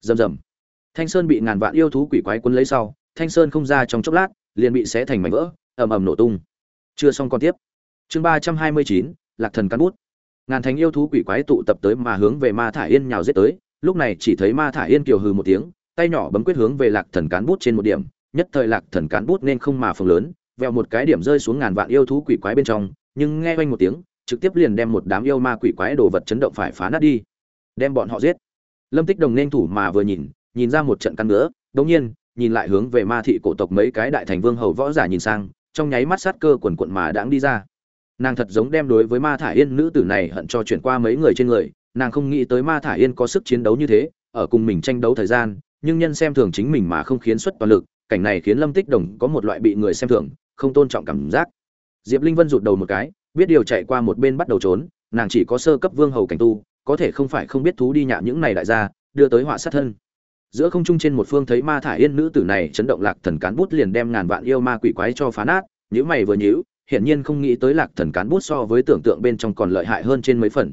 rầm rầm. Thanh sơn bị ngàn vạn yêu thú quỷ quái quấn lấy sau, thanh sơn không ra trong chốc lát, liền bị xé thành mảnh vỡ, ầm ầm nổ tung. Chưa xong còn tiếp. Chương ba trăm hai mươi chín, lạc thần cắn bút. Ngàn thành yêu thú quỷ quái tụ tập tới mà hướng về ma thả yên nhào giết tới, lúc này chỉ thấy ma thả yên kiều hừ một tiếng, tay nhỏ bấm quyết hướng về lạc thần cán bút trên một điểm, nhất thời lạc thần cán bút nên không mà phồng lớn vèo một cái điểm rơi xuống ngàn vạn yêu thú quỷ quái bên trong, nhưng nghe quanh một tiếng, trực tiếp liền đem một đám yêu ma quỷ quái đồ vật chấn động phải phá nát đi, đem bọn họ giết lâm tích đồng nên thủ mà vừa nhìn nhìn ra một trận căn nữa đống nhiên, nhìn lại hướng về ma thị cổ tộc mấy cái đại thành vương hầu võ giả nhìn sang, trong nháy mắt sát cơ quần quận mà đãng đi ra. Nàng thật giống đem đối với ma thả yên nữ tử này hận cho chuyển qua mấy người trên người, nàng không nghĩ tới ma thả yên có sức chiến đấu như thế, ở cùng mình tranh đấu thời gian, nhưng nhân xem thường chính mình mà không khiến xuất toàn lực, cảnh này khiến lâm tích đồng có một loại bị người xem thường, không tôn trọng cảm giác. Diệp linh vân rụt đầu một cái, biết điều chạy qua một bên bắt đầu trốn, nàng chỉ có sơ cấp vương hầu cảnh tu có thể không phải không biết thú đi nhạ những này đại gia, đưa tới họa sát thân. Giữa không trung trên một phương thấy ma thả yên nữ tử này chấn động lạc thần cán bút liền đem ngàn vạn yêu ma quỷ quái cho phá nát nhữ mày vừa nhữ hiển nhiên không nghĩ tới lạc thần cán bút so với tưởng tượng bên trong còn lợi hại hơn trên mấy phần.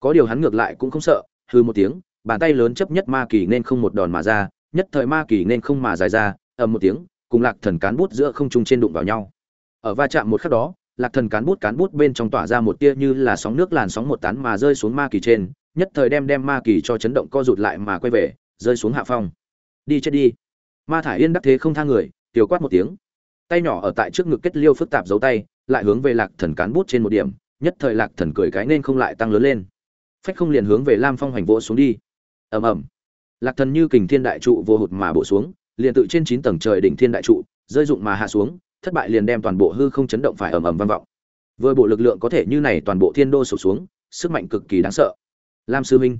Có điều hắn ngược lại cũng không sợ hư một tiếng, bàn tay lớn chấp nhất ma kỳ nên không một đòn mà ra, nhất thời ma kỳ nên không mà dài ra, ầm một tiếng, cùng lạc thần cán bút giữa không trung trên đụng vào nhau. Ở va chạm một khắc đó lạc thần cán bút cán bút bên trong tỏa ra một tia như là sóng nước làn sóng một tán mà rơi xuống ma kỳ trên, nhất thời đem đem ma kỳ cho chấn động co rụt lại mà quay về, rơi xuống hạ phong. Đi chết đi. Ma thả yên đắc thế không tha người, tiểu quát một tiếng. Tay nhỏ ở tại trước ngực kết liêu phức tạp giấu tay, lại hướng về lạc thần cán bút trên một điểm, nhất thời lạc thần cười cái nên không lại tăng lớn lên. Phách không liền hướng về lam phong hoành vỗ xuống đi. Ầm ầm. Lạc thần như kình thiên đại trụ vô hụt mà bổ xuống, liền tự trên chín tầng trời đỉnh thiên đại trụ, rơi dụng mà hạ xuống thất bại liền đem toàn bộ hư không chấn động phải ầm ầm vang vọng. Vừa bộ lực lượng có thể như này toàn bộ thiên đô sụp xuống sức mạnh cực kỳ đáng sợ. Lam sư huynh,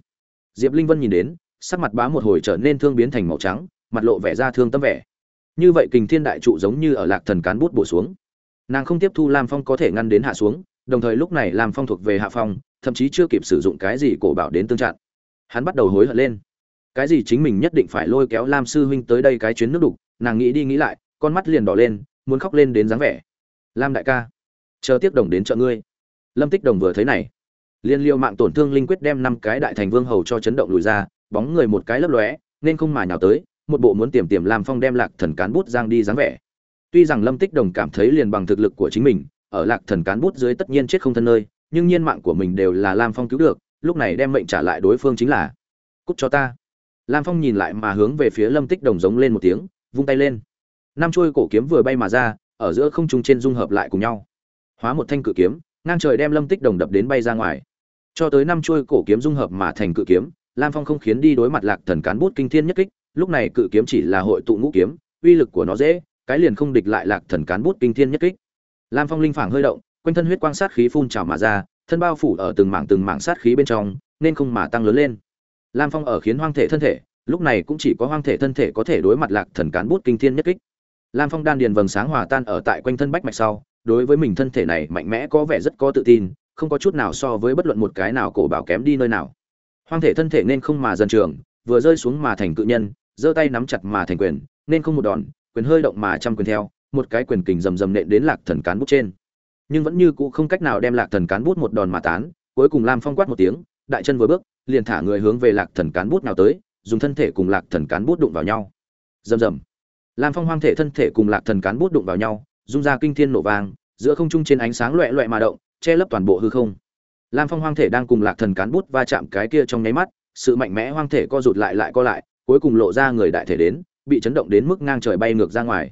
diệp linh vân nhìn đến sắc mặt bá một hồi trở nên thương biến thành màu trắng mặt lộ vẻ ra thương tâm vẻ. Như vậy kình thiên đại trụ giống như ở lạc thần cán bút bổ xuống. Nàng không tiếp thu lam phong có thể ngăn đến hạ xuống đồng thời lúc này lam phong thuộc về hạ phong thậm chí chưa kịp sử dụng cái gì cổ bảo đến tương trạng. Hắn bắt đầu hối hận lên. Cái gì chính mình nhất định phải lôi kéo lam sư huynh tới đây cái chuyến nước đục nàng nghĩ đi nghĩ lại con mắt liền đỏ lên muốn khóc lên đến dáng vẻ. Lam đại ca, chờ tiếp đồng đến chợ ngươi. Lâm tích đồng vừa thấy này liên liêu mạng tổn thương linh quyết đem năm cái đại thành vương hầu cho chấn động lùi ra, bóng người một cái lấp lóe, nên không mà nhào tới, một bộ muốn tiềm tiềm làm phong đem lạc thần cán bút giang đi dáng vẻ. Tuy rằng lâm tích đồng cảm thấy liền bằng thực lực của chính mình, ở lạc thần cán bút dưới tất nhiên chết không thân nơi, nhưng nhiên mạng của mình đều là lam phong cứu được, lúc này đem mệnh trả lại đối phương chính là cút cho ta. Lam phong nhìn lại mà hướng về phía lâm tích đồng giống lên một tiếng, vung tay lên năm chuôi cổ kiếm vừa bay mà ra, ở giữa không trung trên dung hợp lại cùng nhau. Hóa một thanh cự kiếm, ngang trời đem lâm tích đồng đập đến bay ra ngoài. Cho tới năm chuôi cổ kiếm dung hợp mà thành cự kiếm, lam phong không khiến đi đối mặt lạc thần cán bút kinh thiên nhất kích, lúc này cự kiếm chỉ là hội tụ ngũ kiếm, uy lực của nó dễ, cái liền không địch lại lạc thần cán bút kinh thiên nhất kích. Lam phong linh phảng hơi động, quanh thân huyết quang sát khí phun trào mà ra, thân bao phủ ở từng mảng từng mảng sát khí bên trong, nên không mà tăng lớn lên. Lam phong ở khiến hoang thể thân thể, lúc này cũng chỉ có hoang thể thân thể có thể đối mặt lạc thần cán bút kinh thiên nhất kích lam phong đan điền vầng sáng hòa tan ở tại quanh thân bách mạch sau, đối với mình thân thể này mạnh mẽ có vẻ rất có tự tin, không có chút nào so với bất luận một cái nào cổ bảo kém đi nơi nào. Hoang thể thân thể nên không mà dần trường vừa rơi xuống mà thành cự nhân, giơ tay nắm chặt mà thành quyền, nên không một đòn, quyền hơi động mà trăm quyền theo, một cái quyền kình rầm rầm nện đến lạc thần cán bút trên. Nhưng vẫn như cũ không cách nào đem lạc thần cán bút một đòn mà tán, cuối cùng lam phong quát một tiếng, đại chân vừa bước, liền thả người hướng về lạc thần cán bút nào tới, dùng thân thể cùng lạc thần cán bút đụng vào nhau. Rầm rầm lam phong hoang thể thân thể cùng lạc thần cán bút đụng vào nhau, rung ra kinh thiên nổ vang, giữa không trung trên ánh sáng loẹ loẹ mà động, che lấp toàn bộ hư không. Lam phong hoang thể đang cùng lạc thần cán bút va chạm cái kia trong nháy mắt, sự mạnh mẽ hoang thể co rụt lại lại co lại, cuối cùng lộ ra người đại thể đến, bị chấn động đến mức ngang trời bay ngược ra ngoài.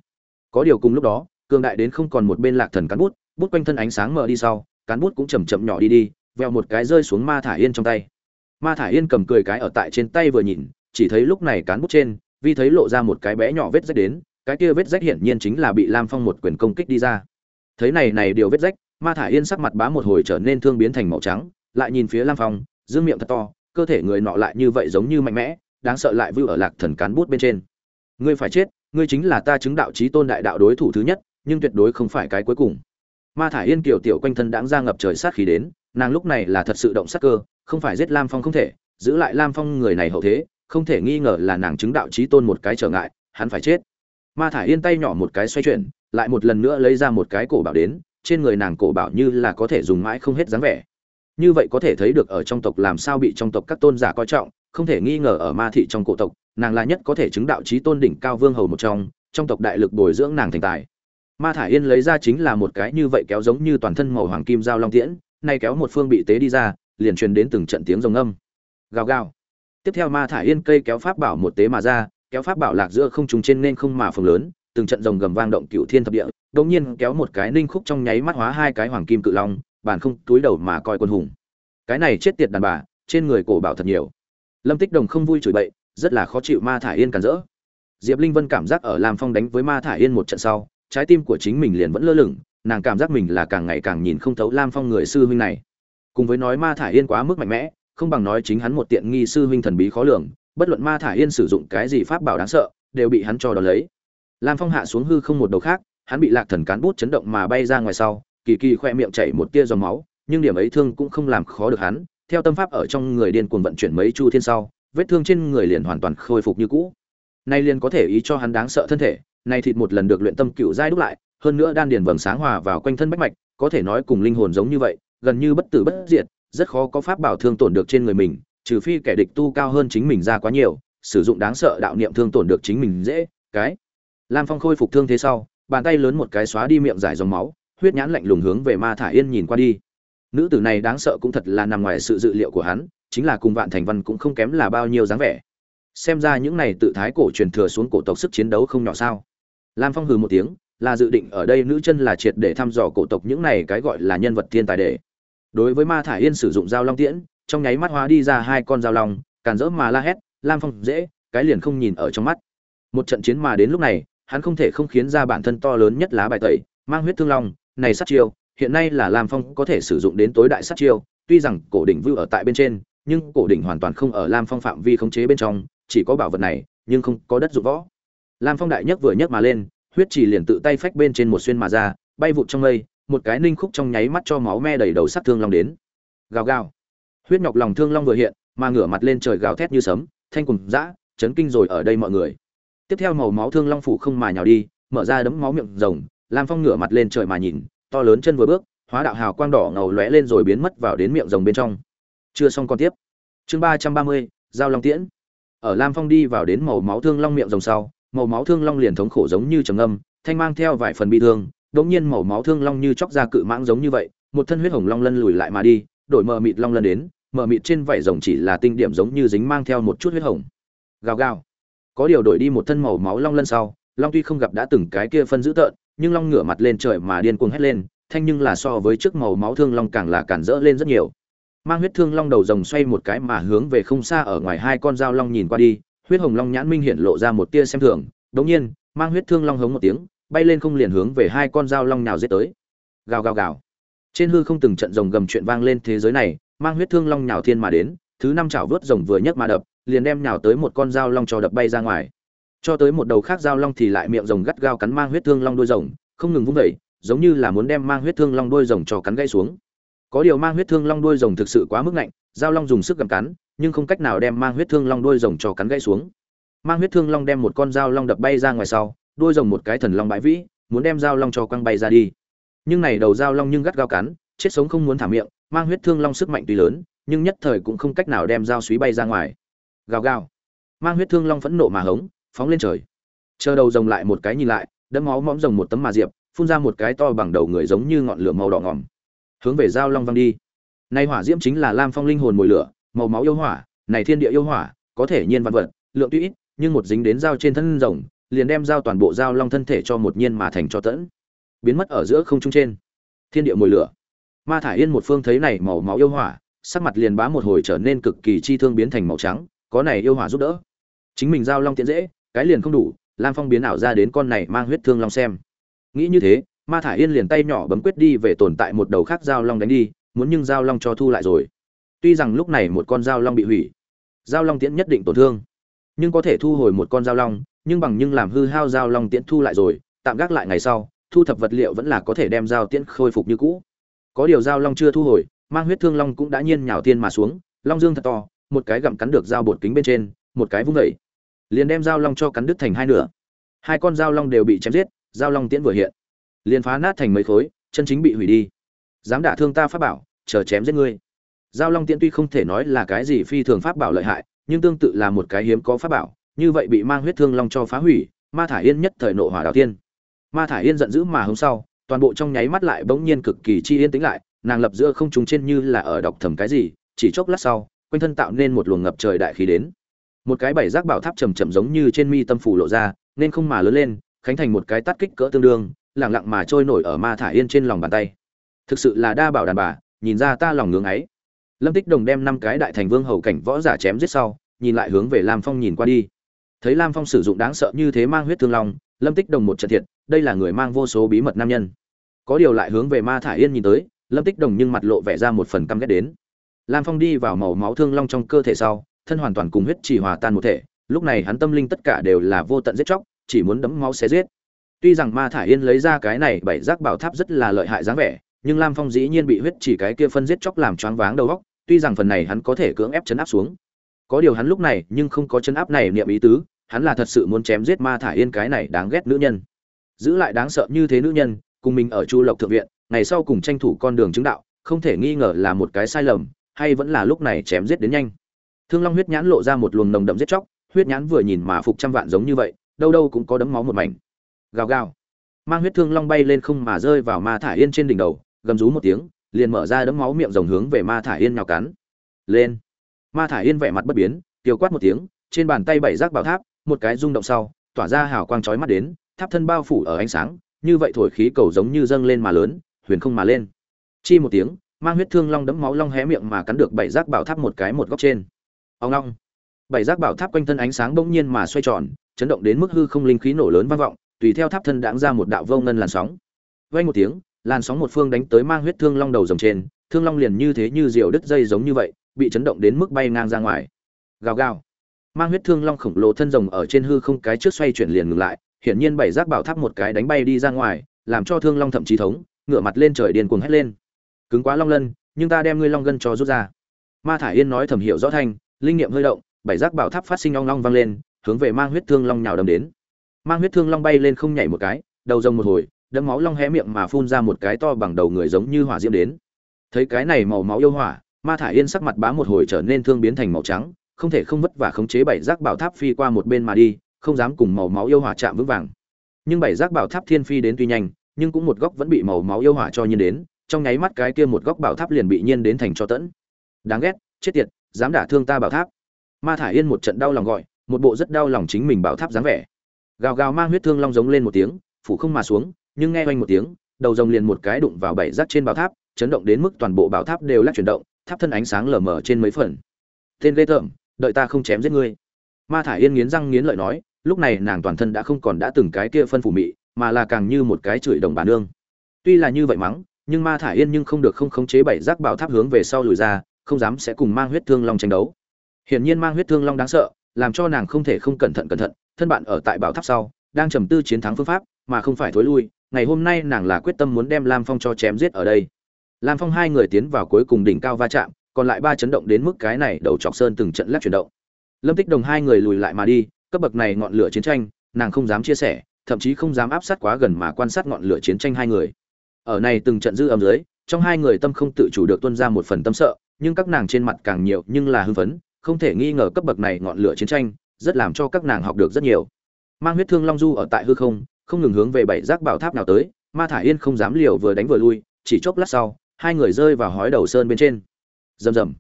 Có điều cùng lúc đó, cường đại đến không còn một bên lạc thần cán bút bút quanh thân ánh sáng mở đi sau, cán bút cũng chầm chậm nhỏ đi đi veo một cái rơi xuống ma thả yên trong tay. Ma thả yên cầm cười cái ở tại trên tay vừa nhìn, chỉ thấy lúc này cán bút trên vì thấy lộ ra một cái bé nhỏ vết rách đến, cái kia vết rách hiển nhiên chính là bị lam phong một quyền công kích đi ra. Thấy này này điều vết rách, ma thả yên sắc mặt bá một hồi trở nên thương biến thành màu trắng, lại nhìn phía lam phong, dương miệng thật to, cơ thể người nọ lại như vậy giống như mạnh mẽ, đáng sợ lại vưu ở lạc thần cán bút bên trên. Ngươi phải chết, ngươi chính là ta chứng đạo trí tôn đại đạo đối thủ thứ nhất, nhưng tuyệt đối không phải cái cuối cùng. Ma thả yên kiểu tiểu quanh thân đãng ra ngập trời sát khí đến, nàng lúc này là thật sự động sát cơ, không phải giết lam phong không thể, giữ lại lam phong người này hậu thế không thể nghi ngờ là nàng chứng đạo trí tôn một cái trở ngại, hắn phải chết. Ma thả yên tay nhỏ một cái xoay chuyển, lại một lần nữa lấy ra một cái cổ bảo đến, trên người nàng cổ bảo như là có thể dùng mãi không hết dáng vẻ. Như vậy có thể thấy được ở trong tộc làm sao bị trong tộc các tôn giả coi trọng, không thể nghi ngờ ở ma thị trong cổ tộc, nàng là nhất có thể chứng đạo trí tôn đỉnh cao vương hầu một trong trong tộc đại lực bồi dưỡng nàng thành tài. Ma thải yên lấy ra chính là một cái như vậy kéo giống như toàn thân màu hoàng kim giao long tiễn, nay kéo một phương bị tế đi ra, liền truyền đến từng trận tiếng rồng âm. Gào gào tiếp theo ma thải yên cây kéo pháp bảo một tế mà ra, kéo pháp bảo lạc giữa không trùng trên nên không mà phồng lớn, từng trận rồng gầm vang động cựu thiên thập địa đống nhiên kéo một cái ninh khúc trong nháy mắt hóa hai cái hoàng kim cự long bàn không túi đầu mà coi quân hùng. Cái này chết tiệt đàn bà, trên người cổ bảo thật nhiều. Lâm tích đồng không vui chửi bậy, rất là khó chịu ma thải yên cản rỡ. Diệp linh vân cảm giác ở lam phong đánh với ma thải yên một trận sau, trái tim của chính mình liền vẫn lơ lửng, nàng cảm giác mình là càng ngày càng nhìn không thấu lam phong người sư huynh này. Cùng với nói ma thải yên quá mức mạnh mẽ không bằng nói chính hắn một tiện nghi sư huynh thần bí khó lường, bất luận ma thải yên sử dụng cái gì pháp bảo đáng sợ, đều bị hắn cho đón lấy. Lam phong hạ xuống hư không một đầu khác, hắn bị lạc thần cán bút chấn động mà bay ra ngoài sau, kỳ kỳ khoe miệng chảy một tia dòng máu, nhưng điểm ấy thương cũng không làm khó được hắn, theo tâm pháp ở trong người điên cuồng vận chuyển mấy chu thiên sau, vết thương trên người liền hoàn toàn khôi phục như cũ. Nay liền có thể ý cho hắn đáng sợ thân thể, nay thịt một lần được luyện tâm cựu giai đúc lại, hơn nữa đan điền vầng sáng hòa vào quanh thân bách mạch, có thể nói cùng linh hồn giống như vậy, gần như bất tử bất diệt rất khó có pháp bảo thương tổn được trên người mình, trừ phi kẻ địch tu cao hơn chính mình ra quá nhiều, sử dụng đáng sợ đạo niệm thương tổn được chính mình dễ, cái. Lam phong khôi phục thương thế sau, bàn tay lớn một cái xóa đi miệng giải dòng máu, huyết nhãn lạnh lùng hướng về ma thả yên nhìn qua đi. Nữ tử này đáng sợ cũng thật là nằm ngoài sự dự liệu của hắn, chính là cùng vạn thành văn cũng không kém là bao nhiêu dáng vẻ. Xem ra những này tự thái cổ truyền thừa xuống cổ tộc sức chiến đấu không nhỏ sao. Lam phong hừ một tiếng, là dự định ở đây nữ chân là triệt để thăm dò cổ tộc những này cái gọi là nhân vật thiên tài để đối với ma thả yên sử dụng dao long tiễn, trong nháy mắt hóa đi ra hai con dao long, càn rỡ mà la hét, lam phong dễ, cái liền không nhìn ở trong mắt. Một trận chiến mà đến lúc này, hắn không thể không khiến ra bản thân to lớn nhất lá bài tẩy, mang huyết thương long, này sát chiêu, hiện nay là lam phong có thể sử dụng đến tối đại sát chiêu, tuy rằng cổ đỉnh vưu ở tại bên trên, nhưng cổ đỉnh hoàn toàn không ở lam phong phạm vi khống chế bên trong, chỉ có bảo vật này, nhưng không có đất dụng võ. Lam phong đại nhất vừa nhất mà lên, huyết chỉ liền tự tay phách bên trên một xuyên mà ra, bay vụt trong mây một cái ninh khúc trong nháy mắt cho máu me đầy đầu sát thương long đến. Gào gào. Huyết nhọc lòng thương long vừa hiện, mà ngửa mặt lên trời gào thét như sấm, thanh cùng dã, chấn kinh rồi ở đây mọi người. Tiếp theo màu máu thương long phủ không mà nhào đi, mở ra đấm máu miệng rồng, lam phong ngửa mặt lên trời mà nhìn, to lớn chân vừa bước, hóa đạo hào quang đỏ ngầu lóe lên rồi biến mất vào đến miệng rồng bên trong. Chưa xong còn tiếp. Chương ba trăm ba mươi, giao long tiễn. Ở lam phong đi vào đến màu máu thương long miệng rồng sau, màu máu thương long liền thống khổ giống như trầm âm thanh mang theo vài phần bị thương đống nhiên màu máu thương long như chóc ra cự mãng giống như vậy, một thân huyết hồng long lân lùi lại mà đi, đổi mờ mịt long lân đến, mờ mịt trên vảy rồng chỉ là tinh điểm giống như dính mang theo một chút huyết hồng. Gào gào. Có điều đổi đi một thân màu máu long lân sau, long tuy không gặp đã từng cái kia phân dữ tợn, nhưng long ngửa mặt lên trời mà điên cuồng hét lên, thanh nhưng là so với trước màu máu thương long càng là cản rỡ lên rất nhiều. Mang huyết thương long đầu rồng xoay một cái mà hướng về không xa ở ngoài hai con dao long nhìn qua đi, huyết hồng long nhãn minh hiện lộ ra một tia xem thường. Đống nhiên, mang huyết thương long hống một tiếng bay lên không liền hướng về hai con dao long nào giết tới. Gào gào gào. Trên hư không từng trận rồng gầm chuyện vang lên thế giới này, mang huyết thương long nhào thiên mà đến, thứ năm chảo vớt rồng vừa nhấc mà đập, liền đem nhào tới một con dao long cho đập bay ra ngoài. Cho tới một đầu khác dao long thì lại miệng rồng gắt gao cắn mang huyết thương long đuôi rồng, không ngừng vung vẩy giống như là muốn đem mang huyết thương long đuôi rồng cho cắn gãy xuống. Có điều mang huyết thương long đuôi rồng thực sự quá mức ngạnh, dao long dùng sức gầm cắn, nhưng không cách nào đem mang huyết thương long đuôi rồng cho cắn gãy xuống. Mang huyết thương long đem một con dao long đập bay ra ngoài sau đôi rồng một cái thần long bãi vĩ, muốn đem dao long cho quăng bay ra đi. Nhưng này đầu dao long nhưng gắt gao cắn, chết sống không muốn thả miệng, mang huyết thương long sức mạnh tuy lớn, nhưng nhất thời cũng không cách nào đem dao suý bay ra ngoài. Gào gào. Mang huyết thương long phẫn nộ mà hống, phóng lên trời. Chờ đầu rồng lại một cái nhìn lại đẫm máu mõm rồng một tấm mà diệp, phun ra một cái to bằng đầu người giống như ngọn lửa màu đỏ ngỏm hướng về dao long văng đi. Nay hỏa diễm chính là lam phong linh hồn mồi lửa, màu máu yêu hỏa, này thiên địa yêu hỏa, có thể nhiên văn vật, lượng tuy ít, nhưng một dính đến dao trên thân rồng liền đem giao toàn bộ giao long thân thể cho một nhiên mà thành cho tẫn. Biến mất ở giữa không trung trên. Thiên địa mùi lửa. Ma thả yên một phương thấy này màu máu yêu hỏa, sắc mặt liền bá một hồi trở nên cực kỳ chi thương biến thành màu trắng, có này yêu hỏa giúp đỡ. Chính mình giao long tiện dễ, cái liền không đủ, lam phong biến ảo ra đến con này mang huyết thương long xem. Nghĩ như thế, ma thả yên liền tay nhỏ bấm quyết đi về tồn tại một đầu khác giao long đánh đi, muốn nhưng giao long cho thu lại rồi. Tuy rằng lúc này một con giao long bị hủy, giao long tiễn nhất định tổn thương, nhưng có thể thu hồi một con giao long nhưng bằng nhưng làm hư hao giao long tiễn thu lại rồi, tạm gác lại ngày sau, thu thập vật liệu vẫn là có thể đem giao tiễn khôi phục như cũ. Có điều giao long chưa thu hồi, mang huyết thương long cũng đã nhiên nhào tiên mà xuống, long dương thật to, một cái gặm cắn được dao bột kính bên trên, một cái vung vẩy liền đem dao long cho cắn đứt thành hai nửa. Hai con dao long đều bị chém giết dao long tiễn vừa hiện. Liền phá nát thành mấy khối, chân chính bị hủy đi. Dám đả thương ta pháp bảo, chờ chém giết ngươi. Dao long tiễn tuy không thể nói là cái gì phi thường pháp bảo lợi hại, nhưng tương tự là một cái hiếm có pháp bảo như vậy bị mang huyết thương long cho phá hủy, ma thả yên nhất thời nộ hỏa đào tiên ma thả yên giận dữ mà hôm sau, toàn bộ trong nháy mắt lại bỗng nhiên cực kỳ chi yên tĩnh lại, nàng lập giữa không trùng trên như là ở đọc thầm cái gì, chỉ chốc lát sau, quanh thân tạo nên một luồng ngập trời đại khí đến. Một cái bảy giác bảo tháp trầm trầm giống như trên mi tâm phủ lộ ra, nên không mà lớn lên, khánh thành một cái tát kích cỡ tương đương lẳng lặng mà trôi nổi ở ma thả yên trên lòng bàn tay. Thực sự là đa bảo đàn bà, nhìn ra ta lòng ngưỡng ấy. Lâm tích đồng đem năm cái đại thành vương hầu cảnh võ giả chém giết sau, nhìn lại hướng về lam phong nhìn qua đi thấy lam phong sử dụng đáng sợ như thế mang huyết thương long, lâm tích đồng một trận thiệt, đây là người mang vô số bí mật nam nhân. Có điều lại hướng về ma thả yên nhìn tới, lâm tích đồng nhưng mặt lộ vẻ ra một phần căm ghét đến. Lam phong đi vào màu máu thương long trong cơ thể sau, thân hoàn toàn cùng huyết chỉ hòa tan một thể, lúc này hắn tâm linh tất cả đều là vô tận giết chóc, chỉ muốn đấm máu xé giết. Tuy rằng ma thả yên lấy ra cái này bảy giác bảo tháp rất là lợi hại dáng vẻ, nhưng lam phong dĩ nhiên bị huyết chỉ cái kia phân giết chóc làm choáng váng đầu óc, tuy rằng phần này hắn có thể cưỡng ép chấn áp xuống có điều hắn lúc này nhưng không có chân áp này niệm ý tứ, hắn là thật sự muốn chém giết ma thả yên cái này đáng ghét nữ nhân. Giữ lại đáng sợ như thế nữ nhân, cùng mình ở chu lộc thượng viện, ngày sau cùng tranh thủ con đường chứng đạo, không thể nghi ngờ là một cái sai lầm, hay vẫn là lúc này chém giết đến nhanh. Thương long huyết nhãn lộ ra một luồng nồng đậm giết chóc, huyết nhãn vừa nhìn mà phục trăm vạn giống như vậy, đâu đâu cũng có đấm máu một mảnh. Gào gào. Mang huyết thương long bay lên không mà rơi vào ma thả yên trên đỉnh đầu, gầm rú một tiếng, liền mở ra đấm máu miệng rồng hướng về ma thả yên nhào cắn. Lên ma thả yên vẻ mặt bất biến tiêu quát một tiếng, trên bàn tay bảy rác bảo tháp, một cái rung động sau, tỏa ra hào quang chói mắt đến, tháp thân bao phủ ở ánh sáng, như vậy thổi khí cầu giống như dâng lên mà lớn, huyền không mà lên. Chi một tiếng, mang huyết thương long đấm máu long hé miệng mà cắn được bảy rác bảo tháp một cái một góc trên. Ông long. Bảy rác bảo tháp quanh thân ánh sáng bỗng nhiên mà xoay tròn, chấn động đến mức hư không linh khí nổ lớn vang vọng, tùy theo tháp thân đãng ra một đạo vô ngân làn sóng. Vay một tiếng, làn sóng một phương đánh tới mang huyết thương long đầu rồng trên, thương long liền như thế như diều đứt dây giống như vậy bị chấn động đến mức bay ngang ra ngoài. Gào gào. Mang huyết thương long khổng lồ thân rồng ở trên hư không cái trước xoay chuyển liền ngừng lại, hiển nhiên bảy giác bảo tháp một cái đánh bay đi ra ngoài, làm cho thương long thậm chí thống, ngửa mặt lên trời điên cuồng hét lên. Cứng quá long lân, nhưng ta đem ngươi long gân cho rút ra. Ma thả yên nói thầm hiểu rõ thanh, linh nghiệm hơi động, bảy giác bảo tháp phát sinh long long vang lên, hướng về mang huyết thương long nhào đâm đến. Mang huyết thương long bay lên không nhảy một cái, đầu rồng một hồi đấm máu long hé miệng mà phun ra một cái to bằng đầu người giống như hỏa diễm đến. Thấy cái này màu máu yêu hỏa ma thả yên sắc mặt bá một hồi trở nên thương biến thành màu trắng, không thể không vất vả khống chế bảy giác bảo tháp phi qua một bên mà đi, không dám cùng màu máu yêu hỏa chạm vững vàng. Nhưng bảy giác bảo tháp thiên phi đến tuy nhanh, nhưng cũng một góc vẫn bị màu máu yêu hỏa cho nhiên đến, trong nháy mắt cái kia một góc bảo tháp liền bị nhiên đến thành cho tẫn. Đáng ghét, chết tiệt, dám đả thương ta bảo tháp. Ma thả yên một trận đau lòng gọi, một bộ rất đau lòng chính mình bảo tháp dáng vẻ. Gào gào mang huyết thương long giống lên một tiếng, phủ không mà xuống, nhưng nghe oanh một tiếng, đầu rồng liền một cái đụng vào bảy rác trên bảo tháp, chấn động đến mức toàn bộ bảo tháp đều lắc chuyển động tháp thân ánh sáng lờ mờ trên mấy phần. Tên ghê tởm, đợi ta không chém giết ngươi. Ma thả yên nghiến răng nghiến lợi nói, lúc này nàng toàn thân đã không còn đã từng cái kia phân phủ mị, mà là càng như một cái chửi đồng bà nương. Tuy là như vậy mắng, nhưng ma thả yên nhưng không được không khống chế bảy rác bảo tháp hướng về sau lùi ra, không dám sẽ cùng mang huyết thương long tranh đấu. Hiển nhiên mang huyết thương long đáng sợ, làm cho nàng không thể không cẩn thận cẩn thận, thân bạn ở tại bảo tháp sau, đang trầm tư chiến thắng phương pháp, mà không phải thối lui. Ngày hôm nay nàng là quyết tâm muốn đem lam phong cho chém giết ở đây lam phong hai người tiến vào cuối cùng đỉnh cao va chạm, còn lại ba chấn động đến mức cái này đầu chọc sơn từng trận lắc chuyển động. Lâm tích đồng hai người lùi lại mà đi, cấp bậc này ngọn lửa chiến tranh, nàng không dám chia sẻ, thậm chí không dám áp sát quá gần mà quan sát ngọn lửa chiến tranh hai người. Ở này từng trận dư âm dưới, trong hai người tâm không tự chủ được tuân ra một phần tâm sợ, nhưng các nàng trên mặt càng nhiều nhưng là hưng phấn, không thể nghi ngờ cấp bậc này ngọn lửa chiến tranh rất làm cho các nàng học được rất nhiều. Mang huyết thương long du ở tại hư không không ngừng hướng về bảy giác bảo tháp nào tới, ma thả yên không dám liều vừa đánh vừa lui, chỉ chốc lát sau hai người rơi vào hói đầu sơn bên trên. Rầm rầm.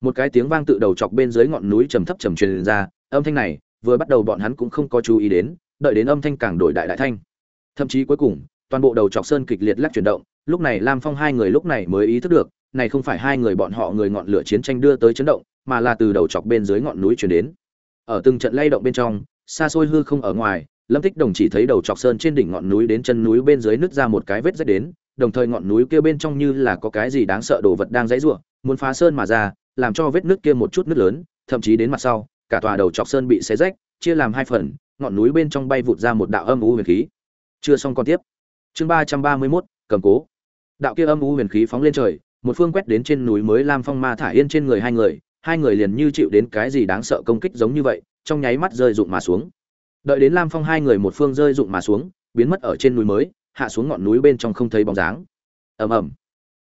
Một cái tiếng vang tự đầu chọc bên dưới ngọn núi trầm thấp trầm truyền ra, âm thanh này, vừa bắt đầu bọn hắn cũng không có chú ý đến, đợi đến âm thanh càng đổi đại đại thanh. Thậm chí cuối cùng, toàn bộ đầu chọc sơn kịch liệt lắc chuyển động, lúc này lam phong hai người lúc này mới ý thức được, này không phải hai người bọn họ người ngọn lửa chiến tranh đưa tới chấn động, mà là từ đầu chọc bên dưới ngọn núi chuyển đến. Ở từng trận lay động bên trong, xa xôi hư không ở ngoài, lâm tích đồng chỉ thấy đầu chọc sơn trên đỉnh ngọn núi đến chân núi bên dưới nứt ra một cái vết rách đến đồng thời ngọn núi kia bên trong như là có cái gì đáng sợ đồ vật đang dãy rủa, muốn phá sơn mà ra, làm cho vết nứt kia một chút nứt lớn, thậm chí đến mặt sau, cả tòa đầu chọc sơn bị xé rách, chia làm hai phần, ngọn núi bên trong bay vụt ra một đạo âm u huyền khí. Chưa xong còn tiếp. Chương ba trăm ba mươi mốt, cầm cố. Đạo kia âm u huyền khí phóng lên trời, một phương quét đến trên núi mới lam phong ma thả yên trên người hai người hai người liền như chịu đến cái gì đáng sợ công kích giống như vậy, trong nháy mắt rơi rụng mà xuống. Đợi đến lam phong hai người một phương rơi rụng mà xuống, biến mất ở trên núi mới hạ xuống ngọn núi bên trong không thấy bóng dáng. Ầm ầm.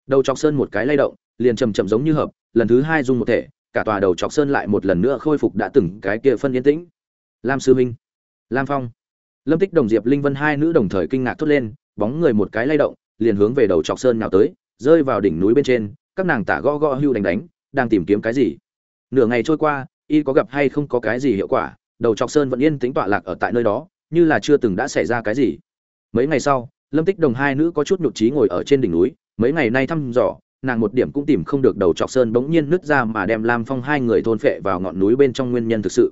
Đầu chọc sơn một cái lay động, liền chầm chậm giống như hợp, lần thứ hai dung một thể, cả tòa đầu chọc sơn lại một lần nữa khôi phục đã từng cái kia phân yên tĩnh. Lam sư minh lam phong. Lâm tích đồng diệp linh vân hai nữ đồng thời kinh ngạc thốt lên, bóng người một cái lay động, liền hướng về đầu chọc sơn nào tới, rơi vào đỉnh núi bên trên, các nàng tả gõ gõ hưu đánh đánh, đang tìm kiếm cái gì? Nửa ngày trôi qua, y có gặp hay không có cái gì hiệu quả, đầu chọc sơn vẫn yên tĩnh tọa lạc ở tại nơi đó, như là chưa từng đã xảy ra cái gì. Mấy ngày sau lâm tích đồng hai nữ có chút nhụt chí ngồi ở trên đỉnh núi, mấy ngày nay thăm dò, nàng một điểm cũng tìm không được đầu trọc sơn bỗng nhiên nứt ra mà đem lam phong hai người thôn phệ vào ngọn núi bên trong nguyên nhân thực sự.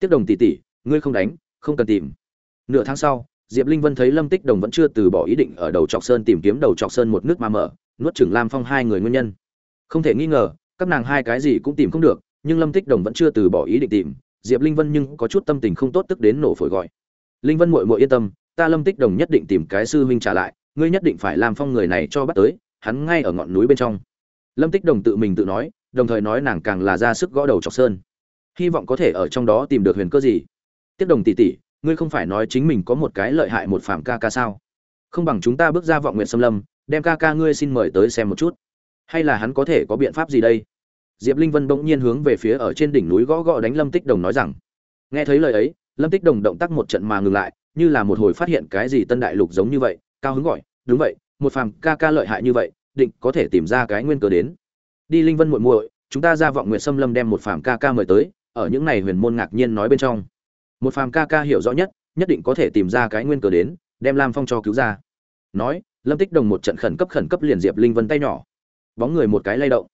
Tiếp đồng tỷ tỷ, ngươi không đánh, không cần tìm. Nửa tháng sau, diệp linh vân thấy lâm tích đồng vẫn chưa từ bỏ ý định ở đầu trọc sơn tìm kiếm đầu trọc sơn một nước mà mở, nuốt chửng lam phong hai người nguyên nhân. Không thể nghi ngờ, các nàng hai cái gì cũng tìm không được, nhưng lâm tích đồng vẫn chưa từ bỏ ý định tìm, diệp linh vân nhưng có chút tâm tình không tốt tức đến nổ phổi gọi. Linh vân mội mội yên tâm ta lâm tích đồng nhất định tìm cái sư huynh trả lại, ngươi nhất định phải làm phong người này cho bắt tới, hắn ngay ở ngọn núi bên trong. Lâm tích đồng tự mình tự nói, đồng thời nói nàng càng là ra sức gõ đầu chọc sơn. Hy vọng có thể ở trong đó tìm được huyền cơ gì? Tiếp đồng tỷ tỷ, ngươi không phải nói chính mình có một cái lợi hại một phạm ca ca sao? Không bằng chúng ta bước ra vọng nguyện xâm lâm, đem ca ca ngươi xin mời tới xem một chút. Hay là hắn có thể có biện pháp gì đây? Diệp linh vân bỗng nhiên hướng về phía ở trên đỉnh núi gõ gõ đánh lâm tích đồng nói rằng. Nghe thấy lời ấy, lâm tích đồng động tác một trận mà ngừng lại như là một hồi phát hiện cái gì tân đại lục giống như vậy, cao hứng gọi, đúng vậy, một phàm ca ca lợi hại như vậy, định có thể tìm ra cái nguyên cớ đến. Đi linh vân muội muội, chúng ta ra vọng nguyện xâm lâm đem một phàm ca ca mời tới, ở những này huyền môn ngạc nhiên nói bên trong. Một phàm ca ca hiểu rõ nhất nhất định có thể tìm ra cái nguyên cớ đến, đem lam phong cho cứu ra. Nói, lâm tích đồng một trận khẩn cấp khẩn cấp liền diệp linh vân tay nhỏ. Bóng người một cái lay động.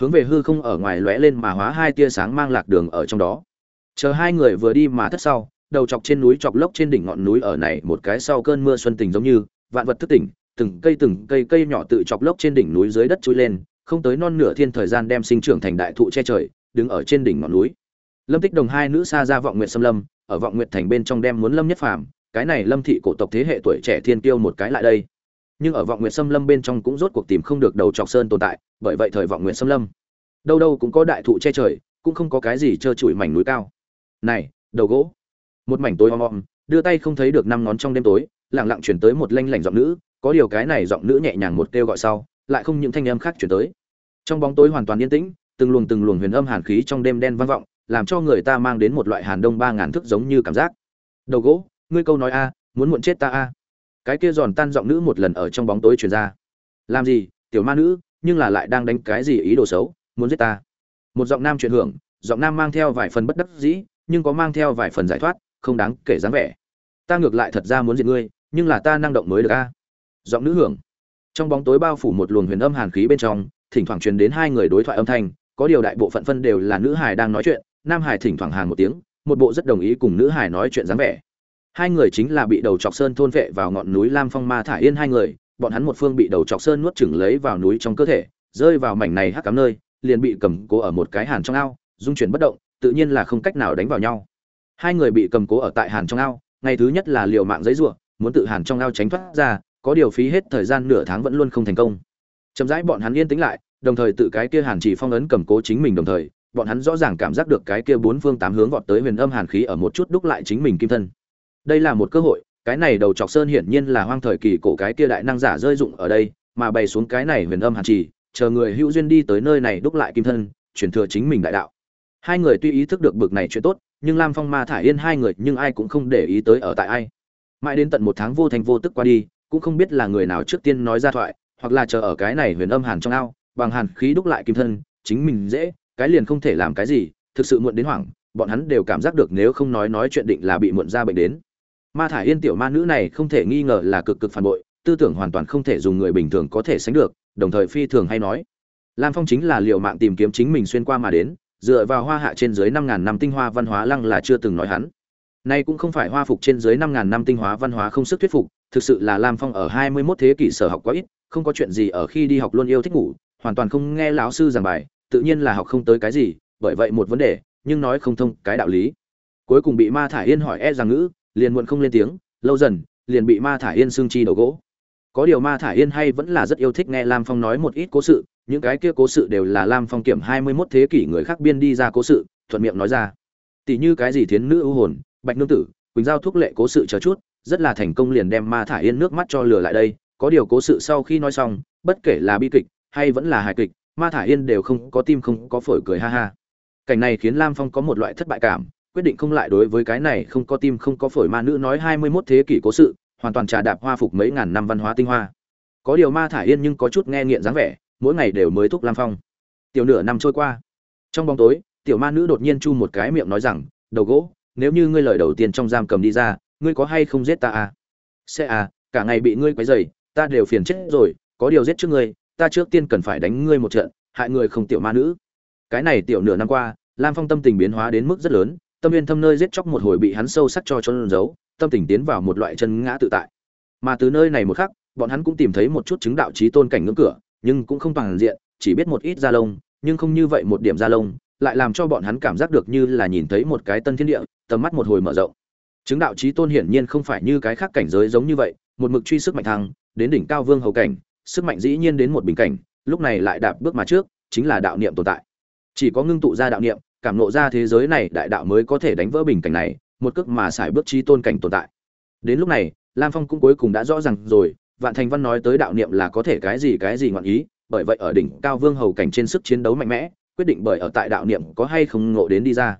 Hướng về hư không ở ngoài lóe lên mà hóa hai tia sáng mang lạc đường ở trong đó. Chờ hai người vừa đi mà thất sau đầu chọc trên núi chọc lốc trên đỉnh ngọn núi ở này một cái sau cơn mưa xuân tình giống như, vạn vật thức tỉnh, từng cây từng cây cây nhỏ tự chọc lốc trên đỉnh núi dưới đất trôi lên, không tới non nửa thiên thời gian đem sinh trưởng thành đại thụ che trời, đứng ở trên đỉnh ngọn núi. Lâm tích đồng hai nữ xa ra vọng nguyện xâm lâm, ở vọng nguyện thành bên trong đem muốn lâm nhất phàm, cái này lâm thị cổ tộc thế hệ tuổi trẻ thiên tiêu một cái lại đây. Nhưng ở vọng nguyện xâm lâm bên trong cũng rốt cuộc tìm không được đầu chọc sơn tồn tại, bởi vậy thời vọng nguyện xâm lâm, đâu đâu cũng có đại thụ che trời, cũng không có cái gì trơ trụi mảnh núi cao. Này, đầu gỗ một mảnh tối om om, đưa tay không thấy được năm ngón trong đêm tối lẳng lặng chuyển tới một lanh lảnh giọng nữ, có điều cái này giọng nữ nhẹ nhàng một kêu gọi sau, lại không những thanh âm khác chuyển tới. Trong bóng tối hoàn toàn yên tĩnh, từng luồng từng luồng huyền âm hàn khí trong đêm đen vang vọng, làm cho người ta mang đến một loại hàn đông ba ngàn thức giống như cảm giác. Đầu gỗ, ngươi câu nói a, muốn muộn chết ta a. Cái kia giòn tan giọng nữ một lần ở trong bóng tối truyền ra. Làm gì, tiểu ma nữ, nhưng là lại đang đánh cái gì ý đồ xấu, muốn giết ta? Một giọng nam truyền hưởng, giọng nam mang theo vài phần bất đắc dĩ, nhưng có mang theo vài phần giải thoát không đáng kể dáng vẻ. Ta ngược lại thật ra muốn giết ngươi, nhưng là ta năng động mới được a. Giọng nữ hưởng. Trong bóng tối bao phủ một luồng huyền âm hàn khí bên trong, thỉnh thoảng truyền đến hai người đối thoại âm thanh, có điều đại bộ phận phân đều là nữ hải đang nói chuyện, nam hải thỉnh thoảng hàng một tiếng, một bộ rất đồng ý cùng nữ hải nói chuyện dáng vẻ. Hai người chính là bị đầu chọc sơn thôn vệ vào ngọn núi lam phong ma thả yên hai người, bọn hắn một phương bị đầu chọc sơn nuốt chửng lấy vào núi trong cơ thể, rơi vào mảnh này hắc cắm nơi, liền bị cầm cố ở một cái hàn trong ao dung chuyển bất động, tự nhiên là không cách nào đánh vào nhau hai người bị cầm cố ở tại hàn trong ao, ngày thứ nhất là liều mạng giấy ruộng muốn tự hàn trong ao tránh thoát ra, có điều phí hết thời gian nửa tháng vẫn luôn không thành công. Chậm rãi bọn hắn yên tĩnh lại, đồng thời tự cái kia hàn chỉ phong ấn cầm cố chính mình đồng thời, bọn hắn rõ ràng cảm giác được cái kia bốn phương tám hướng vọt tới huyền âm hàn khí ở một chút đúc lại chính mình kim thân. Đây là một cơ hội, cái này đầu chọc sơn hiển nhiên là hoang thời kỳ cổ cái kia đại năng giả rơi dụng ở đây, mà bày xuống cái này huyền âm hàn trì chờ người hữu duyên đi tới nơi này đúc lại kim thân chuyển thừa chính mình đại đạo hai người tuy ý thức được bực này chuyện tốt, nhưng lam phong, ma thả yên hai người nhưng ai cũng không để ý tới ở tại ai. Mãi đến tận một tháng vô thành vô tức qua đi, cũng không biết là người nào trước tiên nói ra thoại, hoặc là chờ ở cái này huyền âm hàn trong ao, bằng hàn khí đúc lại kim thân, chính mình dễ, cái liền không thể làm cái gì, thực sự muộn đến hoảng, bọn hắn đều cảm giác được nếu không nói nói chuyện định là bị muộn ra bệnh đến. Ma thả yên tiểu ma nữ này không thể nghi ngờ là cực cực phản bội, tư tưởng hoàn toàn không thể dùng người bình thường có thể sánh được, đồng thời phi thường hay nói. Lam phong chính là liệu mạng tìm kiếm chính mình xuyên qua mà đến dựa vào hoa hạ trên dưới năm ngàn năm tinh hoa văn hóa lăng là chưa từng nói hắn. Nay cũng không phải hoa phục trên dưới năm ngàn năm tinh hóa văn hóa không sức thuyết phục, thực sự là lam phong ở hai mươi 21 thế kỷ sở học quá ít, không có chuyện gì ở khi đi học luôn yêu thích ngủ, hoàn toàn không nghe lão sư giảng bài, tự nhiên là học không tới cái gì, bởi vậy một vấn đề, nhưng nói không thông cái đạo lý. Cuối cùng bị ma thả yên hỏi e rằng ngữ, liền muộn không lên tiếng, lâu dần, liền bị ma thả yên xương chi đầu gỗ. Có điều ma thả yên hay vẫn là rất yêu thích nghe lam phong nói một ít cố sự những cái kia cố sự đều là lam phong kiểm hai mươi 21 thế kỷ người khác biên đi ra cố sự, thuận miệng nói ra. Tỷ như cái gì thiến nữ ưu hồn, bạch nương tử, quỳnh giao thuốc lệ cố sự chờ chút, rất là thành công liền đem ma thả yên nước mắt cho lừa lại đây. Có điều cố sự sau khi nói xong, bất kể là bi kịch hay vẫn là hài kịch, ma thả yên đều không có tim không có phổi cười ha ha. Cảnh này khiến lam phong có một loại thất bại cảm, quyết định không lại đối với cái này không có tim không có phổi ma nữ nói hai mươi 21 thế kỷ cố sự, hoàn toàn trà đạp hoa phục mấy ngàn năm văn hóa tinh hoa. Có điều ma thả yên nhưng có chút nghe nghiện dáng vẻ mỗi ngày đều mới thúc lam phong. Tiểu nửa năm trôi qua. Trong bóng tối, tiểu ma nữ đột nhiên chu một cái miệng nói rằng, đầu gỗ, nếu như ngươi lời đầu tiên trong giam cầm đi ra, ngươi có hay không giết ta à? Sẽ à cả ngày bị ngươi quấy rầy, ta đều phiền chết rồi, có điều giết trước ngươi, ta trước tiên cần phải đánh ngươi một trận, hại người không tiểu ma nữ. Cái này tiểu nửa năm qua, lam phong tâm tình biến hóa đến mức rất lớn, tâm viên thâm nơi giết chóc một hồi bị hắn sâu sắc cho cho giấu, tâm tình tiến vào một loại chân ngã tự tại. Mà từ nơi này một khắc, bọn hắn cũng tìm thấy một chút chứng đạo trí tôn cảnh ngưỡng cửa nhưng cũng không toàn diện, chỉ biết một ít da lông, nhưng không như vậy một điểm da lông, lại làm cho bọn hắn cảm giác được như là nhìn thấy một cái tân thiên địa, tầm mắt một hồi mở rộng. Chứng đạo trí tôn hiển nhiên không phải như cái khác cảnh giới giống như vậy, một mực truy sức mạnh thăng, đến đỉnh cao vương hầu cảnh, sức mạnh dĩ nhiên đến một bình cảnh, lúc này lại đạp bước mà trước, chính là đạo niệm tồn tại. Chỉ có ngưng tụ ra đạo niệm, cảm nộ ra thế giới này đại đạo mới có thể đánh vỡ bình cảnh này, một cước mà xài bước trí tôn cảnh tồn tại. Đến lúc này, lam phong cũng cuối cùng đã rõ ràng rồi vạn thành văn nói tới đạo niệm là có thể cái gì cái gì ngọn ý, bởi vậy ở đỉnh cao vương hầu cảnh trên sức chiến đấu mạnh mẽ, quyết định bởi ở tại đạo niệm có hay không ngộ đến đi ra.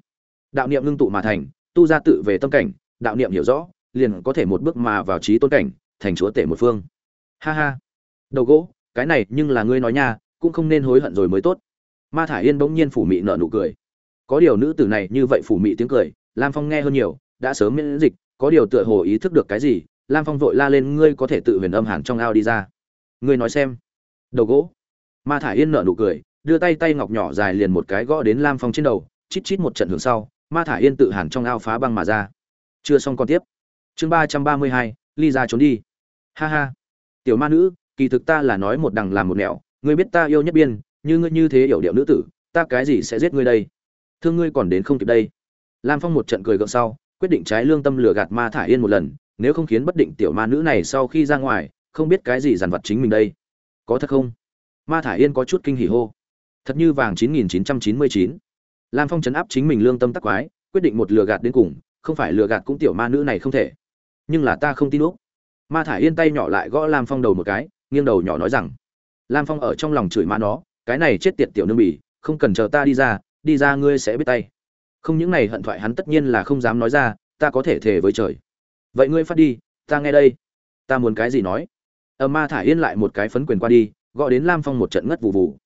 Đạo niệm ngưng tụ mà thành, tu ra tự về tâm cảnh, đạo niệm hiểu rõ, liền có thể một bước mà vào trí tôn cảnh, thành chúa tể một phương. Ha ha. Đầu gỗ, cái này nhưng là ngươi nói nha, cũng không nên hối hận rồi mới tốt. Ma thả yên bỗng nhiên phủ mị nở nụ cười. Có điều nữ tử này như vậy phủ mị tiếng cười, lam phong nghe hơn nhiều, đã sớm miễn dịch, có điều tựa hồ ý thức được cái gì lam phong vội la lên, ngươi có thể tự huyền âm hàn trong ao đi ra. Ngươi nói xem. Đầu gỗ. Ma thả yên nợ nụ cười, đưa tay tay ngọc nhỏ dài liền một cái gõ đến lam phong trên đầu, chít chít một trận hướng sau, ma thả yên tự hàn trong ao phá băng mà ra. Chưa xong còn tiếp. Chương ba trăm ba mươi hai, ly ra trốn đi. Ha ha. Tiểu ma nữ, kỳ thực ta là nói một đằng làm một nẻo, ngươi biết ta yêu nhất biên, như ngươi như thế hiểu điệu nữ tử, ta cái gì sẽ giết ngươi đây? Thương ngươi còn đến không kịp đây. Lam phong một trận cười gượng sau, quyết định trái lương tâm lừa gạt ma thả yên một lần nếu không khiến bất định tiểu ma nữ này sau khi ra ngoài, không biết cái gì dằn vặt chính mình đây. Có thật không? Ma thả yên có chút kinh hỉ hô. Thật như vàng chín nghìn chín trăm chín mươi chín. Lam phong chấn áp chính mình lương tâm tắc quái, quyết định một lừa gạt đến cùng, không phải lừa gạt cũng tiểu ma nữ này không thể. Nhưng là ta không tin úc. Ma thả yên tay nhỏ lại gõ lam phong đầu một cái, nghiêng đầu nhỏ nói rằng, lam phong ở trong lòng chửi ma nó, cái này chết tiệt tiểu nương bỉ, không cần chờ ta đi ra đi ra ngươi sẽ biết tay. Không những này hận thoại hắn tất nhiên là không dám nói ra, ta có thể thề với trời vậy ngươi phát đi, ta nghe đây. Ta muốn cái gì nói? Âm ma thả yên lại một cái phấn quyền qua đi gọi đến lam phong một trận ngất vụ vụ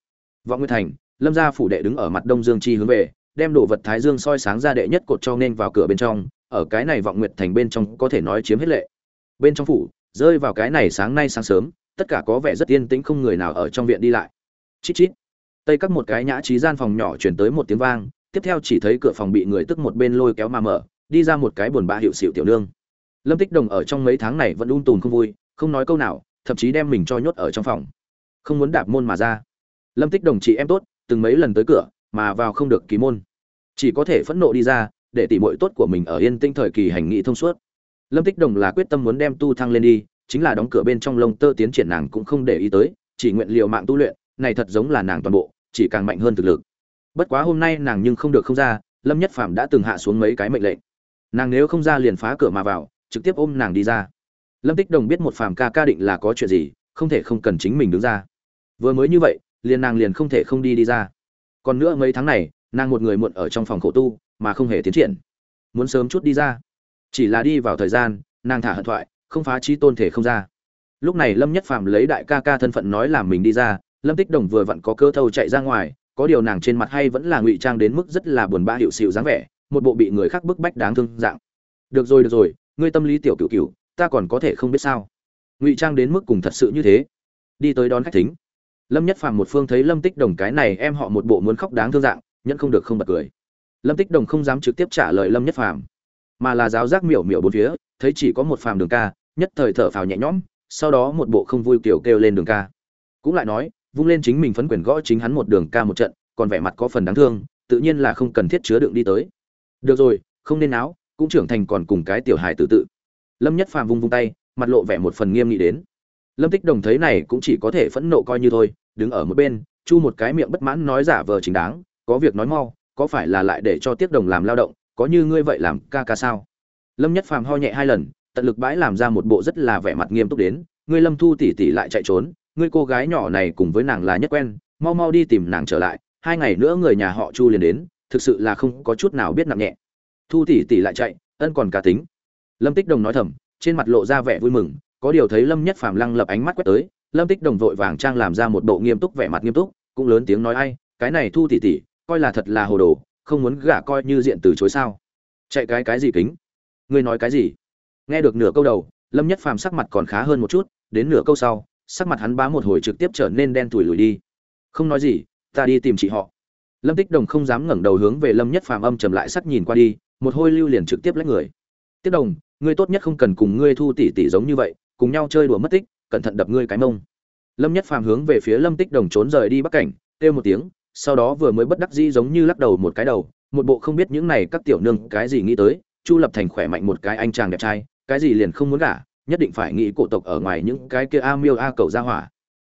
vọng nguyên thành, lâm gia phủ đệ đứng ở mặt đông dương chi hướng về, đem đồ vật thái dương soi sáng ra đệ nhất cột cho nên vào cửa bên trong, ở cái này vọng nguyệt thành bên trong có thể nói chiếm hết lệ. Bên trong phủ, rơi vào cái này sáng nay sáng sớm, tất cả có vẻ rất yên tĩnh không người nào ở trong viện đi lại. Chít chít. Tây các một cái nhã trí gian phòng nhỏ chuyển tới một tiếng vang, tiếp theo chỉ thấy cửa phòng bị người tức một bên lôi kéo mà mở, đi ra một cái buồn bã hiệu xịu tiểu nương lâm tích đồng ở trong mấy tháng này vẫn un tùn không vui, không nói câu nào, thậm chí đem mình cho nhốt ở trong phòng. Không muốn đạp môn mà ra. Lâm tích đồng chị em tốt, từng mấy lần tới cửa, mà vào không được ký môn. Chỉ có thể phẫn nộ đi ra, để tỉ mội tốt của mình ở yên tinh thời kỳ hành nghị thông suốt. Lâm tích đồng là quyết tâm muốn đem tu thăng lên đi, chính là đóng cửa bên trong lông tơ tiến triển nàng cũng không để ý tới, chỉ nguyện liệu mạng tu luyện, này thật giống là nàng toàn bộ, chỉ càng mạnh hơn thực lực. Bất quá hôm nay nàng nhưng không được không ra, lâm nhất Phạm đã từng hạ xuống mấy cái mệnh lệnh. Nàng nếu không ra liền phá cửa mà vào trực tiếp ôm nàng đi ra. Lâm tích đồng biết một phàm ca ca định là có chuyện gì, không thể không cần chính mình đứng ra. Vừa mới như vậy, liền nàng liền không thể không đi đi ra. Còn nữa mấy tháng này, nàng một người muộn ở trong phòng khổ tu, mà không hề tiến triển. Muốn sớm chút đi ra. Chỉ là đi vào thời gian, nàng thả hận thoại, không phá trí tôn thể không ra. Lúc này lâm nhất phàm lấy đại ca ca thân phận nói làm mình đi ra, lâm tích đồng vừa vặn có cơ thâu chạy ra ngoài, có điều nàng trên mặt hay vẫn là ngụy trang đến mức rất là buồn bã hiệu xịu dáng vẻ, một bộ bị người khác bức bách đáng thương dạng. Được rồi được rồi ngươi tâm lý tiểu cựu cựu, ta còn có thể không biết sao? Ngụy trang đến mức cùng thật sự như thế. Đi tới đón khách thính. Lâm nhất phàm một phương thấy lâm tích đồng cái này em họ một bộ muốn khóc đáng thương dạng, nhẫn không được không bật cười. Lâm tích đồng không dám trực tiếp trả lời lâm nhất phàm, mà là giáo giác miểu miểu bốn phía, thấy chỉ có một phàm đường ca, nhất thời thở phào nhẹ nhõm, sau đó một bộ không vui kiểu kêu lên đường ca. Cũng lại nói, vung lên chính mình phấn quyền gõ chính hắn một đường ca một trận, còn vẻ mặt có phần đáng thương, tự nhiên là không cần thiết chứa đựng đi tới. Được rồi, không nên áo cũng trưởng thành còn cùng cái tiểu hài tự tự. Lâm nhất phàm vung vung tay, mặt lộ vẻ một phần nghiêm nghị đến. Lâm tích đồng thấy này cũng chỉ có thể phẫn nộ coi như thôi, đứng ở một bên, chu một cái miệng bất mãn nói giả vờ chính đáng, có việc nói mau, có phải là lại để cho Tiết đồng làm lao động, có như ngươi vậy làm ca ca sao? Lâm nhất phàm ho nhẹ hai lần, tận lực bãi làm ra một bộ rất là vẻ mặt nghiêm túc đến, ngươi lâm thu tỷ tỷ lại chạy trốn, ngươi cô gái nhỏ này cùng với nàng là nhất quen, mau mau đi tìm nàng trở lại, hai ngày nữa người nhà họ chu liền đến, thực sự là không có chút nào biết nặng nhẹ thu tỷ tỷ lại chạy, ân còn cả tính. Lâm tích đồng nói thầm, trên mặt lộ ra vẻ vui mừng, có điều thấy lâm nhất phàm lăng lập ánh mắt quét tới, lâm tích đồng vội vàng trang làm ra một bộ nghiêm túc vẻ mặt nghiêm túc, cũng lớn tiếng nói ai, cái này thu tỷ tỷ, coi là thật là hồ đồ, không muốn gả coi như diện từ chối sao. Chạy cái cái gì kính? Ngươi nói cái gì? Nghe được nửa câu đầu, lâm nhất phàm sắc mặt còn khá hơn một chút, đến nửa câu sau, sắc mặt hắn bá một hồi trực tiếp trở nên đen tủi lùi đi. Không nói gì, ta đi tìm chị họ. Lâm tích đồng không dám ngẩng đầu hướng về lâm nhất phàm âm trầm lại sắc nhìn qua đi một hôi lưu liền trực tiếp lách người. Tiếp đồng, ngươi tốt nhất không cần cùng ngươi thu tỷ tỷ giống như vậy, cùng nhau chơi đùa mất tích, cẩn thận đập ngươi cái mông. Lâm nhất phàm hướng về phía lâm tích đồng trốn rời đi bắc cảnh, kêu một tiếng, sau đó vừa mới bất đắc dĩ giống như lắc đầu một cái đầu, một bộ không biết những này các tiểu nương cái gì nghĩ tới, chu lập thành khỏe mạnh một cái anh chàng đẹp trai, cái gì liền không muốn gả, nhất định phải nghĩ cổ tộc ở ngoài những cái kia a miêu a cầu ra hỏa.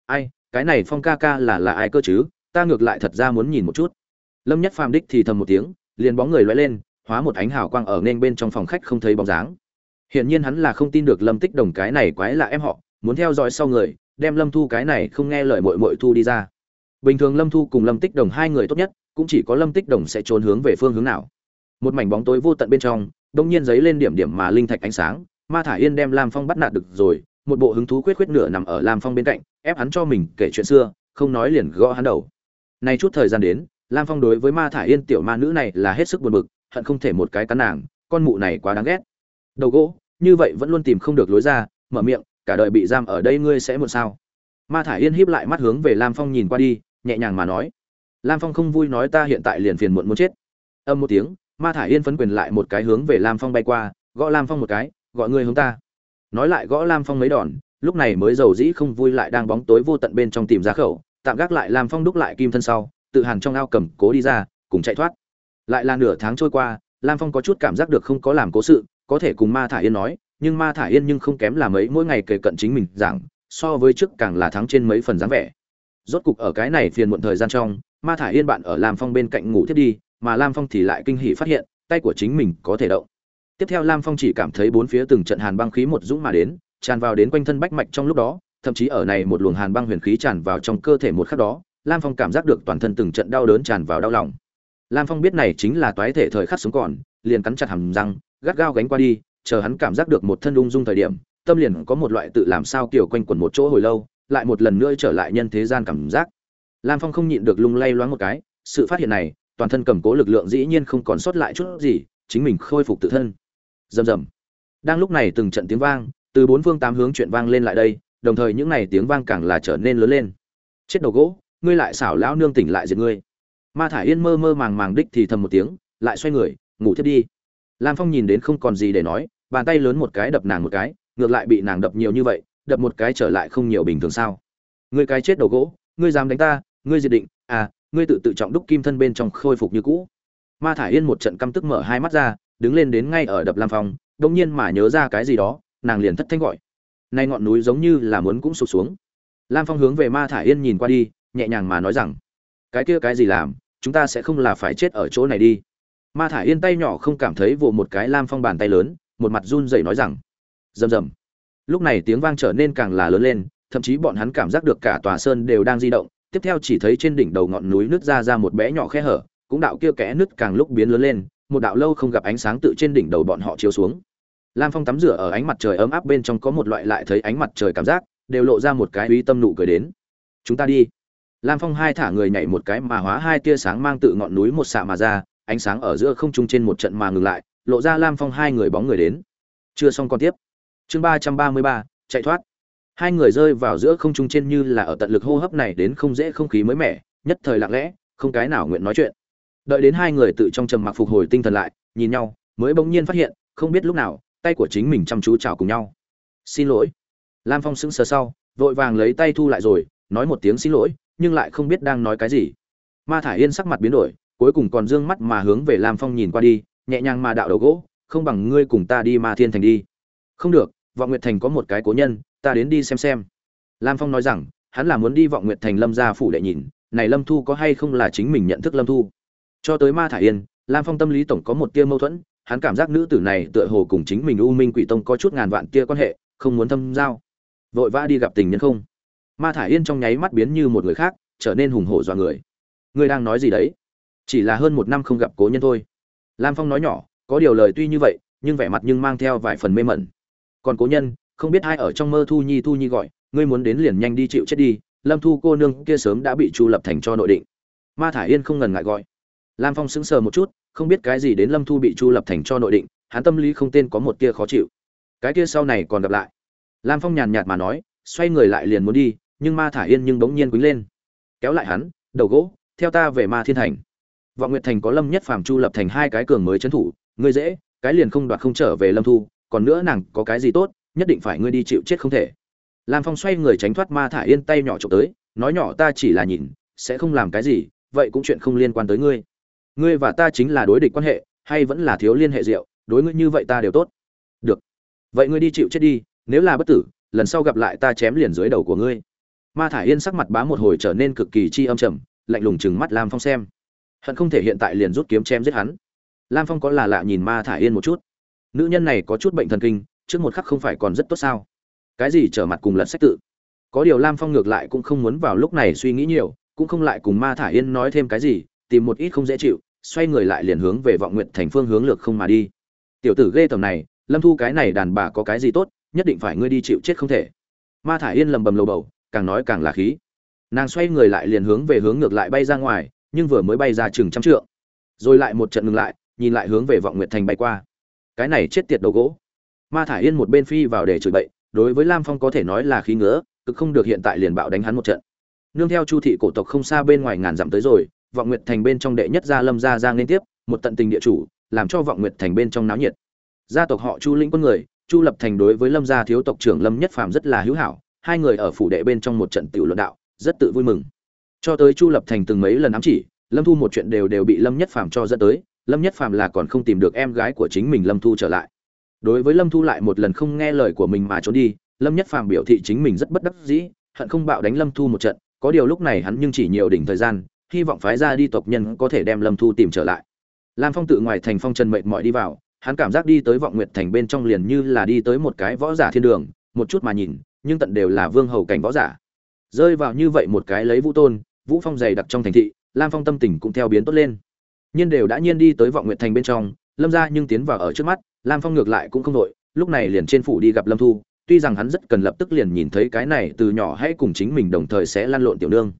Ai, cái này phong ca ca là là ai cơ chứ? Ta ngược lại thật ra muốn nhìn một chút. Lâm nhất phàm đích thì thầm một tiếng, liền bóng người lóe lên hóa một ánh hào quang ở nên bên trong phòng khách không thấy bóng dáng. Hiển nhiên hắn là không tin được lâm tích đồng cái này quái là em họ, muốn theo dõi sau người, đem lâm thu cái này không nghe lời mội mội thu đi ra. Bình thường lâm thu cùng lâm tích đồng hai người tốt nhất, cũng chỉ có lâm tích đồng sẽ trốn hướng về phương hướng nào. Một mảnh bóng tối vô tận bên trong đông nhiên giấy lên điểm điểm mà linh thạch ánh sáng, ma thả yên đem lam phong bắt nạt được rồi, một bộ hứng thú quyết quyết nửa nằm ở lam phong bên cạnh, ép hắn cho mình kể chuyện xưa, không nói liền gõ hắn đầu. Nay chút thời gian đến, lam phong đối với ma thả yên tiểu ma nữ này là hết sức buồn bực hận không thể một cái cắn nàng, con mụ này quá đáng ghét. Đầu gỗ, như vậy vẫn luôn tìm không được lối ra, mở miệng, cả đời bị giam ở đây ngươi sẽ một sao? Ma thả yên híp lại mắt hướng về lam phong nhìn qua đi, nhẹ nhàng mà nói. Lam phong không vui nói ta hiện tại liền phiền muộn muốn chết. Âm một tiếng, ma thả yên phấn quyền lại một cái hướng về lam phong bay qua, gõ lam phong một cái, gọi ngươi hướng ta. Nói lại gõ lam phong mấy đòn, lúc này mới giàu dĩ không vui lại đang bóng tối vô tận bên trong tìm ra khẩu, tạm gác lại lam phong đúc lại kim thân sau, tự hàn trong ao cầm cố đi ra, cùng chạy thoát lại là nửa tháng trôi qua, lam phong có chút cảm giác được không có làm cố sự, có thể cùng ma thả yên nói, nhưng ma thả yên nhưng không kém làm ấy mỗi ngày kể cận chính mình giảng, so với trước càng là thắng trên mấy phần dáng vẻ. Rốt cục ở cái này phiền muộn thời gian trong, ma thả yên bạn ở lam phong bên cạnh ngủ thiết đi, mà lam phong thì lại kinh hỉ phát hiện, tay của chính mình có thể động. Tiếp theo lam phong chỉ cảm thấy bốn phía từng trận hàn băng khí một dũng mà đến, tràn vào đến quanh thân bách mạch trong lúc đó, thậm chí ở này một luồng hàn băng huyền khí tràn vào trong cơ thể một khắc đó, lam phong cảm giác được toàn thân từng trận đau đớn tràn vào đau lòng lam phong biết này chính là toái thể thời khắc sống còn, liền cắn chặt hàm răng, gắt gao gánh qua đi, chờ hắn cảm giác được một thân ung dung thời điểm, tâm liền có một loại tự làm sao kiểu quanh quẩn một chỗ hồi lâu, lại một lần nữa trở lại nhân thế gian cảm giác. Lam phong không nhịn được lung lay loáng một cái, sự phát hiện này, toàn thân cầm cố lực lượng dĩ nhiên không còn sót lại chút gì, chính mình khôi phục tự thân. Rầm rầm. Đang lúc này từng trận tiếng vang, từ bốn phương tám hướng chuyện vang lên lại đây, đồng thời những này tiếng vang càng là trở nên lớn lên. Chết đầu gỗ, ngươi lại xảo lão nương tỉnh lại diệt ngươi ma thả yên mơ mơ màng màng đích thì thầm một tiếng, lại xoay người, ngủ thiếp đi. Lam phong nhìn đến không còn gì để nói, bàn tay lớn một cái đập nàng một cái, ngược lại bị nàng đập nhiều như vậy, đập một cái trở lại không nhiều bình thường sao. Ngươi cái chết đầu gỗ, ngươi dám đánh ta, ngươi diệt định à ngươi tự tự trọng đúc kim thân bên trong khôi phục như cũ. Ma thả yên một trận căm tức mở hai mắt ra, đứng lên đến ngay ở đập lam phong đông nhiên mà nhớ ra cái gì đó, nàng liền thất thanh gọi. Nay ngọn núi giống như là muốn cũng sụp xuống. Lam phong hướng về ma thả yên nhìn qua đi, nhẹ nhàng mà nói rằng cái kia cái gì làm, chúng ta sẽ không là phải chết ở chỗ này đi. Ma thả yên tay nhỏ không cảm thấy vụ một cái lam phong bàn tay lớn, một mặt run rẩy nói rằng, rầm rầm. Lúc này tiếng vang trở nên càng là lớn lên, thậm chí bọn hắn cảm giác được cả tòa sơn đều đang di động, tiếp theo chỉ thấy trên đỉnh đầu ngọn núi nước ra ra một bé nhỏ khe hở, cũng đạo kia kẽ nứt càng lúc biến lớn lên, một đạo lâu không gặp ánh sáng tự trên đỉnh đầu bọn họ chiếu xuống. Lam phong tắm rửa ở ánh mặt trời ấm áp bên trong có một loại lại thấy ánh mặt trời cảm giác, đều lộ ra một cái uy tâm nụ cười đến. Chúng ta đi lam phong hai thả người nhảy một cái mà hóa hai tia sáng mang tự ngọn núi một xạ mà ra, ánh sáng ở giữa không trung trên một trận mà ngừng lại, lộ ra lam phong hai người bóng người đến. Chưa xong còn tiếp. Chương ba trăm ba mươi ba, chạy thoát. Hai người rơi vào giữa không trung trên như là ở tận lực hô hấp này đến không dễ không khí mới mẻ, nhất thời lặng lẽ, không cái nào nguyện nói chuyện. Đợi đến hai người tự trong trầm mặc phục hồi tinh thần lại, nhìn nhau, mới bỗng nhiên phát hiện, không biết lúc nào, tay của chính mình chăm chú chào cùng nhau. Xin lỗi. Lam phong sững sờ sau, vội vàng lấy tay thu lại rồi, nói một tiếng xin lỗi nhưng lại không biết đang nói cái gì. Ma thả yên sắc mặt biến đổi, cuối cùng còn d ư ơ n g mắt mà hướng về lam phong nhìn qua đi, nhẹ nhàng mà đạo đầu gỗ, không bằng ngươi cùng ta đi ma thiên thành đi. Không được, vọng nguyệt thành có một cái cố nhân, ta đến đi xem xem. Lam phong nói rằng, hắn là muốn đi vọng nguyệt thành lâm gia phủ để nhìn, này lâm thu có hay không là chính mình nhận thức lâm thu. Cho tới ma thả yên, lam phong tâm lý tổng có một tia mâu thuẫn, hắn cảm giác nữ tử này tựa hồ cùng chính mình u minh quỷ tông có chút ngàn vạn tia quan hệ, không muốn thâm giao. Vội vã đi gặp tình nhân không? Ma thả yên trong nháy mắt biến như một người khác, trở nên hùng hổ dọa người. Ngươi đang nói gì đấy? Chỉ là hơn một năm không gặp cố nhân thôi. Lam phong nói nhỏ, có điều lời tuy như vậy, nhưng vẻ mặt nhưng mang theo vài phần mê mẩn. Còn cố nhân, không biết ai ở trong mơ thu nhi thu nhi gọi, ngươi muốn đến liền nhanh đi chịu chết đi, lâm thu cô nương kia sớm đã bị chu lập thành cho nội định. Ma thả yên không ngần ngại gọi. Lam phong sững sờ một chút, không biết cái gì đến lâm thu bị chu lập thành cho nội định, hắn tâm lý không tên có một tia khó chịu. Cái kia sau này còn gặp lại. Lam phong nhàn nhạt mà nói, xoay người lại liền muốn đi nhưng ma thả yên nhưng bỗng nhiên quýnh lên. Kéo lại hắn, đầu gỗ, theo ta về ma thiên thành. Vọng nguyệt thành có lâm nhất phàm chu lập thành hai cái cường mới trấn thủ, ngươi dễ, cái liền không đoạt không trở về lâm thu, còn nữa nàng có cái gì tốt, nhất định phải ngươi đi chịu chết không thể. Lam phong xoay người tránh thoát ma thả yên tay nhỏ trộm tới, nói nhỏ ta chỉ là nhìn, sẽ không làm cái gì, vậy cũng chuyện không liên quan tới ngươi. Ngươi và ta chính là đối địch quan hệ, hay vẫn là thiếu liên hệ rượu, đối ngươi như vậy ta đều tốt. Được. Vậy ngươi đi chịu chết đi, nếu là bất tử, lần sau gặp lại ta chém liền dưới đầu của ngươi ma thả yên sắc mặt bá một hồi trở nên cực kỳ chi âm trầm, lạnh lùng chừng mắt lam phong xem. Hận không thể hiện tại liền rút kiếm chém giết hắn. Lam phong có là lạ nhìn ma thả yên một chút. Nữ nhân này có chút bệnh thần kinh, trước một khắc không phải còn rất tốt sao? Cái gì trở mặt cùng lật sách tự? Có điều lam phong ngược lại cũng không muốn vào lúc này suy nghĩ nhiều, cũng không lại cùng ma thả yên nói thêm cái gì, tìm một ít không dễ chịu, xoay người lại liền hướng về vọng nguyện thành phương hướng lược không mà đi. Tiểu tử ghê tầm này, lâm thu cái này đàn bà có cái gì tốt, nhất định phải ngươi đi chịu chết không thể. Ma thả yên lầm bầm lầu bầu càng nói càng là khí. Nàng xoay người lại liền hướng về hướng ngược lại bay ra ngoài, nhưng vừa mới bay ra chừng trăm trượng. Rồi lại một trận ngừng lại, nhìn lại hướng về vọng nguyệt thành bay qua. Cái này chết tiệt đầu gỗ. Ma thả yên một bên phi vào để chửi bậy, đối với lam phong có thể nói là khí ngứa, cực không được hiện tại liền bạo đánh hắn một trận. Nương theo chu thị cổ tộc không xa bên ngoài ngàn dặm tới rồi, vọng nguyệt thành bên trong đệ nhất gia lâm gia giang liên tiếp, một tận tình địa chủ, làm cho vọng nguyệt thành bên trong náo nhiệt. Gia tộc họ chu linh quân người, chu lập thành đối với lâm gia thiếu tộc trưởng lâm nhất phàm rất là hữu hảo hai người ở phủ đệ bên trong một trận tiểu luận đạo, rất tự vui mừng. Cho tới chu lập thành từng mấy lần ám chỉ, lâm thu một chuyện đều đều bị lâm nhất phàm cho dẫn tới, lâm nhất phàm là còn không tìm được em gái của chính mình lâm thu trở lại. Đối với lâm thu lại một lần không nghe lời của mình mà trốn đi, lâm nhất phàm biểu thị chính mình rất bất đắc dĩ, hận không bạo đánh lâm thu một trận, có điều lúc này hắn nhưng chỉ nhiều đỉnh thời gian, hy vọng phái ra đi tộc nhân có thể đem lâm thu tìm trở lại. Lam phong tự ngoài thành phong trần mệt mỏi đi vào, hắn cảm giác đi tới vọng nguyệt thành bên trong liền như là đi tới một cái võ giả thiên đường, một chút mà nhìn nhưng tận đều là vương hầu cảnh võ giả. Rơi vào như vậy một cái lấy vũ tôn, vũ phong dày đặc trong thành thị, lam phong tâm tình cũng theo biến tốt lên. Nhiên đều đã nhiên đi tới vọng nguyện thành bên trong, lâm ra nhưng tiến vào ở trước mắt, lam phong ngược lại cũng không đội, lúc này liền trên phủ đi gặp lâm thu, tuy rằng hắn rất cần lập tức liền nhìn thấy cái này từ nhỏ hãy cùng chính mình đồng thời sẽ lăn lộn tiểu nương.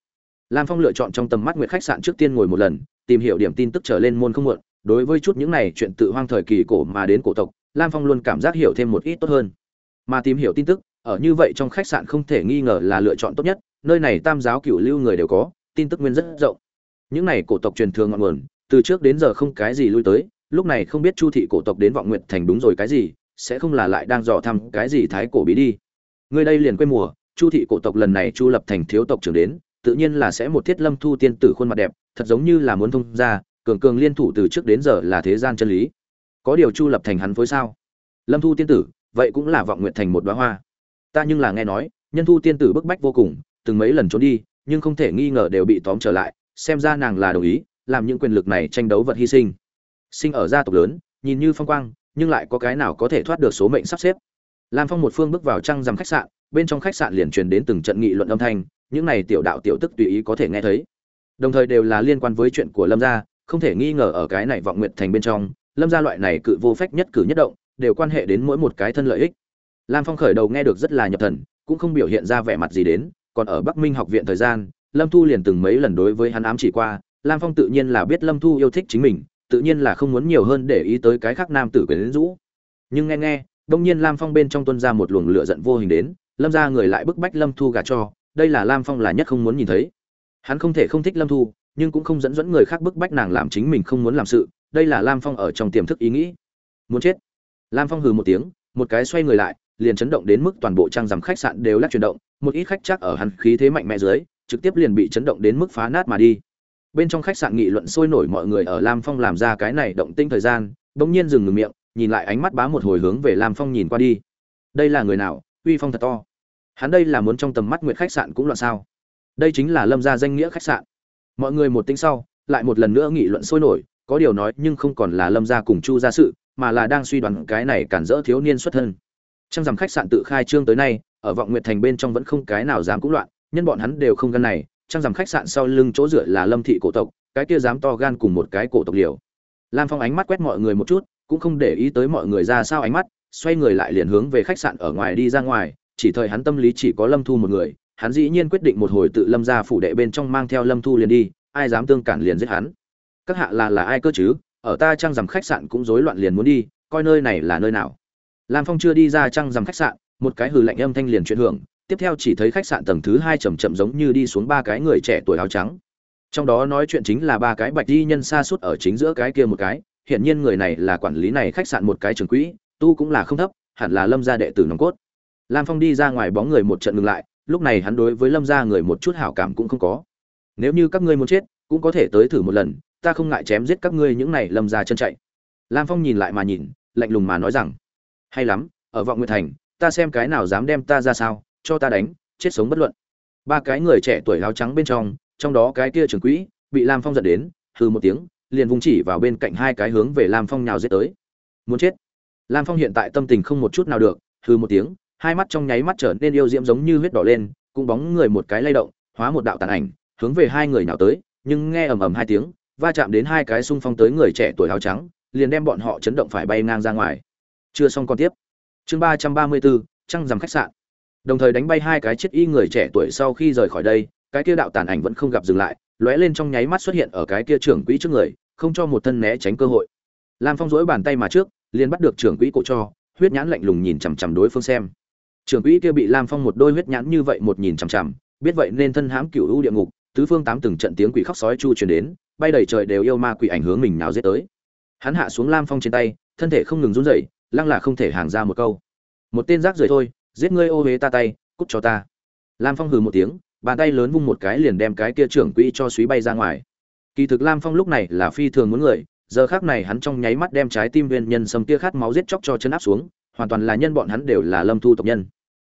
Lam phong lựa chọn trong tầm mắt nguyệt khách sạn trước tiên ngồi một lần, tìm hiểu điểm tin tức trở lên môn không muộn, đối với chút những này chuyện tự hoang thời kỳ cổ mà đến cổ tộc, lam phong luôn cảm giác hiểu thêm một ít tốt hơn. Mà tìm hiểu tin tức ở như vậy trong khách sạn không thể nghi ngờ là lựa chọn tốt nhất, nơi này tam giáo cửu lưu người đều có, tin tức nguyên rất rộng. Những này cổ tộc truyền thường ngọn nguồn, từ trước đến giờ không cái gì lui tới, lúc này không biết chu thị cổ tộc đến vọng nguyện thành đúng rồi cái gì, sẽ không là lại đang dò thăm cái gì thái cổ bí đi. Người đây liền quê mùa, chu thị cổ tộc lần này chu lập thành thiếu tộc trưởng đến, tự nhiên là sẽ một thiết lâm thu tiên tử khuôn mặt đẹp, thật giống như là muốn thông ra cường cường liên thủ từ trước đến giờ là thế gian chân lý. Có điều chu lập thành hắn phối sao? Lâm thu tiên tử, vậy cũng là vọng nguyện thành một đoá hoa ta nhưng là nghe nói, nhân thu tiên tử bức bách vô cùng, từng mấy lần trốn đi, nhưng không thể nghi ngờ đều bị tóm trở lại, xem ra nàng là đồng ý, làm những quyền lực này tranh đấu vật hy sinh. Sinh ở gia tộc lớn, nhìn như phong quang, nhưng lại có cái nào có thể thoát được số mệnh sắp xếp. Lam phong một phương bước vào trăng rằm khách sạn, bên trong khách sạn liền truyền đến từng trận nghị luận âm thanh, những này tiểu đạo tiểu tức tùy ý có thể nghe thấy. Đồng thời đều là liên quan với chuyện của lâm gia, không thể nghi ngờ ở cái này vọng nguyện thành bên trong, lâm gia loại này cự vô phách nhất cử nhất động, đều quan hệ đến mỗi một cái thân lợi ích lam phong khởi đầu nghe được rất là nhập thần, cũng không biểu hiện ra vẻ mặt gì đến, còn ở bắc minh học viện thời gian, lâm thu liền từng mấy lần đối với hắn ám chỉ qua, lam phong tự nhiên là biết lâm thu yêu thích chính mình, tự nhiên là không muốn nhiều hơn để ý tới cái khác nam tử quyến rũ. Nhưng nghe nghe, đông nhiên lam phong bên trong tuân ra một luồng lửa giận vô hình đến, lâm ra người lại bức bách lâm thu gả cho, đây là lam phong là nhất không muốn nhìn thấy. Hắn không thể không thích lâm thu, nhưng cũng không dẫn dẫn người khác bức bách nàng làm chính mình không muốn làm sự, đây là lam phong ở trong tiềm thức ý nghĩ. Muốn chết. Lam phong hừ một tiếng, một cái xoay người lại liền chấn động đến mức toàn bộ trang rằm khách sạn đều lắc chuyển động, một ít khách chắc ở hắn khí thế mạnh mẽ dưới, trực tiếp liền bị chấn động đến mức phá nát mà đi. Bên trong khách sạn nghị luận sôi nổi mọi người ở lam phong làm ra cái này động tinh thời gian, bỗng nhiên dừng ngừng miệng, nhìn lại ánh mắt bá một hồi hướng về lam phong nhìn qua đi. Đây là người nào? Uy phong thật to. Hắn đây là muốn trong tầm mắt nguyện khách sạn cũng loạn sao? Đây chính là lâm gia danh nghĩa khách sạn. Mọi người một tính sau, lại một lần nữa nghị luận sôi nổi, có điều nói nhưng không còn là lâm gia cùng chu gia sự, mà là đang suy đoán cái này cản rỡ thiếu niên xuất thân trong dằm khách sạn tự khai trương tới nay, ở vọng nguyệt thành bên trong vẫn không cái nào dám cũng loạn, nhân bọn hắn đều không gan này trang dằm khách sạn sau lưng chỗ dựa là lâm thị cổ tộc, cái kia dám to gan cùng một cái cổ tộc liều. Lam phong ánh mắt quét mọi người một chút, cũng không để ý tới mọi người ra sao ánh mắt, xoay người lại liền hướng về khách sạn ở ngoài đi ra ngoài, chỉ thời hắn tâm lý chỉ có lâm thu một người, hắn dĩ nhiên quyết định một hồi tự lâm ra phủ đệ bên trong mang theo lâm thu liền đi, ai dám tương cản liền giết hắn. Các hạ là là ai cơ chứ, ở ta trang rằm khách sạn cũng rối loạn liền muốn đi, coi nơi này là nơi nào lam phong chưa đi ra trang rằm khách sạn, một cái hừ lạnh âm thanh liền chuyển hưởng, tiếp theo chỉ thấy khách sạn tầng thứ hai chầm chậm giống như đi xuống ba cái người trẻ tuổi áo trắng. Trong đó nói chuyện chính là ba cái bạch di nhân xa suốt ở chính giữa cái kia một cái hiện nhiên người này là quản lý này khách sạn một cái trường quỹ, tu cũng là không thấp, hẳn là lâm gia đệ tử nòng cốt. Lam phong đi ra ngoài bóng người một trận ngừng lại, lúc này hắn đối với lâm gia người một chút hảo cảm cũng không có. Nếu như các ngươi muốn chết, cũng có thể tới thử một lần, ta không ngại chém giết các ngươi những này lâm gia chân chạy. Lam phong nhìn lại mà nhìn, lạnh lùng mà nói rằng hay lắm, ở vọng nguyệt thành, ta xem cái nào dám đem ta ra sao, cho ta đánh, chết sống bất luận. Ba cái người trẻ tuổi áo trắng bên trong trong đó cái kia trưởng quỹ, bị lam phong giật đến hư một tiếng, liền vung chỉ vào bên cạnh hai cái hướng về lam phong nhào giết tới. Muốn chết. Lam phong hiện tại tâm tình không một chút nào được hư một tiếng, hai mắt trong nháy mắt trở nên yêu diễm giống như huyết đỏ lên, cũng bóng người một cái lay động, hóa một đạo tàn ảnh, hướng về hai người nào tới, nhưng nghe ầm ầm hai tiếng, va chạm đến hai cái xung phong tới người trẻ tuổi áo trắng, liền đem bọn họ chấn động phải bay ngang ra ngoài chưa xong còn tiếp. Chương ba trăm ba mươi bốn, trăng rằm khách sạn. Đồng thời đánh bay hai cái chết y người trẻ tuổi sau khi rời khỏi đây, cái kia đạo tàn ảnh vẫn không gặp dừng lại, lóe lên trong nháy mắt xuất hiện ở cái kia trưởng quỹ trước người, không cho một thân né tránh cơ hội. Lam phong dỗi bàn tay mà trước, liền bắt được trưởng quỹ cổ cho, huyết nhãn lạnh lùng nhìn chằm chằm đối phương xem. Trưởng quỹ kia bị lam phong một đôi huyết nhãn như vậy một nhìn chằm chằm, biết vậy nên thân hãm cựu ưu địa ngục, tứ phương tám từng trận tiếng quỷ khóc sói chu truyền đến, bay đầy trời đều yêu ma quỷ ảnh hướng mình nào giết tới. Hắn hạ xuống lam phong trên tay, thân thể không ngừng run rẩy lăng là không thể hàng ra một câu. Một tên rác rưởi thôi, giết ngươi ô huế ta tay, cút cho ta. Lam phong hừ một tiếng, bàn tay lớn vung một cái liền đem cái kia trưởng quỹ cho suý bay ra ngoài. Kỳ thực lam phong lúc này là phi thường muốn người, giờ khác này hắn trong nháy mắt đem trái tim viên nhân sâm kia khát máu giết chóc cho chân áp xuống, hoàn toàn là nhân bọn hắn đều là lâm thu tộc nhân.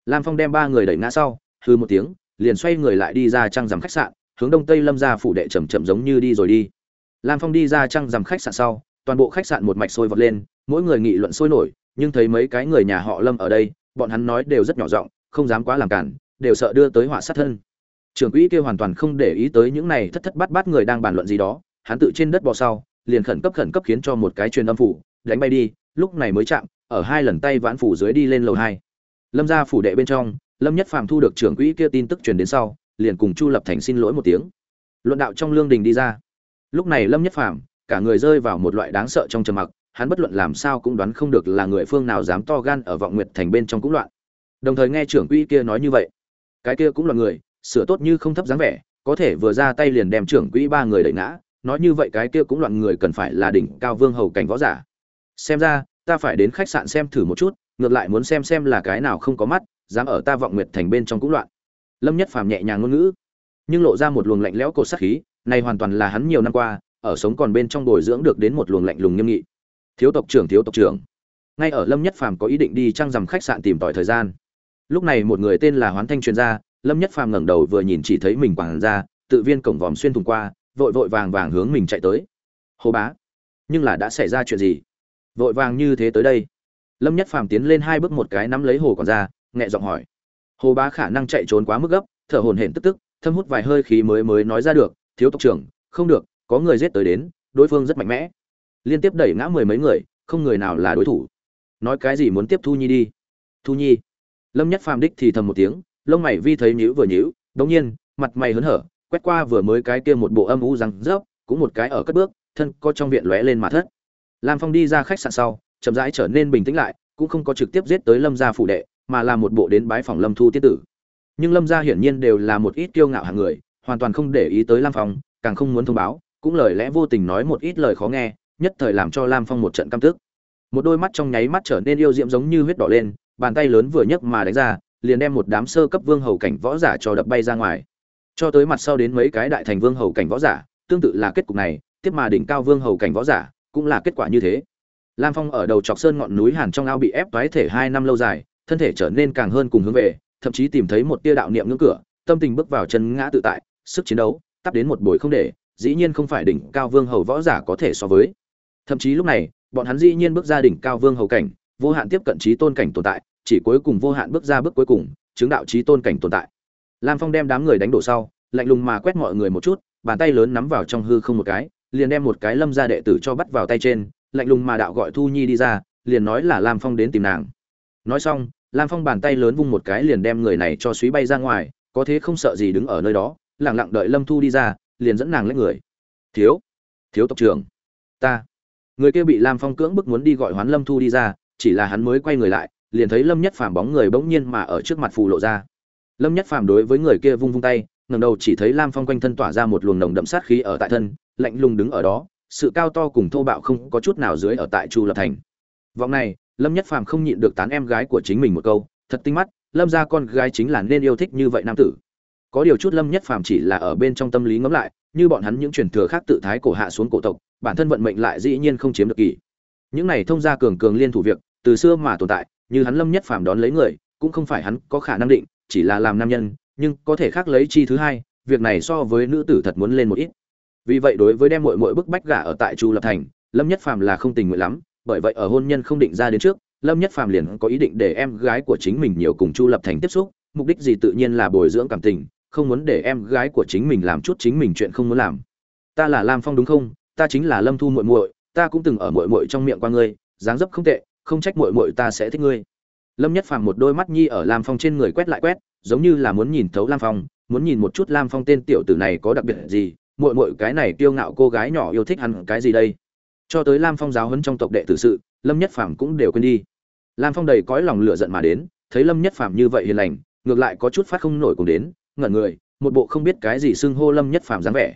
Lam phong đem ba người đẩy ngã sau hư một tiếng, liền xoay người lại đi ra trăng rằm khách sạn, hướng đông tây lâm ra phủ đệ chậm chậm giống như đi rồi đi. Lam phong đi ra trăng rằm khách sạn sau, toàn bộ khách sạn một mạch sôi vọt lên mỗi người nghị luận sôi nổi, nhưng thấy mấy cái người nhà họ lâm ở đây, bọn hắn nói đều rất nhỏ giọng, không dám quá làm cản, đều sợ đưa tới họa sát thân. Trưởng quỹ kia hoàn toàn không để ý tới những này thất thất bát bát người đang bàn luận gì đó, hắn tự trên đất bò sau, liền khẩn cấp khẩn cấp khiến cho một cái truyền âm phủ, đánh bay đi, lúc này mới chạm, ở hai lần tay vãn phủ dưới đi lên lầu hai. Lâm ra phủ đệ bên trong, lâm nhất phàm thu được trưởng quỹ kia tin tức truyền đến sau, liền cùng chu lập thành xin lỗi một tiếng. Luận đạo trong lương đình đi ra. Lúc này lâm nhất phàm, cả người rơi vào một loại đáng sợ trong trầm mặc hắn bất luận làm sao cũng đoán không được là người phương nào dám to gan ở vọng nguyệt thành bên trong cũng loạn. Đồng thời nghe trưởng quỹ kia nói như vậy, cái kia cũng là người, sửa tốt như không thấp dáng vẻ, có thể vừa ra tay liền đem trưởng quỹ ba người đẩy ngã, nói như vậy cái kia cũng loạn người cần phải là đỉnh cao vương hầu cảnh võ giả. Xem ra, ta phải đến khách sạn xem thử một chút, ngược lại muốn xem xem là cái nào không có mắt, dám ở ta vọng nguyệt thành bên trong cũng loạn. Lâm nhất phàm nhẹ nhàng ngôn ngữ, nhưng lộ ra một luồng lạnh lẽo cột sát khí, này hoàn toàn là hắn nhiều năm qua, ở sống còn bên trong bồi dưỡng được đến một luồng lạnh lùng nghiêm nghị thiếu tộc trưởng, thiếu tộc trưởng. Ngay ở lâm nhất phàm có ý định đi trăng rằm khách sạn tìm tòi thời gian. Lúc này một người tên là hoán thanh chuyên gia lâm nhất phàm ngẩng đầu vừa nhìn chỉ thấy mình quảng ra, tự viên cổng vòm xuyên thùng qua, vội vội vàng vàng hướng mình chạy tới. Hồ bá, nhưng là đã xảy ra chuyện gì? Vội vàng như thế tới đây. Lâm nhất phàm tiến lên hai bước một cái nắm lấy hồ còn ra, nhẹ giọng hỏi. Hồ bá khả năng chạy trốn quá mức gấp, thở hổn hển tức tức, thâm hút vài hơi khí mới mới nói ra được, thiếu tộc trưởng, không được, có người giết tới đến, đối phương rất mạnh mẽ liên tiếp đẩy ngã mười mấy người, không người nào là đối thủ. Nói cái gì muốn tiếp thu nhi đi? Thu nhi. Lâm nhất phàm đích thì thầm một tiếng, lông mày vi thấy nhíu vừa nhíu, đống nhiên, mặt mày hớn hở, quét qua vừa mới cái kia một bộ âm u răng rớp, cũng một cái ở cất bước, thân có trong viện lóe lên mà thất. Lam phong đi ra khách sạn sau, chậm rãi trở nên bình tĩnh lại, cũng không có trực tiếp giết tới lâm gia phủ đệ, mà là một bộ đến bái phòng lâm thu tiết tử. Nhưng lâm gia hiển nhiên đều là một ít kiêu ngạo hàng người, hoàn toàn không để ý tới lam phong, càng không muốn thông báo, cũng lời lẽ vô tình nói một ít lời khó nghe nhất thời làm cho lam phong một trận căm tức. Một đôi mắt trong nháy mắt trở nên yêu diễm giống như huyết đỏ lên, bàn tay lớn vừa nhấc mà đánh ra, liền đem một đám sơ cấp vương hầu cảnh võ giả cho đập bay ra ngoài. Cho tới mặt sau đến mấy cái đại thành vương hầu cảnh võ giả, tương tự là kết cục này, tiếp mà đỉnh cao vương hầu cảnh võ giả, cũng là kết quả như thế. Lam phong ở đầu chọc sơn ngọn núi hàn trong ao bị ép toái thể hai năm lâu dài, thân thể trở nên càng hơn cùng hướng về, thậm chí tìm thấy một tia đạo niệm ngưỡng cửa, tâm tình bước vào chân ngã tự tại, sức chiến đấu, tắp đến một buổi không để, dĩ nhiên không phải đỉnh cao vương hầu võ giả có thể so với thậm chí lúc này, bọn hắn dĩ nhiên bước ra đỉnh cao vương hầu cảnh, vô hạn tiếp cận trí tôn cảnh tồn tại, chỉ cuối cùng vô hạn bước ra bước cuối cùng, chứng đạo trí tôn cảnh tồn tại. Lam phong đem đám người đánh đổ sau, lạnh lùng mà quét mọi người một chút, bàn tay lớn nắm vào trong hư không một cái, liền đem một cái lâm ra đệ tử cho bắt vào tay trên, lạnh lùng mà đạo gọi thu nhi đi ra, liền nói là lam phong đến tìm nàng. Nói xong, lam phong bàn tay lớn vung một cái liền đem người này cho suý bay ra ngoài, có thế không sợ gì đứng ở nơi đó lẳng lặng đợi lâm thu đi ra, liền dẫn nàng lấy người. Thiếu thiếu tộc trưởng, ta người kia bị lam phong cưỡng bức muốn đi gọi hoán lâm thu đi ra, chỉ là hắn mới quay người lại, liền thấy lâm nhất phàm bóng người bỗng nhiên mà ở trước mặt phù lộ ra. Lâm nhất phàm đối với người kia vung vung tay, ngẩng đầu chỉ thấy lam phong quanh thân tỏa ra một luồng nồng đậm sát khí ở tại thân, lạnh lùng đứng ở đó, sự cao to cùng thô bạo không có chút nào dưới ở tại chu lập thành. Vọng này, lâm nhất phàm không nhịn được tán em gái của chính mình một câu, thật tinh mắt, lâm ra con gái chính là nên yêu thích như vậy nam tử. Có điều chút lâm nhất phàm chỉ là ở bên trong tâm lý ngẫm lại, như bọn hắn những truyền thừa khác tự thái cổ hạ xuống cổ tộc bản thân vận mệnh lại dĩ nhiên không chiếm được kỳ. Những này thông gia cường cường liên thủ việc, từ xưa mà tồn tại, như hắn lâm nhất phàm đón lấy người, cũng không phải hắn có khả năng định, chỉ là làm nam nhân, nhưng có thể khác lấy chi thứ hai, việc này so với nữ tử thật muốn lên một ít. Vì vậy đối với đem muội muội bức bách gả ở tại chu lập thành, lâm nhất phàm là không tình nguyện lắm, bởi vậy ở hôn nhân không định ra đến trước, lâm nhất phàm liền có ý định để em gái của chính mình nhiều cùng chu lập thành tiếp xúc, mục đích gì tự nhiên là bồi dưỡng cảm tình, không muốn để em gái của chính mình làm chút chính mình chuyện không muốn làm. Ta là lam phong đúng không? Ta chính là lâm thu muội muội, ta cũng từng ở muội muội trong miệng qua ngươi, dáng dấp không tệ, không trách muội muội ta sẽ thích ngươi. Lâm nhất phàm một đôi mắt nhi ở lam phong trên người quét lại quét, giống như là muốn nhìn thấu lam phong, muốn nhìn một chút lam phong tên tiểu tử này có đặc biệt gì, muội muội cái này kiêu ngạo cô gái nhỏ yêu thích hắn cái gì đây. Cho tới lam phong giáo huấn trong tộc đệ tử sự, lâm nhất phàm cũng đều quên đi. Lam phong đầy cõi lòng lửa giận mà đến, thấy lâm nhất phàm như vậy hiền lành, ngược lại có chút phát không nổi cùng đến, ngẩn người, một bộ không biết cái gì xưng hô lâm nhất phàm dáng vẻ.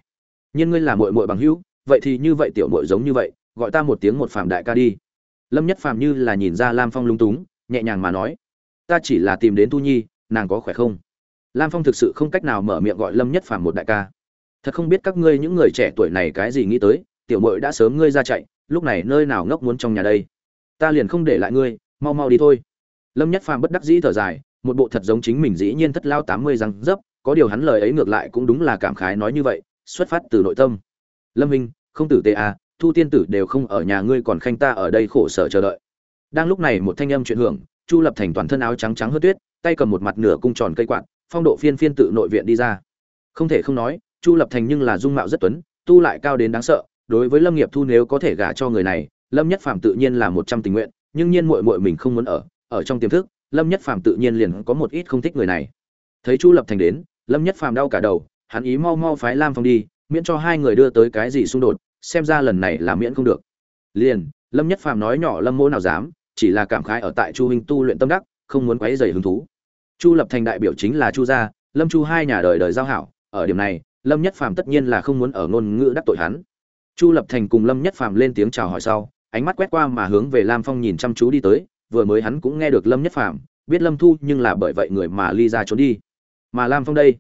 Nhưng ngươi là muội muội bằng hữu vậy thì như vậy tiểu muội giống như vậy, gọi ta một tiếng một phàm đại ca đi. Lâm nhất phàm như là nhìn ra lam phong lung túng, nhẹ nhàng mà nói, ta chỉ là tìm đến tu nhi, nàng có khỏe không? Lam phong thực sự không cách nào mở miệng gọi lâm nhất phàm một đại ca. Thật không biết các ngươi những người trẻ tuổi này cái gì nghĩ tới, tiểu muội đã sớm ngươi ra chạy, lúc này nơi nào ngốc muốn trong nhà đây? Ta liền không để lại ngươi, mau mau đi thôi. Lâm nhất phàm bất đắc dĩ thở dài, một bộ thật giống chính mình dĩ nhiên thất lao tám mươi răng dấp, có điều hắn lời ấy ngược lại cũng đúng là cảm khái nói như vậy, xuất phát từ nội tâm lâm minh, không tử tê à thu tiên tử đều không ở nhà ngươi còn khanh ta ở đây khổ sở chờ đợi. Đang lúc này một thanh âm chuyện hưởng, chu lập thành toàn thân áo trắng trắng hớt tuyết, tay cầm một mặt nửa cung tròn cây quạt, phong độ phiên phiên tự nội viện đi ra. Không thể không nói, chu lập thành nhưng là dung mạo rất tuấn, tu lại cao đến đáng sợ, đối với lâm nghiệp thu nếu có thể gả cho người này, lâm nhất phàm tự nhiên là một trăm tình nguyện, nhưng nhiên muội muội mình không muốn ở ở trong tiềm thức, lâm nhất phàm tự nhiên liền có một ít không thích người này. Thấy chu lập thành đến, lâm nhất phàm đau cả đầu, hắn ý mau mau phái lam phong đi miễn cho hai người đưa tới cái gì xung đột, xem ra lần này là miễn không được. Liền, lâm nhất phàm nói nhỏ lâm mỗ nào dám, chỉ là cảm khái ở tại chu huynh tu luyện tâm đắc, không muốn quấy dày hứng thú. Chu lập thành đại biểu chính là chu gia, lâm chu hai nhà đời đời giao hảo, ở điểm này, lâm nhất phàm tất nhiên là không muốn ở ngôn ngữ đắc tội hắn. Chu lập thành cùng lâm nhất phàm lên tiếng chào hỏi sau, ánh mắt quét qua mà hướng về lam phong nhìn chăm chú đi tới, vừa mới hắn cũng nghe được lâm nhất phàm, biết lâm thu nhưng là bởi vậy người mà ly ra trốn đi. Mà lam phong đây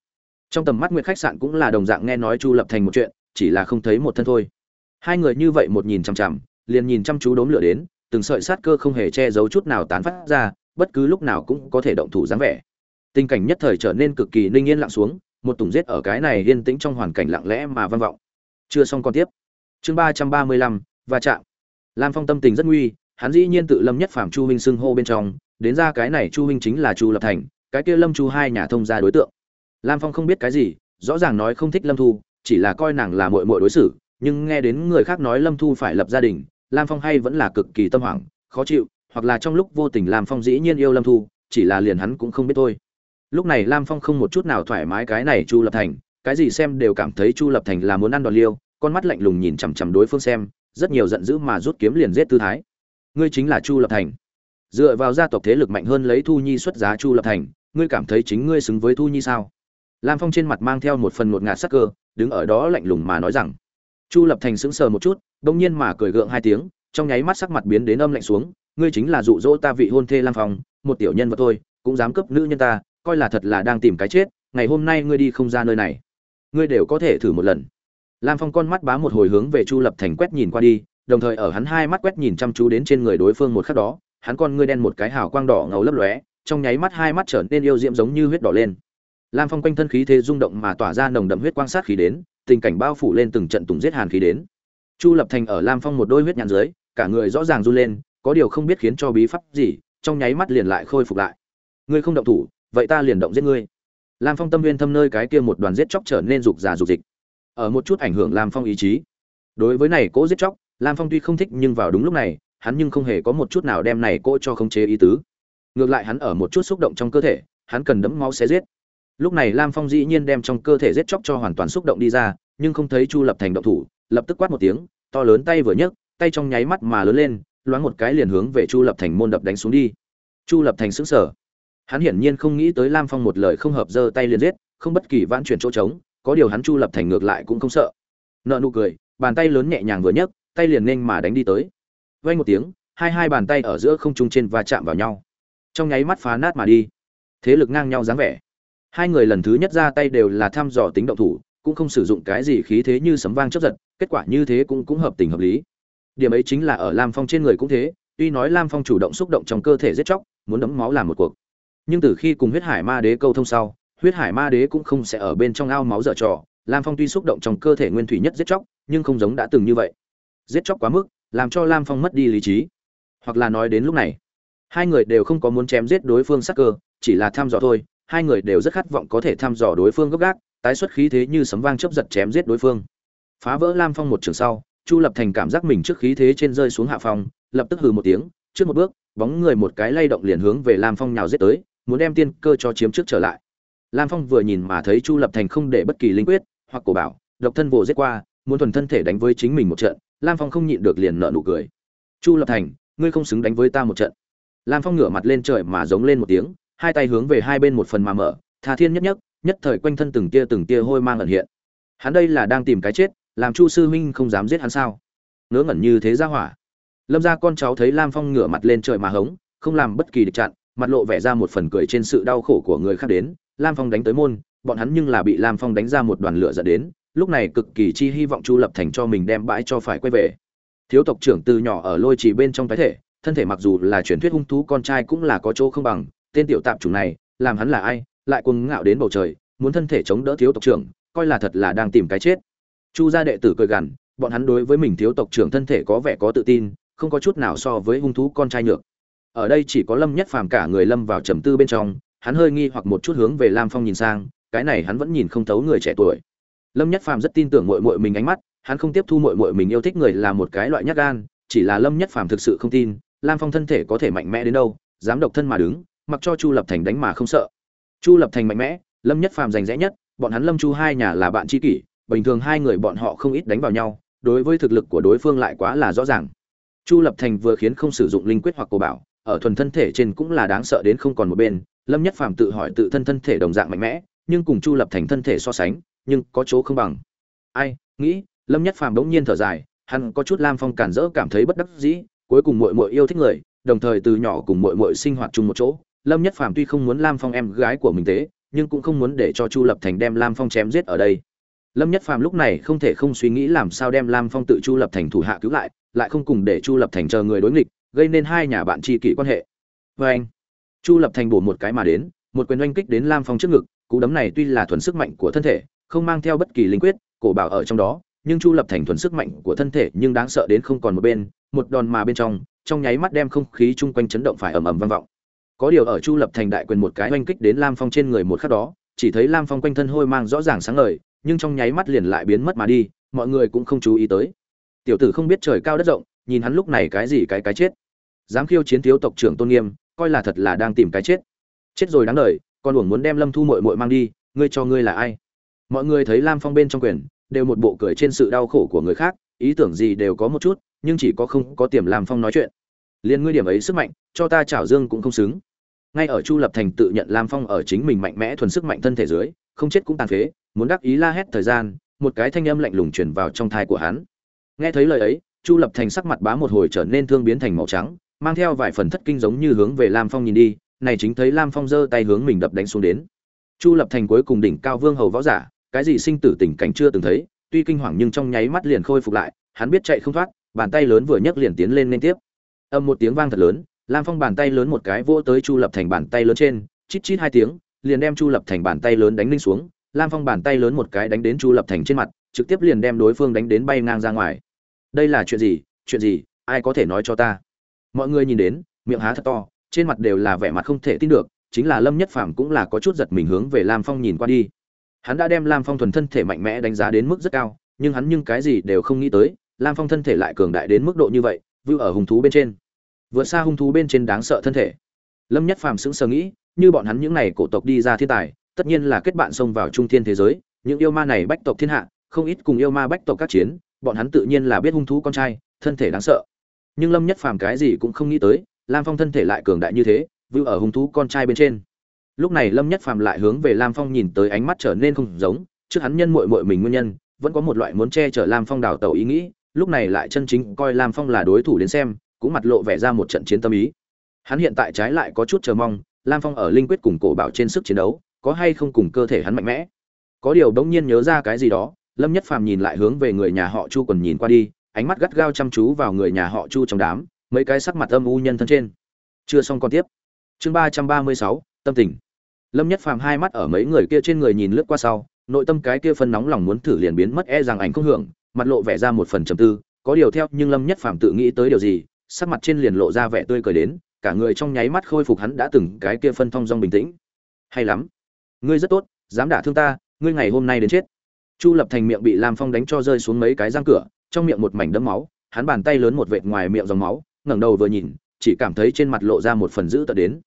trong tầm mắt nguyệt khách sạn cũng là đồng dạng nghe nói chu lập thành một chuyện, chỉ là không thấy một thân thôi. Hai người như vậy một nhìn chằm chằm, liền nhìn chăm chú đốm lửa đến, từng sợi sát cơ không hề che giấu chút nào tán phát ra, bất cứ lúc nào cũng có thể động thủ dáng vẻ. Tình cảnh nhất thời trở nên cực kỳ ninh yên lặng xuống, một tùng giết ở cái này yên tĩnh trong hoàn cảnh lặng lẽ mà vang vọng. Chưa xong còn tiếp. Chương ba trăm ba mươi lăm, va chạm. Lam phong tâm tình rất nguy, hắn dĩ nhiên tự lâm nhất phạm chu huynh xưng hô bên trong, đến ra cái này chu huynh chính là chu lập thành, cái kia lâm chu hai nhà thông gia đối tượng lam phong không biết cái gì, rõ ràng nói không thích lâm thu, chỉ là coi nàng là mội mội đối xử, nhưng nghe đến người khác nói lâm thu phải lập gia đình, lam phong hay vẫn là cực kỳ tâm hoảng, khó chịu, hoặc là trong lúc vô tình lam phong dĩ nhiên yêu lâm thu, chỉ là liền hắn cũng không biết thôi. Lúc này lam phong không một chút nào thoải mái cái này chu lập thành, cái gì xem đều cảm thấy chu lập thành là muốn ăn đòn liêu, con mắt lạnh lùng nhìn chằm chằm đối phương xem, rất nhiều giận dữ mà rút kiếm liền giết tư thái. Ngươi chính là chu lập thành. Dựa vào gia tộc thế lực mạnh hơn lấy thu nhi xuất giá chu lập thành, ngươi cảm thấy chính ngươi xứng với thu nhi sao? Lam phong trên mặt mang theo một phần ngột ngạt sắc cơ, đứng ở đó lạnh lùng mà nói rằng, chu lập thành sững sờ một chút đông nhiên mà cười gượng hai tiếng, trong nháy mắt sắc mặt biến đến âm lạnh xuống, ngươi chính là dụ dỗ ta vị hôn thê lam phong, một tiểu nhân vật thôi, cũng dám cướp nữ nhân ta, coi là thật là đang tìm cái chết, ngày hôm nay ngươi đi không ra nơi này. Ngươi đều có thể thử một lần. Lam phong con mắt bá một hồi hướng về chu lập thành quét nhìn qua đi, đồng thời ở hắn hai mắt quét nhìn chăm chú đến trên người đối phương một khắc đó, hắn con ngươi đen một cái hào quang đỏ ngầu lấp lóe, trong nháy mắt hai mắt trở nên yêu diễm giống như huyết đỏ lên lam phong quanh thân khí thế rung động mà tỏa ra nồng đậm huyết quang sát khí đến, tình cảnh bao phủ lên từng trận tùng giết hàn khí đến. Chu lập thành ở lam phong một đôi huyết nhãn dưới, cả người rõ ràng run lên, có điều không biết khiến cho bí pháp gì, trong nháy mắt liền lại khôi phục lại. Ngươi không động thủ, vậy ta liền động giết ngươi. Lam phong tâm viên thâm nơi cái kia một đoàn giết chóc trở nên rục già rục dịch. Ở một chút ảnh hưởng lam phong ý chí. Đối với này cố giết chóc, lam phong tuy không thích nhưng vào đúng lúc này, hắn nhưng không hề có một chút nào đem này cố cho khống chế ý tứ. Ngược lại hắn ở một chút xúc động trong cơ thể, hắn cần đấm máu xé giết lúc này lam phong dĩ nhiên đem trong cơ thể giết chóc cho hoàn toàn xúc động đi ra, nhưng không thấy chu lập thành động thủ, lập tức quát một tiếng, to lớn tay vừa nhấc, tay trong nháy mắt mà lớn lên, loáng một cái liền hướng về chu lập thành môn đập đánh xuống đi. Chu lập thành sững sờ. Hắn hiển nhiên không nghĩ tới lam phong một lời không hợp giơ tay liền giết, không bất kỳ vãn chuyển chỗ trống, có điều hắn chu lập thành ngược lại cũng không sợ. Nợ nụ cười, bàn tay lớn nhẹ nhàng vừa nhấc, tay liền nên mà đánh đi tới. Vây một tiếng, hai hai bàn tay ở giữa không trung trên và chạm vào nhau. Trong nháy mắt phá nát mà đi. Thế lực ngang nhau dáng vẻ hai người lần thứ nhất ra tay đều là thăm dò tính động thủ, cũng không sử dụng cái gì khí thế như sấm vang chấp giật, kết quả như thế cũng cũng hợp tình hợp lý. Điểm ấy chính là ở lam phong trên người cũng thế, tuy nói lam phong chủ động xúc động trong cơ thể giết chóc, muốn đấm máu làm một cuộc. Nhưng từ khi cùng huyết hải ma đế câu thông sau, huyết hải ma đế cũng không sẽ ở bên trong ao máu dở trò. Lam phong tuy xúc động trong cơ thể nguyên thủy nhất giết chóc, nhưng không giống đã từng như vậy. Giết chóc quá mức, làm cho lam phong mất đi lý trí. Hoặc là nói đến lúc này, hai người đều không có muốn chém giết đối phương sắc cơ, chỉ là thăm dò thôi hai người đều rất khát vọng có thể thăm dò đối phương gấp gác tái xuất khí thế như sấm vang chớp giật chém giết đối phương. Phá vỡ lam phong một trường sau chu lập thành cảm giác mình trước khí thế trên rơi xuống hạ phòng, lập tức hừ một tiếng trước một bước bóng người một cái lay động liền hướng về lam phong nhào giết tới muốn đem tiên cơ cho chiếm trước trở lại. Lam phong vừa nhìn mà thấy chu lập thành không để bất kỳ linh quyết hoặc cổ bảo độc thân vồ giết qua muốn thuần thân thể đánh với chính mình một trận lam phong không nhịn được liền nở nụ cười. Chu lập thành ngươi không xứng đánh với ta một trận. Lam phong ngửa mặt lên trời mà giống lên một tiếng hai tay hướng về hai bên một phần mà mở, tha thiên nhất nhất nhất thời quanh thân từng tia từng tia hôi mang ẩn hiện. Hắn đây là đang tìm cái chết, làm chu sư huynh không dám giết hắn sao? Ngớ ngẩn như thế ra hỏa. Lâm ra con cháu thấy lam phong ngửa mặt lên trời mà hống, không làm bất kỳ địch chặn, mặt lộ vẻ ra một phần cười trên sự đau khổ của người khác đến. Lam phong đánh tới môn, bọn hắn nhưng là bị lam phong đánh ra một đoàn lửa dẫn đến, lúc này cực kỳ chi hy vọng chu lập thành cho mình đem bãi cho phải quay về. Thiếu tộc trưởng từ nhỏ ở lôi trì bên trong tái thể, thân thể mặc dù là truyền thuyết hung thú con trai cũng là có chỗ không bằng tên tiểu tạp chủng này, làm hắn là ai, lại cuồng ngạo đến bầu trời, muốn thân thể chống đỡ thiếu tộc trưởng, coi là thật là đang tìm cái chết. Chu gia đệ tử cười gằn, bọn hắn đối với mình thiếu tộc trưởng thân thể có vẻ có tự tin, không có chút nào so với hung thú con trai nhược. Ở đây chỉ có lâm nhất phàm cả người lâm vào trầm tư bên trong, hắn hơi nghi hoặc một chút hướng về lam phong nhìn sang, cái này hắn vẫn nhìn không thấu người trẻ tuổi. Lâm nhất phàm rất tin tưởng mội mội mình ánh mắt, hắn không tiếp thu mội mội mình yêu thích người là một cái loại nhát gan, chỉ là lâm nhất phàm thực sự không tin, lam phong thân thể có thể mạnh mẽ đến đâu, dám độc thân mà đứng mặc cho chu lập thành đánh mà không sợ. Chu lập thành mạnh mẽ, lâm nhất phàm giành rẽ nhất, bọn hắn lâm chu hai nhà là bạn tri kỷ, bình thường hai người bọn họ không ít đánh vào nhau, đối với thực lực của đối phương lại quá là rõ ràng. Chu lập thành vừa khiến không sử dụng linh quyết hoặc cổ bảo, ở thuần thân thể trên cũng là đáng sợ đến không còn một bên, lâm nhất phàm tự hỏi tự thân thân thể đồng dạng mạnh mẽ, nhưng cùng chu lập thành thân thể so sánh, nhưng có chỗ không bằng. Ai, nghĩ, lâm nhất phàm đống nhiên thở dài, hắn có chút lam phong cản rỡ cảm thấy bất đắc dĩ, cuối cùng muội muội yêu thích người, đồng thời từ nhỏ cùng muội muội sinh hoạt chung một chỗ lâm nhất phàm tuy không muốn lam phong em gái của mình tế, nhưng cũng không muốn để cho chu lập thành đem lam phong chém giết ở đây. Lâm nhất phàm lúc này không thể không suy nghĩ làm sao đem lam phong tự chu lập thành thủ hạ cứu lại lại không cùng để chu lập thành chờ người đối nghịch gây nên hai nhà bạn tri kỷ quan hệ. Vê anh chu lập thành bổ một cái mà đến một quyền oanh kích đến lam phong trước ngực cú đấm này tuy là thuần sức mạnh của thân thể không mang theo bất kỳ linh quyết cổ bảo ở trong đó nhưng chu lập thành thuần sức mạnh của thân thể nhưng đáng sợ đến không còn một bên một đòn mà bên trong trong nháy mắt đem không khí chung quanh chấn động phải ầm ầm vang vọng có điều ở chu lập thành đại quyền một cái oanh kích đến lam phong trên người một khắc đó, chỉ thấy lam phong quanh thân hôi mang rõ ràng sáng ngời, nhưng trong nháy mắt liền lại biến mất mà đi, mọi người cũng không chú ý tới. Tiểu tử không biết trời cao đất rộng, nhìn hắn lúc này cái gì cái cái chết. Dám khiêu chiến thiếu tộc trưởng tôn nghiêm, coi là thật là đang tìm cái chết. Chết rồi đáng đời, con uổng muốn đem lâm thu mội mội mang đi, ngươi cho ngươi là ai? Mọi người thấy lam phong bên trong quyền, đều một bộ cười trên sự đau khổ của người khác, ý tưởng gì đều có một chút, nhưng chỉ có không có tiềm lam phong nói chuyện. Liên ngươi điểm ấy sức mạnh, cho ta chảo dương cũng không xứng ngay ở chu lập thành tự nhận lam phong ở chính mình mạnh mẽ thuần sức mạnh thân thể dưới, không chết cũng tàn phế, muốn đắc ý la hét thời gian, một cái thanh âm lạnh lùng truyền vào trong thai của hắn. Nghe thấy lời ấy, chu lập thành sắc mặt bá một hồi trở nên thương biến thành màu trắng, mang theo vài phần thất kinh giống như hướng về lam phong nhìn đi, này chính thấy lam phong giơ tay hướng mình đập đánh xuống đến. Chu lập thành cuối cùng đỉnh cao vương hầu võ giả, cái gì sinh tử tình cảnh chưa từng thấy, tuy kinh hoàng nhưng trong nháy mắt liền khôi phục lại, hắn biết chạy không thoát, bàn tay lớn vừa nhấc liền tiến lên liên tiếp. Âm một tiếng vang thật lớn lam phong bàn tay lớn một cái vỗ tới chu lập thành bàn tay lớn trên, chít chít hai tiếng, liền đem chu lập thành bàn tay lớn đánh linh xuống. Lam phong bàn tay lớn một cái đánh đến chu lập thành trên mặt, trực tiếp liền đem đối phương đánh đến bay ngang ra ngoài. Đây là chuyện gì? Chuyện gì? Ai có thể nói cho ta? Mọi người nhìn đến, miệng há thật to, trên mặt đều là vẻ mặt không thể tin được, chính là lâm nhất phàm cũng là có chút giật mình hướng về lam phong nhìn qua đi. Hắn đã đem lam phong thuần thân thể mạnh mẽ đánh giá đến mức rất cao, nhưng hắn nhưng cái gì đều không nghĩ tới, lam phong thân thể lại cường đại đến mức độ như vậy vưu ở hung thú bên trên vượt xa hung thú bên trên đáng sợ thân thể. Lâm nhất phàm sững sờ nghĩ, như bọn hắn những n à y cổ tộc đi ra thiên tài, tất nhiên là kết bạn xông vào trung thiên thế giới, những yêu ma này bách tộc thiên hạ, không ít cùng yêu ma bách tộc các chiến, bọn hắn tự nhiên là biết hung thú con trai, thân thể đáng sợ. Nhưng lâm nhất phàm cái gì cũng không nghĩ tới, lam phong thân thể lại cường đại như thế vưu ở hung thú con trai bên trên. Lúc này lâm nhất phàm lại hướng về lam phong nhìn tới ánh mắt trở nên không giống, trước hắn nhân mội mội mình nguyên nhân, vẫn có một loại muốn che chở lam phong đào tẩu ý nghĩ, lúc này lại chân chính coi lam phong là đối thủ đến xem cũng mặt lộ vẻ ra một trận chiến tâm ý. Hắn hiện tại trái lại có chút chờ mong, lam phong ở linh quyết cùng cổ bảo trên sức chiến đấu, có hay không cùng cơ thể hắn mạnh mẽ. Có điều đống nhiên nhớ ra cái gì đó, lâm nhất phàm nhìn lại hướng về người nhà họ chu còn nhìn qua đi, ánh mắt gắt gao chăm chú vào người nhà họ chu trong đám, mấy cái sắc mặt âm u nhân thân trên. Chưa xong còn tiếp. Chương ba trăm ba mươi sáu, tâm tình. Lâm nhất phàm hai mắt ở mấy người kia trên người nhìn lướt qua sau, nội tâm cái kia phân nóng lòng muốn thử liền biến mất e rằng ảnh không hưởng, mặt lộ vẻ ra một phần trầm tư, có điều theo, nhưng lâm nhất phàm tự nghĩ tới điều gì sắc mặt trên liền lộ ra vẻ tươi cười đến, cả người trong nháy mắt khôi phục hắn đã từng cái kia phân thong dong bình tĩnh. Hay lắm. Ngươi rất tốt, dám đả thương ta, ngươi ngày hôm nay đến chết. Chu lập thành miệng bị lam phong đánh cho rơi xuống mấy cái răng cửa, trong miệng một mảnh đấm máu, hắn bàn tay lớn một vệt ngoài miệng dòng máu, ngẩng đầu vừa nhìn, chỉ cảm thấy trên mặt lộ ra một phần dữ tợn đến.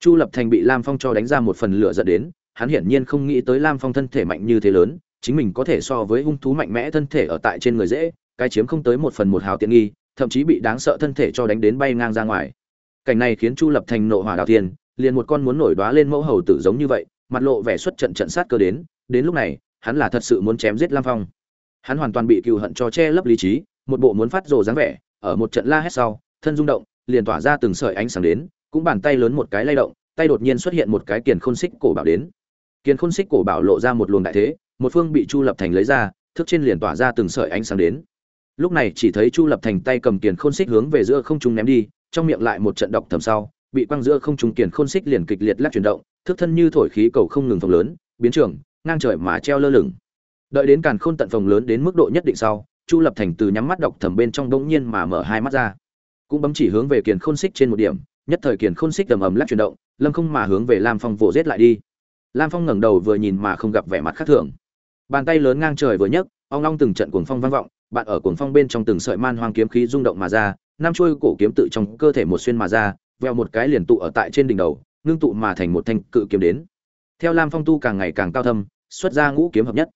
Chu lập thành bị lam phong cho đánh ra một phần lửa giận đến, hắn hiển nhiên không nghĩ tới lam phong thân thể mạnh như thế lớn, chính mình có thể so với hung thú mạnh mẽ thân thể ở tại trên người dễ, cái chiếm không tới một phần một hào tiện nghi thậm chí bị đáng sợ thân thể cho đánh đến bay ngang ra ngoài. Cảnh này khiến chu lập thành nộ hỏa đào thiên, liền một con muốn nổi đoá lên mẫu hầu tử giống như vậy, mặt lộ vẻ xuất trận trận sát cơ đến đến lúc này, hắn là thật sự muốn chém giết lam phong. Hắn hoàn toàn bị cựu hận cho che lấp lý trí, một bộ muốn phát rồ dáng vẻ, ở một trận la hét sau, thân rung động, liền tỏa ra từng sợi ánh sáng đến, cũng bàn tay lớn một cái lay động, tay đột nhiên xuất hiện một cái kiền khôn xích cổ bảo đến. Kiền khôn xích cổ bảo lộ ra một luồng đại thế, một phương bị chu lập thành lấy ra thức trên liền tỏa ra từng sợi ánh sáng đến lúc này chỉ thấy chu lập thành tay cầm kiền khôn xích hướng về giữa không trung ném đi, trong miệng lại một trận độc thầm sau, bị quăng giữa không trung kiền khôn xích liền kịch liệt lắc chuyển động, thức thân như thổi khí cầu không ngừng phồng lớn, biến trường, ngang trời mà treo lơ lửng. Đợi đến càn khôn tận phồng lớn đến mức độ nhất định sau, chu lập thành từ nhắm mắt độc thầm bên trong đống nhiên mà mở hai mắt ra. Cũng bấm chỉ hướng về kiền khôn xích trên một điểm, nhất thời kiền khôn xích ầm ầm lắc chuyển động, lâm không mà hướng về lam phong vỗ giết lại đi. Lam phong ngẩng đầu vừa nhìn mà không gặp vẻ mặt khác thường. Bàn tay lớn ngang trời vừa nhấc, ong long từng trận cuồng phong vang vọng bạn ở cuồng phong bên trong từng sợi man hoang kiếm khí rung động mà ra, năm chuôi cổ kiếm tự trong cơ thể một xuyên mà ra, veo một cái liền tụ ở tại trên đỉnh đầu, ngưng tụ mà thành một thanh cự kiếm đến. Theo lam phong tu càng ngày càng cao thâm, xuất ra ngũ kiếm hợp nhất.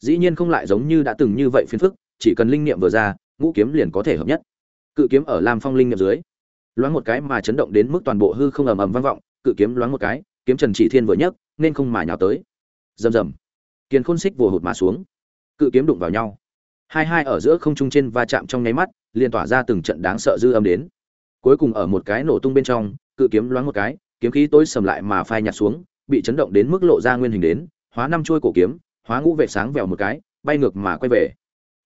Dĩ nhiên không lại giống như đã từng như vậy phiền phức, chỉ cần linh niệm vừa ra, ngũ kiếm liền có thể hợp nhất. Cự kiếm ở lam phong linh niệm dưới. Loáng một cái mà chấn động đến mức toàn bộ hư không ầm ầm vang vọng, cự kiếm loáng một cái, kiếm trần chỉ thiên vừa nhấc, nên không mà nhào tới. Rầm rầm. Kiền khôn xích vồ hụt mà xuống. Cự kiếm đụng vào nhau hai hai ở giữa không trung trên va chạm trong nháy mắt, liền tỏa ra từng trận đáng sợ dư âm đến. Cuối cùng ở một cái nổ tung bên trong, cự kiếm loáng một cái, kiếm khí tối sầm lại mà phai nhạt xuống, bị chấn động đến mức lộ ra nguyên hình đến, hóa năm chuôi cổ kiếm, hóa ngũ vệ sáng vèo một cái, bay ngược mà quay về.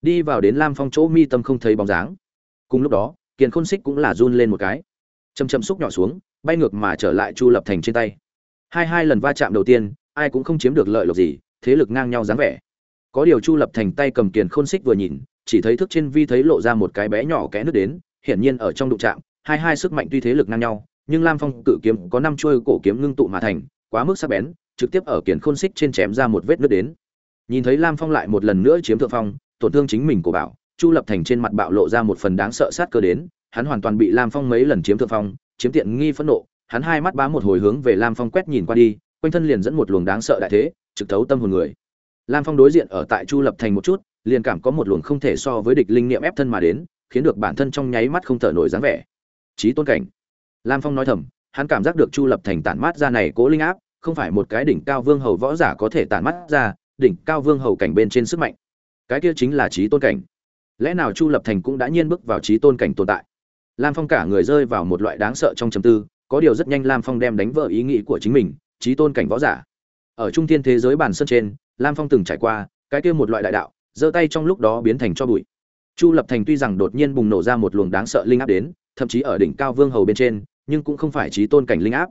Đi vào đến lam phong chỗ mi tâm không thấy bóng dáng. Cùng lúc đó, kiền khôn xích cũng là run lên một cái. Chầm chầm xúc nhỏ xuống, bay ngược mà trở lại chu lập thành trên tay. Hai hai lần va chạm đầu tiên, ai cũng không chiếm được lợi lộc gì, thế lực ngang nhau dáng vẻ có điều chu lập thành tay cầm kiền khôn xích vừa nhìn, chỉ thấy thức trên vi thấy lộ ra một cái bé nhỏ kẽ nước đến, hiển nhiên ở trong đụng chạm, hai hai sức mạnh tuy thế lực ngang nhau, nhưng lam phong cự kiếm có năm chuôi cổ kiếm ngưng tụ mà thành, quá mức sắc bén, trực tiếp ở kiền khôn xích trên chém ra một vết nước đến. Nhìn thấy lam phong lại một lần nữa chiếm thượng phong, tổn thương chính mình của bảo, chu lập thành trên mặt bạo lộ ra một phần đáng sợ sát cơ đến, hắn hoàn toàn bị lam phong mấy lần chiếm thượng phong, chiếm tiện nghi phẫn nộ, hắn hai mắt bá một hồi hướng về lam phong quét nhìn qua đi, quanh thân liền dẫn một luồng đáng sợ đại thế, trực thấu tâm hồn người lam phong đối diện ở tại chu lập thành một chút, liền cảm có một luồng không thể so với địch linh niệm ép thân mà đến, khiến được bản thân trong nháy mắt không thở nổi dáng vẻ. Chí tôn cảnh. Lam phong nói thầm, hắn cảm giác được chu lập thành tản mát ra này cố linh áp, không phải một cái đỉnh cao vương hầu võ giả có thể tản mắt ra, đỉnh cao vương hầu cảnh bên trên sức mạnh. Cái kia chính là chí tôn cảnh. Lẽ nào chu lập thành cũng đã nhiên bước vào chí tôn cảnh tồn tại? Lam phong cả người rơi vào một loại đáng sợ trong trầm tư, có điều rất nhanh lam phong đem đánh vỡ ý nghĩ của chính mình, Chí tôn cảnh võ giả. Ở trung thiên thế giới bản sân trên lam phong từng trải qua, cái kia một loại đại đạo, giơ tay trong lúc đó biến thành cho bụi. Chu lập thành tuy rằng đột nhiên bùng nổ ra một luồng đáng sợ linh áp đến, thậm chí ở đỉnh cao vương hầu bên trên, nhưng cũng không phải trí tôn cảnh linh áp.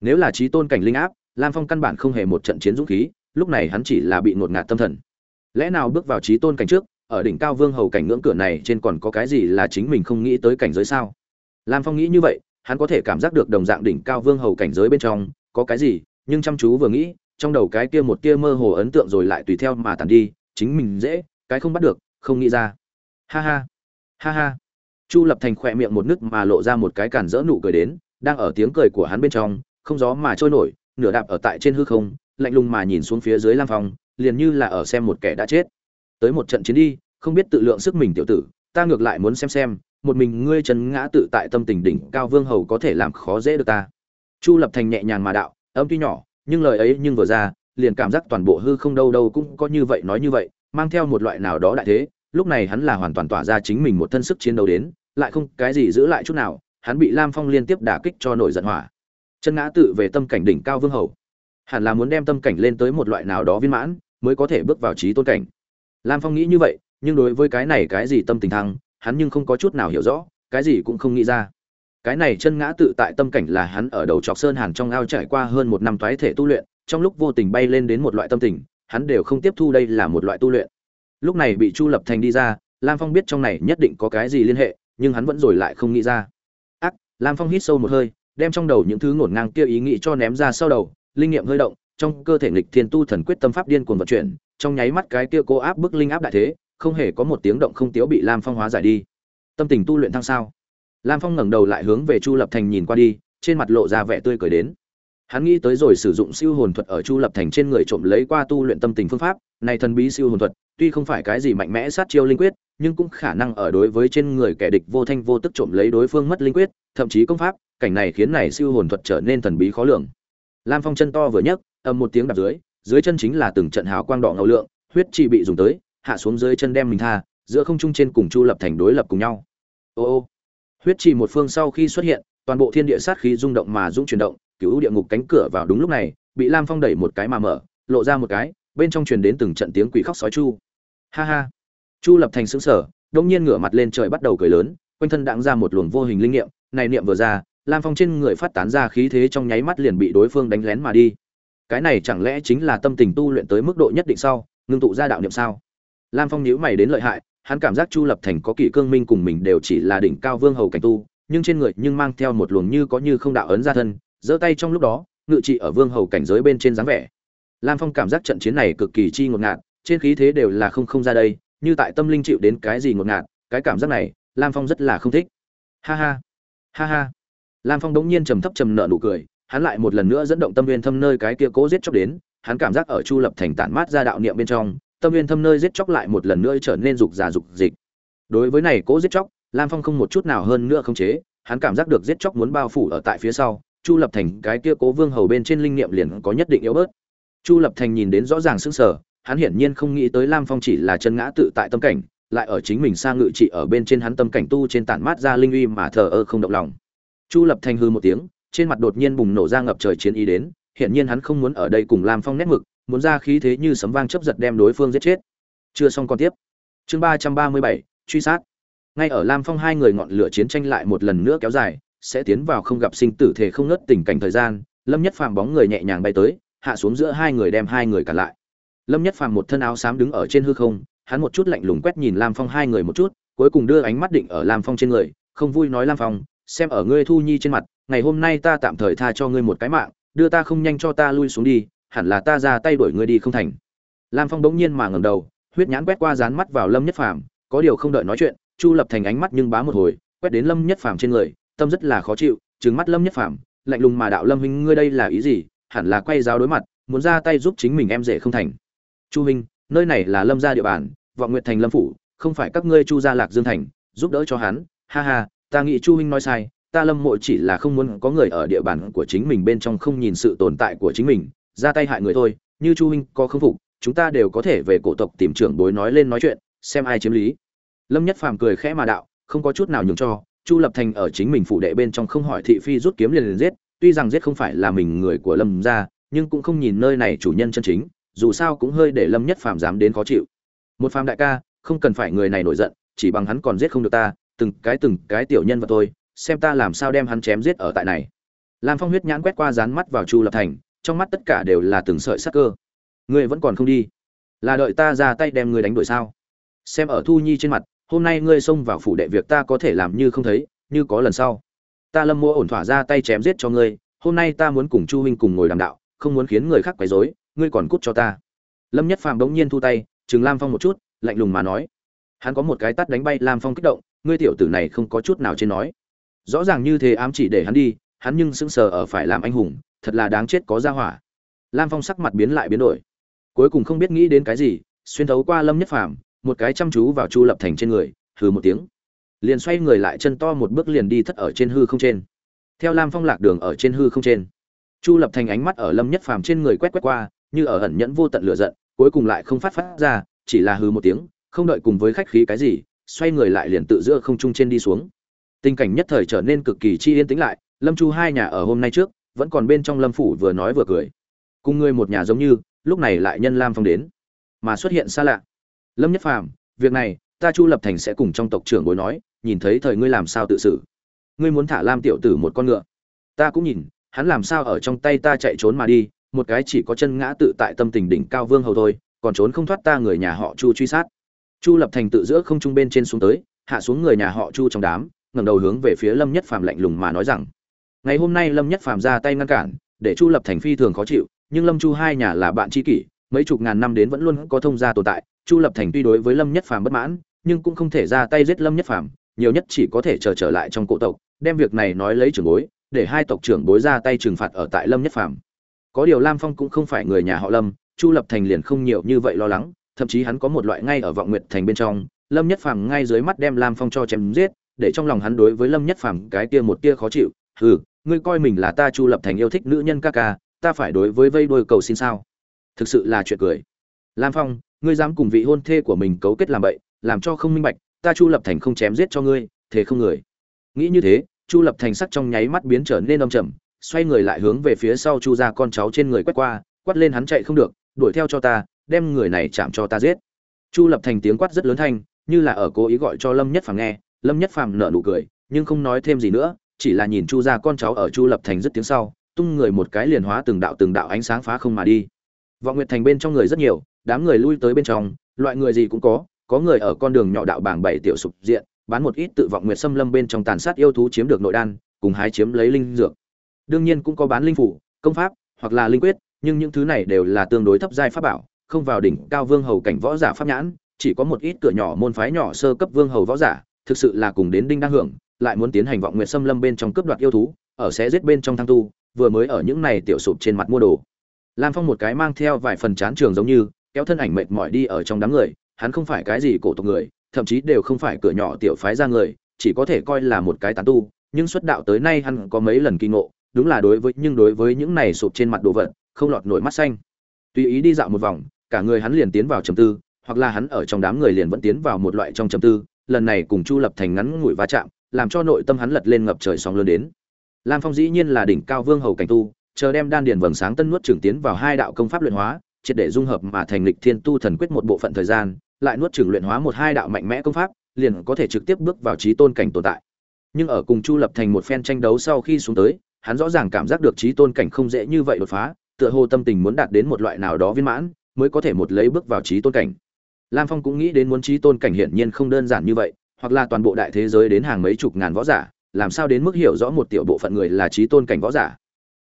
Nếu là trí tôn cảnh linh áp, lam phong căn bản không hề một trận chiến dũng khí, lúc này hắn chỉ là bị ngột ngạt tâm thần. Lẽ nào bước vào trí tôn cảnh trước, ở đỉnh cao vương hầu cảnh ngưỡng cửa này trên còn có cái gì là chính mình không nghĩ tới cảnh giới sao? Lam phong nghĩ như vậy, hắn có thể cảm giác được đồng dạng đỉnh cao vương hầu cảnh giới bên trong, có cái gì, nhưng chăm chú vừa nghĩ trong đầu cái kia một tia mơ hồ ấn tượng rồi lại tùy theo mà tàn đi, chính mình dễ, cái không bắt được, không nghĩ ra. Ha ha ha ha. Chu lập thành khỏe miệng một nước mà lộ ra một cái cản rỡ nụ cười đến, đang ở tiếng cười của hắn bên trong, không gió mà trôi nổi, nửa đạp ở tại trên hư không, lạnh lùng mà nhìn xuống phía dưới lam phong, liền như là ở xem một kẻ đã chết. Tới một trận chiến đi, không biết tự lượng sức mình tiểu tử, ta ngược lại muốn xem xem, một mình ngươi chân ngã tự tại tâm tình đỉnh cao vương hầu có thể làm khó dễ được ta. Chu lập thành nhẹ nhàng mà đạo, âm tuy nhỏ nhưng lời ấy nhưng vừa ra, liền cảm giác toàn bộ hư không đâu đâu cũng có như vậy nói như vậy, mang theo một loại nào đó đại thế, lúc này hắn là hoàn toàn tỏa ra chính mình một thân sức chiến đấu đến, lại không cái gì giữ lại chút nào, hắn bị lam phong liên tiếp đả kích cho nổi giận hỏa. Chân ngã tự về tâm cảnh đỉnh cao vương hầu. Hẳn là muốn đem tâm cảnh lên tới một loại nào đó viên mãn, mới có thể bước vào trí tôn cảnh. Lam phong nghĩ như vậy, nhưng đối với cái này cái gì tâm tình thăng, hắn nhưng không có chút nào hiểu rõ, cái gì cũng không nghĩ ra cái này chân ngã tự tại tâm cảnh là hắn ở đầu trọc sơn hàn trong ao trải qua hơn một năm toái thể tu luyện, trong lúc vô tình bay lên đến một loại tâm tình, hắn đều không tiếp thu đây là một loại tu luyện. Lúc này bị chu lập thành đi ra, lam phong biết trong này nhất định có cái gì liên hệ, nhưng hắn vẫn rồi lại không nghĩ ra. Ác, lam phong hít sâu một hơi, đem trong đầu những thứ ngổn ngang kia ý nghĩ cho ném ra sau đầu, linh nghiệm hơi động, trong cơ thể nghịch thiên tu thần quyết tâm pháp điên cuồng vận chuyển, trong nháy mắt cái kia cố áp bức linh áp đại thế, không hề có một tiếng động không tiếu bị lam phong hóa giải đi. Tâm tình tu luyện thăng sao? Lam phong ngẩng đầu lại hướng về chu lập thành nhìn qua đi, trên mặt lộ ra vẻ tươi cười đến. Hắn nghĩ tới rồi sử dụng siêu hồn thuật ở chu lập thành trên người trộm lấy qua tu luyện tâm tình phương pháp, này thần bí siêu hồn thuật, tuy không phải cái gì mạnh mẽ sát chiêu linh quyết, nhưng cũng khả năng ở đối với trên người kẻ địch vô thanh vô tức trộm lấy đối phương mất linh quyết, thậm chí công pháp, cảnh này khiến này siêu hồn thuật trở nên thần bí khó lường. Lam phong chân to vừa nhấc, ầm một tiếng đạp dưới dưới chân chính là từng trận hào quang đỏ ngầu lượng, huyết chỉ bị dùng tới, hạ xuống dưới chân đem mình tha, giữa không trung trên cùng chu lập thành đối lập cùng nhau. Ô ô huyết trì một phương sau khi xuất hiện, toàn bộ thiên địa sát khí rung động mà dũng chuyển động cứu địa ngục cánh cửa vào đúng lúc này, bị lam phong đẩy một cái mà mở, lộ ra một cái, bên trong truyền đến từng trận tiếng quỷ khóc sói chu. Ha ha. Chu lập thành sững sở đột nhiên ngửa mặt lên trời bắt đầu cười lớn, quanh thân đãng ra một luồng vô hình linh nghiệm, này niệm vừa ra, lam phong trên người phát tán ra khí thế trong nháy mắt liền bị đối phương đánh lén mà đi. Cái này chẳng lẽ chính là tâm tình tu luyện tới mức độ nhất định sau, ngưng tụ ra đạo niệm sao? Lam phong nhíu mày đến lợi hại hắn cảm giác chu lập thành có kỷ cương minh cùng mình đều chỉ là đỉnh cao vương hầu cảnh tu, nhưng trên người nhưng mang theo một luồng như có như không đạo ấn ra thân, giơ tay trong lúc đó, ngự trị ở vương hầu cảnh giới bên trên dáng vẻ. Lam phong cảm giác trận chiến này cực kỳ chi ngột ngạt, trên khí thế đều là không không ra đây, như tại tâm linh chịu đến cái gì ngột ngạt, cái cảm giác này, lam phong rất là không thích. Ha ha ha ha. Lam phong đống nhiên trầm thấp trầm nợ nụ cười, hắn lại một lần nữa dẫn động tâm viên thâm nơi cái kia cố giết chóc đến, hắn cảm giác ở chu lập thành tản mát ra đạo niệm bên trong tâm viên thâm nơi giết chóc lại một lần nữa trở nên dục già dục dịch. Đối với này cố giết chóc, lam phong không một chút nào hơn nữa không chế, hắn cảm giác được giết chóc muốn bao phủ ở tại phía sau, chu lập thành, cái kia cố vương hầu bên trên linh niệm liền có nhất định yếu bớt. Chu lập thành nhìn đến rõ ràng sững sờ, hắn hiển nhiên không nghĩ tới lam phong chỉ là chân ngã tự tại tâm cảnh, lại ở chính mình sang ngự trị ở bên trên hắn tâm cảnh tu trên tản mát ra linh uy mà thờ ơ không động lòng. Chu lập thành hư một tiếng, trên mặt đột nhiên bùng nổ ra ngập trời chiến ý đến, hiển nhiên hắn không muốn ở đây cùng lam phong nét mực muốn ra khí thế như sấm vang chấp giật đem đối phương giết chết. Chưa xong còn tiếp. Chương ba trăm ba mươi bảy, truy sát. Ngay ở lam phong hai người ngọn lửa chiến tranh lại một lần nữa kéo dài, sẽ tiến vào không gặp sinh tử thể không ngớt tình cảnh thời gian, lâm nhất phàm bóng người nhẹ nhàng bay tới, hạ xuống giữa hai người đem hai người cả lại. Lâm nhất phàm một thân áo xám đứng ở trên hư không, hắn một chút lạnh lùng quét nhìn lam phong hai người một chút, cuối cùng đưa ánh mắt định ở lam phong trên người, không vui nói lam phong, xem ở ngươi thu nhi trên mặt, ngày hôm nay ta tạm thời tha cho ngươi một cái mạng, đưa ta không nhanh cho ta lui xuống đi hẳn là ta ra tay đuổi ngươi đi không thành. Lam phong bỗng nhiên mà ngẩng đầu, huyết nhãn quét qua dán mắt vào lâm nhất phàm, có điều không đợi nói chuyện, chu lập thành ánh mắt nhưng bá một hồi, quét đến lâm nhất phàm trên người, tâm rất là khó chịu, trừng mắt lâm nhất phàm, lạnh lùng mà đạo lâm huynh, ngươi đây là ý gì? Hẳn là quay giáo đối mặt, muốn ra tay giúp chính mình em rể không thành. Chu huynh, nơi này là lâm gia địa bàn, vọng nguyệt thành lâm phủ, không phải các ngươi chu gia lạc dương thành, giúp đỡ cho hắn. Ha ha, ta nghĩ chu huynh nói sai, ta lâm mộ chỉ là không muốn có người ở địa bàn của chính mình bên trong không nhìn sự tồn tại của chính mình ra tay hại người thôi, như chu huynh có khâm phục, chúng ta đều có thể về cổ tộc tìm trưởng bối nói lên nói chuyện, xem ai chiếm lý. Lâm nhất phàm cười khẽ mà đạo, không có chút nào nhường cho, chu lập thành ở chính mình phụ đệ bên trong không hỏi thị phi rút kiếm liền liền giết, tuy rằng giết không phải là mình người của lâm gia, nhưng cũng không nhìn nơi này chủ nhân chân chính, dù sao cũng hơi để lâm nhất phàm dám đến khó chịu. Một phàm đại ca, không cần phải người này nổi giận, chỉ bằng hắn còn giết không được ta, từng cái từng cái tiểu nhân và tôi xem ta làm sao đem hắn chém giết ở tại này. Lam phong huyết nhãn quét qua dán mắt vào chu lập thành trong mắt tất cả đều là từng sợi sắc cơ. Ngươi vẫn còn không đi. Là đợi ta ra tay đem ngươi đánh đuổi sao? Xem ở thu nhi trên mặt, hôm nay ngươi xông vào phủ đệ việc ta có thể làm như không thấy, như có lần sau. Ta lâm mua ổn thỏa ra tay chém giết cho ngươi, hôm nay ta muốn cùng chu huynh cùng ngồi đàm đạo, không muốn khiến người khác quấy rối, ngươi còn cút cho ta. Lâm nhất phàm đống nhiên thu tay chừng lam phong một chút, lạnh lùng mà nói. Hắn có một cái tát đánh bay lam phong kích động, ngươi tiểu tử này không có chút nào trên nói. Rõ ràng như thế ám chỉ để hắn đi, hắn nhưng sững sờ ở phải làm anh hùng thật là đáng chết có ra hỏa. Lam phong sắc mặt biến lại biến đổi. Cuối cùng không biết nghĩ đến cái gì, xuyên thấu qua lâm nhất phàm, một cái chăm chú vào chu lập thành trên người, hừ một tiếng. Liền xoay người lại chân to một bước liền đi thất ở trên hư không trên. Theo lam phong lạc đường ở trên hư không trên. Chu lập thành ánh mắt ở lâm nhất phàm trên người quét quét qua, như ở ẩn nhẫn vô tận lửa giận, cuối cùng lại không phát phát ra, chỉ là hừ một tiếng, không đợi cùng với khách khí cái gì, xoay người lại liền tự giữa không trung trên đi xuống. Tình cảnh nhất thời trở nên cực kỳ chi yên tĩnh lại, lâm chu hai nhà ở hôm nay trước vẫn còn bên trong lâm phủ vừa nói vừa cười. Cùng người một nhà giống như, lúc này lại nhân lam phong đến. Mà xuất hiện xa lạ. Lâm nhất phàm, việc này, ta chu lập thành sẽ cùng trong tộc trưởng bối nói, nhìn thấy thời ngươi làm sao tự xử. Ngươi muốn thả lam tiểu tử một con ngựa. Ta cũng nhìn, hắn làm sao ở trong tay ta chạy trốn mà đi, một cái chỉ có chân ngã tự tại tâm tình đỉnh cao vương hầu thôi, còn trốn không thoát ta người nhà họ chu truy sát. Chu lập thành tự giữa không trung bên trên xuống tới, hạ xuống người nhà họ chu trong đám, ngẩng đầu hướng về phía lâm nhất phàm lạnh lùng mà nói rằng ngày hôm nay lâm nhất phàm ra tay ngăn cản để chu lập thành phi thường khó chịu nhưng lâm chu hai nhà là bạn tri kỷ mấy chục ngàn năm đến vẫn luôn có thông gia tồn tại. Chu lập thành tuy đối với lâm nhất phàm bất mãn nhưng cũng không thể ra tay giết lâm nhất phàm nhiều nhất chỉ có thể chờ trở, trở lại trong cổ tộc đem việc này nói lấy trưởng bối để hai tộc trưởng bối ra tay trừng phạt ở tại lâm nhất phàm. Có điều lam phong cũng không phải người nhà họ lâm chu lập thành liền không nhiều như vậy lo lắng thậm chí hắn có một loại ngay ở vọng nguyệt thành bên trong lâm nhất phàm ngay dưới mắt đem lam phong cho chém giết để trong lòng hắn đối với lâm nhất phàm cái kia một tia khó chịu hừ ngươi coi mình là ta chu lập thành yêu thích nữ nhân ca ca, ta phải đối với vây đôi cầu xin sao? Thực sự là chuyện cười. Lam phong, ngươi dám cùng vị hôn thê của mình cấu kết làm bậy, làm cho không minh bạch, ta chu lập thành không chém giết cho ngươi thế không người. Nghĩ như thế, chu lập thành sắc trong nháy mắt biến trở nên âm trầm, xoay người lại hướng về phía sau chu ra con cháu trên người quét qua, quát lên hắn chạy không được, đuổi theo cho ta, đem người này chạm cho ta giết. Chu lập thành tiếng quát rất lớn thanh, như là ở cố ý gọi cho lâm nhất phàm nghe, lâm nhất phàm nở nụ cười, nhưng không nói thêm gì nữa chỉ là nhìn chu ra con cháu ở chu lập thành rất tiếng sau, tung người một cái liền hóa từng đạo từng đạo ánh sáng phá không mà đi. Vọng nguyệt thành bên trong người rất nhiều, đám người lui tới bên trong, loại người gì cũng có có người ở con đường nhỏ đạo bảng bảy tiểu sục diện, bán một ít tự vọng nguyệt xâm lâm bên trong tàn sát yêu thú chiếm được nội đan, cùng hái chiếm lấy linh dược. Đương nhiên cũng có bán linh phủ, công pháp, hoặc là linh quyết, nhưng những thứ này đều là tương đối thấp giai pháp bảo, không vào đỉnh cao vương hầu cảnh võ giả pháp nhãn, chỉ có một ít cửa nhỏ môn phái nhỏ sơ cấp vương hầu võ giả, thực sự là cùng đến đinh đang hưởng lại muốn tiến hành vọng nguyệt xâm lâm bên trong cướp đoạt yêu thú, ở sẽ giết bên trong thăng tu, vừa mới ở những này tiểu sụp trên mặt mua đồ. Lam phong một cái mang theo vài phần chán trường giống như, kéo thân ảnh mệt mỏi đi ở trong đám người, hắn không phải cái gì cổ tộc người, thậm chí đều không phải cửa nhỏ tiểu phái ra người, chỉ có thể coi là một cái tán tu, nhưng xuất đạo tới nay hắn có mấy lần kinh ngộ, đúng là đối với, nhưng đối với những này sụp trên mặt đồ vật, không lọt nổi mắt xanh. Tùy ý đi dạo một vòng, cả người hắn liền tiến vào trầm tư, hoặc là hắn ở trong đám người liền vẫn tiến vào một loại trong trầm tư, lần này cùng chu lập thành ngắn ngủi va chạm làm cho nội tâm hắn lật lên ngập trời sóng lớn đến. Lam phong dĩ nhiên là đỉnh cao vương hầu cảnh tu, chờ đem đan điền vầng sáng tân nuốt trưởng tiến vào hai đạo công pháp luyện hóa, triệt để dung hợp mà thành lịch thiên tu thần quyết một bộ phận thời gian, lại nuốt trưởng luyện hóa một hai đạo mạnh mẽ công pháp, liền có thể trực tiếp bước vào trí tôn cảnh tồn tại. Nhưng ở cùng chu lập thành một phen tranh đấu sau khi xuống tới, hắn rõ ràng cảm giác được trí tôn cảnh không dễ như vậy đột phá, tựa hồ tâm tình muốn đạt đến một loại nào đó viên mãn, mới có thể một lấy bước vào trí tôn cảnh. Lam phong cũng nghĩ đến muốn trí tôn cảnh hiển nhiên không đơn giản như vậy hoặc là toàn bộ đại thế giới đến hàng mấy chục ngàn võ giả, làm sao đến mức hiểu rõ một tiểu bộ phận người là trí tôn cảnh võ giả?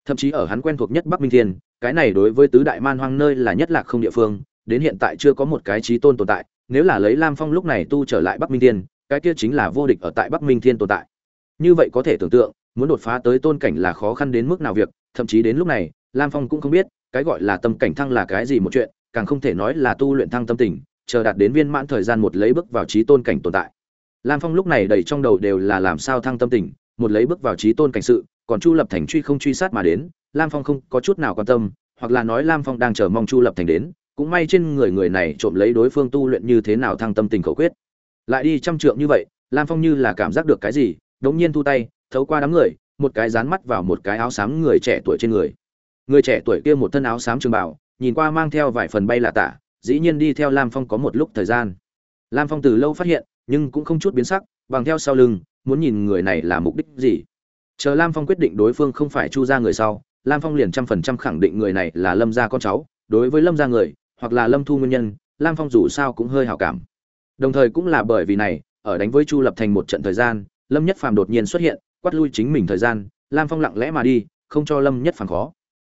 Thậm chí ở hắn quen thuộc nhất bắc minh thiên, cái này đối với tứ đại man hoang nơi là nhất lạc không địa phương, đến hiện tại chưa có một cái trí tôn tồn tại, nếu là lấy lam phong lúc này tu trở lại bắc minh thiên, cái kia chính là vô địch ở tại bắc minh thiên tồn tại. Như vậy có thể tưởng tượng, muốn đột phá tới tôn cảnh là khó khăn đến mức nào việc, thậm chí đến lúc này, lam phong cũng không biết, cái gọi là tâm cảnh thăng là cái gì một chuyện, càng không thể nói là tu luyện thăng tâm tình, chờ đạt đến viên mãn thời gian một lấy bước vào trí tôn cảnh tồn tại lam phong lúc này đầy trong đầu đều là làm sao thăng tâm tình, một lấy bước vào trí tôn cảnh sự, còn chu lập thành truy không truy sát mà đến, lam phong không có chút nào quan tâm, hoặc là nói lam phong đang chờ mong chu lập thành đến, cũng may trên người người này trộm lấy đối phương tu luyện như thế nào thăng tâm tình khẩu quyết. Lại đi trăm trượng như vậy, lam phong như là cảm giác được cái gì đống nhiên thu tay, thấu qua đám người, một cái dán mắt vào một cái áo xám người trẻ tuổi trên người. Người trẻ tuổi kia một thân áo xám trường bảo nhìn qua mang theo vài phần bay lạ tả, dĩ nhiên đi theo lam phong có một lúc thời gian. Lam phong từ lâu phát hiện nhưng cũng không chút biến sắc, bằng theo sau lưng, muốn nhìn người này là mục đích gì. Chờ lam phong quyết định đối phương không phải chu ra người sau, lam phong liền trăm phần trăm khẳng định người này là lâm gia con cháu. Đối với lâm gia người, hoặc là lâm thu nguyên nhân, lam phong dù sao cũng hơi hào cảm. Đồng thời cũng là bởi vì này, ở đánh với chu lập thành một trận thời gian, lâm nhất phàm đột nhiên xuất hiện, quát lui chính mình thời gian, lam phong lặng lẽ mà đi, không cho lâm nhất phàm khó.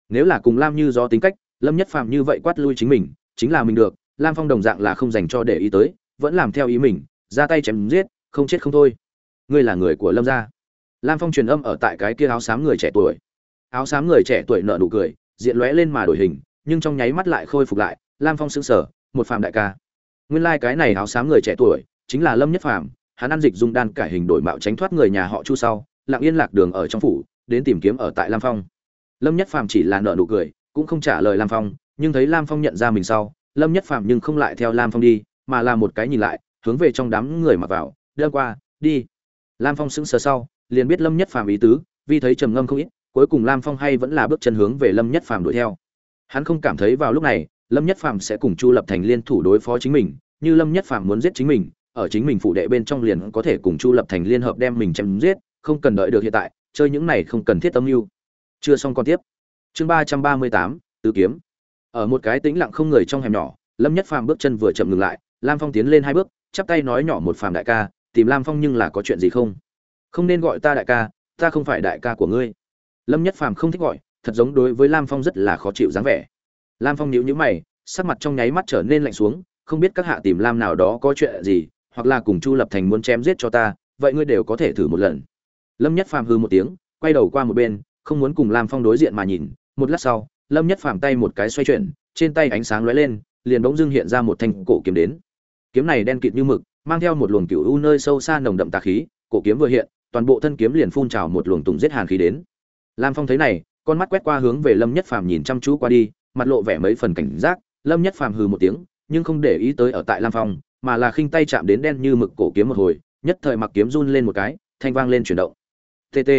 Nếu là cùng lam như do tính cách, lâm nhất phàm như vậy quát lui chính mình, chính là mình được, lam phong đồng dạng là không dành cho để ý tới, vẫn làm theo ý mình ra tay chém giết, không chết không thôi. Ngươi là người của lâm gia. Lam phong truyền âm ở tại cái kia áo xám người trẻ tuổi. Áo xám người trẻ tuổi nợ nụ cười, diện lóe lên mà đổi hình, nhưng trong nháy mắt lại khôi phục lại, lam phong sững sờ, một phàm đại ca. Nguyên lai cái này áo xám người trẻ tuổi, chính là lâm nhất phàm, hắn ăn dịch dung đan cải hình đổi mạo tránh thoát người nhà họ chu sau, lặng yên lạc đường ở trong phủ, đến tìm kiếm ở tại lam phong. Lâm nhất phàm chỉ là nợ nụ cười, cũng không trả lời lam phong, nhưng thấy lam phong nhận ra mình sau, lâm nhất phàm nhưng không lại theo lam phong đi, mà là một cái nhìn lại hướng về trong đám người mà vào đưa qua, đi. Lam phong sững sờ sau, liền biết lâm nhất phàm ý tứ, vì thấy trầm ngâm không ít, cuối cùng lam phong hay vẫn là bước chân hướng về lâm nhất phàm đuổi theo. Hắn không cảm thấy vào lúc này, lâm nhất phàm sẽ cùng chu lập thành liên thủ đối phó chính mình, như lâm nhất phàm muốn giết chính mình, ở chính mình phụ đệ bên trong liền có thể cùng chu lập thành liên hợp đem mình chém giết, không cần đợi được hiện tại, chơi những này không cần thiết tâm mưu. Chưa xong còn tiếp. Chương ba trăm ba mươi tám, tứ kiếm. Ở một cái tĩnh lặng không người trong hẻm nhỏ, lâm nhất phàm bước chân vừa chậm ngừng lại, lam phong tiến lên hai bước chắp tay nói nhỏ một phàm đại ca, tìm lam phong nhưng là có chuyện gì không? Không nên gọi ta đại ca, ta không phải đại ca của ngươi. Lâm nhất phàm không thích gọi, thật giống đối với lam phong rất là khó chịu dáng vẻ. Lam phong nhíu nhíu mày, sắc mặt trong nháy mắt trở nên lạnh xuống, không biết các hạ tìm lam nào đó có chuyện gì, hoặc là cùng chu lập thành muốn chém giết cho ta, vậy ngươi đều có thể thử một lần. Lâm nhất phàm hư một tiếng, quay đầu qua một bên, không muốn cùng lam phong đối diện mà nhìn. Một lát sau, lâm nhất phàm tay một cái xoay chuyển, trên tay ánh sáng lóe lên, liền bỗng dưng hiện ra một thanh cổ kiếm đến kiếm này đen kịt như mực, mang theo một luồng cựu u nơi sâu xa nồng đậm tà khí, cổ kiếm vừa hiện, toàn bộ thân kiếm liền phun trào một luồng tùng giết hàn khí đến. Lam phong thấy này, con mắt quét qua hướng về lâm nhất phàm nhìn chăm chú qua đi, mặt lộ vẻ mấy phần cảnh giác, lâm nhất phàm hừ một tiếng, nhưng không để ý tới ở tại lam phong, mà là khinh tay chạm đến đen như mực cổ kiếm một hồi, nhất thời mặc kiếm run lên một cái, thanh vang lên chuyển động. Tt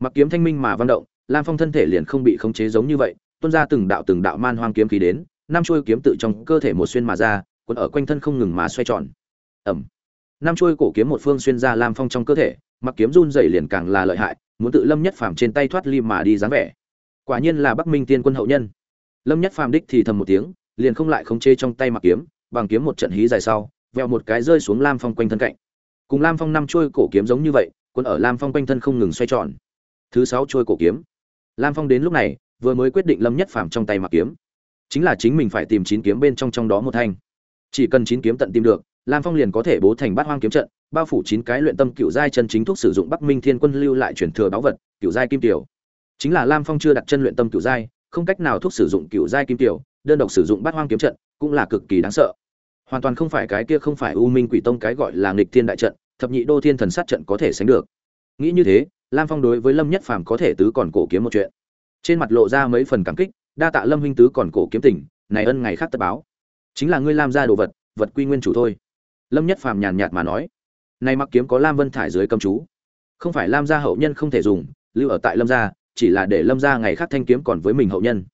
mặc kiếm thanh minh mà vang động, lam phong thân thể liền không bị khống chế giống như vậy, tuôn ra từng đạo từng đạo man hoang kiếm khí đến, năm chuôi kiếm tự trong cơ thể một xuyên mà ra quấn ở quanh thân không ngừng mà xoay tròn. Ẩm. Năm chuôi cổ kiếm một phương xuyên ra lam phong trong cơ thể, mặc kiếm run dày liền càng là lợi hại, muốn tự lâm nhất phàm trên tay thoát ly mà đi dáng vẻ. Quả nhiên là bắc minh tiên quân hậu nhân. Lâm nhất phàm đích thì thầm một tiếng, liền không lại khống chế trong tay mặc kiếm, bằng kiếm một trận hí dài sau, vẹo một cái rơi xuống lam phong quanh thân cạnh. Cùng lam phong năm chuôi cổ kiếm giống như vậy quân ở lam phong quanh thân không ngừng xoay tròn. Thứ sáu chuôi cổ kiếm. Lam phong đến lúc này, vừa mới quyết định lâm nhất phàm trong tay mặc kiếm. Chính là chính mình phải tìm chín kiếm bên trong trong đó một thanh chỉ cần chín kiếm tận tìm được, lam phong liền có thể bố thành bát hoang kiếm trận, bao phủ chín cái luyện tâm cựu giai chân chính thuốc sử dụng bắc minh thiên quân lưu lại truyền thừa báu vật cựu giai kim tiểu. Chính là lam phong chưa đặt chân luyện tâm cựu giai, không cách nào thuốc sử dụng cựu giai kim tiểu, đơn độc sử dụng bát hoang kiếm trận, cũng là cực kỳ đáng sợ. Hoàn toàn không phải cái kia không phải u minh quỷ tông cái gọi là nghịch thiên đại trận, thập nhị đô thiên thần sát trận có thể sánh được. Nghĩ như thế, lam phong đối với lâm nhất phàm có thể tứ còn cổ kiếm một chuyện. Trên mặt lộ ra mấy phần cảm kích, đa tạ lâm huynh tứ còn cổ kiếm tỉnh này ân ngày khác tất báo chính là ngươi làm ra đồ vật vật quy nguyên chủ thôi. Lâm nhất phàm nhàn nhạt mà nói. Nay mặc kiếm có lam vân thải dưới cầm chú. Không phải lam gia hậu nhân không thể dùng, lưu ở tại lâm gia, chỉ là để lâm gia ngày khác thanh kiếm còn với mình hậu nhân.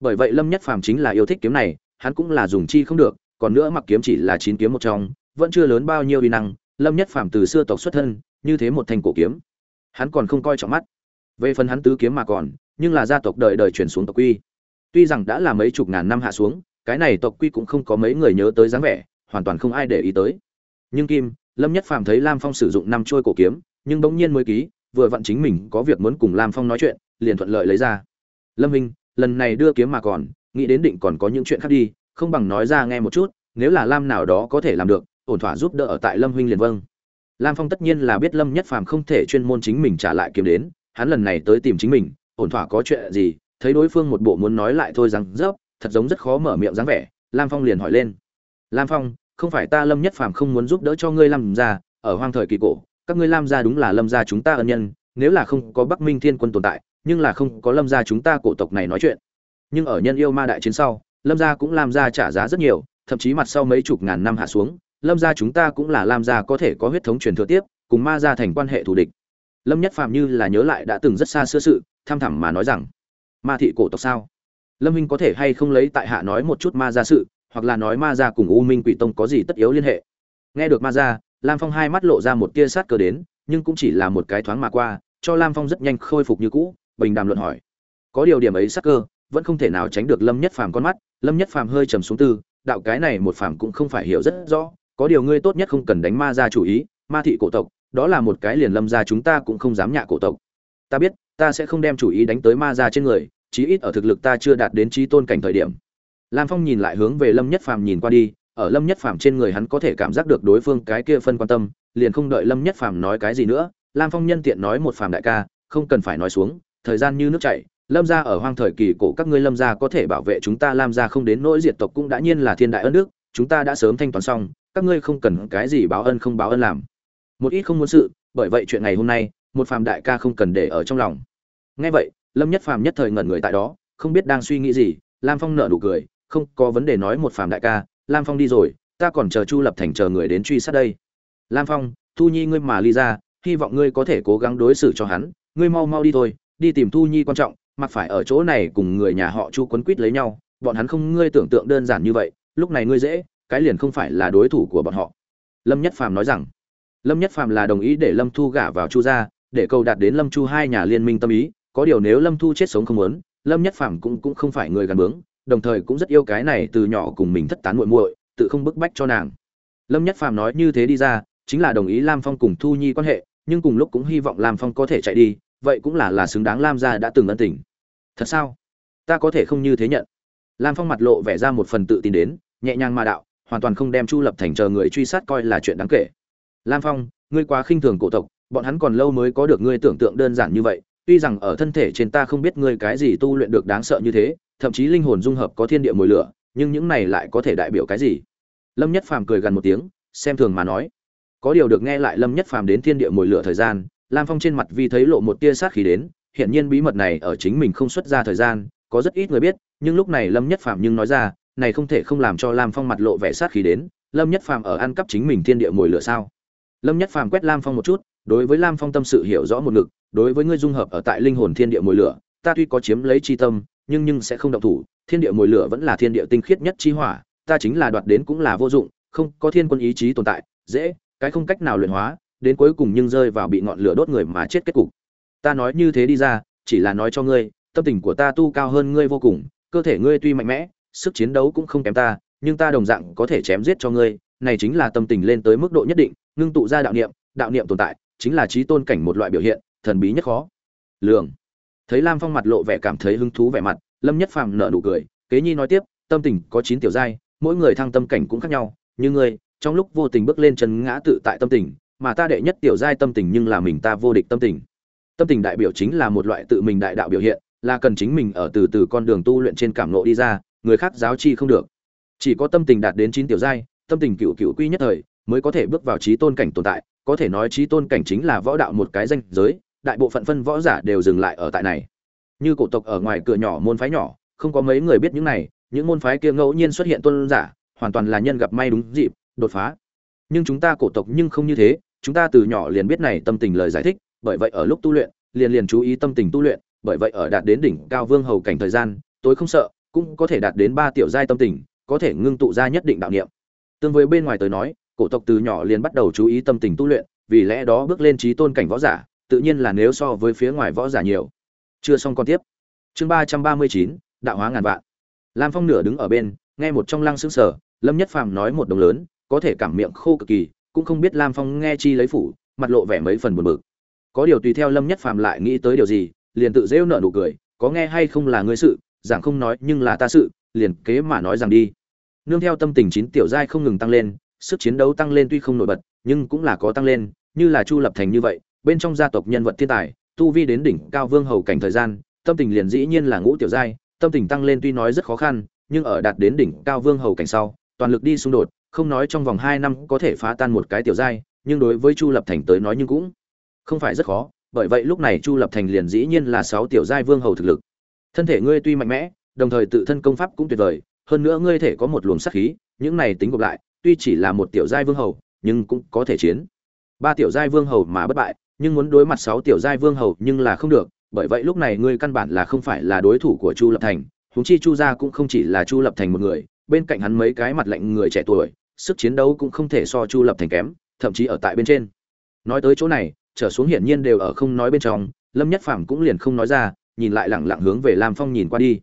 Bởi vậy lâm nhất phàm chính là yêu thích kiếm này, hắn cũng là dùng chi không được, còn nữa mặc kiếm chỉ là chín kiếm một trong, vẫn chưa lớn bao nhiêu uy năng, lâm nhất phàm từ xưa tộc xuất thân, như thế một thanh cổ kiếm. Hắn còn không coi trọng mắt. Về phần hắn tứ kiếm mà còn, nhưng là gia tộc đời đời truyền xuống tộc quy. Tuy rằng đã là mấy chục ngàn năm hạ xuống cái này tộc quy cũng không có mấy người nhớ tới dáng vẻ, hoàn toàn không ai để ý tới. Nhưng kim, lâm nhất phàm thấy lam phong sử dụng năm trôi cổ kiếm, nhưng bỗng nhiên mới ký, vừa vặn chính mình có việc muốn cùng lam phong nói chuyện, liền thuận lợi lấy ra. Lâm minh, lần này đưa kiếm mà còn, nghĩ đến định còn có những chuyện khác đi, không bằng nói ra nghe một chút, nếu là lam nào đó có thể làm được, ổn thỏa giúp đỡ ở tại lâm huynh liền vâng. Lam phong tất nhiên là biết lâm nhất phàm không thể chuyên môn chính mình trả lại kiếm đến, hắn lần này tới tìm chính mình, ổn thỏa có chuyện gì, thấy đối phương một bộ muốn nói lại thôi rằng, dốc thật giống rất khó mở miệng dáng vẻ, lam phong liền hỏi lên. Lam phong, không phải ta lâm nhất phàm không muốn giúp đỡ cho ngươi làm ra ở hoang thời kỳ cổ, các ngươi lam gia đúng là lâm gia chúng ta ân nhân, nếu là không có bắc minh thiên quân tồn tại, nhưng là không có lâm gia chúng ta cổ tộc này nói chuyện. Nhưng ở nhân yêu ma đại chiến sau, lâm gia cũng làm ra trả giá rất nhiều, thậm chí mặt sau mấy chục ngàn năm hạ xuống, lâm gia chúng ta cũng là lam gia có thể có huyết thống truyền thừa tiếp, cùng ma gia thành quan hệ thù địch. Lâm nhất phàm như là nhớ lại đã từng rất xa xưa sự, tham thẳm mà nói rằng, ma thị cổ tộc sao? Lâm minh có thể hay không lấy tại hạ nói một chút ma gia sự, hoặc là nói ma gia cùng u minh quỷ tông có gì tất yếu liên hệ. Nghe được ma gia, lam phong hai mắt lộ ra một tia sát cơ đến, nhưng cũng chỉ là một cái thoáng mà qua, cho lam phong rất nhanh khôi phục như cũ, bình đàm luận hỏi. Có điều điểm ấy sát cơ, vẫn không thể nào tránh được lâm nhất phàm con mắt, lâm nhất phàm hơi trầm xuống tư, đạo cái này một phàm cũng không phải hiểu rất rõ, có điều ngươi tốt nhất không cần đánh ma gia chủ ý, ma thị cổ tộc, đó là một cái liền lâm gia chúng ta cũng không dám nhạ cổ tộc. Ta biết, ta sẽ không đem chủ ý đánh tới ma ra trên người chí ít ở thực lực ta chưa đạt đến trí tôn cảnh thời điểm. Lam phong nhìn lại hướng về lâm nhất phàm nhìn qua đi, ở lâm nhất phàm trên người hắn có thể cảm giác được đối phương cái kia phân quan tâm, liền không đợi lâm nhất phàm nói cái gì nữa, lam phong nhân tiện nói một phàm đại ca, không cần phải nói xuống, thời gian như nước chảy, lâm gia ở hoang thời kỳ cổ các ngươi lâm gia có thể bảo vệ chúng ta, lam gia không đến nỗi diệt tộc cũng đã nhiên là thiên đại ân đức, chúng ta đã sớm thanh toán xong, các ngươi không cần cái gì báo ân không báo ân làm. Một ít không muốn sự, bởi vậy chuyện ngày hôm nay, một phàm đại ca không cần để ở trong lòng. Nghe vậy lâm nhất phàm nhất thời ngẩn người tại đó, không biết đang suy nghĩ gì, lam phong nở nụ cười, không có vấn đề nói một phàm đại ca, lam phong đi rồi, ta còn chờ chu lập thành chờ người đến truy sát đây. Lam phong, thu nhi ngươi mà ly ra, hy vọng ngươi có thể cố gắng đối xử cho hắn, ngươi mau mau đi thôi, đi tìm thu nhi quan trọng, mặc phải ở chỗ này cùng người nhà họ chu quấn quýt lấy nhau, bọn hắn không ngươi tưởng tượng đơn giản như vậy, lúc này ngươi dễ, cái liền không phải là đối thủ của bọn họ. Lâm nhất phàm nói rằng. Lâm nhất phàm là đồng ý để lâm thu gả vào chu gia, để cầu đạt đến lâm chu hai nhà liên minh tâm ý có điều nếu lâm thu chết sống không muốn, lâm nhất phàm cũng cũng không phải người gắn bướng, đồng thời cũng rất yêu cái này từ nhỏ cùng mình thất tán muội muội, tự không bức bách cho nàng. Lâm nhất phàm nói như thế đi ra, chính là đồng ý lam phong cùng thu nhi quan hệ, nhưng cùng lúc cũng hy vọng lam phong có thể chạy đi, vậy cũng là là xứng đáng lam gia đã từng ân tình. Thật sao? Ta có thể không như thế nhận. Lam phong mặt lộ vẻ ra một phần tự tin đến, nhẹ nhàng mà đạo, hoàn toàn không đem chu lập thành chờ người truy sát coi là chuyện đáng kể. Lam phong, ngươi quá khinh thường cổ tộc, bọn hắn còn lâu mới có được ngươi tưởng tượng đơn giản như vậy tuy rằng ở thân thể trên ta không biết ngươi cái gì tu luyện được đáng sợ như thế, thậm chí linh hồn dung hợp có thiên địa mùi lửa, nhưng những này lại có thể đại biểu cái gì? Lâm nhất phàm cười gần một tiếng, xem thường mà nói. Có điều được nghe lại lâm nhất phàm đến thiên địa mùi lửa thời gian, lam phong trên mặt vi thấy lộ một tia sát khí đến hiện nhiên bí mật này ở chính mình không xuất ra thời gian, có rất ít người biết, nhưng lúc này lâm nhất phàm nhưng nói ra, này không thể không làm cho lam phong mặt lộ vẻ sát khí đến, lâm nhất phàm ở ăn cắp chính mình thiên địa mùi lửa sao? Lâm nhất phàm quét lam phong một chút, đối với lam phong tâm sự hiểu rõ một ngực đối với ngươi dung hợp ở tại linh hồn thiên địa mùi lửa, ta tuy có chiếm lấy chi tâm, nhưng nhưng sẽ không động thủ, thiên địa mùi lửa vẫn là thiên địa tinh khiết nhất chi hỏa, ta chính là đoạt đến cũng là vô dụng, không có thiên quân ý chí tồn tại, dễ, cái không cách nào luyện hóa, đến cuối cùng nhưng rơi vào bị ngọn lửa đốt người mà chết kết cục. Ta nói như thế đi ra, chỉ là nói cho ngươi, tâm tình của ta tu cao hơn ngươi vô cùng, cơ thể ngươi tuy mạnh mẽ, sức chiến đấu cũng không kém ta, nhưng ta đồng dạng có thể chém giết cho ngươi, này chính là tâm tình lên tới mức độ nhất định, ngưng tụ ra đạo niệm đạo niệm tồn tại, chính là trí tôn cảnh một loại biểu hiện thần bí nhất khó. Lường. Thấy lam phong mặt lộ vẻ cảm thấy hứng thú vẻ mặt, lâm nhất phàm nở nụ cười, kế nhi nói tiếp, tâm tình có chín tiểu giai, mỗi người thăng tâm cảnh cũng khác nhau như ngươi, trong lúc vô tình bước lên chân ngã tự tại tâm tình, mà ta đệ nhất tiểu giai tâm tình nhưng là mình ta vô địch tâm tình. Tâm tình đại biểu chính là một loại tự mình đại đạo biểu hiện, là cần chính mình ở từ từ con đường tu luyện trên cảm nộ đi ra, người khác giáo chi không được. Chỉ có tâm tình đạt đến chín tiểu giai, tâm tình cựu cựu quy nhất thời, mới có thể bước vào trí tôn cảnh tồn tại, có thể nói trí tôn cảnh chính là võ đạo một cái danh giới đại bộ phận phân võ giả đều dừng lại ở tại này. Như cổ tộc ở ngoài cửa nhỏ môn phái nhỏ, không có mấy người biết những này, những môn phái kia ngẫu nhiên xuất hiện tôn giả, hoàn toàn là nhân gặp may đúng dịp, đột phá. Nhưng chúng ta cổ tộc nhưng không như thế, chúng ta từ nhỏ liền biết này tâm tình lời giải thích, bởi vậy ở lúc tu luyện, liền liền chú ý tâm tình tu luyện, bởi vậy ở đạt đến đỉnh cao vương hầu cảnh thời gian, tối không sợ, cũng có thể đạt đến ba tiểu giai tâm tình, có thể ngưng tụ ra nhất định đạo niệm. Tương với bên ngoài tới nói, cổ tộc từ nhỏ liền bắt đầu chú ý tâm tình tu luyện, vì lẽ đó bước lên trí tôn cảnh võ giả tự nhiên là nếu so với phía ngoài võ giả nhiều. Chưa xong con tiếp. Chương ba trăm ba mươi chín, đạo hóa ngàn vạn. Lam phong nửa đứng ở bên, nghe một trong lăng xương sở lâm nhất phàm nói một đồng lớn, có thể cảm miệng khô cực kỳ, cũng không biết lam phong nghe chi lấy phủ, mặt lộ vẻ mấy phần buồn bực. Có điều tùy theo lâm nhất phàm lại nghĩ tới điều gì, liền tự rêu nở nụ cười, có nghe hay không là ngươi sự, giảng không nói nhưng là ta sự, liền kế mà nói rằng đi. Nương theo tâm tình chín tiểu giai không ngừng tăng lên, sức chiến đấu tăng lên tuy không nổi bật, nhưng cũng là có tăng lên, như là chu lập thành như vậy bên trong gia tộc nhân vật thiên tài, tu vi đến đỉnh cao vương hầu cảnh thời gian, tâm tình liền dĩ nhiên là ngũ tiểu giai, tâm tình tăng lên tuy nói rất khó khăn, nhưng ở đạt đến đỉnh cao vương hầu cảnh sau, toàn lực đi xung đột, không nói trong vòng hai năm có thể phá tan một cái tiểu giai, nhưng đối với chu lập thành tới nói nhưng cũng không phải rất khó, bởi vậy lúc này chu lập thành liền dĩ nhiên là sáu tiểu giai vương hầu thực lực. Thân thể ngươi tuy mạnh mẽ, đồng thời tự thân công pháp cũng tuyệt vời, hơn nữa ngươi thể có một luồng sát khí, những này tính gộp lại, tuy chỉ là một tiểu giai vương hầu, nhưng cũng có thể chiến ba tiểu giai vương hầu mà bất bại, nhưng muốn đối mặt sáu tiểu giai vương hầu nhưng là không được, bởi vậy lúc này ngươi căn bản là không phải là đối thủ của chu lập thành, huống chi chu gia cũng không chỉ là chu lập thành một người, bên cạnh hắn mấy cái mặt lạnh người trẻ tuổi, sức chiến đấu cũng không thể so chu lập thành kém, thậm chí ở tại bên trên. Nói tới chỗ này, trở xuống hiển nhiên đều ở không nói bên trong, lâm nhất phàm cũng liền không nói ra, nhìn lại lẳng lặng hướng về lam phong nhìn qua đi.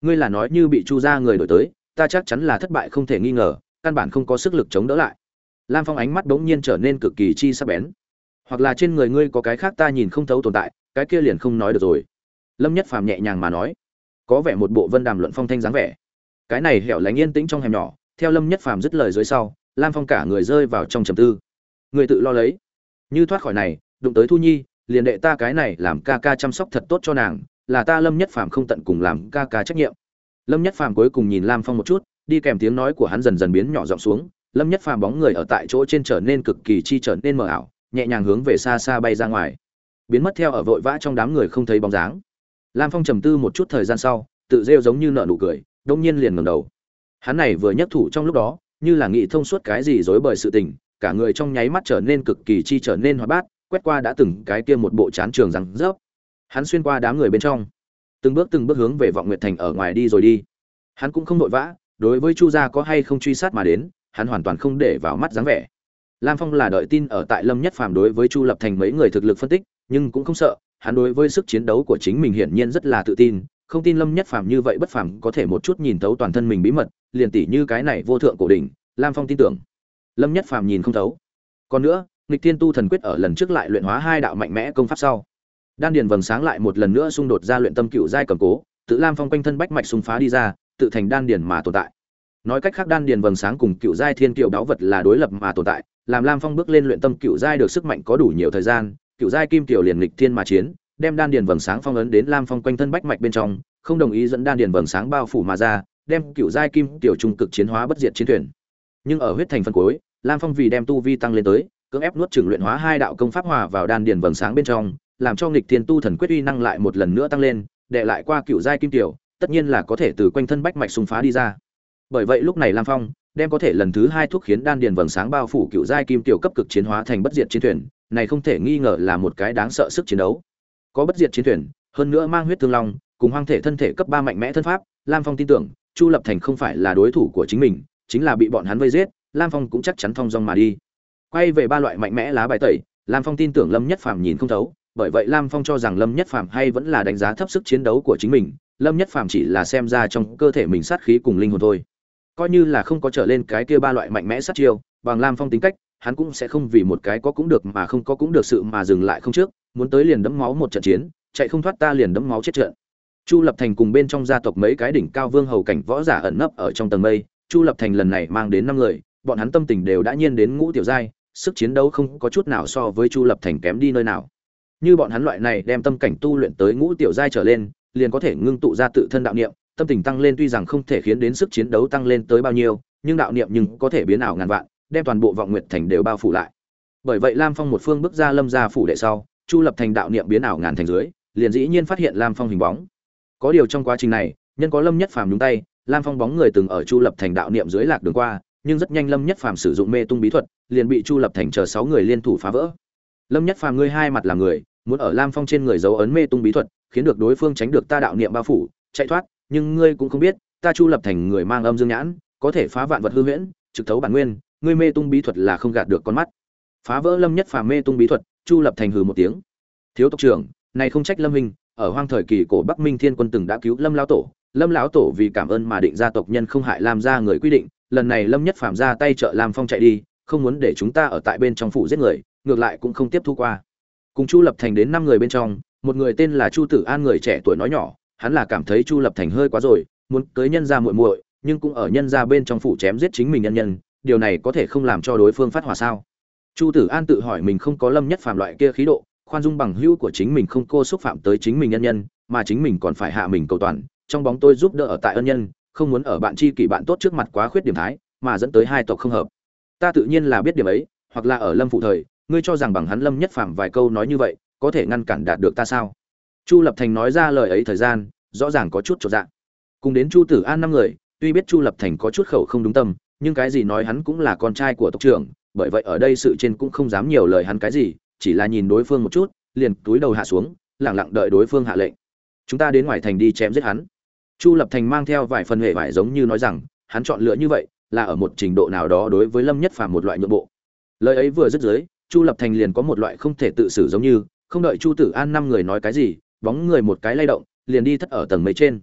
Ngươi là nói như bị chu Gia người đổi tới, ta chắc chắn là thất bại không thể nghi ngờ, căn bản không có sức lực chống đỡ lại lam phong ánh mắt bỗng nhiên trở nên cực kỳ chi sắc bén. Hoặc là trên người ngươi có cái khác ta nhìn không thấu tồn tại, cái kia liền không nói được rồi. Lâm nhất phàm nhẹ nhàng mà nói. Có vẻ một bộ vân đàm luận phong thanh dáng vẻ. Cái này hẻo lánh yên tĩnh trong hẻm nhỏ, theo lâm nhất phàm dứt lời dưới sau, lam phong cả người rơi vào trong trầm tư. Người tự lo lấy. Như thoát khỏi này, đụng tới thu nhi, liền đệ ta cái này làm ca ca chăm sóc thật tốt cho nàng, là ta lâm nhất phàm không tận cùng làm ca ca trách nhiệm. Lâm nhất phàm cuối cùng nhìn lam phong một chút, đi kèm tiếng nói của hắn dần dần biến nhỏ giọng xuống lâm nhất phàm bóng người ở tại chỗ trên trở nên cực kỳ chi trở nên mờ ảo, nhẹ nhàng hướng về xa xa bay ra ngoài. Biến mất theo ở vội vã trong đám người không thấy bóng dáng. Lam phong trầm tư một chút thời gian sau, tự rêu giống như nợ nụ cười, đông nhiên liền ngẩng đầu. Hắn này vừa nhất thủ trong lúc đó, như là nghĩ thông suốt cái gì dối bời sự tình, cả người trong nháy mắt trở nên cực kỳ chi trở nên hoạt bát, quét qua đã từng cái kia một bộ chán trường rằng rớp. Hắn xuyên qua đám người bên trong, từng bước từng bước hướng về vọng nguyệt thành ở ngoài đi rồi đi. Hắn cũng không vội vã, đối với chu gia có hay không truy sát mà đến hắn hoàn toàn không để vào mắt dáng vẻ. Lam phong là đợi tin ở tại lâm nhất phàm đối với chu lập thành mấy người thực lực phân tích, nhưng cũng không sợ, hắn đối với sức chiến đấu của chính mình hiển nhiên rất là tự tin, không tin lâm nhất phàm như vậy bất phàm có thể một chút nhìn thấu toàn thân mình bí mật, liền tỷ như cái này vô thượng cổ đỉnh, lam phong tin tưởng. Lâm nhất phàm nhìn không thấu. Còn nữa, nghịch thiên tu thần quyết ở lần trước lại luyện hóa hai đạo mạnh mẽ công pháp sau. Đan điền vầng sáng lại một lần nữa xung đột ra luyện tâm cựu giai cầm cố, tự lam phong quanh thân bách mạch xung phá đi ra, tự thành đan điền mà tồn tại nói cách khác đan điền vầng sáng cùng cựu giai thiên kiệu đáo vật là đối lập mà tồn tại, làm lam phong bước lên luyện tâm cựu giai được sức mạnh có đủ nhiều thời gian, cựu giai kim tiểu liền nghịch thiên mà chiến, đem đan điền vầng sáng phong ấn đến lam phong quanh thân bách mạch bên trong, không đồng ý dẫn đan điền vầng sáng bao phủ mà ra, đem cựu giai kim tiểu trung cực chiến hóa bất diệt chiến thuyền. Nhưng ở huyết thành phân cuối, lam phong vì đem tu vi tăng lên tới, cưỡng ép nuốt chửng luyện hóa hai đạo công pháp hòa vào đan điền vầng sáng bên trong, làm cho nghịch thiên tu thần quyết uy năng lại một lần nữa tăng lên, đệ lại qua cựu giai kim tiểu tất nhiên là có thể từ quanh thân bách mạch xung phá đi ra bởi vậy lúc này lam phong đem có thể lần thứ hai thuốc khiến đan điền vầng sáng bao phủ cựu giai kim tiểu cấp cực chiến hóa thành bất diệt chiến thuyền, này không thể nghi ngờ là một cái đáng sợ sức chiến đấu. Có bất diệt chiến thuyền, hơn nữa mang huyết thương long, cùng hoang thể thân thể cấp ba mạnh mẽ thân pháp, lam phong tin tưởng, chu lập thành không phải là đối thủ của chính mình, chính là bị bọn hắn vây giết, lam phong cũng chắc chắn thong dong mà đi. Quay về ba loại mạnh mẽ lá bài tẩy, lam phong tin tưởng lâm nhất phàm nhìn không thấu, bởi vậy lam phong cho rằng lâm nhất phàm hay vẫn là đánh giá thấp sức chiến đấu của chính mình, lâm nhất phàm chỉ là xem ra trong cơ thể mình sát khí cùng linh hồn thôi coi như là không có trở lên cái kia ba loại mạnh mẽ sát chiêu, bằng lam phong tính cách, hắn cũng sẽ không vì một cái có cũng được mà không có cũng được sự mà dừng lại không trước, muốn tới liền đấm máu một trận chiến, chạy không thoát ta liền đấm máu chết trận. Chu lập thành cùng bên trong gia tộc mấy cái đỉnh cao vương hầu cảnh võ giả ẩn nấp ở trong tầng mây, chu lập thành lần này mang đến năm người, bọn hắn tâm tình đều đã nhiên đến ngũ tiểu giai, sức chiến đấu không có chút nào so với chu lập thành kém đi nơi nào. Như bọn hắn loại này đem tâm cảnh tu luyện tới ngũ tiểu giai trở lên, liền có thể ngưng tụ ra tự thân đạo niệm tâm tình tăng lên tuy rằng không thể khiến đến sức chiến đấu tăng lên tới bao nhiêu, nhưng đạo niệm nhưng có thể biến ảo ngàn vạn, đem toàn bộ vọng nguyệt thành đều bao phủ lại. Bởi vậy lam phong một phương bước ra lâm gia phủ đệ sau, chu lập thành đạo niệm biến ảo ngàn thành dưới, liền dĩ nhiên phát hiện lam phong hình bóng. Có điều trong quá trình này, nhân có lâm nhất phàm nhúng tay, lam phong bóng người từng ở chu lập thành đạo niệm dưới lạc đường qua, nhưng rất nhanh lâm nhất phàm sử dụng mê tung bí thuật, liền bị chu lập thành chờ sáu người liên thủ phá vỡ. Lâm nhất phàm ngươi hai mặt là người, muốn ở lam phong trên người dấu ấn mê tung bí thuật, khiến được đối phương tránh được ta đạo niệm bao phủ, chạy thoát nhưng ngươi cũng không biết, ta chu lập thành người mang âm dương nhãn, có thể phá vạn vật hư huyễn, trực thấu bản nguyên, ngươi mê tung bí thuật là không gạt được con mắt. Phá vỡ lâm nhất phàm mê tung bí thuật, chu lập thành hừ một tiếng. Thiếu tộc trưởng, này không trách lâm minh, ở hoang thời kỳ cổ bắc minh thiên quân từng đã cứu lâm lão tổ. Lâm lão tổ vì cảm ơn mà định gia tộc nhân không hại làm ra người quy định, lần này lâm nhất phàm ra tay trợ làm phong chạy đi, không muốn để chúng ta ở tại bên trong phủ giết người, ngược lại cũng không tiếp thu qua. Cùng chu lập thành đến năm người bên trong, một người tên là chu tử an, người trẻ tuổi nói nhỏ hắn là cảm thấy chu lập thành hơi quá rồi, muốn cưới nhân gia muội muội, nhưng cũng ở nhân gia bên trong phủ chém giết chính mình nhân nhân, điều này có thể không làm cho đối phương phát hỏa sao? Chu tử an tự hỏi mình không có lâm nhất phàm loại kia khí độ, khoan dung bằng hữu của chính mình không cô xúc phạm tới chính mình nhân nhân, mà chính mình còn phải hạ mình cầu toàn, trong bóng tôi giúp đỡ ở tại ân nhân, không muốn ở bạn chi kỷ bạn tốt trước mặt quá khuyết điểm thái, mà dẫn tới hai tộc không hợp. Ta tự nhiên là biết điểm ấy, hoặc là ở lâm phụ thời, ngươi cho rằng bằng hắn lâm nhất phàm vài câu nói như vậy, có thể ngăn cản đạt được ta sao? Chu lập thành nói ra lời ấy thời gian, rõ ràng có chút trọn dạng cùng đến chu tử an năm người, tuy biết chu lập thành có chút khẩu không đúng tâm, nhưng cái gì nói hắn cũng là con trai của tộc trưởng, bởi vậy ở đây sự trên cũng không dám nhiều lời hắn cái gì, chỉ là nhìn đối phương một chút, liền túi đầu hạ xuống lẳng lặng đợi đối phương hạ lệnh. Chúng ta đến ngoài thành đi chém giết hắn. Chu lập thành mang theo vài phần hệ vải giống như nói rằng, hắn chọn lựa như vậy, là ở một trình độ nào đó đối với lâm nhất phàm một loại nhượng bộ. Lời ấy vừa dứt dưới, chu lập thành liền có một loại không thể tự xử giống như, không đợi chu tử an năm người nói cái gì bóng người một cái lay động, liền đi thất ở tầng mấy trên.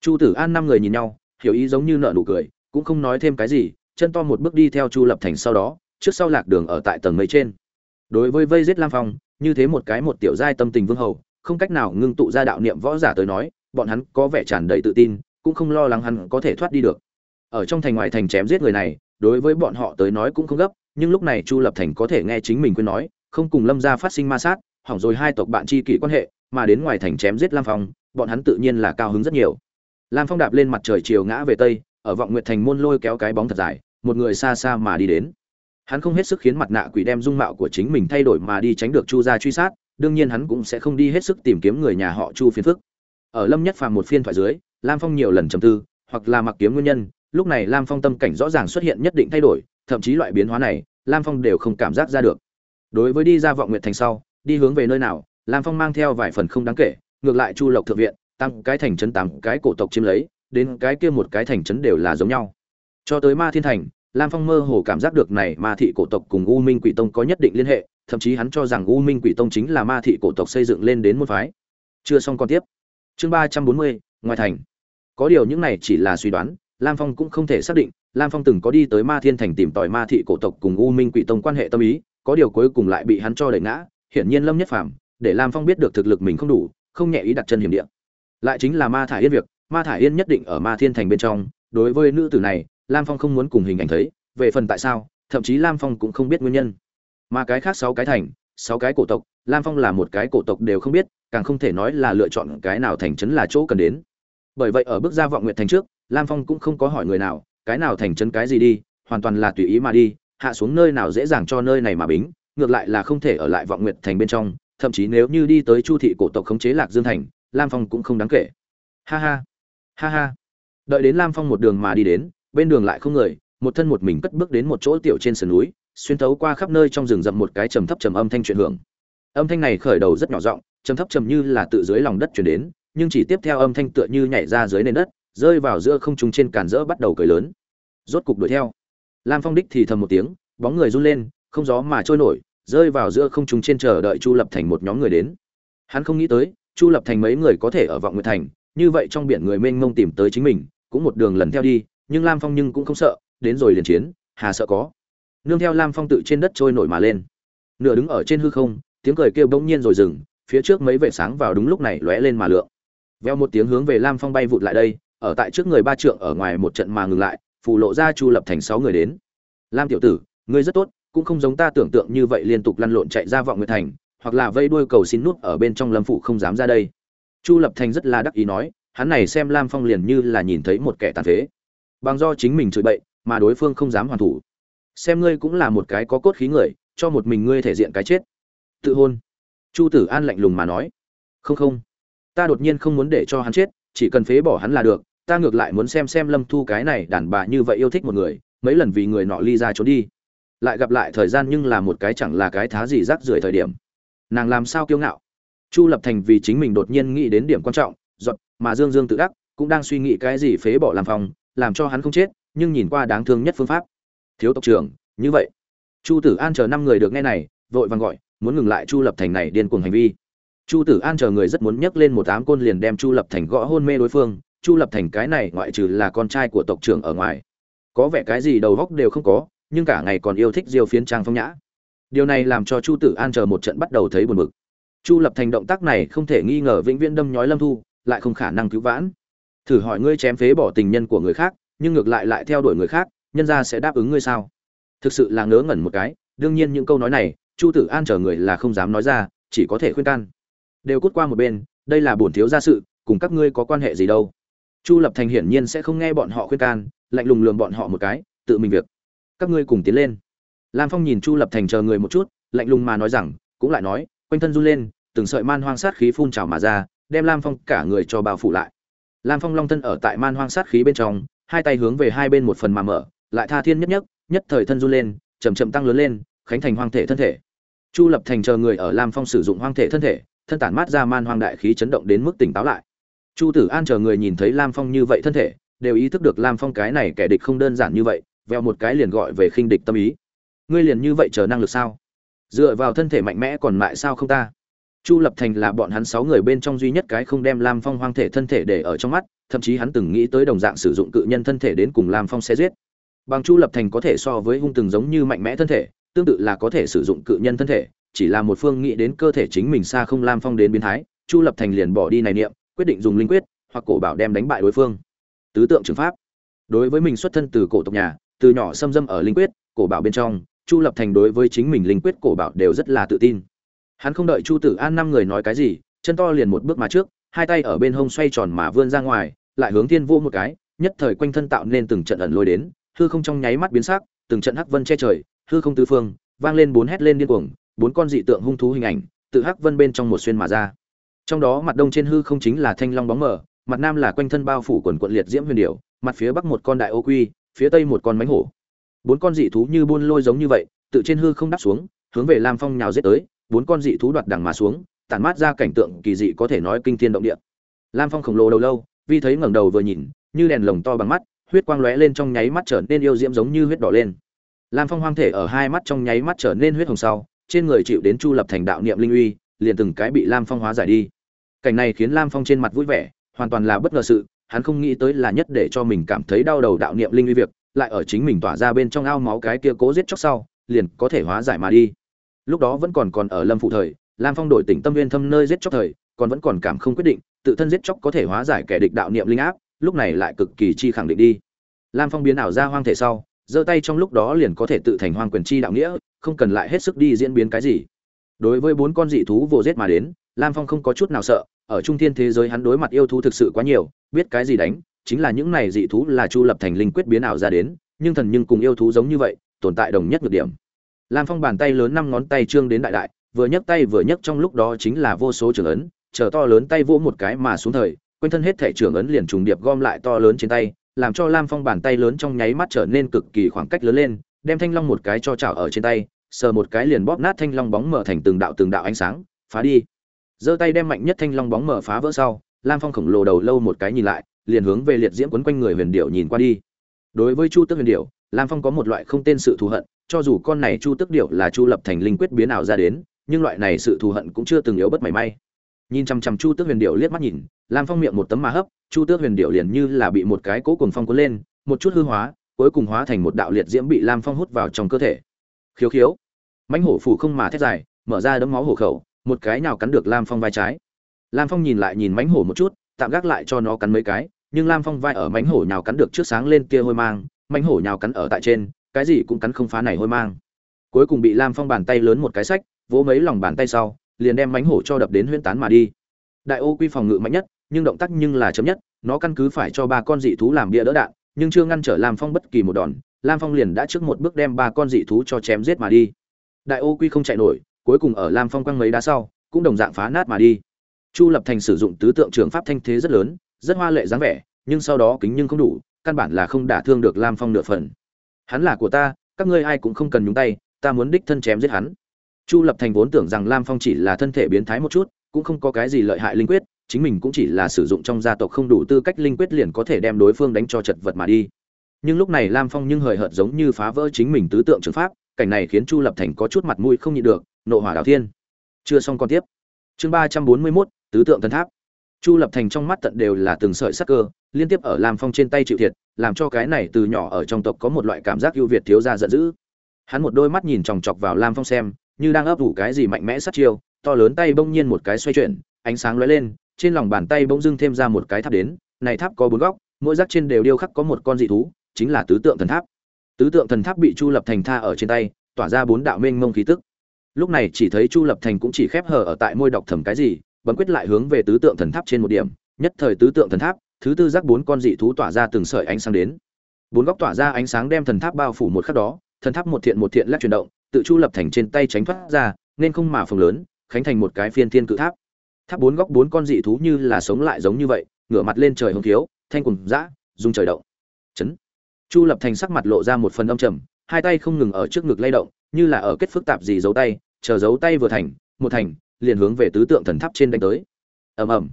Chu tử an năm người nhìn nhau, hiểu ý giống như nợ nụ cười, cũng không nói thêm cái gì, chân to một bước đi theo chu lập thành sau đó, trước sau lạc đường ở tại tầng mấy trên. Đối với vây giết lam phong, như thế một cái một tiểu giai tâm tình vương hầu, không cách nào ngưng tụ ra đạo niệm võ giả tới nói, bọn hắn có vẻ tràn đầy tự tin, cũng không lo lắng hắn có thể thoát đi được. Ở trong thành ngoài thành chém giết người này, đối với bọn họ tới nói cũng không gấp, nhưng lúc này chu lập thành có thể nghe chính mình quên nói, không cùng lâm gia phát sinh ma sát, hỏng rồi hai tộc bạn tri kỷ quan hệ mà đến ngoài thành chém giết lam phong, bọn hắn tự nhiên là cao hứng rất nhiều. Lam phong đạp lên mặt trời chiều ngã về tây, ở vọng nguyệt thành môn lôi kéo cái bóng thật dài, một người xa xa mà đi đến. Hắn không hết sức khiến mặt nạ quỷ đem dung mạo của chính mình thay đổi mà đi tránh được chu gia truy sát, đương nhiên hắn cũng sẽ không đi hết sức tìm kiếm người nhà họ chu phiền phức. Ở lâm nhất phàm một phiên thoại dưới, lam phong nhiều lần trầm tư, hoặc là mặc kiếm nguyên nhân, lúc này lam phong tâm cảnh rõ ràng xuất hiện nhất định thay đổi, thậm chí loại biến hóa này, lam phong đều không cảm giác ra được. Đối với đi ra vọng nguyệt thành sau, đi hướng về nơi nào lam phong mang theo vài phần không đáng kể, ngược lại chu lộc thượng viện tăng cái thành trấn tám cái cổ tộc chiếm lấy, đến cái kia một cái thành trấn đều là giống nhau. Cho tới ma thiên thành, lam phong mơ hồ cảm giác được này ma thị cổ tộc cùng u minh quỷ tông có nhất định liên hệ, thậm chí hắn cho rằng u minh quỷ tông chính là ma thị cổ tộc xây dựng lên đến môn phái. Chưa xong còn tiếp. Chương ba trăm bốn mươi, ngoài thành. Có điều những này chỉ là suy đoán, lam phong cũng không thể xác định, lam phong từng có đi tới ma thiên thành tìm tòi ma thị cổ tộc cùng u minh quỷ tông quan hệ tâm ý, có điều cuối cùng lại bị hắn cho đẩy ngã, hiển nhiên lâm nhất phàm để lam phong biết được thực lực mình không đủ, không nhẹ ý đặt chân hiểm địa. Lại chính là ma thả yên việc, ma thả yên nhất định ở ma thiên thành bên trong. Đối với nữ tử này, lam phong không muốn cùng hình ảnh thấy. Về phần tại sao, thậm chí lam phong cũng không biết nguyên nhân. Mà cái khác sáu cái thành, sáu cái cổ tộc, lam phong là một cái cổ tộc đều không biết, càng không thể nói là lựa chọn cái nào thành trấn là chỗ cần đến. Bởi vậy ở bước ra vọng nguyện thành trước, lam phong cũng không có hỏi người nào, cái nào thành trấn cái gì đi, hoàn toàn là tùy ý mà đi, hạ xuống nơi nào dễ dàng cho nơi này mà bính, ngược lại là không thể ở lại vọng Nguyệt thành bên trong thậm chí nếu như đi tới chu thị cổ tộc khống chế lạc dương thành, lam phong cũng không đáng kể. Ha ha ha ha. Đợi đến lam phong một đường mà đi đến, bên đường lại không người, một thân một mình cất bước đến một chỗ tiểu trên sườn núi, xuyên thấu qua khắp nơi trong rừng rậm một cái trầm thấp trầm âm thanh truyền hưởng. Âm thanh này khởi đầu rất nhỏ giọng, trầm thấp trầm như là tự dưới lòng đất truyền đến, nhưng chỉ tiếp theo âm thanh tựa như nhảy ra dưới nền đất, rơi vào giữa không trung trên càn rỡ bắt đầu cười lớn. Rốt cục đuổi theo. Lam phong đích thì thầm một tiếng, bóng người run lên, không gió mà trôi nổi rơi vào giữa không trung trên chờ đợi chu lập thành một nhóm người đến. Hắn không nghĩ tới, chu lập thành mấy người có thể ở vọng nguyệt thành, như vậy trong biển người mênh mông tìm tới chính mình, cũng một đường lần theo đi, nhưng lam phong nhưng cũng không sợ, đến rồi liền chiến, hà sợ có. Nương theo lam phong tự trên đất trôi nổi mà lên. Nửa đứng ở trên hư không, tiếng cười kêu bỗng nhiên rồi dừng, phía trước mấy vệ sáng vào đúng lúc này lóe lên mà lượng. Veo một tiếng hướng về lam phong bay vụt lại đây, ở tại trước người ba trượng ở ngoài một trận mà ngừng lại phủ lộ ra chu lập thành sáu người đến. Lam tiểu tử, ngươi rất tốt cũng không giống ta tưởng tượng như vậy liên tục lăn lộn chạy ra vọng nguyệt thành, hoặc là vây đuôi cầu xin nút ở bên trong lâm phủ không dám ra đây. Chu lập thành rất là đắc ý nói, hắn này xem lam phong liền như là nhìn thấy một kẻ tàn phế. Bằng do chính mình chửi bậy, mà đối phương không dám hoàn thủ. Xem ngươi cũng là một cái có cốt khí người, cho một mình ngươi thể diện cái chết. Tự hôn. Chu tử an lạnh lùng mà nói. Không không. Ta đột nhiên không muốn để cho hắn chết, chỉ cần phế bỏ hắn là được, ta ngược lại muốn xem xem lâm thu cái này đàn bà như vậy yêu thích một người, mấy lần vì người nọ ly ra trốn đi lại gặp lại thời gian nhưng là một cái chẳng là cái thá gì rác rưởi thời điểm. Nàng làm sao kiêu ngạo? Chu lập thành vì chính mình đột nhiên nghĩ đến điểm quan trọng, giọt mà dương dương tự đắc, cũng đang suy nghĩ cái gì phế bỏ làm phòng làm cho hắn không chết, nhưng nhìn qua đáng thương nhất phương pháp. Thiếu tộc trưởng, như vậy. Chu tử an chờ năm người được nghe này, vội vàng gọi, muốn ngừng lại chu lập thành này điên cuồng hành vi. Chu tử an chờ người rất muốn nhấc lên một ám côn liền đem chu lập thành gõ hôn mê đối phương, chu lập thành cái này ngoại trừ là con trai của tộc trưởng ở ngoài. Có vẻ cái gì đầu góc đều không có nhưng cả ngày còn yêu thích diêu phiến trang phong nhã. Điều này làm cho chu tử an chờ một trận bắt đầu thấy buồn bực. Chu lập thành động tác này không thể nghi ngờ vĩnh viễn đâm nhói lâm thu, lại không khả năng cứu vãn. Thử hỏi ngươi chém phế bỏ tình nhân của người khác, nhưng ngược lại lại theo đuổi người khác, nhân ra sẽ đáp ứng ngươi sao? Thực sự là ngớ ngẩn một cái, đương nhiên những câu nói này, chu tử an chờ người là không dám nói ra, chỉ có thể khuyên can. Đều cút qua một bên, đây là bổn thiếu gia sự, cùng các ngươi có quan hệ gì đâu? Chu lập thành hiển nhiên sẽ không nghe bọn họ khuyên can, lạnh lùng lườm bọn họ một cái, tự mình việc các ngươi cùng tiến lên. Lam phong nhìn chu lập thành chờ người một chút, lạnh lùng mà nói rằng, cũng lại nói, quanh thân run lên, từng sợi man hoang sát khí phun trào mà ra, đem lam phong cả người cho bao phủ lại. Lam phong long thân ở tại man hoang sát khí bên trong, hai tay hướng về hai bên một phần mà mở, lại tha thiên nhất nhất nhất thời thân run lên chầm chậm tăng lớn lên, khánh thành hoang thể thân thể. Chu lập thành chờ người ở lam phong sử dụng hoang thể thân thể, thân tản mát ra man hoang đại khí chấn động đến mức tỉnh táo lại. Chu tử an chờ người nhìn thấy lam phong như vậy thân thể, đều ý thức được lam phong cái này kẻ địch không đơn giản như vậy veo một cái liền gọi về khinh địch tâm ý. Ngươi liền như vậy chờ năng lực sao? Dựa vào thân thể mạnh mẽ còn lại sao không ta? Chu lập thành là bọn hắn sáu người bên trong duy nhất cái không đem lam phong hoang thể thân thể để ở trong mắt, thậm chí hắn từng nghĩ tới đồng dạng sử dụng cự nhân thân thể đến cùng lam phong sẽ giết. Bằng chu lập thành có thể so với hung từng giống như mạnh mẽ thân thể, tương tự là có thể sử dụng cự nhân thân thể, chỉ là một phương nghĩ đến cơ thể chính mình xa không lam phong đến biến thái, chu lập thành liền bỏ đi này niệm, quyết định dùng linh quyết hoặc cổ bảo đem đánh bại đối phương. Tứ tượng trường pháp. Đối với mình xuất thân từ cổ tộc nhà từ nhỏ xâm dâm ở linh quyết, cổ bảo bên trong, chu lập thành đối với chính mình linh quyết, cổ bảo đều rất là tự tin. Hắn không đợi chu tử an năm người nói cái gì, chân to liền một bước mà trước, hai tay ở bên hông xoay tròn mà vươn ra ngoài, lại hướng thiên vô một cái, nhất thời quanh thân tạo nên từng trận ẩn lôi đến, hư không trong nháy mắt biến sắc, từng trận hắc vân che trời, hư không tứ phương, vang lên bốn hét lên điên cuồng, bốn con dị tượng hung thú hình ảnh, tự hắc vân bên trong một xuyên mà ra. Trong đó mặt đông trên hư không chính là thanh long bóng mờ, mặt nam là quanh thân bao phủ quần quận liệt diễm huyền điểu, mặt phía bắc một con đại ô quy phía tây một con mánh hổ. Bốn con dị thú như buôn lôi giống như vậy, tự trên hư không đáp xuống, hướng về lam phong nhào giết tới, bốn con dị thú đoạt đằng mà xuống, tản mát ra cảnh tượng kỳ dị có thể nói kinh thiên động địa. Lam phong khổng lồ đầu lâu, vi thấy ngẩng đầu vừa nhìn, như đèn lồng to bằng mắt, huyết quang lóe lên trong nháy mắt trở nên yêu diễm giống như huyết đỏ lên. Lam phong hoang thể ở hai mắt trong nháy mắt trở nên huyết hồng sau, trên người chịu đến chu lập thành đạo niệm linh uy, liền từng cái bị lam phong hóa giải đi. Cảnh này khiến lam phong trên mặt vui vẻ, hoàn toàn là bất ngờ sự hắn không nghĩ tới là nhất để cho mình cảm thấy đau đầu đạo niệm linh uy việc, lại ở chính mình tỏa ra bên trong ao máu cái kia cố giết chóc sau, liền có thể hóa giải mà đi. Lúc đó vẫn còn còn ở lâm phụ thời, lam phong đổi tỉnh tâm nguyên thâm nơi giết chóc thời, còn vẫn còn cảm không quyết định, tự thân giết chóc có thể hóa giải kẻ địch đạo niệm linh áp, lúc này lại cực kỳ chi khẳng định đi. Lam phong biến ảo ra hoang thể sau, giơ tay trong lúc đó liền có thể tự thành hoang quyền chi đạo nghĩa, không cần lại hết sức đi diễn biến cái gì. Đối với bốn con dị thú vô giết mà đến, lam phong không có chút nào sợ, ở trung thiên thế giới hắn đối mặt yêu thú thực sự quá nhiều biết cái gì đánh, chính là những này dị thú là chu lập thành linh quyết biến ảo ra đến, nhưng thần nhưng cùng yêu thú giống như vậy, tồn tại đồng nhất nhược điểm. Lam phong bàn tay lớn năm ngón tay trương đến đại đại, vừa nhấc tay vừa nhấc trong lúc đó chính là vô số trường ấn, chờ to lớn tay vỗ một cái mà xuống thời, quanh thân hết thể trường ấn liền trùng điệp gom lại to lớn trên tay, làm cho lam phong bàn tay lớn trong nháy mắt trở nên cực kỳ khoảng cách lớn lên, đem thanh long một cái cho chảo ở trên tay, sờ một cái liền bóp nát thanh long bóng mở thành từng đạo từng đạo ánh sáng, phá đi. Giơ tay đem mạnh nhất thanh long bóng mở phá vỡ sau lam phong khổng lồ đầu lâu một cái nhìn lại, liền hướng về liệt diễm quấn quanh người huyền điệu nhìn qua đi. Đối với chu tước huyền điệu lam phong có một loại không tên sự thù hận, cho dù con này chu tước điệu là chu lập thành linh quyết biến ảo ra đến, nhưng loại này sự thù hận cũng chưa từng yếu bất mảy may. Nhìn chằm chằm chu tước huyền điệu liếc mắt nhìn, lam phong miệng một tấm mà hấp, chu tước huyền điệu liền như là bị một cái cố cùng phong cuốn lên, một chút hư hóa, cuối cùng hóa thành một đạo liệt diễm bị lam phong hút vào trong cơ thể. Khiếu khiếu. Mãnh hổ phủ không mà thét dài, mở ra đấm máu hổ khẩu, một cái nào cắn được lam phong vai trái lam phong nhìn lại nhìn mãnh hổ một chút, tạm gác lại cho nó cắn mấy cái, nhưng lam phong vai ở mãnh hổ nhào cắn được trước sáng lên kia hôi mang mãnh hổ nhào cắn ở tại trên, cái gì cũng cắn không phá này hôi mang. Cuối cùng bị lam phong bàn tay lớn một cái sách vỗ mấy lòng bàn tay sau, liền đem mãnh hổ cho đập đến huyễn tán mà đi. Đại ô quy phòng ngự mạnh nhất, nhưng động tác nhưng là chấm nhất, nó căn cứ phải cho ba con dị thú làm bia đỡ đạn, nhưng chưa ngăn trở lam phong bất kỳ một đòn, lam phong liền đã trước một bước đem ba con dị thú cho chém giết mà đi. Đại ô quy không chạy nổi, cuối cùng ở lam phong quăng mấy đá sau, cũng đồng dạng phá nát mà đi chu lập thành sử dụng tứ tượng trường pháp thanh thế rất lớn, rất hoa lệ dáng vẻ, nhưng sau đó kính nhưng không đủ, căn bản là không đả thương được lam phong nửa phần. Hắn là của ta, các ngươi ai cũng không cần nhúng tay, ta muốn đích thân chém giết hắn. Chu lập thành vốn tưởng rằng lam phong chỉ là thân thể biến thái một chút, cũng không có cái gì lợi hại linh quyết, chính mình cũng chỉ là sử dụng trong gia tộc không đủ tư cách linh quyết liền có thể đem đối phương đánh cho chật vật mà đi. Nhưng lúc này lam phong nhưng hời hợt giống như phá vỡ chính mình tứ tượng trường pháp, cảnh này khiến chu lập thành có chút mặt mũi không nhịn được, nộ hỏa đào thiên. Chưa xong còn tiếp. Chương ba trăm bốn mươi mốt tứ tượng thần tháp. Chu lập thành trong mắt tận đều là từng sợi sắc cơ, liên tiếp ở lam phong trên tay chịu thiệt, làm cho cái này từ nhỏ ở trong tộc có một loại cảm giác ưu việt thiếu ra giận dữ. Hắn một đôi mắt nhìn chòng chọc vào lam phong xem, như đang ấp ủ cái gì mạnh mẽ sát chiêu, to lớn tay bỗng nhiên một cái xoay chuyển, ánh sáng lóe lên, trên lòng bàn tay bỗng dưng thêm ra một cái tháp đến, này tháp có bốn góc, mỗi rác trên đều điêu khắc có một con dị thú, chính là tứ tượng thần tháp. Tứ tượng thần tháp bị chu lập thành tha ở trên tay, tỏa ra bốn đạo mênh mông khí tức. Lúc này chỉ thấy chu lập thành cũng chỉ khép hở ở tại môi đọc thầm cái gì bấm quyết lại hướng về tứ tượng thần tháp trên một điểm, nhất thời tứ tượng thần tháp, thứ tư giác bốn con dị thú tỏa ra từng sợi ánh sáng đến. Bốn góc tỏa ra ánh sáng đem thần tháp bao phủ một khắc đó, thần tháp một thiện một thiện lắc chuyển động, tự chu lập thành trên tay tránh thoát ra, nên không mà phồng lớn, khánh thành một cái phiên thiên cự tháp. Tháp bốn góc bốn con dị thú như là sống lại giống như vậy, ngửa mặt lên trời hồng thiếu thanh cùng dã dung trời động. Chấn. Chu lập thành sắc mặt lộ ra một phần âm trầm, hai tay không ngừng ở trước ngực lay động, như là ở kết phức tạp gì giấu tay, chờ giấu tay vừa thành, một thành liền hướng về tứ tượng thần tháp trên đánh tới. Ầm ầm.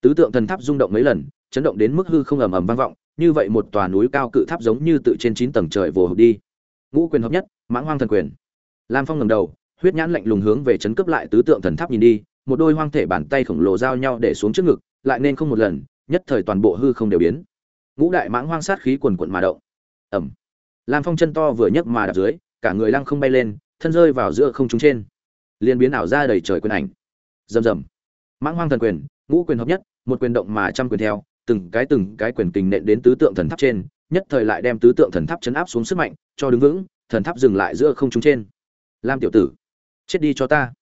Tứ tượng thần tháp rung động mấy lần, chấn động đến mức hư không ầm ầm vang vọng, như vậy một tòa núi cao cự tháp giống như tự trên chín tầng trời vồ hụt đi. Ngũ quyền hợp nhất, mãng hoang thần quyền. Lam phong ngẩng đầu, huyết nhãn lạnh lùng hướng về chấn cướp lại tứ tượng thần tháp nhìn đi, một đôi hoang thể bàn tay khổng lồ giao nhau để xuống trước ngực, lại nên không một lần, nhất thời toàn bộ hư không đều biến. Ngũ đại mãng hoang sát khí quần quận mà động. Ẩm lam phong chân to vừa nhấc mà đạp dưới, cả người lăng không bay lên, thân rơi vào giữa không trung trên liền biến ảo ra đầy trời quyền ảnh. Rầm rầm. Mãng hoang thần quyền, ngũ quyền hợp nhất, một quyền động mà trăm quyền theo, từng cái từng cái quyền kình nện đến tứ tượng thần tháp trên, nhất thời lại đem tứ tượng thần tháp chấn áp xuống sức mạnh, cho đứng vững, thần tháp dừng lại giữa không trung trên. Lam tiểu tử, chết đi cho ta.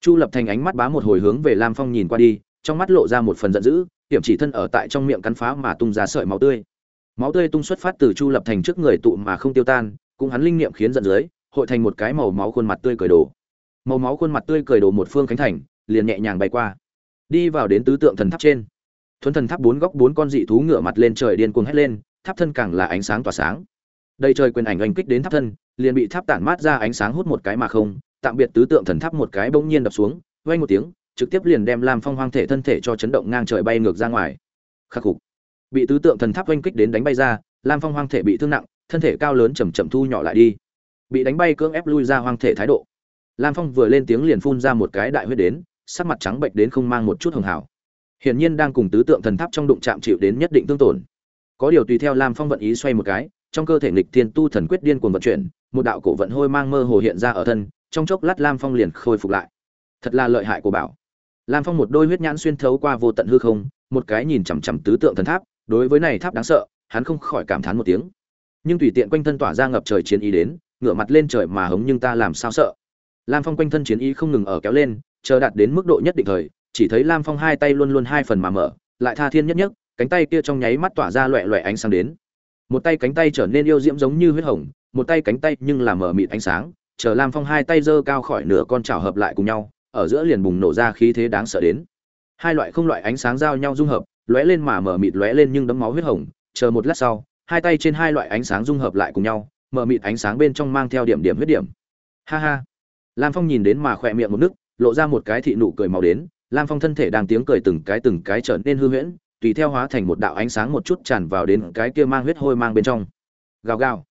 Chu lập thành ánh mắt bá một hồi hướng về lam phong nhìn qua đi, trong mắt lộ ra một phần giận dữ, hiểm chỉ thân ở tại trong miệng cắn phá mà tung ra sợi máu tươi. Máu tươi tung xuất phát từ chu lập thành trước người tụ mà không tiêu tan, cũng hắn linh niệm khiến giận dưới, hội thành một cái màu máu khuôn mặt tươi cười đồ màu máu khuôn mặt tươi cười đổ một phương khánh thành, liền nhẹ nhàng bay qua. Đi vào đến tứ tượng thần tháp trên. Thuấn thần tháp bốn góc bốn con dị thú ngựa mặt lên trời điên cuồng hét lên, tháp thân càng là ánh sáng tỏa sáng. Đây trời quyền ảnh oanh kích đến tháp thân, liền bị tháp tản mát ra ánh sáng hút một cái mà không, tạm biệt tứ tượng thần tháp một cái bỗng nhiên đập xuống, vang một tiếng, trực tiếp liền đem làm phong hoang thể thân thể cho chấn động ngang trời bay ngược ra ngoài. Khắc phục bị tứ tượng thần tháp oanh kích đến đánh bay ra, lam phong hoang thể bị thương nặng, thân thể cao lớn chầm chậm thu nhỏ lại đi. Bị đánh bay cưỡng ép lui ra hoang thể thái độ lam phong vừa lên tiếng liền phun ra một cái đại huyết đến, sắc mặt trắng bệnh đến không mang một chút hường hảo hiển nhiên đang cùng tứ tượng thần tháp trong đụng chạm chịu đến nhất định tương tổn. Có điều tùy theo lam phong vận ý xoay một cái, trong cơ thể nghịch thiên tu thần quyết điên cuồng vận chuyển, một đạo cổ vận hôi mang mơ hồ hiện ra ở thân, trong chốc lát lam phong liền khôi phục lại. Thật là lợi hại của bảo. Lam phong một đôi huyết nhãn xuyên thấu qua vô tận hư không, một cái nhìn chằm chằm tứ tượng thần tháp, đối với này tháp đáng sợ, hắn không khỏi cảm thán một tiếng. Nhưng tùy tiện quanh thân tỏa ra ngập trời chiến ý đến, ngửa mặt lên trời mà hống nhưng ta làm sao sợ? Lam phong quanh thân chiến ý không ngừng ở kéo lên, chờ đạt đến mức độ nhất định thời, chỉ thấy lam phong hai tay luôn luôn hai phần mà mở, lại tha thiên nhất nhất, cánh tay kia trong nháy mắt tỏa ra loẹ loẹ ánh sáng đến. Một tay cánh tay trở nên yêu diễm giống như huyết hồng, một tay cánh tay nhưng là mở mịt ánh sáng, chờ lam phong hai tay giơ cao khỏi nửa con chảo hợp lại cùng nhau, ở giữa liền bùng nổ ra khí thế đáng sợ đến. Hai loại không loại ánh sáng giao nhau dung hợp, lóe lên mà mở mịt lóe lên nhưng đấm máu huyết hồng, chờ một lát sau, hai tay trên hai loại ánh sáng dung hợp lại cùng nhau, mở mịt ánh sáng bên trong mang theo điểm điểm huyết điểm. Ha ha lam phong nhìn đến mà khỏe miệng một nước, lộ ra một cái thị nụ cười màu đến. Lam phong thân thể đang tiếng cười từng cái từng cái trở nên hư huyễn, tùy theo hóa thành một đạo ánh sáng một chút tràn vào đến cái kia mang huyết hôi mang bên trong. Gào gào.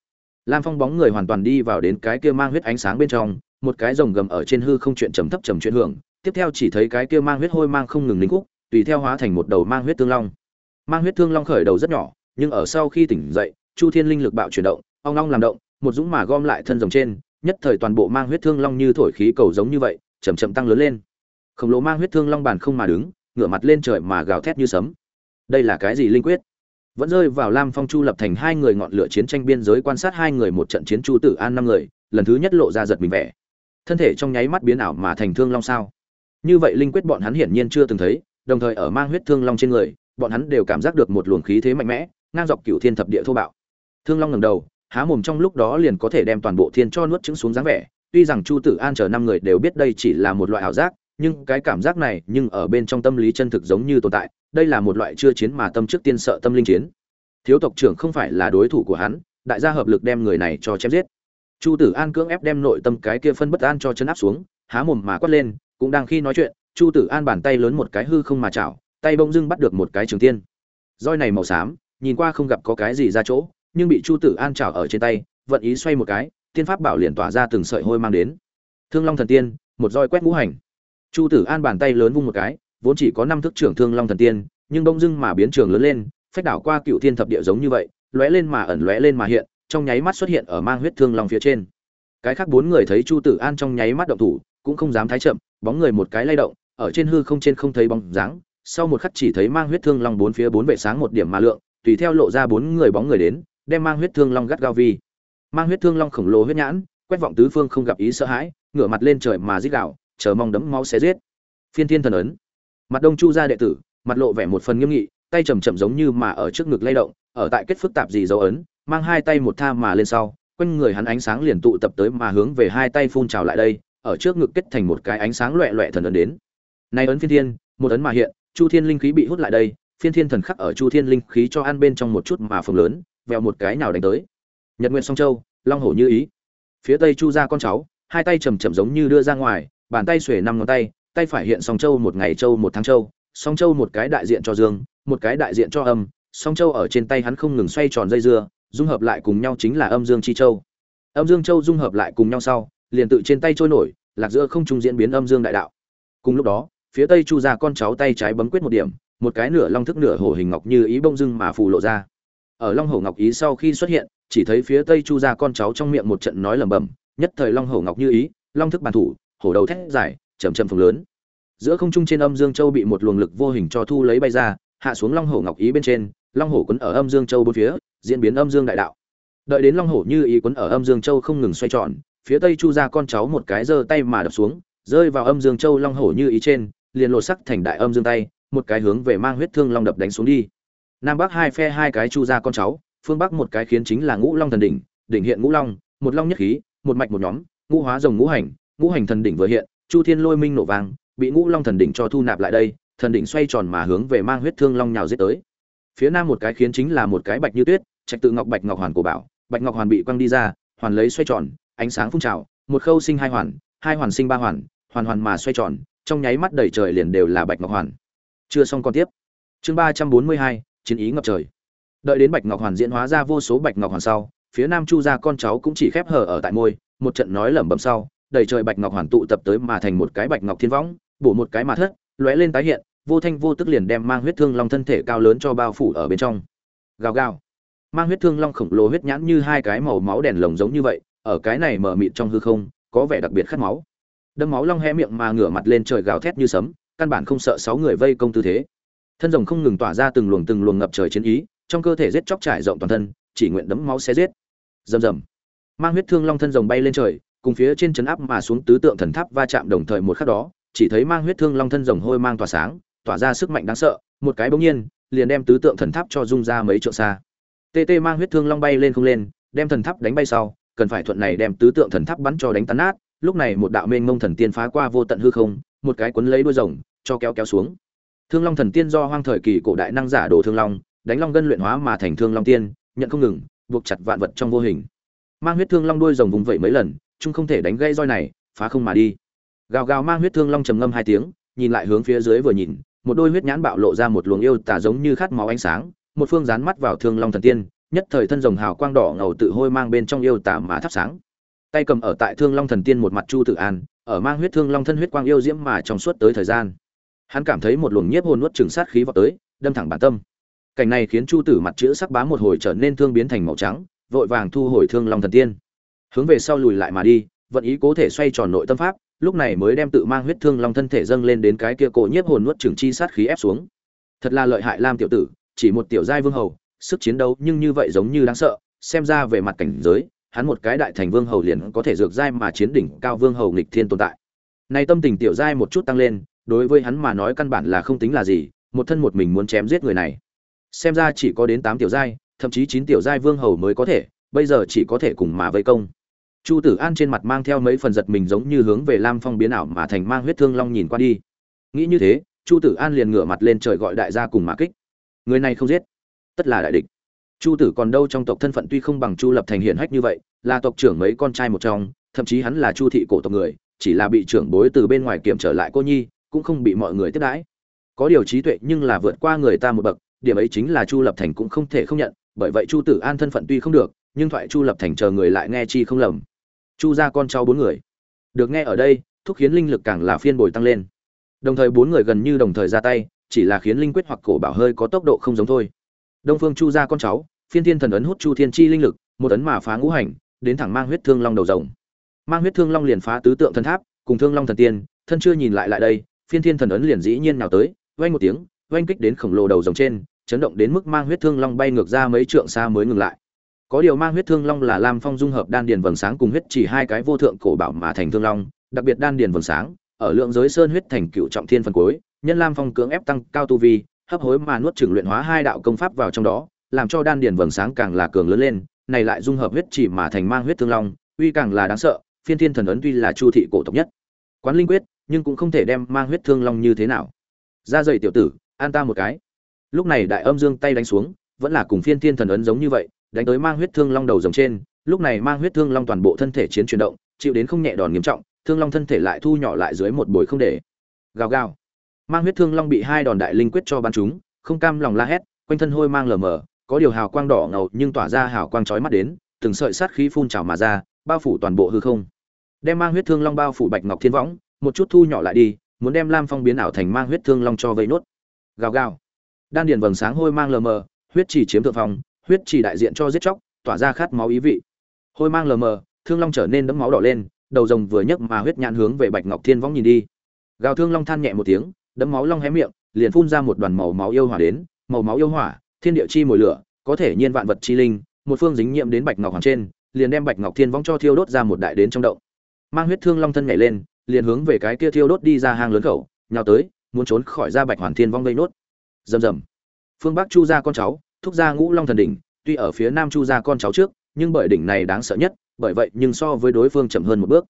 Lam phong bóng người hoàn toàn đi vào đến cái kia mang huyết ánh sáng bên trong, một cái rồng gầm ở trên hư không chuyện trầm thấp trầm chuyện hưởng. Tiếp theo chỉ thấy cái kia mang huyết hôi mang không ngừng lính khúc, tùy theo hóa thành một đầu mang huyết tương long. Mang huyết thương long khởi đầu rất nhỏ, nhưng ở sau khi tỉnh dậy, chu thiên linh lực bạo chuyển động, ong long làm động, một dũng mà gom lại thân rồng trên nhất thời toàn bộ mang huyết thương long như thổi khí cầu giống như vậy, chậm chậm tăng lớn lên. Khổng lồ mang huyết thương long bàn không mà đứng, ngửa mặt lên trời mà gào thét như sấm. Đây là cái gì linh quyết? Vẫn rơi vào lam phong chu lập thành hai người ngọn lửa chiến tranh biên giới quan sát hai người một trận chiến chu tử an năm người, lần thứ nhất lộ ra giật mình vẻ. Thân thể trong nháy mắt biến ảo mà thành thương long sao? Như vậy linh quyết bọn hắn hiển nhiên chưa từng thấy, đồng thời ở mang huyết thương long trên người, bọn hắn đều cảm giác được một luồng khí thế mạnh mẽ, ngang dọc cửu thiên thập địa thô bạo. Thương long ngẩng đầu há mồm trong lúc đó liền có thể đem toàn bộ thiên cho nuốt trứng xuống dáng vẻ. Tuy rằng chu tử an chờ năm người đều biết đây chỉ là một loại ảo giác, nhưng cái cảm giác này nhưng ở bên trong tâm lý chân thực giống như tồn tại. Đây là một loại chưa chiến mà tâm trước tiên sợ tâm linh chiến. Thiếu tộc trưởng không phải là đối thủ của hắn, đại gia hợp lực đem người này cho chém giết. Chu tử an cưỡng ép đem nội tâm cái kia phân bất an cho chân áp xuống, há mồm mà quát lên, cũng đang khi nói chuyện, chu tử an bàn tay lớn một cái hư không mà chảo, tay bông dưng bắt được một cái trường tiên. Roi này màu xám, nhìn qua không gặp có cái gì ra chỗ nhưng bị chu tử an chảo ở trên tay, vận ý xoay một cái, tiên pháp bảo liền tỏa ra từng sợi hôi mang đến. Thương long thần tiên, một roi quét ngũ hành. Chu tử an bàn tay lớn vung một cái, vốn chỉ có năm thức trưởng thương long thần tiên, nhưng bông dưng mà biến trường lớn lên, phách đảo qua cựu thiên thập địa giống như vậy, lóe lên mà ẩn lóe lên mà hiện, trong nháy mắt xuất hiện ở mang huyết thương long phía trên. Cái khác bốn người thấy chu tử an trong nháy mắt động thủ, cũng không dám thái chậm, bóng người một cái lay động, ở trên hư không trên không thấy bóng dáng, sau một khắc chỉ thấy mang huyết thương long bốn phía bốn vệ sáng một điểm mà lượng, tùy theo lộ ra bốn người bóng người đến đem mang huyết thương long gắt gao vi. Mang huyết thương long khổng lồ huyết nhãn, quét vọng tứ phương không gặp ý sợ hãi, ngửa mặt lên trời mà rít gạo chờ mong đấm máu xé giết. Phiên thiên thần ấn. Mặt đông chu gia đệ tử, mặt lộ vẻ một phần nghiêm nghị, tay chầm chậm giống như mà ở trước ngực lay động, ở tại kết phức tạp gì dấu ấn, mang hai tay một tha mà lên sau, quanh người hắn ánh sáng liền tụ tập tới mà hướng về hai tay phun trào lại đây, ở trước ngực kết thành một cái ánh sáng loẹ loẹ thần ấn đến. Nay ấn phiên thiên, một ấn mà hiện, chu thiên linh khí bị hút lại đây, phiên thiên thần khắc ở chu thiên linh khí cho ăn bên trong một chút mà phồng lớn vèo một cái nào đánh tới. Nhật nguyện song châu, long hổ như ý. Phía tây chu ra con cháu, hai tay chầm chậm giống như đưa ra ngoài, bàn tay xuề năm ngón tay tay phải hiện song châu một ngày châu một tháng châu, song châu một cái đại diện cho dương, một cái đại diện cho âm, song châu ở trên tay hắn không ngừng xoay tròn dây dưa, dung hợp lại cùng nhau chính là âm dương chi châu. Âm dương châu dung hợp lại cùng nhau sau, liền tự trên tay trôi nổi, lạc giữa không trung diễn biến âm dương đại đạo. Cùng lúc đó, phía tây chu ra con cháu tay trái bấm quyết một điểm, một cái nửa long thức nửa hổ hình ngọc như ý bông dưng mà phù lộ ra ở long hổ ngọc ý sau khi xuất hiện, chỉ thấy phía tây chu ra con cháu trong miệng một trận nói lẩm bẩm, nhất thời long hổ ngọc như ý, long thức bàn thủ, hổ đầu thét dài chầm chầm phồng lớn. Giữa không trung trên âm dương châu bị một luồng lực vô hình cho thu lấy bay ra, hạ xuống long hổ ngọc ý bên trên, long hổ quấn ở âm dương châu bốn phía, diễn biến âm dương đại đạo. Đợi đến long hổ như ý quấn ở âm dương châu không ngừng xoay tròn, phía tây chu ra con cháu một cái giơ tay mà đập xuống, rơi vào âm dương châu long hổ như ý trên, liền lột sắc thành đại âm dương tay, một cái hướng về mang huyết thương long đập đánh xuống đi nam bắc hai phe hai cái chu ra con cháu, phương bắc một cái khiến chính là ngũ long thần đỉnh đỉnh hiện ngũ long, một long nhất khí, một mạch một nhóm, ngũ hóa rồng ngũ hành ngũ hành thần đỉnh vừa hiện, chu thiên lôi minh nổ vang, bị ngũ long thần đỉnh cho thu nạp lại đây, thần đỉnh xoay tròn mà hướng về mang huyết thương long nhào giết tới. Phía nam một cái khiến chính là một cái bạch như tuyết, trạch tự ngọc bạch ngọc hoàn của bảo, bạch ngọc hoàn bị quăng đi ra, hoàn lấy xoay tròn, ánh sáng phun trào, một khâu sinh hai hoàn hai hoàn sinh ba hoàn hoàn hoàn mà xoay tròn, trong nháy mắt đầy trời liền đều là bạch ngọc hoàn. Chưa xong còn tiếp. Chương ba trăm bốn mươi hai chiến ý ngập trời. Đợi đến bạch ngọc hoàn diễn hóa ra vô số bạch ngọc hoàn sau, phía nam chu gia con cháu cũng chỉ khép hở ở tại môi, một trận nói lẩm bẩm sau, đầy trời bạch ngọc hoàn tụ tập tới mà thành một cái bạch ngọc thiên võng, bổ một cái mà thất, lóe lên tái hiện, vô thanh vô tức liền đem mang huyết thương long thân thể cao lớn cho bao phủ ở bên trong. Gào gào. Mang huyết thương long khổng lồ huyết nhãn như hai cái màu máu đèn lồng giống như vậy, ở cái này mở mịt trong hư không, có vẻ đặc biệt khát máu. Đâm máu long hé miệng mà ngửa mặt lên trời gào thét như sấm, căn bản không sợ sáu người vây công tư thế thân rồng không ngừng tỏa ra từng luồng từng luồng ngập trời chiến ý, trong cơ thể giết chóc trải rộng toàn thân, chỉ nguyện đấm máu xé giết. Rầm rầm. Mang huyết thương long thân rồng bay lên trời, cùng phía trên chấn áp mà xuống tứ tượng thần tháp va chạm đồng thời một khắc đó, chỉ thấy mang huyết thương long thân rồng hôi mang tỏa sáng, tỏa ra sức mạnh đáng sợ, một cái bỗng nhiên, liền đem tứ tượng thần tháp cho rung ra mấy trượng xa. Tt mang huyết thương long bay lên không lên, đem thần tháp đánh bay sau, cần phải thuận này đem tứ tượng thần tháp bắn cho đánh tán nát, lúc này một đạo mênh mông thần tiên phá qua vô tận hư không, một cái cuốn lấy đuôi rồng, cho kéo kéo xuống thương long thần tiên do hoang thời kỳ cổ đại năng giả đồ thương long, đánh long gân luyện hóa mà thành thương long tiên, nhận không ngừng, buộc chặt vạn vật trong vô hình. Mang huyết thương long đuôi rồng vùng vẫy mấy lần chung không thể đánh gây roi này, phá không mà đi. Gào gào mang huyết thương long trầm ngâm hai tiếng, nhìn lại hướng phía dưới vừa nhìn, một đôi huyết nhãn bạo lộ ra một luồng yêu tà giống như khát máu ánh sáng, một phương dán mắt vào thương long thần tiên, nhất thời thân rồng hào quang đỏ ngầu tự hôi mang bên trong yêu tà mà thắp sáng. Tay cầm ở tại thương long thần tiên một mặt chu tự an, ở mang huyết thương long thân huyết quang yêu diễm mà trong suốt tới thời gian hắn cảm thấy một luồng nhiếp hồn nuốt trừng sát khí vào tới, đâm thẳng bản tâm. Cảnh này khiến chu tử mặt chữ sắc bá một hồi trở nên thương biến thành màu trắng, vội vàng thu hồi thương long thần tiên. Hướng về sau lùi lại mà đi, vận ý cố thể xoay tròn nội tâm pháp, lúc này mới đem tự mang huyết thương long thân thể dâng lên đến cái kia cổ nhiếp hồn nuốt trừng chi sát khí ép xuống. Thật là lợi hại lam tiểu tử, chỉ một tiểu giai vương hầu, sức chiến đấu nhưng như vậy giống như đáng sợ, xem ra về mặt cảnh giới, hắn một cái đại thành vương hầu liền có thể dược giai mà chiến đỉnh cao vương hầu nghịch thiên tồn tại. Nay tâm tình tiểu giai một chút tăng lên đối với hắn mà nói căn bản là không tính là gì, một thân một mình muốn chém giết người này. Xem ra chỉ có đến tám tiểu giai, thậm chí chín tiểu giai vương hầu mới có thể, bây giờ chỉ có thể cùng mà vây công. Chu tử an trên mặt mang theo mấy phần giật mình giống như hướng về lam phong biến ảo mà thành mang huyết thương long nhìn qua đi. Nghĩ như thế, chu tử an liền ngửa mặt lên trời gọi đại gia cùng mà kích. Người này không giết, tất là đại địch. Chu tử còn đâu trong tộc thân phận tuy không bằng chu lập thành hiển hách như vậy, là tộc trưởng mấy con trai một trong, thậm chí hắn là chu thị cổ tộc người, chỉ là bị trưởng bối từ bên ngoài kiểm trở lại cô nhi cũng không bị mọi người tiếp đãi. Có điều trí tuệ nhưng là vượt qua người ta một bậc, điểm ấy chính là chu lập thành cũng không thể không nhận, bởi vậy chu tử an thân phận tuy không được, nhưng thoại chu lập thành chờ người lại nghe chi không lầm. Chu ra con cháu bốn người. Được nghe ở đây, thúc khiến linh lực càng là phiên bồi tăng lên. Đồng thời bốn người gần như đồng thời ra tay, chỉ là khiến linh quyết hoặc cổ bảo hơi có tốc độ không giống thôi. Đông phương chu ra con cháu, phiên thiên thần ấn hút chu thiên chi linh lực, một ấn mà phá ngũ hành, đến thẳng mang huyết thương long đầu rồng. Mang huyết thương long liền phá tứ tượng thần tháp, cùng thương long thần tiên, thân chưa nhìn lại lại đây phiên thiên thần ấn liền dĩ nhiên nào tới, vang một tiếng, vang kích đến khổng lồ đầu rồng trên, chấn động đến mức mang huyết thương long bay ngược ra mấy trượng xa mới ngừng lại. Có điều mang huyết thương long là lam phong dung hợp đan điền vầng sáng cùng huyết chỉ hai cái vô thượng cổ bảo mà thành thương long, đặc biệt đan điền vầng sáng, ở lượng giới sơn huyết thành cựu trọng thiên phần cuối, nhân lam phong cưỡng ép tăng cao tu vi, hấp hối mà nuốt chửng luyện hóa hai đạo công pháp vào trong đó, làm cho đan điền vầng sáng càng là cường lớn lên, này lại dung hợp huyết chỉ mà thành mang huyết thương long, uy càng là đáng sợ, phiên thiên thần ấn tuy là chu thị cổ tộc nhất. Quán linh quyết nhưng cũng không thể đem mang huyết thương long như thế nào. Ra dậy tiểu tử, an ta một cái. Lúc này đại âm dương tay đánh xuống, vẫn là cùng phiên thiên thần ấn giống như vậy, đánh tới mang huyết thương long đầu rồng trên. Lúc này mang huyết thương long toàn bộ thân thể chiến chuyển động, chịu đến không nhẹ đòn nghiêm trọng, thương long thân thể lại thu nhỏ lại dưới một bồi không để. Gào gào. Mang huyết thương long bị hai đòn đại linh quyết cho bắn chúng không cam lòng la hét, quanh thân hôi mang lờ mờ, có điều hào quang đỏ ngầu nhưng tỏa ra hào quang chói mắt đến, từng sợi sát khí phun trào mà ra, bao phủ toàn bộ hư không. Đem mang huyết thương long bao phủ bạch ngọc thiên võng một chút thu nhỏ lại đi, muốn đem lam phong biến ảo thành mang huyết thương long cho vây nốt. Gào gào. Đan điền vầng sáng hôi mang lờ mờ, huyết chỉ chiếm thượng phong, huyết chỉ đại diện cho giết chóc, tỏa ra khát máu ý vị. Hôi mang lờ mờ, thương long trở nên đẫm máu đỏ lên, đầu rồng vừa nhấc mà huyết nhãn hướng về bạch ngọc thiên võng nhìn đi. Gào thương long than nhẹ một tiếng, đẫm máu long hé miệng, liền phun ra một đoàn màu máu yêu hỏa đến, màu máu yêu hỏa, thiên địa chi mồi lửa, có thể nhiên vạn vật chi linh, một phương dính nhiễm đến bạch ngọc hoàng trên, liền đem bạch ngọc thiên Võng cho thiêu đốt ra một đại đến trong động. Mang huyết thương long thân nhảy lên liền hướng về cái kia thiêu đốt đi ra hang lớn khẩu, nhào tới, muốn trốn khỏi ra bạch hoàn thiên vong gây nốt. Rầm rầm. Phương bắc chu ra con cháu, thúc ra ngũ long thần đỉnh, tuy ở phía nam chu ra con cháu trước, nhưng bởi đỉnh này đáng sợ nhất, bởi vậy nhưng so với đối phương chậm hơn một bước.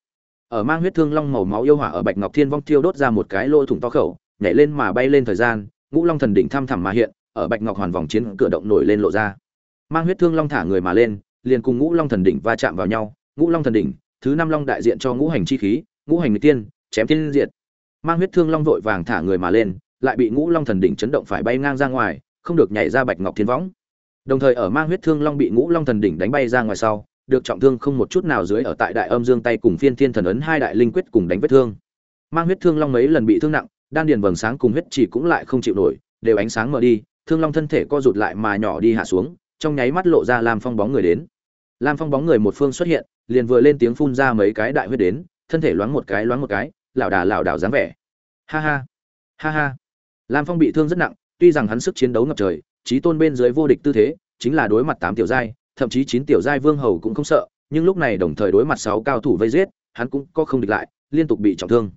Ở mang huyết thương long màu máu yêu hỏa ở bạch ngọc thiên vong thiêu đốt ra một cái lỗ thủng to khẩu, nhảy lên mà bay lên thời gian, ngũ long thần đỉnh thăm thẳm mà hiện, ở bạch ngọc hoàn vòng chiến cửa động nổi lên lộ ra. Mang huyết thương long thả người mà lên, liền cùng ngũ long thần đỉnh va chạm vào nhau. Ngũ long thần đỉnh, thứ năm long đại diện cho ngũ hành chi khí ngũ hành người tiên, chém thiên diệt. Mang huyết thương long vội vàng thả người mà lên, lại bị ngũ long thần đỉnh chấn động phải bay ngang ra ngoài, không được nhảy ra bạch ngọc thiên võng. Đồng thời ở mang huyết thương long bị ngũ long thần đỉnh đánh bay ra ngoài sau, được trọng thương không một chút nào dưới ở tại đại âm dương tay cùng phiên thiên thần ấn hai đại linh quyết cùng đánh vết thương. Mang huyết thương long mấy lần bị thương nặng, đan điền vầng sáng cùng huyết chỉ cũng lại không chịu nổi, đều ánh sáng mở đi, thương long thân thể co rụt lại mà nhỏ đi hạ xuống, trong nháy mắt lộ ra lam phong bóng người đến. Lam phong bóng người một phương xuất hiện, liền vừa lên tiếng phun ra mấy cái đại huyết đến thân thể loáng một cái, loáng một cái, lảo đà, lảo đảo dáng vẻ. Ha ha ha ha. Lam phong bị thương rất nặng, tuy rằng hắn sức chiến đấu ngập trời trí tôn bên dưới vô địch tư thế, chính là đối mặt tám tiểu giai, thậm chí chín tiểu giai vương hầu cũng không sợ, nhưng lúc này đồng thời đối mặt sáu cao thủ vây giết, hắn cũng có không địch lại, liên tục bị trọng thương.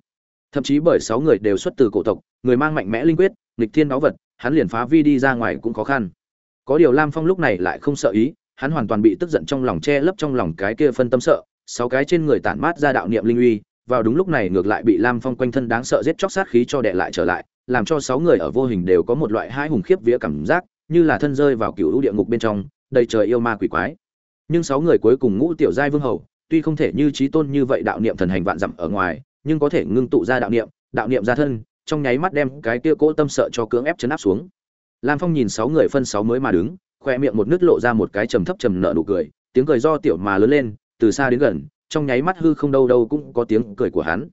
Thậm chí bởi sáu người đều xuất từ cổ tộc, người mang mạnh mẽ linh quyết, nghịch thiên báu vật, hắn liền phá vi đi ra ngoài cũng khó khăn. Có điều lam phong lúc này lại không sợ ý, hắn hoàn toàn bị tức giận trong lòng che lấp trong lòng cái kia phân tâm sợ sáu cái trên người tản mát ra đạo niệm linh uy, vào đúng lúc này ngược lại bị lam phong quanh thân đáng sợ giết chóc sát khí cho đè lại trở lại, làm cho sáu người ở vô hình đều có một loại hai hùng khiếp vía cảm giác, như là thân rơi vào cựu lũ địa ngục bên trong, đầy trời yêu ma quỷ quái. Nhưng sáu người cuối cùng ngũ tiểu giai vương hầu, tuy không thể như trí tôn như vậy đạo niệm thần hành vạn dặm ở ngoài, nhưng có thể ngưng tụ ra đạo niệm đạo niệm ra thân, trong nháy mắt đem cái kia cỗ tâm sợ cho cưỡng ép chấn áp xuống. Lam phong nhìn sáu người phân sáu mới mà đứng, khoe miệng một nứt lộ ra một cái trầm thấp trầm nợ nụ cười, tiếng cười do tiểu mà lớn lên từ xa đến gần, trong nháy mắt hư không đâu đâu cũng có tiếng cười của hắn.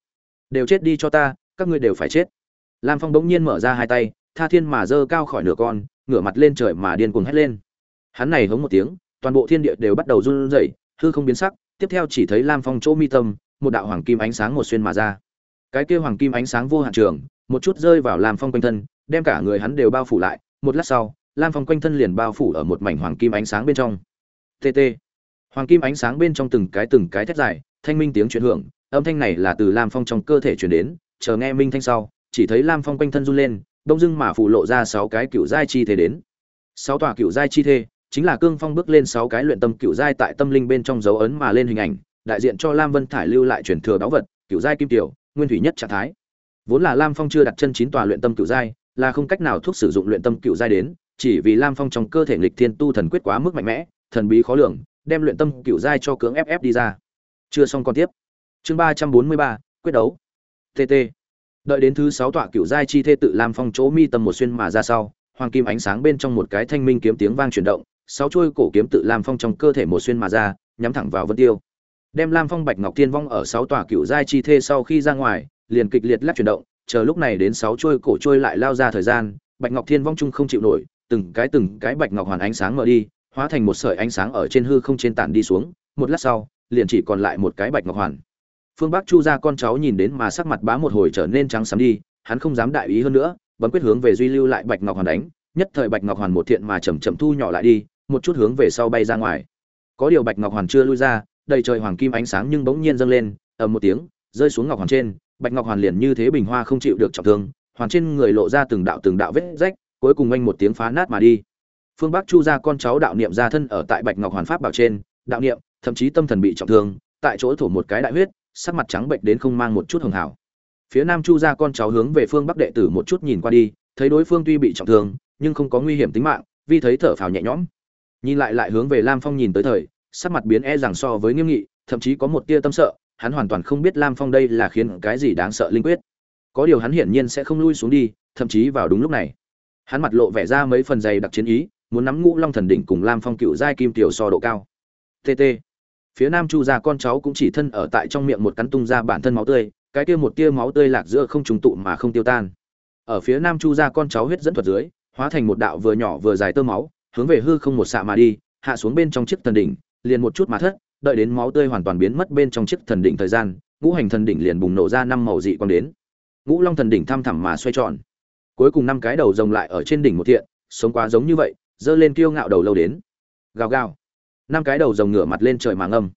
Đều chết đi cho ta, các ngươi đều phải chết. Lam phong bỗng nhiên mở ra hai tay, tha thiên mà giơ cao khỏi nửa con, ngửa mặt lên trời mà điên cuồng hét lên. Hắn này hống một tiếng, toàn bộ thiên địa đều bắt đầu run rẩy, hư không biến sắc, tiếp theo chỉ thấy lam phong chỗ mi tâm, một đạo hoàng kim ánh sáng một xuyên mà ra. Cái kia hoàng kim ánh sáng vô hạn trường, một chút rơi vào lam phong quanh thân, đem cả người hắn đều bao phủ lại. Một lát sau, lam phong quanh thân liền bao phủ ở một mảnh hoàng kim ánh sáng bên trong. Tt hoàng kim ánh sáng bên trong từng cái từng cái thét dài, thanh minh tiếng chuyển hưởng, âm thanh này là từ lam phong trong cơ thể chuyển đến, chờ nghe minh thanh sau, chỉ thấy lam phong quanh thân run lên, đông dưng mà phủ lộ ra sáu cái cựu giai chi thế đến. Sáu tòa cựu giai chi thế, chính là cương phong bước lên sáu cái luyện tâm cựu giai tại tâm linh bên trong dấu ấn mà lên hình ảnh, đại diện cho lam vân thải lưu lại truyền thừa báu vật, cựu giai kim tiểu, nguyên thủy nhất trạng thái. Vốn là lam phong chưa đặt chân chín tòa luyện tâm cựu giai, là không cách nào thuốc sử dụng luyện tâm cựu giai đến, chỉ vì lam phong trong cơ thể nghịch thiên tu thần quyết quá mức mạnh mẽ, thần bí khó lường đem luyện tâm cựu giai cho cưỡng ép ép đi ra. Chưa xong còn tiếp. Chương ba trăm bốn mươi ba, quyết đấu. Tt đợi đến thứ sáu tọa cựu giai chi thê tự lam phong chỗ mi tâm một xuyên mà ra sau, hoàng kim ánh sáng bên trong một cái thanh minh kiếm tiếng vang chuyển động, sáu chuôi cổ kiếm tự lam phong trong cơ thể một xuyên mà ra, nhắm thẳng vào vân tiêu. Đem lam phong bạch ngọc tiên vong ở sáu tòa cựu giai chi thê sau khi ra ngoài, liền kịch liệt lắc chuyển động, chờ lúc này đến sáu chuôi cổ trôi lại lao ra thời gian, bạch ngọc thiên vong trung không chịu nổi, từng cái từng cái bạch ngọc hoàn ánh sáng mở đi hóa thành một sợi ánh sáng ở trên hư không trên tản đi xuống, một lát sau, liền chỉ còn lại một cái bạch ngọc hoàn. Phương bắc chu ra con cháu nhìn đến mà sắc mặt bá một hồi trở nên trắng xám đi, hắn không dám đại ý hơn nữa, bấm quyết hướng về duy lưu lại bạch ngọc hoàn đánh, nhất thời bạch ngọc hoàn một thiện mà chầm chậm thu nhỏ lại đi, một chút hướng về sau bay ra ngoài. Có điều bạch ngọc hoàn chưa lui ra, đầy trời hoàng kim ánh sáng nhưng bỗng nhiên dâng lên, ầm một tiếng, rơi xuống ngọc hoàn trên, bạch ngọc hoàn liền như thế bình hoa không chịu được trọng thương, hoàn trên người lộ ra từng đạo từng đạo vết rách, cuối cùng anh một tiếng phá nát mà đi phương bắc chu ra con cháu đạo niệm ra thân ở tại bạch ngọc hoàn pháp bảo trên, đạo niệm, thậm chí tâm thần bị trọng thương, tại chỗ thổ một cái đại huyết, sắc mặt trắng bệnh đến không mang một chút hường hảo. Phía nam chu ra con cháu hướng về phương bắc đệ tử một chút nhìn qua đi, thấy đối phương tuy bị trọng thương, nhưng không có nguy hiểm tính mạng, vì thấy thở phào nhẹ nhõm. Nhìn lại lại hướng về lam phong nhìn tới thời, sắc mặt biến e rằng so với nghiêm nghị, thậm chí có một tia tâm sợ, hắn hoàn toàn không biết lam phong đây là khiến cái gì đáng sợ linh quyết. Có điều hắn hiển nhiên sẽ không lui xuống đi, thậm chí vào đúng lúc này. Hắn mặt lộ vẻ ra mấy phần dày đặc chiến ý muốn nắm ngũ long thần đỉnh cùng lam phong cựu giai kim tiểu so độ cao. Tt phía nam chu gia con cháu cũng chỉ thân ở tại trong miệng một cắn tung ra bản thân máu tươi, cái kia một tia máu tươi lạc giữa không trùng tụ mà không tiêu tan. Ở phía nam chu gia con cháu huyết dẫn thuật dưới, hóa thành một đạo vừa nhỏ vừa dài tơ máu, hướng về hư không một xạ mà đi, hạ xuống bên trong chiếc thần đỉnh, liền một chút mà thất, đợi đến máu tươi hoàn toàn biến mất bên trong chiếc thần đỉnh thời gian, ngũ hành thần đỉnh liền bùng nổ ra năm màu dị quang đến. Ngũ long thần đỉnh thăm thẳm mà xoay tròn. Cuối cùng năm cái đầu rồng lại ở trên đỉnh một thiện, sống quá giống như vậy giơ lên kiêu ngạo đầu lâu đến. Gào gào. Năm cái đầu rồng ngửa mặt lên trời mà ngâm.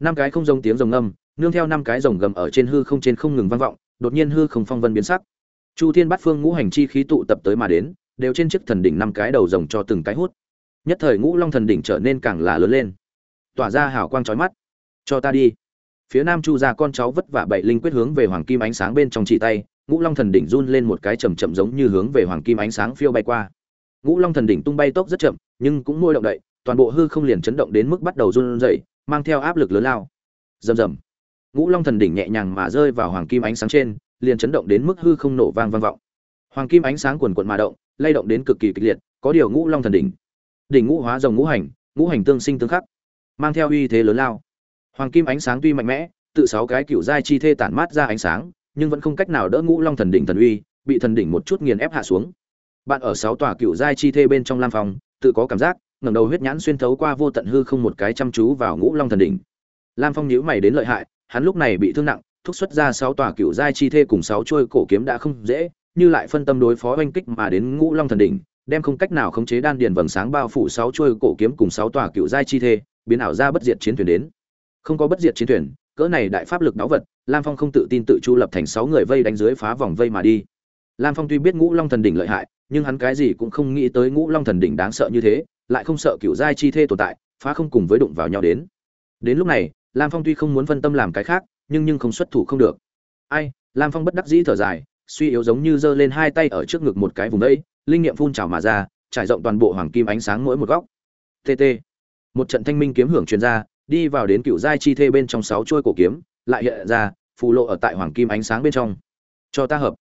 Năm cái không rồng tiếng rồng ngâm, nương theo năm cái rồng gầm ở trên hư không trên không ngừng vang vọng, đột nhiên hư không phong vân biến sắc. Chu thiên bắt phương ngũ hành chi khí tụ tập tới mà đến, đều trên chiếc thần đỉnh năm cái đầu rồng cho từng cái hút. Nhất thời ngũ long thần đỉnh trở nên càng là lớn lên. Tỏa ra hào quang chói mắt. Cho ta đi. Phía nam chu ra con cháu vất vả bảy linh quyết hướng về hoàng kim ánh sáng bên trong chỉ tay, ngũ long thần đỉnh run lên một cái chầm chậm giống như hướng về hoàng kim ánh sáng phiêu bay qua ngũ long thần đỉnh tung bay tốc rất chậm, nhưng cũng môi động đậy, toàn bộ hư không liền chấn động đến mức bắt đầu run rẩy, mang theo áp lực lớn lao. Rầm rầm. Ngũ long thần đỉnh nhẹ nhàng mà rơi vào hoàng kim ánh sáng trên, liền chấn động đến mức hư không nổ vang vang vọng. Hoàng kim ánh sáng quần quận mà động, lay động đến cực kỳ kịch liệt, có điều ngũ long thần đỉnh đỉnh ngũ hóa rồng ngũ hành ngũ hành tương sinh tương khắc, mang theo uy thế lớn lao. Hoàng kim ánh sáng tuy mạnh mẽ, tự sáu cái cựu giai chi thê tản mát ra ánh sáng, nhưng vẫn không cách nào đỡ ngũ long thần đỉnh thần uy, bị thần đỉnh một chút nghiền ép hạ xuống bạn ở sáu tòa cựu giai chi thê bên trong lam phòng tự có cảm giác, ngẩng đầu huyết nhãn xuyên thấu qua vô tận hư không một cái chăm chú vào ngũ long thần đỉnh. Lam phong nhíu mày đến lợi hại, hắn lúc này bị thương nặng, thúc xuất ra sáu tòa cựu giai chi thê cùng sáu chuôi cổ kiếm đã không dễ, như lại phân tâm đối phó oanh kích mà đến ngũ long thần đỉnh, đem không cách nào khống chế đan điền vầng sáng bao phủ sáu chuôi cổ kiếm cùng sáu tòa cựu giai chi thê, biến ảo ra bất diệt chiến thuyền đến. Không có bất diệt chiến thuyền, cỡ này đại pháp lực đáo vật, lam phong không tự tin tự chu lập thành sáu người vây đánh dưới phá vòng vây mà đi. Lam phong tuy biết ngũ long thần đỉnh lợi hại nhưng hắn cái gì cũng không nghĩ tới ngũ long thần đỉnh đáng sợ như thế, lại không sợ cựu giai chi thê tồn tại, phá không cùng với đụng vào nhau đến. Đến lúc này, lam phong tuy không muốn phân tâm làm cái khác, nhưng nhưng không xuất thủ không được. Ai, lam phong bất đắc dĩ thở dài, suy yếu giống như giơ lên hai tay ở trước ngực một cái vùng đấy, linh nghiệm phun trào mà ra, trải rộng toàn bộ hoàng kim ánh sáng mỗi một góc. Tt một trận thanh minh kiếm hưởng truyền ra, đi vào đến cựu giai chi thê bên trong sáu chuôi cổ kiếm, lại hiện ra, phù lộ ở tại hoàng kim ánh sáng bên trong. Cho ta hợp.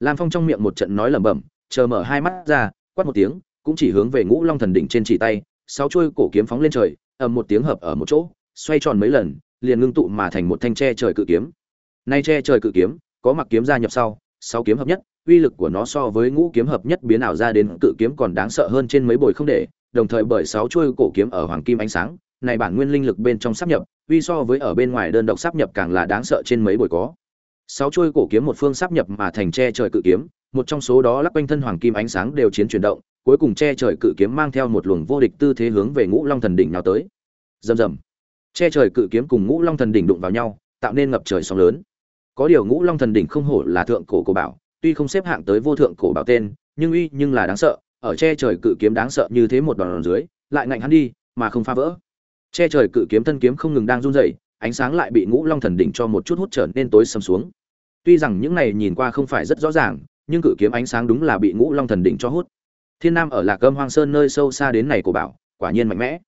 Lam phong trong miệng một trận nói lẩm bẩm chờ mở hai mắt ra, quát một tiếng, cũng chỉ hướng về ngũ long thần đỉnh trên chỉ tay, sáu chuôi cổ kiếm phóng lên trời, ầm một tiếng hợp ở một chỗ, xoay tròn mấy lần, liền ngưng tụ mà thành một thanh tre trời cự kiếm. Nay tre trời cự kiếm, có mặc kiếm gia nhập sau, sáu kiếm hợp nhất, uy lực của nó so với ngũ kiếm hợp nhất biến ảo ra đến cự kiếm còn đáng sợ hơn trên mấy bồi không để, đồng thời bởi sáu chuôi cổ kiếm ở hoàng kim ánh sáng, này bản nguyên linh lực bên trong sắp nhập, uy so với ở bên ngoài đơn độc sắp nhập càng là đáng sợ trên mấy bồi có. Sáu chuôi cổ kiếm một phương sắp nhập mà thành che trời cự kiếm một trong số đó lắc quanh thân hoàng kim ánh sáng đều chiến chuyển động, cuối cùng che trời cự kiếm mang theo một luồng vô địch tư thế hướng về ngũ long thần đỉnh nào tới. Rầm rầm. Che trời cự kiếm cùng ngũ long thần đỉnh đụng vào nhau, tạo nên ngập trời sóng lớn. Có điều ngũ long thần đỉnh không hổ là thượng cổ cổ bảo, tuy không xếp hạng tới vô thượng cổ bảo tên, nhưng uy nhưng là đáng sợ, ở che trời cự kiếm đáng sợ như thế một đòn dưới, lại ngạnh hắn đi, mà không phá vỡ. Che trời cự kiếm thân kiếm không ngừng đang run rẩy, ánh sáng lại bị ngũ long thần đỉnh cho một chút hút trở nên tối sầm xuống. Tuy rằng những này nhìn qua không phải rất rõ ràng nhưng cự kiếm ánh sáng đúng là bị ngũ long thần đỉnh cho hút. Thiên nam ở lạc âm hoang sơn nơi sâu xa đến này của bảo, quả nhiên mạnh mẽ.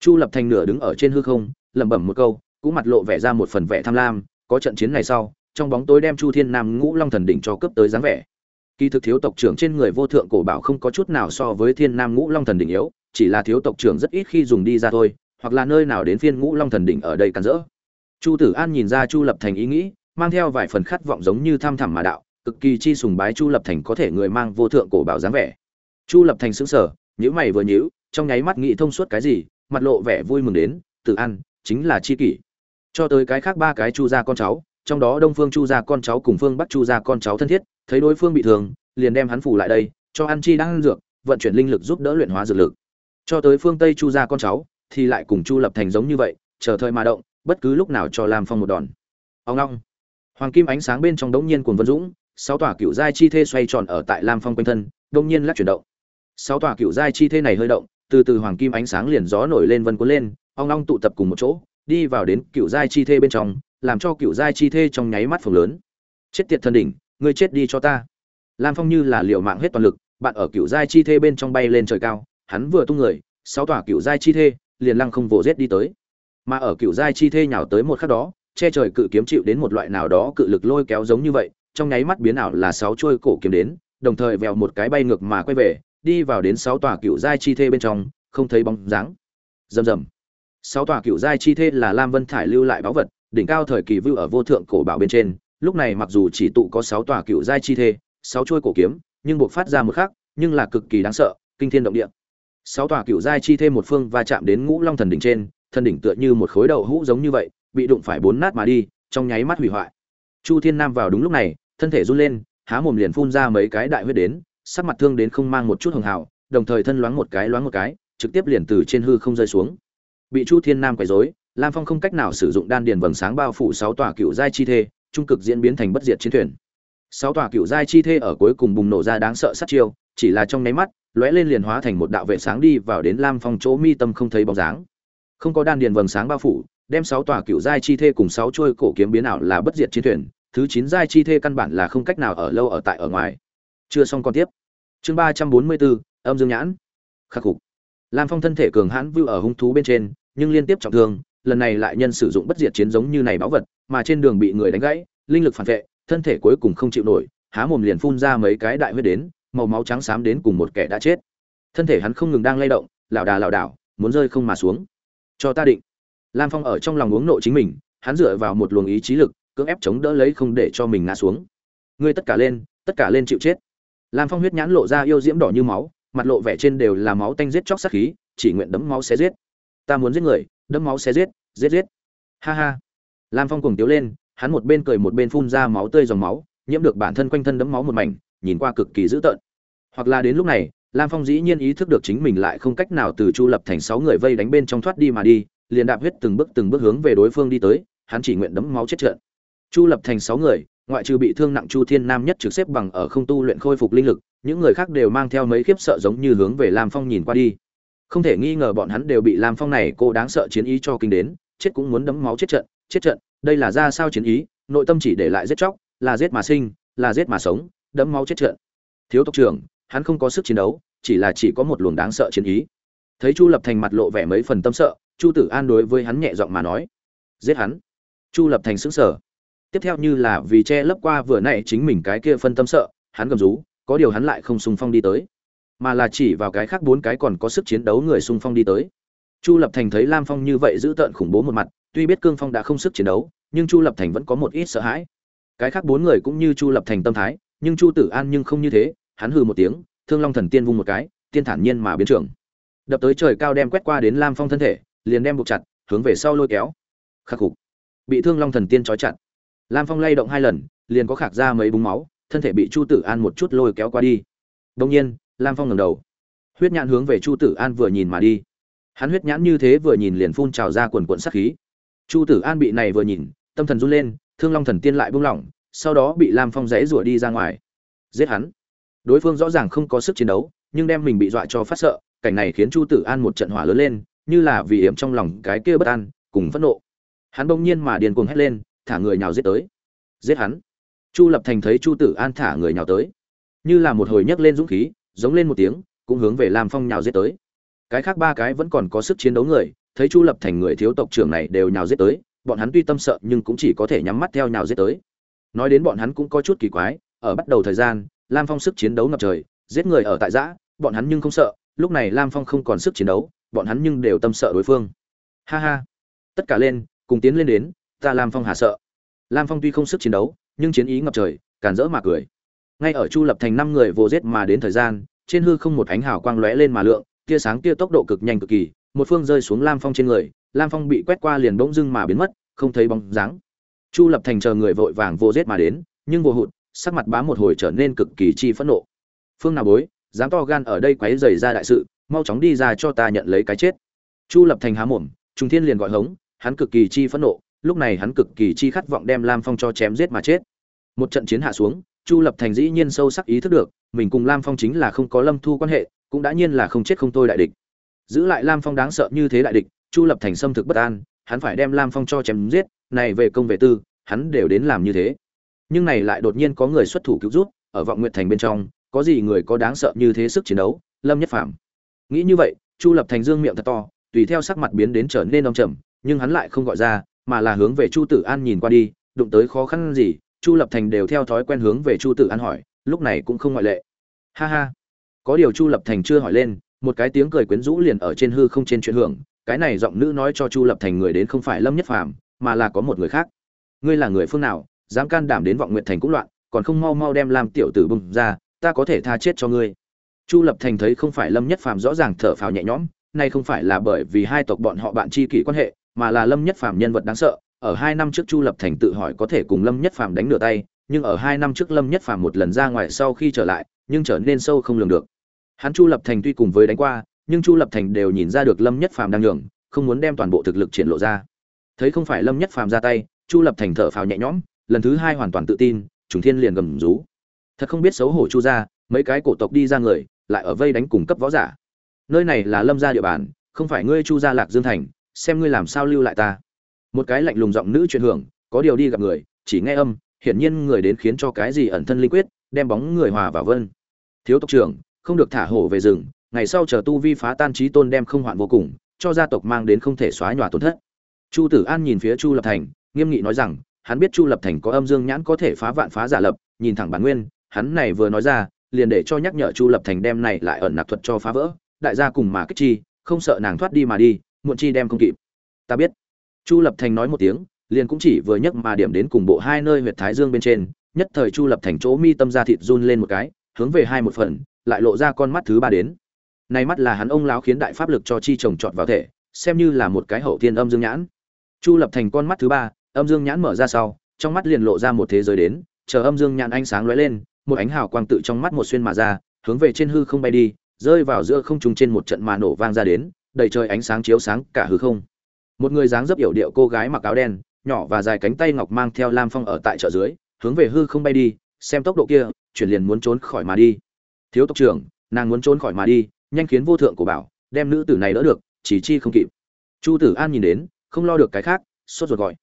Chu lập thành nửa đứng ở trên hư không, lẩm bẩm một câu, cũng mặt lộ vẻ ra một phần vẻ tham lam, có trận chiến này sau, trong bóng tối đem chu thiên nam ngũ long thần đỉnh cho cướp tới dáng vẻ. Kỳ thực thiếu tộc trưởng trên người vô thượng cổ bảo không có chút nào so với thiên nam ngũ long thần đỉnh yếu, chỉ là thiếu tộc trưởng rất ít khi dùng đi ra thôi, hoặc là nơi nào đến phiên ngũ long thần đỉnh ở đây cắn rỡ. Chu tử an nhìn ra chu lập thành ý nghĩ, mang theo vài phần khát vọng giống như tham thẳm mà đạo cực kỳ chi sùng bái chu lập thành có thể người mang vô thượng cổ bảo dáng vẻ. Chu lập thành sững sờ, nhíu mày vừa nhíu, trong nháy mắt nghĩ thông suốt cái gì, mặt lộ vẻ vui mừng đến, tử an, chính là chi kỷ. Cho tới cái khác ba cái chu gia con cháu, trong đó đông phương chu gia con cháu cùng phương bắc chu gia con cháu thân thiết, thấy đối phương bị thương, liền đem hắn phủ lại đây, cho ăn chi đang ăn dược, vận chuyển linh lực giúp đỡ luyện hóa dược lực. Cho tới phương tây chu gia con cháu, thì lại cùng chu lập thành giống như vậy, chờ thời mà động, bất cứ lúc nào cho làm phong một đòn. Ông long. Hoàng kim ánh sáng bên trong đống nhiên cuồng vân dũng sáu tòa cựu giai chi thê xoay tròn ở tại lam phong quanh thân, đông nhiên lắc chuyển động. Sáu tòa cựu giai chi thê này hơi động, từ từ hoàng kim ánh sáng liền gió nổi lên vân cuốn lên, ong long tụ tập cùng một chỗ, đi vào đến cựu giai chi thê bên trong, làm cho cựu giai chi thê trong nháy mắt phồng lớn. Chết tiệt thần đỉnh, ngươi chết đi cho ta. Lam phong như là liều mạng hết toàn lực, bạn ở cựu giai chi thê bên trong bay lên trời cao, hắn vừa tung người, sáu tòa cựu giai chi thê liền lăng không vồ rết đi tới. Mà ở cựu giai chi thê nhào tới một khắc đó, che trời cự kiếm chịu đến một loại nào đó cự lực lôi kéo giống như vậy trong nháy mắt biến ảo là sáu chuôi cổ kiếm đến, đồng thời vèo một cái bay ngược mà quay về, đi vào đến sáu tòa cựu giai chi thê bên trong, không thấy bóng dáng. Rầm rầm. Sáu tòa cựu giai chi thê là lam vân thải lưu lại báu vật, đỉnh cao thời kỳ vưu ở vô thượng cổ bảo bên trên, lúc này mặc dù chỉ tụ có sáu tòa cựu giai chi thê, sáu chuôi cổ kiếm, nhưng buộc phát ra một khắc, nhưng là cực kỳ đáng sợ, kinh thiên động địa. Sáu tòa cựu giai chi thêm một phương va chạm đến ngũ long thần đỉnh trên, thần đỉnh tựa như một khối đậu hũ giống như vậy, bị đụng phải bốn nát mà đi, trong nháy mắt hủy hoại. Chu thiên nam vào đúng lúc này thân thể run lên, há mồm liền phun ra mấy cái đại huyết đến, sắc mặt thương đến không mang một chút hường hào, đồng thời thân loáng một cái loáng một cái, trực tiếp liền từ trên hư không rơi xuống. Bị chu thiên nam quấy rối, lam phong không cách nào sử dụng đan điền vầng sáng bao phủ sáu tòa cựu giai chi thê, trung cực diễn biến thành bất diệt chiến thuyền. Sáu tòa cựu giai chi thê ở cuối cùng bùng nổ ra đáng sợ sát chiêu, chỉ là trong nháy mắt, lóe lên liền hóa thành một đạo vệ sáng đi vào đến lam phong chỗ mi tâm không thấy bóng dáng. Không có đan điền vầng sáng bao phủ, đem sáu tòa cựu giai chi thê cùng sáu trôi cổ kiếm biến ảo là bất diệt chiến thuyền thứ chín giai chi thê căn bản là không cách nào ở lâu ở tại ở ngoài. Chưa xong còn tiếp. Chương ba trăm bốn mươi bốn, âm dương nhãn. Khắc phục lam phong thân thể cường hãn vưu ở hung thú bên trên, nhưng liên tiếp trọng thương, lần này lại nhân sử dụng bất diệt chiến giống như này báu vật, mà trên đường bị người đánh gãy, linh lực phản vệ, thân thể cuối cùng không chịu nổi, há mồm liền phun ra mấy cái đại huyết đến, màu máu trắng xám đến cùng một kẻ đã chết. Thân thể hắn không ngừng đang lay động, lảo đà lảo đảo, muốn rơi không mà xuống. Cho ta định. Lam phong ở trong lòng uống nộ chính mình, hắn dựa vào một luồng ý chí lực cưỡng ép chống đỡ lấy không để cho mình ngã xuống. Ngươi tất cả lên, tất cả lên chịu chết. Lam phong huyết nhãn lộ ra yêu diễm đỏ như máu, mặt lộ vẻ trên đều là máu tanh giết chóc sát khí, chỉ nguyện đấm máu xé giết. Ta muốn giết người, đấm máu xé giết giết giết. Ha ha. Lam phong cùng tiếu lên, hắn một bên cười một bên phun ra máu tươi dòng máu, nhiễm được bản thân quanh thân đấm máu một mảnh, nhìn qua cực kỳ dữ tợn. Hoặc là đến lúc này, lam phong dĩ nhiên ý thức được chính mình lại không cách nào từ chu lập thành sáu người vây đánh bên trong thoát đi mà đi, liền đạp huyết từng bước từng bước hướng về đối phương đi tới, hắn chỉ nguyện đấm máu chết trận chu lập thành sáu người, ngoại trừ bị thương nặng chu thiên nam nhất trực xếp bằng ở không tu luyện khôi phục linh lực, những người khác đều mang theo mấy khiếp sợ giống như hướng về lam phong nhìn qua đi. Không thể nghi ngờ bọn hắn đều bị lam phong này cô đáng sợ chiến ý cho kinh đến, chết cũng muốn đấm máu chết trận chết trận, đây là ra sao chiến ý, nội tâm chỉ để lại giết chóc, là giết mà sinh, là giết mà sống, đấm máu chết trận. Thiếu tộc trưởng, hắn không có sức chiến đấu, chỉ là chỉ có một luồng đáng sợ chiến ý. Thấy chu lập thành mặt lộ vẻ mấy phần tâm sợ, chu tử an đối với hắn nhẹ giọng mà nói, giết hắn. Chu lập thành sững sờ tiếp theo như là vì che lấp qua vừa nãy chính mình cái kia phân tâm sợ, hắn gầm rú, có điều hắn lại không xung phong đi tới. Mà là chỉ vào cái khác bốn cái còn có sức chiến đấu người xung phong đi tới. Chu lập thành thấy lam phong như vậy giữ tợn khủng bố một mặt, tuy biết cương phong đã không sức chiến đấu, nhưng chu lập thành vẫn có một ít sợ hãi. Cái khác bốn người cũng như chu lập thành tâm thái, nhưng chu tử an nhưng không như thế, hắn hừ một tiếng, thương long thần tiên vung một cái, tiên thản nhiên mà biến trường đập tới trời cao đem quét qua đến lam phong thân thể, liền đem buộc chặt, hướng về sau lôi kéo. Khắc phục. Bị thương long thần tiên trói chặt lam phong lay động hai lần, liền có khạc ra mấy búng máu, thân thể bị chu tử an một chút lôi kéo qua đi. Đông nhiên, lam phong ngẩng đầu. Huyết nhãn hướng về chu tử an vừa nhìn mà đi. Hắn huyết nhãn như thế vừa nhìn liền phun trào ra quần quận sắc khí. Chu tử an bị này vừa nhìn, tâm thần run lên, thương long thần tiên lại buông lỏng, sau đó bị lam phong rẽ rủa đi ra ngoài. Giết hắn. Đối phương rõ ràng không có sức chiến đấu, nhưng đem mình bị dọa cho phát sợ, cảnh này khiến chu tử an một trận hỏa lớn lên, như là vì hiểm trong lòng cái kia bất an, cùng phẫn nộ. Hắn bỗng nhiên mà điền cuồng hét lên thả người nhào giết tới. Giết hắn. Chu lập thành thấy chu tử an thả người nhào tới. Như là một hồi nhấc lên dũng khí, giống lên một tiếng, cũng hướng về lam phong nhào giết tới. Cái khác ba cái vẫn còn có sức chiến đấu người, thấy chu lập thành người thiếu tộc trưởng này đều nhào giết tới, bọn hắn tuy tâm sợ nhưng cũng chỉ có thể nhắm mắt theo nhào giết tới. Nói đến bọn hắn cũng có chút kỳ quái, ở bắt đầu thời gian, lam phong sức chiến đấu ngập trời, giết người ở tại giã, bọn hắn nhưng không sợ, lúc này lam phong không còn sức chiến đấu, bọn hắn nhưng đều tâm sợ đối phương. Ha ha. Tất cả lên, cùng tiến lên đến ta lam phong hà sợ. Lam phong tuy không sức chiến đấu, nhưng chiến ý ngập trời, càn rỡ mà cười. Ngay ở chu lập thành năm người vô giết mà đến thời gian, trên hư không một ánh hào quang lóe lên mà lượng, tia sáng tia tốc độ cực nhanh cực kỳ, một phương rơi xuống lam phong trên người, lam phong bị quét qua liền bỗng dưng mà biến mất, không thấy bóng dáng. Chu lập thành chờ người vội vàng vô giết mà đến, nhưng vô hụt, sắc mặt bá một hồi trở nên cực kỳ chi phẫn nộ. Phương nào bối, dám to gan ở đây quấy rầy ra đại sự, mau chóng đi ra cho ta nhận lấy cái chết. Chu lập thành há mồm trung thiên liền gọi hống, hắn cực kỳ chi phẫn nộ lúc này hắn cực kỳ chi khát vọng đem lam phong cho chém giết mà chết. Một trận chiến hạ xuống, chu lập thành dĩ nhiên sâu sắc ý thức được, mình cùng lam phong chính là không có lâm thu quan hệ, cũng đã nhiên là không chết không thôi đại địch. Giữ lại lam phong đáng sợ như thế đại địch, chu lập thành xâm thực bất an, hắn phải đem lam phong cho chém giết, này về công về tư, hắn đều đến làm như thế. Nhưng này lại đột nhiên có người xuất thủ cứu giúp, ở vọng nguyện thành bên trong, có gì người có đáng sợ như thế sức chiến đấu, lâm nhất Phàm. nghĩ như vậy, chu lập thành dương miệng thật to, tùy theo sắc mặt biến đến trở nên đông trầm, nhưng hắn lại không gọi ra mà là hướng về chu tử an nhìn qua đi, đụng tới khó khăn gì, chu lập thành đều theo thói quen hướng về chu tử an hỏi, lúc này cũng không ngoại lệ. Ha ha. Có điều chu lập thành chưa hỏi lên, một cái tiếng cười quyến rũ liền ở trên hư không trên chuyện hưởng, cái này giọng nữ nói cho chu lập thành người đến không phải lâm nhất phàm, mà là có một người khác. Ngươi là người phương nào, dám can đảm đến vọng nguyện thành cũng loạn, còn không mau mau đem làm tiểu tử bừng ra, ta có thể tha chết cho ngươi. Chu lập thành thấy không phải lâm nhất phàm rõ ràng thở phào nhẹ nhõm, nay không phải là bởi vì hai tộc bọn họ bạn tri kỷ quan hệ mà là lâm nhất phàm nhân vật đáng sợ, ở hai năm trước chu lập thành tự hỏi có thể cùng lâm nhất phàm đánh nửa tay, nhưng ở hai năm trước lâm nhất phàm một lần ra ngoài sau khi trở lại, nhưng trở nên sâu không lường được. Hắn chu lập thành tuy cùng với đánh qua, nhưng chu lập thành đều nhìn ra được lâm nhất phàm đang nhường, không muốn đem toàn bộ thực lực triển lộ ra. Thấy không phải lâm nhất phàm ra tay, chu lập thành thở phào nhẹ nhõm, lần thứ hai hoàn toàn tự tin, trùng thiên liền gầm rú. Thật không biết xấu hổ chu ra mấy cái cổ tộc đi ra người, lại ở vây đánh cùng cấp võ giả. Nơi này là lâm gia địa bàn, không phải ngươi chu gia lạc dương thành xem ngươi làm sao lưu lại ta. Một cái lạnh lùng giọng nữ truyền hưởng, có điều đi gặp người, chỉ nghe âm, hiển nhiên người đến khiến cho cái gì ẩn thân linh quyết, đem bóng người hòa vào vân. Thiếu tộc trưởng, không được thả hổ về rừng, ngày sau chờ tu vi phá tan trí tôn đem không hoạn vô cùng, cho gia tộc mang đến không thể xóa nhòa tổn thất. Chu tử an nhìn phía chu lập thành, nghiêm nghị nói rằng, hắn biết chu lập thành có âm dương nhãn có thể phá vạn phá giả lập, nhìn thẳng bản nguyên, hắn này vừa nói ra, liền để cho nhắc nhở chu lập thành đem này lại ẩn nạp thuật cho phá vỡ, đại gia cùng mà kích chi, không sợ nàng thoát đi mà đi muộn chi đem không kịp. Ta biết. Chu lập thành nói một tiếng, liền cũng chỉ vừa nhấc mà điểm đến cùng bộ hai nơi huyệt thái dương bên trên, nhất thời chu lập thành chỗ mi tâm ra thịt run lên một cái, hướng về hai một phần, lại lộ ra con mắt thứ ba đến. Nay mắt là hắn ông lão khiến đại pháp lực cho chi trồng trọt vào thể, xem như là một cái hậu thiên âm dương nhãn. Chu lập thành con mắt thứ ba, âm dương nhãn mở ra sau, trong mắt liền lộ ra một thế giới đến, chờ âm dương nhãn ánh sáng lóe lên, một ánh hào quang tự trong mắt một xuyên mà ra, hướng về trên hư không bay đi, rơi vào giữa không trung trên một trận mà nổ vang ra đến đầy trời ánh sáng chiếu sáng cả hư không. Một người dáng dấp yểu điệu cô gái mặc áo đen, nhỏ và dài cánh tay ngọc mang theo lam phong ở tại chợ dưới, hướng về hư không bay đi, xem tốc độ kia, chuyển liền muốn trốn khỏi mà đi. Thiếu tộc trưởng, nàng muốn trốn khỏi mà đi, nhanh khiến vô thượng của bảo, đem nữ tử này đỡ được, chỉ chi không kịp. Chu tử an nhìn đến, không lo được cái khác, sốt ruột gọi.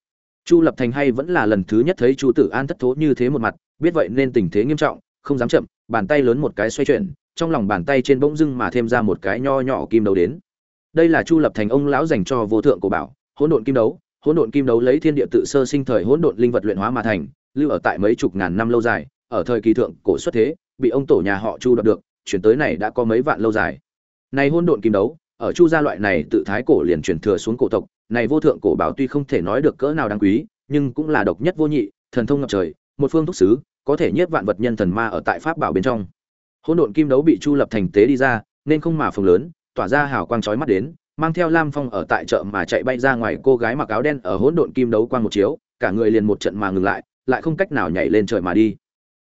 Chu lập thành hay vẫn là lần thứ nhất thấy chu tử an thất thố như thế một mặt, biết vậy nên tình thế nghiêm trọng, không dám chậm, bàn tay lớn một cái xoay chuyển, trong lòng bàn tay trên bỗng dưng mà thêm ra một cái nho nhỏ kim đầu đến đây là chu lập thành ông lão dành cho vô thượng của bảo, hỗn độn kim đấu, hỗn độn kim đấu lấy thiên địa tự sơ sinh thời hỗn độn linh vật luyện hóa mà thành, lưu ở tại mấy chục ngàn năm lâu dài, ở thời kỳ thượng cổ xuất thế, bị ông tổ nhà họ chu đoạt được, chuyển tới này đã có mấy vạn lâu dài. Này hỗn độn kim đấu, ở chu gia loại này tự thái cổ liền truyền thừa xuống cổ tộc, này vô thượng cổ bảo tuy không thể nói được cỡ nào đáng quý, nhưng cũng là độc nhất vô nhị, thần thông ngập trời, một phương thúc sứ có thể nhất vạn vật nhân thần ma ở tại pháp bảo bên trong. Hỗn độn kim đấu bị chu lập thành tế đi ra, nên không mà phồng lớn tỏa ra hào quang chói mắt đến, mang theo lam phong ở tại chợ mà chạy bay ra ngoài, cô gái mặc áo đen ở hỗn độn kim đấu quang một chiếu, cả người liền một trận mà ngừng lại lại không cách nào nhảy lên trời mà đi.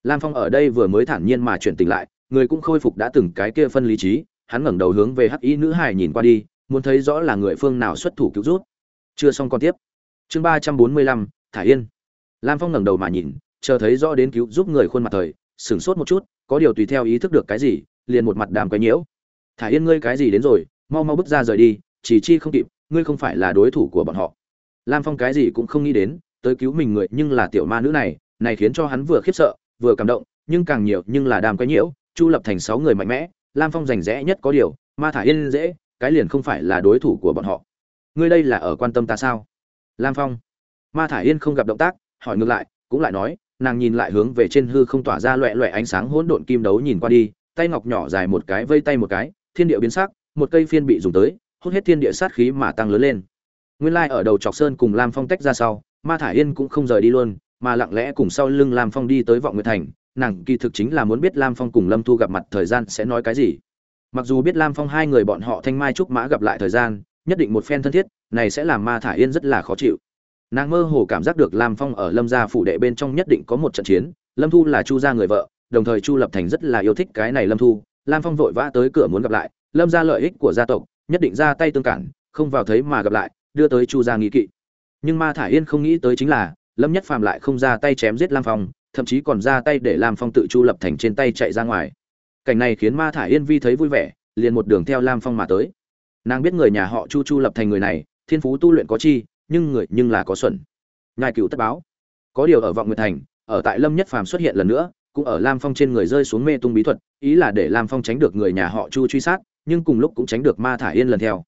Lam phong ở đây vừa mới thản nhiên mà chuyển tỉnh lại, người cũng khôi phục đã từng cái kia phân lý trí, hắn ngẩng đầu hướng về hắc y nữ hải nhìn qua đi, muốn thấy rõ là người phương nào xuất thủ cứu rút chưa xong con tiếp. Chương ba trăm bốn mươi lăm thả yên. Lam phong ngẩng đầu mà nhìn, chờ thấy rõ đến cứu giúp người khuôn mặt thời, sửng sốt một chút, có điều tùy theo ý thức được cái gì, liền một mặt đàm quấy nhiễu thả yên ngươi cái gì đến rồi, mau mau bước ra rời đi, chỉ chi không kịp, ngươi không phải là đối thủ của bọn họ. Lam phong cái gì cũng không nghĩ đến, tới cứu mình người nhưng là tiểu ma nữ này này khiến cho hắn vừa khiếp sợ, vừa cảm động, nhưng càng nhiều nhưng là đàm quấy nhiễu, chu lập thành sáu người mạnh mẽ, lam phong rành rẽ nhất có điều, ma thả yên dễ, cái liền không phải là đối thủ của bọn họ. Ngươi đây là ở quan tâm ta sao? Lam phong. Ma thả yên không gặp động tác, hỏi ngược lại, cũng lại nói, nàng nhìn lại hướng về trên hư không tỏa ra loẹ loẹ ánh sáng hỗn độn kim đấu nhìn qua đi, tay ngọc nhỏ dài một cái vây tay một cái thiên địa biến sắc, một cây phiên bị dùng tới, hút hết thiên địa sát khí mà tăng lớn lên. Nguyên lai ở đầu chọc sơn cùng lam phong tách ra sau, ma thả yên cũng không rời đi luôn, mà lặng lẽ cùng sau lưng lam phong đi tới vọng nguyệt thành. Nàng kỳ thực chính là muốn biết lam phong cùng lâm thu gặp mặt thời gian sẽ nói cái gì. Mặc dù biết lam phong hai người bọn họ thanh mai trúc mã gặp lại thời gian, nhất định một phen thân thiết, này sẽ làm ma thả yên rất là khó chịu. Nàng mơ hồ cảm giác được lam phong ở lâm gia phủ đệ bên trong nhất định có một trận chiến, lâm thu là chu gia người vợ, đồng thời chu lập thành rất là yêu thích cái này lâm thu lam phong vội vã tới cửa muốn gặp lại, lâm ra lợi ích của gia tộc, nhất định ra tay tương cản, không vào thấy mà gặp lại, đưa tới chu gia nghi kỵ. Nhưng ma thả yên không nghĩ tới chính là, lâm nhất phàm lại không ra tay chém giết lam phong, thậm chí còn ra tay để lam phong tự chu lập thành trên tay chạy ra ngoài. Cảnh này khiến ma thả yên vi thấy vui vẻ, liền một đường theo lam phong mà tới. Nàng biết người nhà họ chu chu lập thành người này, thiên phú tu luyện có chi, nhưng người nhưng là có xuẩn. Ngài cựu tất báo. Có điều ở vọng nguyệt thành, ở tại lâm nhất phàm xuất hiện lần nữa cũng ở lam phong trên người rơi xuống mê tung bí thuật, ý là để lam phong tránh được người nhà họ chu truy sát, nhưng cùng lúc cũng tránh được ma thả yên lần theo.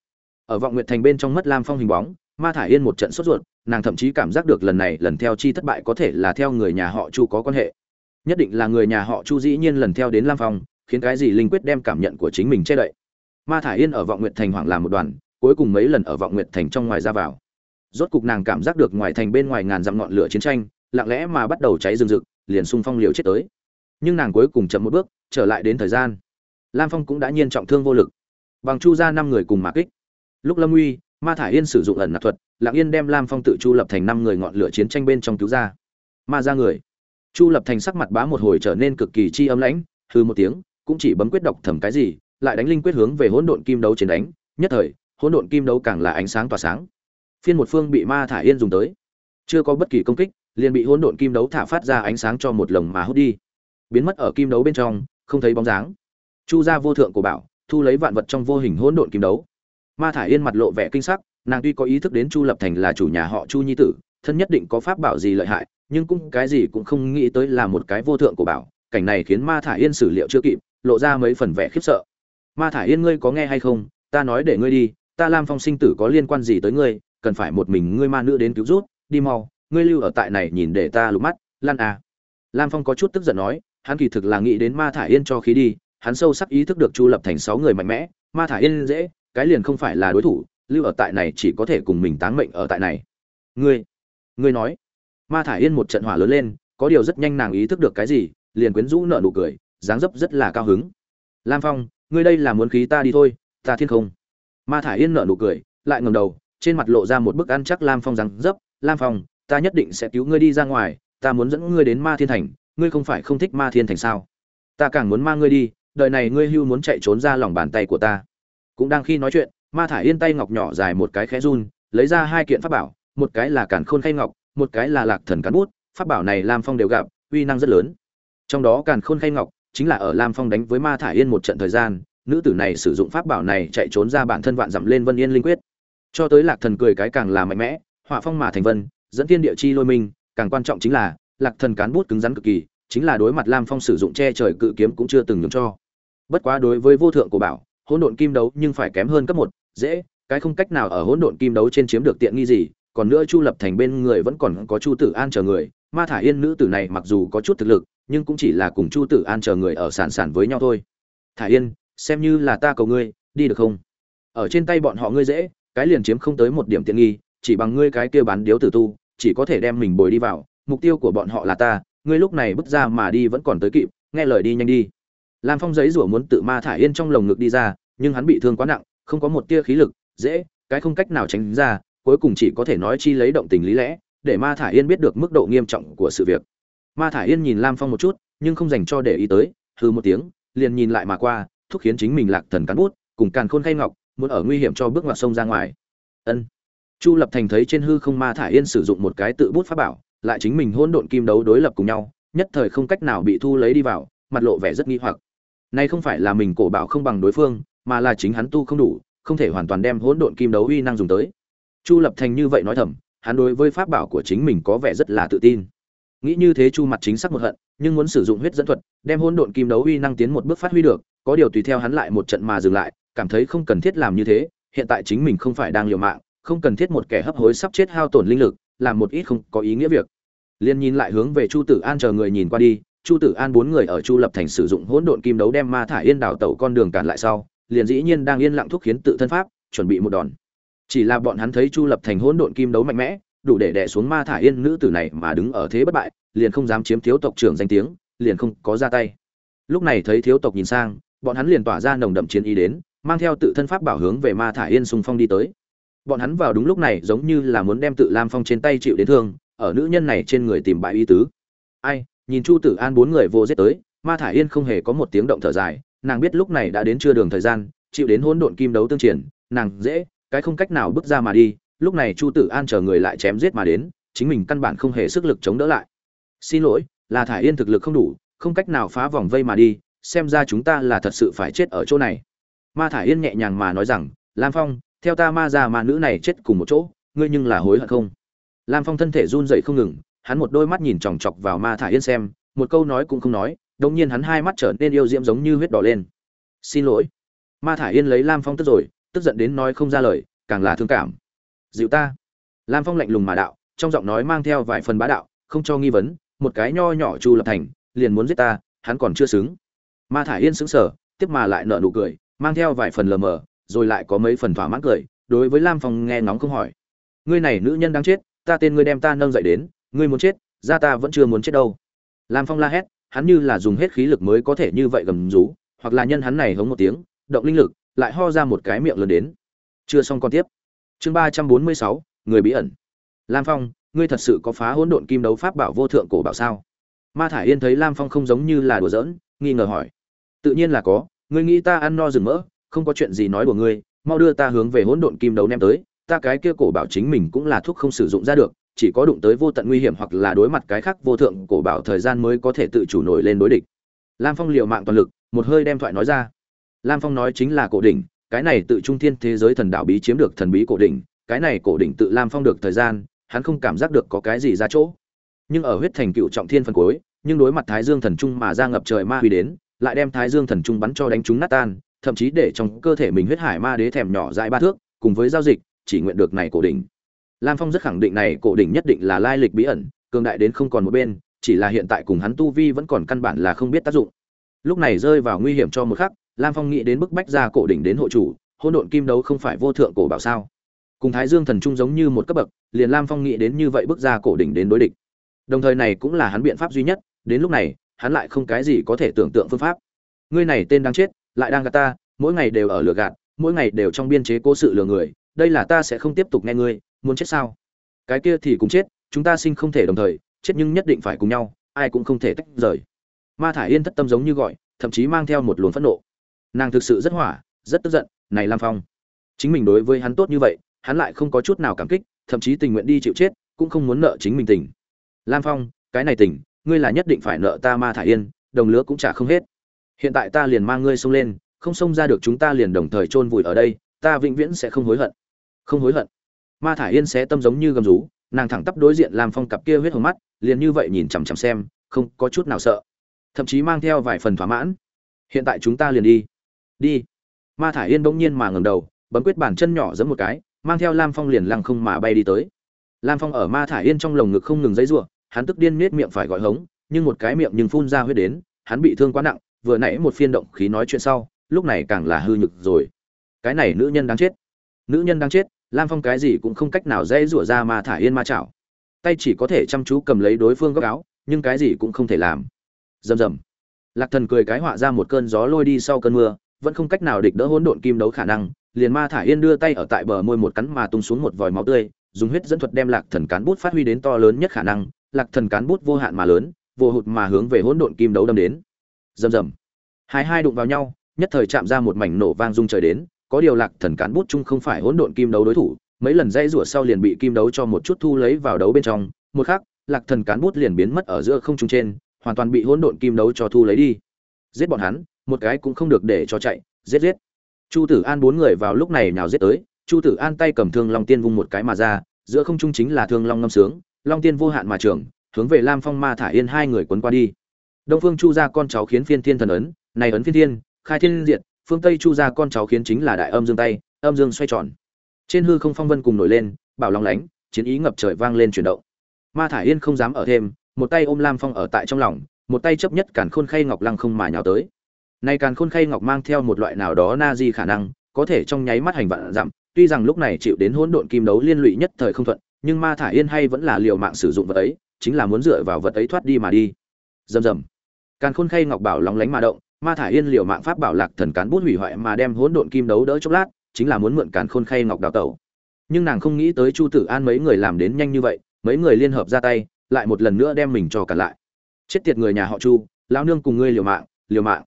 Ở vọng nguyệt thành bên trong mất lam phong hình bóng, ma thả yên một trận sốt ruột, nàng thậm chí cảm giác được lần này, lần theo chi thất bại có thể là theo người nhà họ chu có quan hệ. Nhất định là người nhà họ chu dĩ nhiên lần theo đến lam phong, khiến cái gì linh quyết đem cảm nhận của chính mình che đậy. Ma thả yên ở vọng nguyệt thành hoảng làm một đoàn, cuối cùng mấy lần ở vọng nguyệt thành trong ngoài ra vào. Rốt cục nàng cảm giác được ngoài thành bên ngoài ngàn dặm ngọn lửa chiến tranh, lặng lẽ mà bắt đầu cháy rừng rực, liền xung phong liều chết tới nhưng nàng cuối cùng chậm một bước, trở lại đến thời gian. Lam phong cũng đã nhiên trọng thương vô lực. Bằng chu ra năm người cùng mà kích. Lúc lâm uy, ma thả yên sử dụng ẩn nạp thuật Lạc yên đem lam phong tự chu lập thành năm người ngọn lửa chiến tranh bên trong cứu ra. Ma ra người. Chu lập thành sắc mặt bá một hồi trở nên cực kỳ chi âm lãnh hư một tiếng, cũng chỉ bấm quyết đọc thầm cái gì, lại đánh linh quyết hướng về hỗn độn kim đấu chiến đánh. Nhất thời, hỗn độn kim đấu càng là ánh sáng tỏa sáng. Phiên một phương bị ma thả yên dùng tới. Chưa có bất kỳ công kích, liền bị hỗn độn kim đấu thả phát ra ánh sáng cho một lồng mà hút đi biến mất ở kim đấu bên trong, không thấy bóng dáng. Chu gia vô thượng của bảo, thu lấy vạn vật trong vô hình hỗn độn kim đấu. Ma thả yên mặt lộ vẻ kinh sắc, nàng tuy có ý thức đến chu lập thành là chủ nhà họ chu nhi tử, thân nhất định có pháp bảo gì lợi hại, nhưng cũng cái gì cũng không nghĩ tới là một cái vô thượng của bảo, cảnh này khiến ma thả yên xử liệu chưa kịp, lộ ra mấy phần vẻ khiếp sợ. Ma thả yên ngươi có nghe hay không? Ta nói để ngươi đi, ta lam phong sinh tử có liên quan gì tới ngươi, cần phải một mình ngươi ma nữ đến cứu rút đi mau, ngươi lưu ở tại này nhìn để ta lục mắt, lan à. Lam phong có chút tức giận nói hắn kỳ thực là nghĩ đến ma thả yên cho khí đi hắn sâu sắc ý thức được chu lập thành sáu người mạnh mẽ ma thả yên dễ cái liền không phải là đối thủ lưu ở tại này chỉ có thể cùng mình táng mệnh ở tại này. Ngươi ngươi nói. Ma thả yên một trận hỏa lớn lên có điều rất nhanh nàng ý thức được cái gì liền quyến rũ nợ nụ cười dáng dấp rất là cao hứng. Lam phong ngươi đây là muốn khí ta đi thôi ta thiên không. Ma thả yên nợ nụ cười lại ngầm đầu trên mặt lộ ra một bức ăn chắc lam phong rằng, dấp. Lam phong ta nhất định sẽ cứu ngươi đi ra ngoài ta muốn dẫn ngươi đến ma thiên thành ngươi không phải không thích ma thiên thành sao? Ta càng muốn mang ngươi đi, đời này ngươi hưu muốn chạy trốn ra lòng bàn tay của ta. Cũng đang khi nói chuyện, ma thả yên tay ngọc nhỏ dài một cái khẽ run, lấy ra hai kiện pháp bảo, một cái là cản khôn khay ngọc, một cái là lạc thần cán bút, pháp bảo này lam phong đều gặp, uy năng rất lớn. Trong đó càn khôn khay ngọc chính là ở lam phong đánh với ma thả yên một trận thời gian, nữ tử này sử dụng pháp bảo này chạy trốn ra bản thân vạn dặm lên vân yên linh quyết. Cho tới lạc thần cười cái càng là mạnh mẽ hỏa phong mà thành vân, dẫn thiên địa chi lôi minh, càng quan trọng chính là lạc thần cán bút cứng rắn cực kỳ, chính là đối mặt lam phong sử dụng che trời cự kiếm cũng chưa từng nhường cho. Bất quá đối với vô thượng của bảo, hỗn độn kim đấu nhưng phải kém hơn cấp một, dễ, cái không cách nào ở hỗn độn kim đấu trên chiếm được tiện nghi gì, còn nữa chu lập thành bên người vẫn còn có chu tử an chờ người, ma thả yên nữ tử này mặc dù có chút thực lực, nhưng cũng chỉ là cùng chu tử an chờ người ở sản sản với nhau thôi. Thả yên, xem như là ta cầu ngươi, đi được không? Ở trên tay bọn họ ngươi dễ, cái liền chiếm không tới một điểm tiện nghi, chỉ bằng ngươi cái kia bán điếu tử tu, chỉ có thể đem mình bồi đi vào mục tiêu của bọn họ là ta, ngươi lúc này bước ra mà đi vẫn còn tới kịp, nghe lời đi nhanh đi. Lam phong giấy rủa muốn tự ma thả yên trong lồng ngực đi ra, nhưng hắn bị thương quá nặng, không có một tia khí lực, dễ, cái không cách nào tránh ra, cuối cùng chỉ có thể nói chi lấy động tình lý lẽ, để ma thả yên biết được mức độ nghiêm trọng của sự việc. Ma thả yên nhìn lam phong một chút, nhưng không dành cho để ý tới hư một tiếng, liền nhìn lại mà qua, thúc khiến chính mình lạc thần cán bút, cùng càn khôn khay ngọc, muốn ở nguy hiểm cho bước ngoặt sông ra ngoài. Ân. Chu lập thành thấy trên hư không ma thả yên sử dụng một cái tự bút pháp bảo lại chính mình hỗn độn kim đấu đối lập cùng nhau, nhất thời không cách nào bị thu lấy đi vào, mặt lộ vẻ rất nghi hoặc. Nay không phải là mình cổ bảo không bằng đối phương, mà là chính hắn tu không đủ, không thể hoàn toàn đem hỗn độn kim đấu uy năng dùng tới. Chu lập thành như vậy nói thầm, hắn đối với pháp bảo của chính mình có vẻ rất là tự tin. Nghĩ như thế chu mặt chính xác một hận, nhưng muốn sử dụng huyết dẫn thuật, đem hỗn độn kim đấu uy năng tiến một bước phát huy được, có điều tùy theo hắn lại một trận mà dừng lại, cảm thấy không cần thiết làm như thế, hiện tại chính mình không phải đang liều mạng, không cần thiết một kẻ hấp hối sắp chết hao tổn linh lực, làm một ít không có ý nghĩa việc liên nhìn lại hướng về chu tử an chờ người nhìn qua đi, chu tử an bốn người ở chu lập thành sử dụng hỗn độn kim đấu đem ma thả yên đảo tẩu con đường cản lại sau, liền dĩ nhiên đang yên lặng thúc khiến tự thân pháp, chuẩn bị một đòn. Chỉ là bọn hắn thấy chu lập thành hỗn độn kim đấu mạnh mẽ, đủ để đè xuống ma thả yên nữ tử này mà đứng ở thế bất bại, liền không dám chiếm thiếu tộc trưởng danh tiếng, liền không có ra tay. Lúc này thấy thiếu tộc nhìn sang, bọn hắn liền tỏa ra nồng đậm chiến ý đến, mang theo tự thân pháp bảo hướng về ma thả yên xung phong đi tới. Bọn hắn vào đúng lúc này giống như là muốn đem tự lam phong trên tay chịu đến thương ở nữ nhân này trên người tìm bại ý tứ. Ai, nhìn chu tử an bốn người vô giết tới, ma thả yên không hề có một tiếng động thở dài, nàng biết lúc này đã đến chưa đường thời gian, chịu đến hỗn độn kim đấu tương triển nàng dễ, cái không cách nào bước ra mà đi, lúc này chu tử an chờ người lại chém giết mà đến, chính mình căn bản không hề sức lực chống đỡ lại. Xin lỗi, là thả yên thực lực không đủ, không cách nào phá vòng vây mà đi, xem ra chúng ta là thật sự phải chết ở chỗ này. Ma thả yên nhẹ nhàng mà nói rằng, lam phong, theo ta ma già ma nữ này chết cùng một chỗ, ngươi nhưng là hối hận không? Lam phong thân thể run dậy không ngừng, hắn một đôi mắt nhìn chòng chọc vào ma thả yên xem, một câu nói cũng không nói, đột nhiên hắn hai mắt trở nên yêu diễm giống như huyết đỏ lên. Xin lỗi. Ma thả yên lấy lam phong tức rồi, tức giận đến nói không ra lời, càng là thương cảm. Dịu ta. Lam phong lạnh lùng mà đạo, trong giọng nói mang theo vài phần bá đạo, không cho nghi vấn, một cái nho nhỏ chu lập thành, liền muốn giết ta, hắn còn chưa xứng. Ma thả yên sững sờ, tiếp mà lại nở nụ cười, mang theo vài phần lờ mờ, rồi lại có mấy phần thỏa mãn cười, đối với lam phong nghe ngóng không hỏi. Ngươi này nữ nhân đang chết ta tên ngươi đem ta nâng dậy đến, ngươi muốn chết ra ta vẫn chưa muốn chết đâu. Lam phong la hét, hắn như là dùng hết khí lực mới có thể như vậy gầm rú, hoặc là nhân hắn này hống một tiếng, động linh lực, lại ho ra một cái miệng lớn đến. Chưa xong còn tiếp. Chương ba trăm bốn mươi sáu, người bí ẩn. Lam phong, ngươi thật sự có phá hỗn độn kim đấu pháp bảo vô thượng cổ bảo sao? Ma thả yên thấy lam phong không giống như là đùa giỡn, nghi ngờ hỏi. Tự nhiên là có, ngươi nghĩ ta ăn no rừng mỡ, không có chuyện gì nói của ngươi, mau đưa ta hướng về hỗn độn kim đấu ném tới ta cái kia cổ bảo chính mình cũng là thuốc không sử dụng ra được, chỉ có đụng tới vô tận nguy hiểm hoặc là đối mặt cái khác vô thượng cổ bảo thời gian mới có thể tự chủ nổi lên đối địch. Lam phong liều mạng toàn lực, một hơi đem thoại nói ra. Lam phong nói chính là cổ đỉnh, cái này tự trung thiên thế giới thần đạo bí chiếm được thần bí cổ đỉnh, cái này cổ đỉnh tự lam phong được thời gian, hắn không cảm giác được có cái gì ra chỗ. Nhưng ở huyết thành cựu trọng thiên phần cuối, nhưng đối mặt thái dương thần trung mà ra ngập trời ma huy đến, lại đem thái dương thần trung bắn cho đánh chúng nát tan, thậm chí để trong cơ thể mình huyết hải ma đế thèm nhỏ dại ba thước, cùng với giao dịch chỉ nguyện được này cổ đỉnh. Lam phong rất khẳng định này cổ đỉnh nhất định là lai lịch bí ẩn, cường đại đến không còn một bên, chỉ là hiện tại cùng hắn tu vi vẫn còn căn bản là không biết tác dụng. Lúc này rơi vào nguy hiểm cho một khắc, lam phong nghĩ đến bức bách ra cổ đỉnh đến hộ chủ, hỗn độn kim đấu không phải vô thượng cổ bảo sao? Cùng thái dương thần trung giống như một cấp bậc, liền lam phong nghĩ đến như vậy bước ra cổ đỉnh đến đối địch. Đồng thời này cũng là hắn biện pháp duy nhất, đến lúc này, hắn lại không cái gì có thể tưởng tượng phương pháp. Ngươi này tên đang chết, lại đang gạt ta, mỗi ngày đều ở lừa gạt, mỗi ngày đều trong biên chế cố sự lừa người đây là ta sẽ không tiếp tục nghe ngươi, muốn chết sao? Cái kia thì cũng chết, chúng ta sinh không thể đồng thời, chết nhưng nhất định phải cùng nhau, ai cũng không thể tách rời. Ma thả yên thất tâm giống như gọi, thậm chí mang theo một luồng phẫn nộ. Nàng thực sự rất hỏa, rất tức giận, này lam phong. Chính mình đối với hắn tốt như vậy, hắn lại không có chút nào cảm kích, thậm chí tình nguyện đi chịu chết, cũng không muốn nợ chính mình tình. Lam phong, cái này tình, ngươi là nhất định phải nợ ta ma thả yên, đồng lứa cũng trả không hết. Hiện tại ta liền mang ngươi xông lên, không xông ra được chúng ta liền đồng thời chôn vùi ở đây, ta vĩnh viễn sẽ không hối hận không hối hận. Ma thả yên xé tâm giống như gầm rú, nàng thẳng tắp đối diện lam phong cặp kia huyết hồng mắt, liền như vậy nhìn chằm chằm xem, không có chút nào sợ. Thậm chí mang theo vài phần thỏa mãn. Hiện tại chúng ta liền đi. Đi. Ma thả yên bỗng nhiên mà ngầm đầu, bấm quyết bàn chân nhỏ giấm một cái, mang theo lam phong liền lăng không mà bay đi tới. Lam phong ở ma thả yên trong lồng ngực không ngừng dãy giụa hắn tức điên nết miệng phải gọi hống, nhưng một cái miệng nhưng phun ra huyết đến, hắn bị thương quá nặng, vừa nãy một phiên động khí nói chuyện sau, lúc này càng là hư nhực rồi. Cái này nữ nhân đáng chết. Nữ nhân đáng chết lam phong cái gì cũng không cách nào dễ rủa ra mà thả yên ma chảo. Tay chỉ có thể chăm chú cầm lấy đối phương góc áo, nhưng cái gì cũng không thể làm. Rầm rầm. Lạc thần cười cái họa ra một cơn gió lôi đi sau cơn mưa, vẫn không cách nào địch đỡ hỗn độn kim đấu khả năng, liền ma thả yên đưa tay ở tại bờ môi một cắn mà tung xuống một vòi máu tươi, dùng huyết dẫn thuật đem lạc thần cán bút phát huy đến to lớn nhất khả năng, lạc thần cán bút vô hạn mà lớn, vô hụt mà hướng về hỗn độn kim đấu đâm đến. Rầm rầm. Hai hai đụng vào nhau, nhất thời chạm ra một mảnh nổ vang rung trời đến có điều lạc thần cán bút chung không phải hỗn độn kim đấu đối thủ, mấy lần dây rủa sau liền bị kim đấu cho một chút thu lấy vào đấu bên trong. Một khắc, lạc thần cán bút liền biến mất ở giữa không trung trên, hoàn toàn bị hỗn độn kim đấu cho thu lấy đi. Giết bọn hắn, một cái cũng không được để cho chạy, giết giết. Chu tử an bốn người vào lúc này nào giết tới, chu tử an tay cầm thương long tiên vung một cái mà ra, giữa không trung chính là thương long ngâm sướng, long tiên vô hạn mà trưởng, hướng về lam phong ma thả yên hai người quấn qua đi. Đông phương chu ra con cháu khiến phiên thiên thần ấn, này ấn phiên thiên, khai thiên diệt phương tây chu ra con cháu khiến chính là đại âm dương tay, âm dương xoay tròn. Trên hư không phong vân cùng nổi lên, bảo long lánh, chiến ý ngập trời vang lên chuyển động. Ma thả yên không dám ở thêm, một tay ôm lam phong ở tại trong lòng, một tay chấp nhất càn khôn khay ngọc lăng không mà nhào tới. Nay càn khôn khay ngọc mang theo một loại nào đó na di khả năng, có thể trong nháy mắt hành vạn dặm, tuy rằng lúc này chịu đến hỗn độn kim đấu liên lụy nhất thời không thuận, nhưng ma thả yên hay vẫn là liều mạng sử dụng vật ấy, chính là muốn dựa vào vật ấy thoát đi mà đi. Rầm rầm. Càn khôn khay ngọc bảo lóng lánh mà động ma thả yên liều mạng pháp bảo lạc thần cán bút hủy hoại mà đem hỗn độn kim đấu đỡ chốc lát, chính là muốn mượn càn khôn khay ngọc đào tẩu. Nhưng nàng không nghĩ tới chu tử an mấy người làm đến nhanh như vậy, mấy người liên hợp ra tay, lại một lần nữa đem mình cho cả lại. Chết tiệt người nhà họ chu lao nương cùng ngươi liều mạng liều mạng.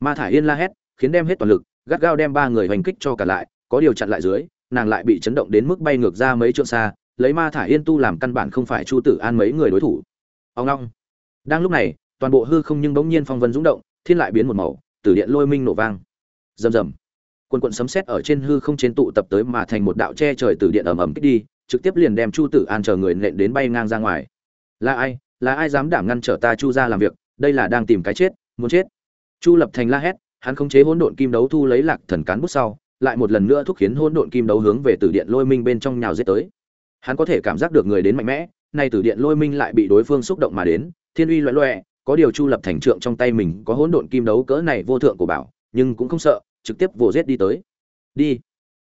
Ma thả yên la hét, khiến đem hết toàn lực, gắt gao đem ba người hành kích cho cả lại, có điều chặn lại dưới, nàng lại bị chấn động đến mức bay ngược ra mấy trượng xa, lấy ma thả yên tu làm căn bản không phải chu tử an mấy người đối thủ. Ông long đang lúc này, toàn bộ hư không nhưng bỗng nhiên phong vân rúng động thiên lại biến một màu, tử điện lôi minh nổ vang. Rầm rầm. Quân quận sấm sét ở trên hư không trên tụ tập tới mà thành một đạo che trời tử điện ầm ầm kích đi, trực tiếp liền đem chu tử an chờ người nện đến bay ngang ra ngoài. Là ai? Là ai dám đảm ngăn trở ta chu ra làm việc? Đây là đang tìm cái chết, muốn chết. Chu lập thành la hét, hắn khống chế hỗn độn kim đấu thu lấy lạc thần cán bút sau, lại một lần nữa thúc khiến hỗn độn kim đấu hướng về tử điện lôi minh bên trong nhào giết tới. Hắn có thể cảm giác được người đến mạnh mẽ, nay tử điện lôi minh lại bị đối phương xúc động mà đến, thiên uy loẹ loẹ có điều chu lập thành trượng trong tay mình có hỗn độn kim đấu cỡ này vô thượng của bảo, nhưng cũng không sợ, trực tiếp vồ giết đi tới. Đi.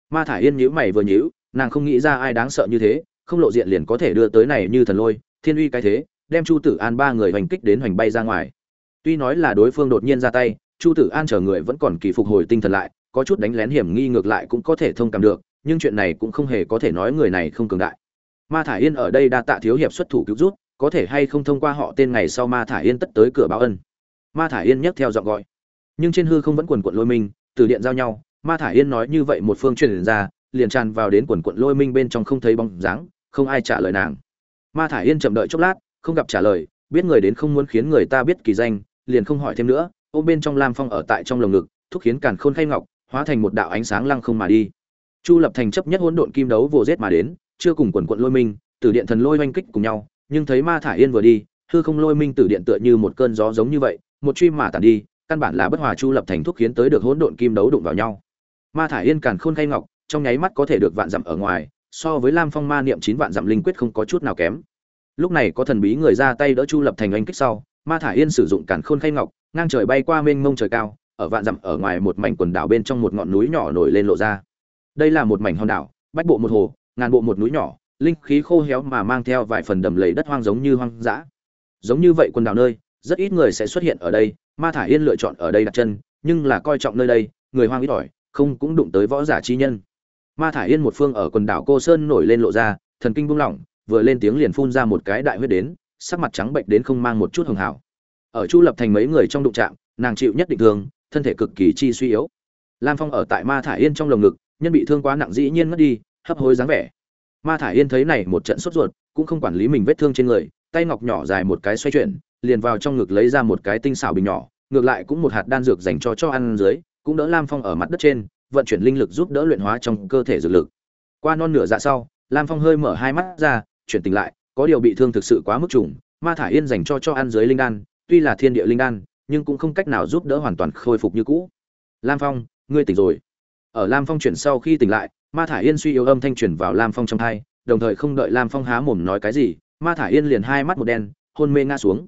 Ma thả yên nhữ mày vừa nhữ nàng không nghĩ ra ai đáng sợ như thế, không lộ diện liền có thể đưa tới này như thần lôi, thiên uy cái thế, đem chu tử an ba người hoành kích đến hoành bay ra ngoài. Tuy nói là đối phương đột nhiên ra tay, chu tử an chờ người vẫn còn kỳ phục hồi tinh thần lại, có chút đánh lén hiểm nghi ngược lại cũng có thể thông cảm được, nhưng chuyện này cũng không hề có thể nói người này không cường đại. Ma thả yên ở đây đa tạ thiếu hiệp xuất thủ cứu rút có thể hay không thông qua họ tên ngày sau ma thả yên tất tới cửa báo ân. Ma thả yên nhấc theo giọng gọi. Nhưng trên hư không vẫn quần quận lôi minh, từ điện giao nhau, ma thả yên nói như vậy một phương truyền ra, liền tràn vào đến quần quận lôi minh bên trong không thấy bóng dáng, không ai trả lời nàng. Ma thả yên chậm đợi chốc lát, không gặp trả lời, biết người đến không muốn khiến người ta biết kỳ danh, liền không hỏi thêm nữa, ôm bên trong lam phong ở tại trong lồng ngực, thúc khiến càn khôn khay ngọc, hóa thành một đạo ánh sáng lăng không mà đi. Chu lập thành chấp nhất hỗn độn kim đấu vồ rết mà đến, chưa cùng quần quận lôi minh, từ điện thần lôi oanh kích cùng nhau nhưng thấy ma thả yên vừa đi, hư không lôi minh tử điện tựa như một cơn gió giống như vậy, một truy mà tản đi, căn bản là bất hòa chu lập thành thúc khiến tới được hỗn độn kim đấu đụng vào nhau. Ma thả yên càn khôn khay ngọc, trong nháy mắt có thể được vạn dặm ở ngoài, so với lam phong ma niệm chín vạn dặm linh quyết không có chút nào kém. Lúc này có thần bí người ra tay đỡ chu lập thành anh kích sau, ma thả yên sử dụng càn khôn khay ngọc, ngang trời bay qua mênh mông trời cao, ở vạn dặm ở ngoài một mảnh quần đảo bên trong một ngọn núi nhỏ nổi lên lộ ra. Đây là một mảnh hòn đảo, bách bộ một hồ, ngàn bộ một núi nhỏ linh khí khô héo mà mang theo vài phần đầm lầy đất hoang giống như hoang dã. Giống như vậy quần đảo nơi, rất ít người sẽ xuất hiện ở đây, ma Thải yên lựa chọn ở đây đặt chân, nhưng là coi trọng nơi đây, người hoang ít ỏi, không cũng đụng tới võ giả chi nhân. Ma Thải yên một phương ở quần đảo cô sơn nổi lên lộ ra, thần kinh buông lỏng, vừa lên tiếng liền phun ra một cái đại huyết đến, sắc mặt trắng bệnh đến không mang một chút hường hảo. Ở chu lập thành mấy người trong đụng trạm nàng chịu nhất định thương, thân thể cực kỳ chi suy yếu. Lam phong ở tại ma Thải yên trong lồng ngực, nhân bị thương quá nặng dĩ nhiên mất đi, hấp hối dáng vẻ ma thả yên thấy này một trận sốt ruột, cũng không quản lý mình vết thương trên người, tay ngọc nhỏ dài một cái xoay chuyển, liền vào trong ngực lấy ra một cái tinh xảo bình nhỏ, ngược lại cũng một hạt đan dược dành cho cho ăn dưới, cũng đỡ lam phong ở mặt đất trên, vận chuyển linh lực giúp đỡ luyện hóa trong cơ thể dược lực. Qua non nửa dạ sau, lam phong hơi mở hai mắt ra, chuyển tỉnh lại, có điều bị thương thực sự quá mức trùng, ma thả yên dành cho cho ăn dưới linh đan, tuy là thiên địa linh đan, nhưng cũng không cách nào giúp đỡ hoàn toàn khôi phục như cũ. Lam phong, ngươi tỉnh rồi. Ở lam phong chuyển sau khi tỉnh lại ma thả yên suy yếu âm thanh chuyển vào lam phong trong hai đồng thời không đợi lam phong há mồm nói cái gì, ma thả yên liền hai mắt một đen, hôn mê ngã xuống.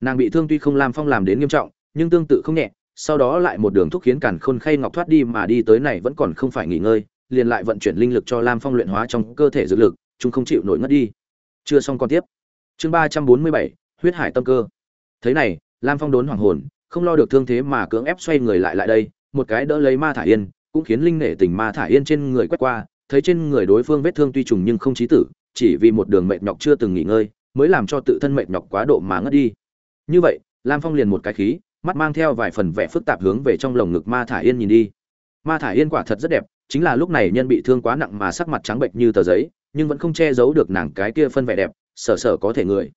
Nàng bị thương tuy không lam phong làm đến nghiêm trọng, nhưng tương tự không nhẹ, sau đó lại một đường thúc khiến cản khôn khay ngọc thoát đi mà đi tới này vẫn còn không phải nghỉ ngơi, liền lại vận chuyển linh lực cho lam phong luyện hóa trong cơ thể dược lực, chúng không chịu nổi ngất đi. Chưa xong còn tiếp. Chương ba trăm bốn mươi bảy, huyết hải tâm cơ. Thế này, lam phong đốn hoàng hồn, không lo được thương thế mà cưỡng ép xoay người lại lại đây, một cái đỡ lấy ma thả yên cũng khiến linh nể tình ma thả yên trên người quét qua, thấy trên người đối phương vết thương tuy trùng nhưng không chí tử, chỉ vì một đường mệt nhọc chưa từng nghỉ ngơi, mới làm cho tự thân mệt nhọc quá độ mà ngất đi. Như vậy, lam phong liền một cái khí, mắt mang theo vài phần vẻ phức tạp hướng về trong lồng ngực ma thả yên nhìn đi. Ma thả yên quả thật rất đẹp, chính là lúc này nhân bị thương quá nặng mà sắc mặt trắng bệnh như tờ giấy, nhưng vẫn không che giấu được nàng cái kia phân vẻ đẹp, sở sở có thể người.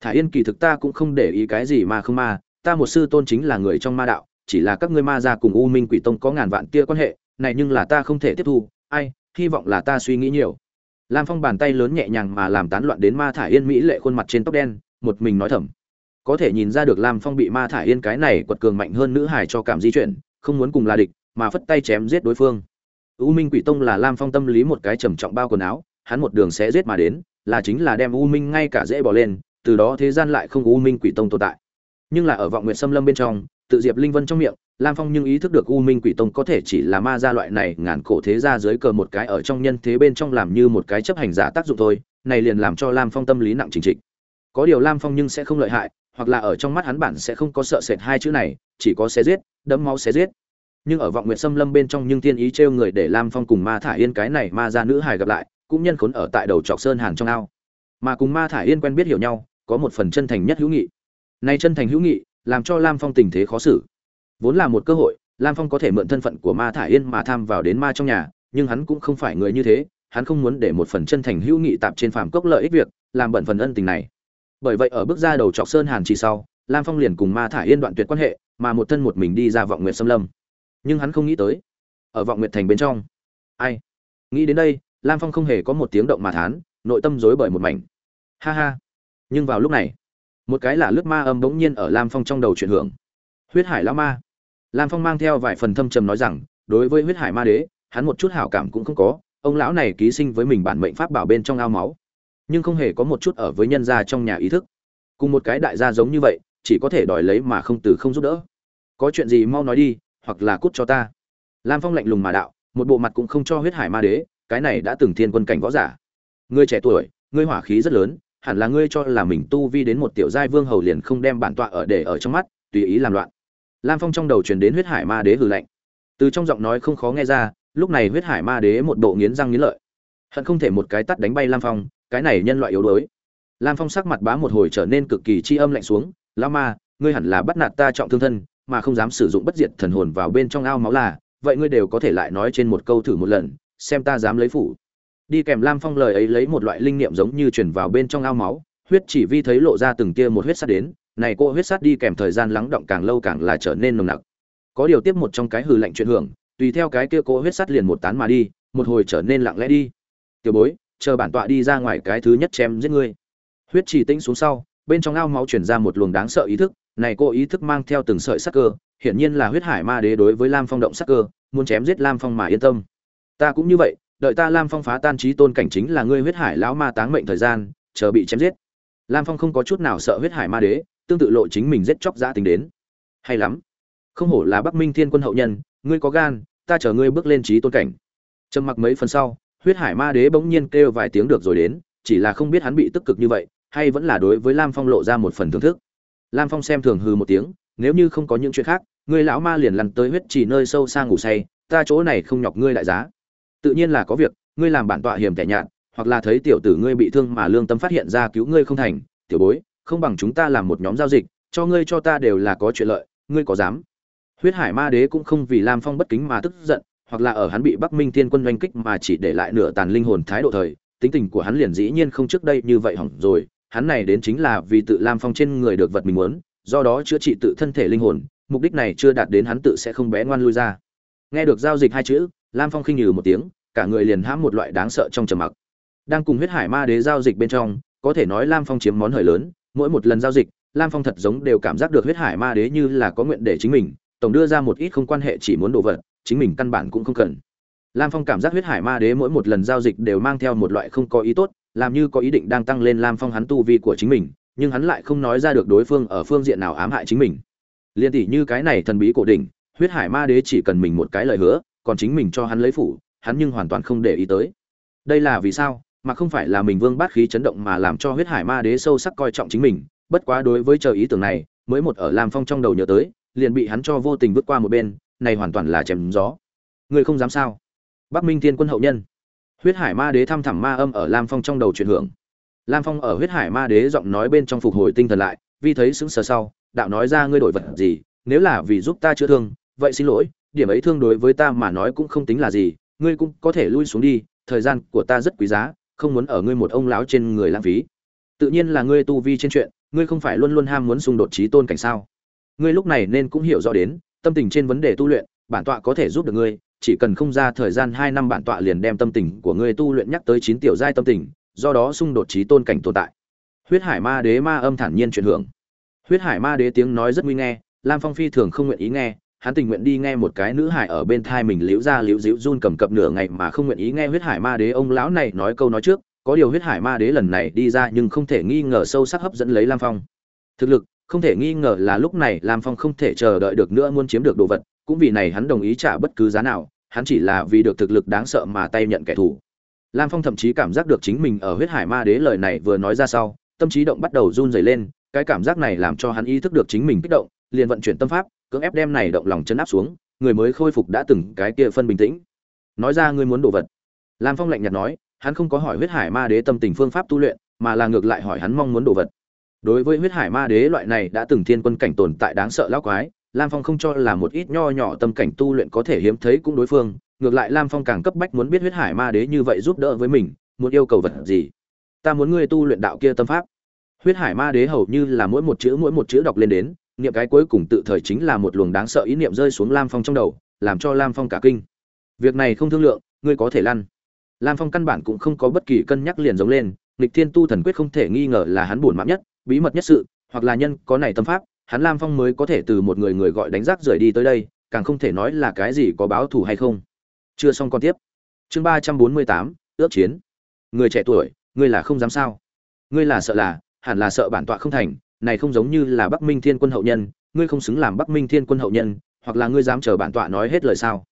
Thả yên kỳ thực ta cũng không để ý cái gì mà không ma, ta một sư tôn chính là người trong ma đạo, chỉ là các ngươi ma gia cùng u minh quỷ tông có ngàn vạn tia quan hệ này nhưng là ta không thể tiếp thu, ai, hy vọng là ta suy nghĩ nhiều. Lam phong bàn tay lớn nhẹ nhàng mà làm tán loạn đến ma thả yên mỹ lệ khuôn mặt trên tóc đen, một mình nói thầm. Có thể nhìn ra được lam phong bị ma thả yên cái này quật cường mạnh hơn nữ hải cho cảm di chuyển, không muốn cùng là địch, mà phất tay chém giết đối phương. U minh quỷ tông là lam phong tâm lý một cái trầm trọng bao quần áo, hắn một đường sẽ giết mà đến, là chính là đem u minh ngay cả dễ bỏ lên, từ đó thế gian lại không u minh quỷ tông tồn tại. Nhưng là ở vọng nguyện xâm lâm bên trong tự diệp linh vân trong miệng, lam phong nhưng ý thức được u minh quỷ tông có thể chỉ là ma gia loại này ngàn cổ thế ra dưới cờ một cái ở trong nhân thế bên trong làm như một cái chấp hành giả tác dụng thôi, này liền làm cho lam phong tâm lý nặng chính trịch. Có điều lam phong nhưng sẽ không lợi hại, hoặc là ở trong mắt hắn bản sẽ không có sợ sệt hai chữ này, chỉ có xé giết, đẫm máu xé giết. Nhưng ở vọng nguyệt xâm lâm bên trong nhưng tiên ý trêu người để lam phong cùng ma thả yên cái này ma ra nữ hài gặp lại, cũng nhân khốn ở tại đầu trọc sơn hàn trong ao. Mà cùng ma thả yên quen biết hiểu nhau, có một phần chân thành nhất hữu nghị. Nay chân thành hữu nghị làm cho lam phong tình thế khó xử. Vốn là một cơ hội, lam phong có thể mượn thân phận của ma thả yên mà tham vào đến ma trong nhà, nhưng hắn cũng không phải người như thế, hắn không muốn để một phần chân thành hữu nghị tạp trên phàm cốc lợi ích việc, làm bận phần ân tình này. Bởi vậy ở bước ra đầu trọc sơn hàn chỉ sau, lam phong liền cùng ma thả yên đoạn tuyệt quan hệ, mà một thân một mình đi ra vọng nguyện xâm lâm. Nhưng hắn không nghĩ tới, ở vọng nguyện thành bên trong, ai? Nghĩ đến đây, lam phong không hề có một tiếng động mà thán, nội tâm rối bởi một mảnh. Ha ha. Nhưng vào lúc này một cái là lướt ma âm bỗng nhiên ở lam phong trong đầu chuyển hưởng. Huyết hải lao ma. Lam phong mang theo vài phần thâm trầm nói rằng, đối với huyết hải ma đế, hắn một chút hảo cảm cũng không có, ông lão này ký sinh với mình bản mệnh pháp bảo bên trong ao máu. Nhưng không hề có một chút ở với nhân gia trong nhà ý thức. Cùng một cái đại gia giống như vậy, chỉ có thể đòi lấy mà không từ không giúp đỡ. Có chuyện gì mau nói đi, hoặc là cút cho ta. Lam phong lạnh lùng mà đạo, một bộ mặt cũng không cho huyết hải ma đế, cái này đã từng thiên quân cảnh võ giả. Ngươi trẻ tuổi ngươi hỏa khí rất lớn hẳn là ngươi cho là mình tu vi đến một tiểu giai vương hầu liền không đem bản tọa ở để ở trong mắt, tùy ý làm loạn. Lam phong trong đầu truyền đến huyết hải ma đế hừ lạnh. Từ trong giọng nói không khó nghe ra, lúc này huyết hải ma đế một bộ nghiến răng nghiến lợi. Hận không thể một cái tắt đánh bay lam phong, cái này nhân loại yếu đuối. Lam phong sắc mặt bá một hồi trở nên cực kỳ chi âm lạnh xuống "La ma, ngươi hẳn là bắt nạt ta trọng thương thân, mà không dám sử dụng bất diệt thần hồn vào bên trong ao máu là, vậy ngươi đều có thể lại nói trên một câu thử một lần, xem ta dám lấy phủ đi kèm lam phong lời ấy lấy một loại linh niệm giống như chuyển vào bên trong ao máu, huyết chỉ vi thấy lộ ra từng tia một huyết sắt đến, này cô huyết sắt đi kèm thời gian lắng động càng lâu càng là trở nên nồng nặc. Có điều tiếp một trong cái hư lạnh chuyện hưởng, tùy theo cái kia cô huyết sắt liền một tán mà đi, một hồi trở nên lặng lẽ đi. Tiểu bối, chờ bản tọa đi ra ngoài cái thứ nhất chém giết ngươi. Huyết chỉ tĩnh xuống sau, bên trong ao máu chuyển ra một luồng đáng sợ ý thức, này cô ý thức mang theo từng sợi sắc cơ, hiển nhiên là huyết hải ma đế đối với lam phong động sắc cơ, muốn chém giết lam phong mà yên tâm. Ta cũng như vậy đợi ta lam phong phá tan trí tôn cảnh chính là ngươi huyết hải lão ma táng mệnh thời gian, chờ bị chém giết. Lam phong không có chút nào sợ huyết hải ma đế, tương tự lộ chính mình giết chóc giã tính đến. Hay lắm. Không hổ là bắc minh thiên quân hậu nhân, ngươi có gan, ta chờ ngươi bước lên trí tôn cảnh. Trầm mặc mấy phần sau, huyết hải ma đế bỗng nhiên kêu vài tiếng được rồi đến, chỉ là không biết hắn bị tức cực như vậy, hay vẫn là đối với lam phong lộ ra một phần thưởng thức. Lam phong xem thường hư một tiếng, nếu như không có những chuyện khác, ngươi lão ma liền lăn tới huyết chỉ nơi sâu xa ngủ say, ta chỗ này không nhọc ngươi đại giá tự nhiên là có việc, ngươi làm bản tọa hiểm tẻ nhạt, hoặc là thấy tiểu tử ngươi bị thương mà lương tâm phát hiện ra cứu ngươi không thành, tiểu bối, không bằng chúng ta làm một nhóm giao dịch, cho ngươi cho ta đều là có chuyện lợi, ngươi có dám? Huyết hải ma đế cũng không vì lam phong bất kính mà tức giận, hoặc là ở hắn bị bắc minh thiên quân oanh kích mà chỉ để lại nửa tàn linh hồn thái độ thời, tính tình của hắn liền dĩ nhiên không trước đây như vậy hỏng rồi, hắn này đến chính là vì tự lam phong trên người được vật mình muốn, do đó chữa trị tự thân thể linh hồn, mục đích này chưa đạt đến hắn tự sẽ không bé ngoan lui ra. Nghe được giao dịch hai chữ lam phong khinh nhừ một tiếng, cả người liền hãm một loại đáng sợ trong trầm mặc. Đang cùng huyết hải ma đế giao dịch bên trong, có thể nói lam phong chiếm món hời lớn, mỗi một lần giao dịch, lam phong thật giống đều cảm giác được huyết hải ma đế như là có nguyện để chính mình, tổng đưa ra một ít không quan hệ chỉ muốn đồ vật, chính mình căn bản cũng không cần. Lam phong cảm giác huyết hải ma đế mỗi một lần giao dịch đều mang theo một loại không có ý tốt, làm như có ý định đang tăng lên lam phong hắn tu vi của chính mình, nhưng hắn lại không nói ra được đối phương ở phương diện nào ám hại chính mình. Liên tỷ như cái này thần bí cổ đỉnh, huyết hải ma đế chỉ cần mình một cái lời hứa còn chính mình cho hắn lấy phủ, hắn nhưng hoàn toàn không để ý tới. Đây là vì sao? Mà không phải là mình vương bát khí chấn động mà làm cho huyết hải ma đế sâu sắc coi trọng chính mình. Bất quá đối với chờ ý tưởng này, mới một ở lam phong trong đầu nhớ tới, liền bị hắn cho vô tình vứt qua một bên, này hoàn toàn là chém gió. Người không dám sao? Bắc minh thiên quân hậu nhân. Huyết hải ma đế thăm thẳm ma âm ở lam phong trong đầu chuyển hưởng. Lam phong ở huyết hải ma đế giọng nói bên trong phục hồi tinh thần lại, vì thấy sững sờ sau, đạo nói ra ngươi đổi vật gì, nếu là vì giúp ta chữa thương, vậy xin lỗi điểm ấy thương đối với ta mà nói cũng không tính là gì, ngươi cũng có thể lui xuống đi, thời gian của ta rất quý giá, không muốn ở ngươi một ông lão trên người lãng phí. Tự nhiên là ngươi tu vi trên chuyện, ngươi không phải luôn luôn ham muốn xung đột trí tôn cảnh sao? Ngươi lúc này nên cũng hiểu rõ đến, tâm tình trên vấn đề tu luyện, bản tọa có thể giúp được ngươi, chỉ cần không ra thời gian hai năm bản tọa liền đem tâm tình của ngươi tu luyện nhắc tới chín tiểu giai tâm tình, do đó xung đột trí tôn cảnh tồn tại. Huyết hải ma đế ma âm thản nhiên chuyển hưởng. Huyết hải ma đế tiếng nói rất nguy nghe, lam phong phi thường không nguyện ý nghe hắn tình nguyện đi nghe một cái nữ hải ở bên thai mình liễu ra liễu dĩu run cầm cập nửa ngày mà không nguyện ý nghe huyết hải ma đế ông lão này nói câu nói trước, có điều huyết hải ma đế lần này đi ra nhưng không thể nghi ngờ sâu sắc hấp dẫn lấy lam phong. Thực lực, không thể nghi ngờ là lúc này lam phong không thể chờ đợi được nữa muốn chiếm được đồ vật, cũng vì này hắn đồng ý trả bất cứ giá nào, hắn chỉ là vì được thực lực đáng sợ mà tay nhận kẻ thù. Lam phong thậm chí cảm giác được chính mình ở huyết hải ma đế lời này vừa nói ra sau, tâm trí động bắt đầu run rẩy lên, cái cảm giác này làm cho hắn ý thức được chính mình kích động, liền vận chuyển tâm pháp cưỡng ép đem này động lòng chân áp xuống, người mới khôi phục đã từng cái kia phân bình tĩnh. Nói ra ngươi muốn đồ vật. Lam phong lạnh nhạt nói, hắn không có hỏi huyết hải ma đế tâm tình phương pháp tu luyện, mà là ngược lại hỏi hắn mong muốn đồ vật. Đối với huyết hải ma đế loại này đã từng thiên quân cảnh tồn tại đáng sợ lão quái, lam phong không cho là một ít nho nhỏ tâm cảnh tu luyện có thể hiếm thấy cũng đối phương, ngược lại lam phong càng cấp bách muốn biết huyết hải ma đế như vậy giúp đỡ với mình, muốn yêu cầu vật gì. Ta muốn ngươi tu luyện đạo kia tâm pháp. Huyết hải ma đế hầu như là mỗi một chữ mỗi một chữ đọc lên đến niệm cái cuối cùng tự thời chính là một luồng đáng sợ ý niệm rơi xuống lam phong trong đầu, làm cho lam phong cả kinh. Việc này không thương lượng, ngươi có thể lăn. Lam phong căn bản cũng không có bất kỳ cân nhắc liền giống lên Lịch thiên tu thần quyết không thể nghi ngờ là hắn buồn mạng nhất, bí mật nhất sự, hoặc là nhân có này tâm pháp, hắn lam phong mới có thể từ một người người gọi đánh rác rời đi tới đây, càng không thể nói là cái gì có báo thù hay không. Chưa xong con tiếp. Chương ba trăm bốn mươi tám, ước chiến. Người trẻ tuổi, ngươi là không dám sao? Ngươi là sợ là, hẳn là sợ bản tọa không thành này không giống như là bắc minh thiên quân hậu nhân, ngươi không xứng làm bắc minh thiên quân hậu nhân, hoặc là ngươi dám chờ bản tọa nói hết lời sao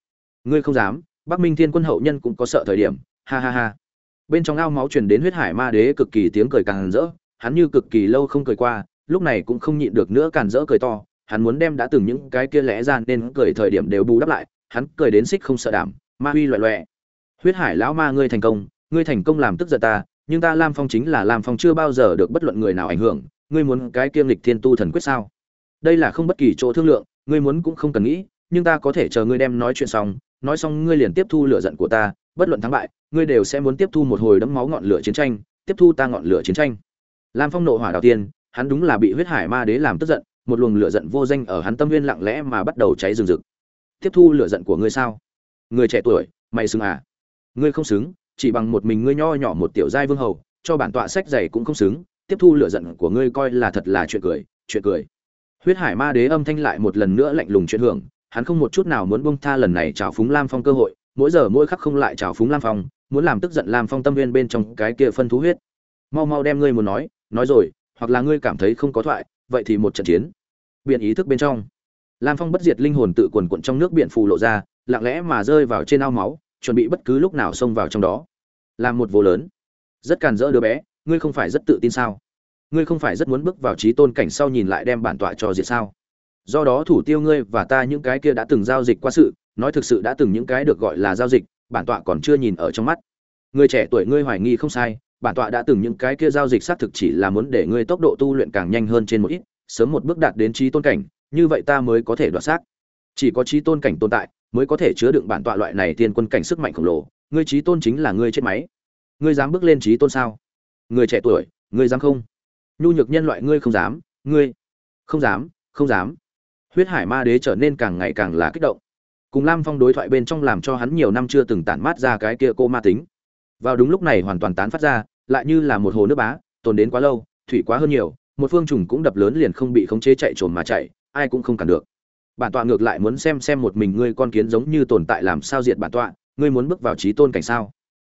ngươi không dám, bắc minh thiên quân hậu nhân cũng có sợ thời điểm, ha ha ha bên trong ao máu truyền đến huyết hải ma đế cực kỳ tiếng cười càng rỡ, hắn như cực kỳ lâu không cười qua, lúc này cũng không nhịn được nữa càng rỡ cười to, hắn muốn đem đã từng những cái kia lẽ ra nên cười thời điểm đều bù đắp lại, hắn cười đến xích không sợ đảm, ma huy loè loẹt. huyết hải lão ma ngươi thành công, ngươi thành công làm tức giận ta, nhưng ta lam phong chính là lam phong chưa bao giờ được bất luận người nào ảnh hưởng ngươi muốn cái kiêm lịch thiên tu thần quyết sao? Đây là không bất kỳ chỗ thương lượng, ngươi muốn cũng không cần nghĩ, nhưng ta có thể chờ ngươi đem nói chuyện xong, nói xong ngươi liền tiếp thu lửa giận của ta, bất luận thắng bại, ngươi đều sẽ muốn tiếp thu một hồi đẫm máu ngọn lửa chiến tranh, tiếp thu ta ngọn lửa chiến tranh. Lam phong nộ hỏa đầu tiên, hắn đúng là bị huyết hải ma đế làm tức giận, một luồng lửa giận vô danh ở hắn tâm nguyên lặng lẽ mà bắt đầu cháy rừng rực. Tiếp thu lửa giận của ngươi sao? Người trẻ tuổi, mày xứng à? Ngươi không xứng, chỉ bằng một mình ngươi nho nhỏ một tiểu giai vương hầu, cho bản tọa sách dày cũng không xứng tiếp thu lửa giận của ngươi coi là thật là chuyện cười chuyện cười. Huyết hải ma đế âm thanh lại một lần nữa lạnh lùng chuyện hưởng, hắn không một chút nào muốn bông tha lần này chào phúng lam phong cơ hội, mỗi giờ mỗi khắc không lại chào phúng lam phong, muốn làm tức giận lam phong tâm viên bên trong cái kia phân thú huyết. Mau mau đem ngươi muốn nói nói rồi, hoặc là ngươi cảm thấy không có thoại, vậy thì một trận chiến. Biển ý thức bên trong. Lam phong bất diệt linh hồn tự quần quận trong nước biển phù lộ ra, lặng lẽ mà rơi vào trên ao máu, chuẩn bị bất cứ lúc nào xông vào trong đó. Làm một vô lớn. Rất càn rỡ đứa bé ngươi không phải rất tự tin sao? Ngươi không phải rất muốn bước vào trí tôn cảnh sau nhìn lại đem bản tọa cho diệt sao? Do đó thủ tiêu ngươi và ta những cái kia đã từng giao dịch qua sự, nói thực sự đã từng những cái được gọi là giao dịch, bản tọa còn chưa nhìn ở trong mắt. Người trẻ tuổi ngươi hoài nghi không sai, bản tọa đã từng những cái kia giao dịch xác thực chỉ là muốn để ngươi tốc độ tu luyện càng nhanh hơn trên một ít, sớm một bước đạt đến trí tôn cảnh, như vậy ta mới có thể đoạt xác. Chỉ có trí tôn cảnh tồn tại, mới có thể chứa đựng bản tọa loại này tiên quân cảnh sức mạnh khổng lồ, ngươi trí tôn chính là ngươi chết máy. Ngươi dám bước lên trí tôn sao? Người trẻ tuổi ngươi dám không? Nhu nhược nhân loại ngươi không dám, ngươi không dám không dám. Huyết hải ma đế trở nên càng ngày càng là kích động. Cùng lam phong đối thoại bên trong làm cho hắn nhiều năm chưa từng tản mát ra cái kia cô ma tính. Vào đúng lúc này hoàn toàn tán phát ra, lại như là một hồ nước bá, tồn đến quá lâu, thủy quá hơn nhiều, một phương trùng cũng đập lớn liền không bị khống chế chạy trồn mà chạy, ai cũng không cản được. Bản tọa ngược lại muốn xem xem một mình ngươi con kiến giống như tồn tại làm sao diệt bản tọa, ngươi muốn bước vào trí tôn cảnh sao?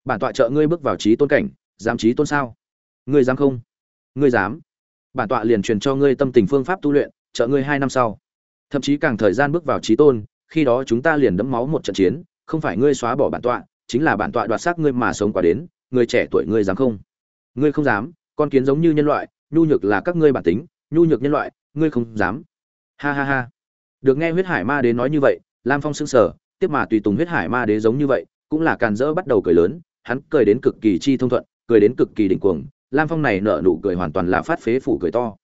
Bản tọa trợ ngươi bước vào trí tôn cảnh dám trí tôn sao? Ngươi dám không? Ngươi dám? Bản tọa liền truyền cho ngươi tâm tình phương pháp tu luyện trợ ngươi hai năm sau. Thậm chí càng thời gian bước vào trí tôn, khi đó chúng ta liền đẫm máu một trận chiến, không phải ngươi xóa bỏ bản tọa, chính là bản tọa đoạt xác ngươi mà sống quả đến, người trẻ tuổi ngươi dám không? Ngươi không dám, con kiến giống như nhân loại, nhu nhược là các ngươi bản tính, nhu nhược nhân loại, ngươi không dám. Ha ha ha. Được nghe huyết hải ma đế nói như vậy, lam phong sững sờ, tiếp mà tùy tùng huyết hải ma đế giống như vậy, cũng là càn rỡ bắt đầu cười lớn, hắn cười đến cực kỳ chi thông thuận, cười đến cực kỳ đỉnh cuồng lam phong này nở nụ cười hoàn toàn là phát phế phủ cười to.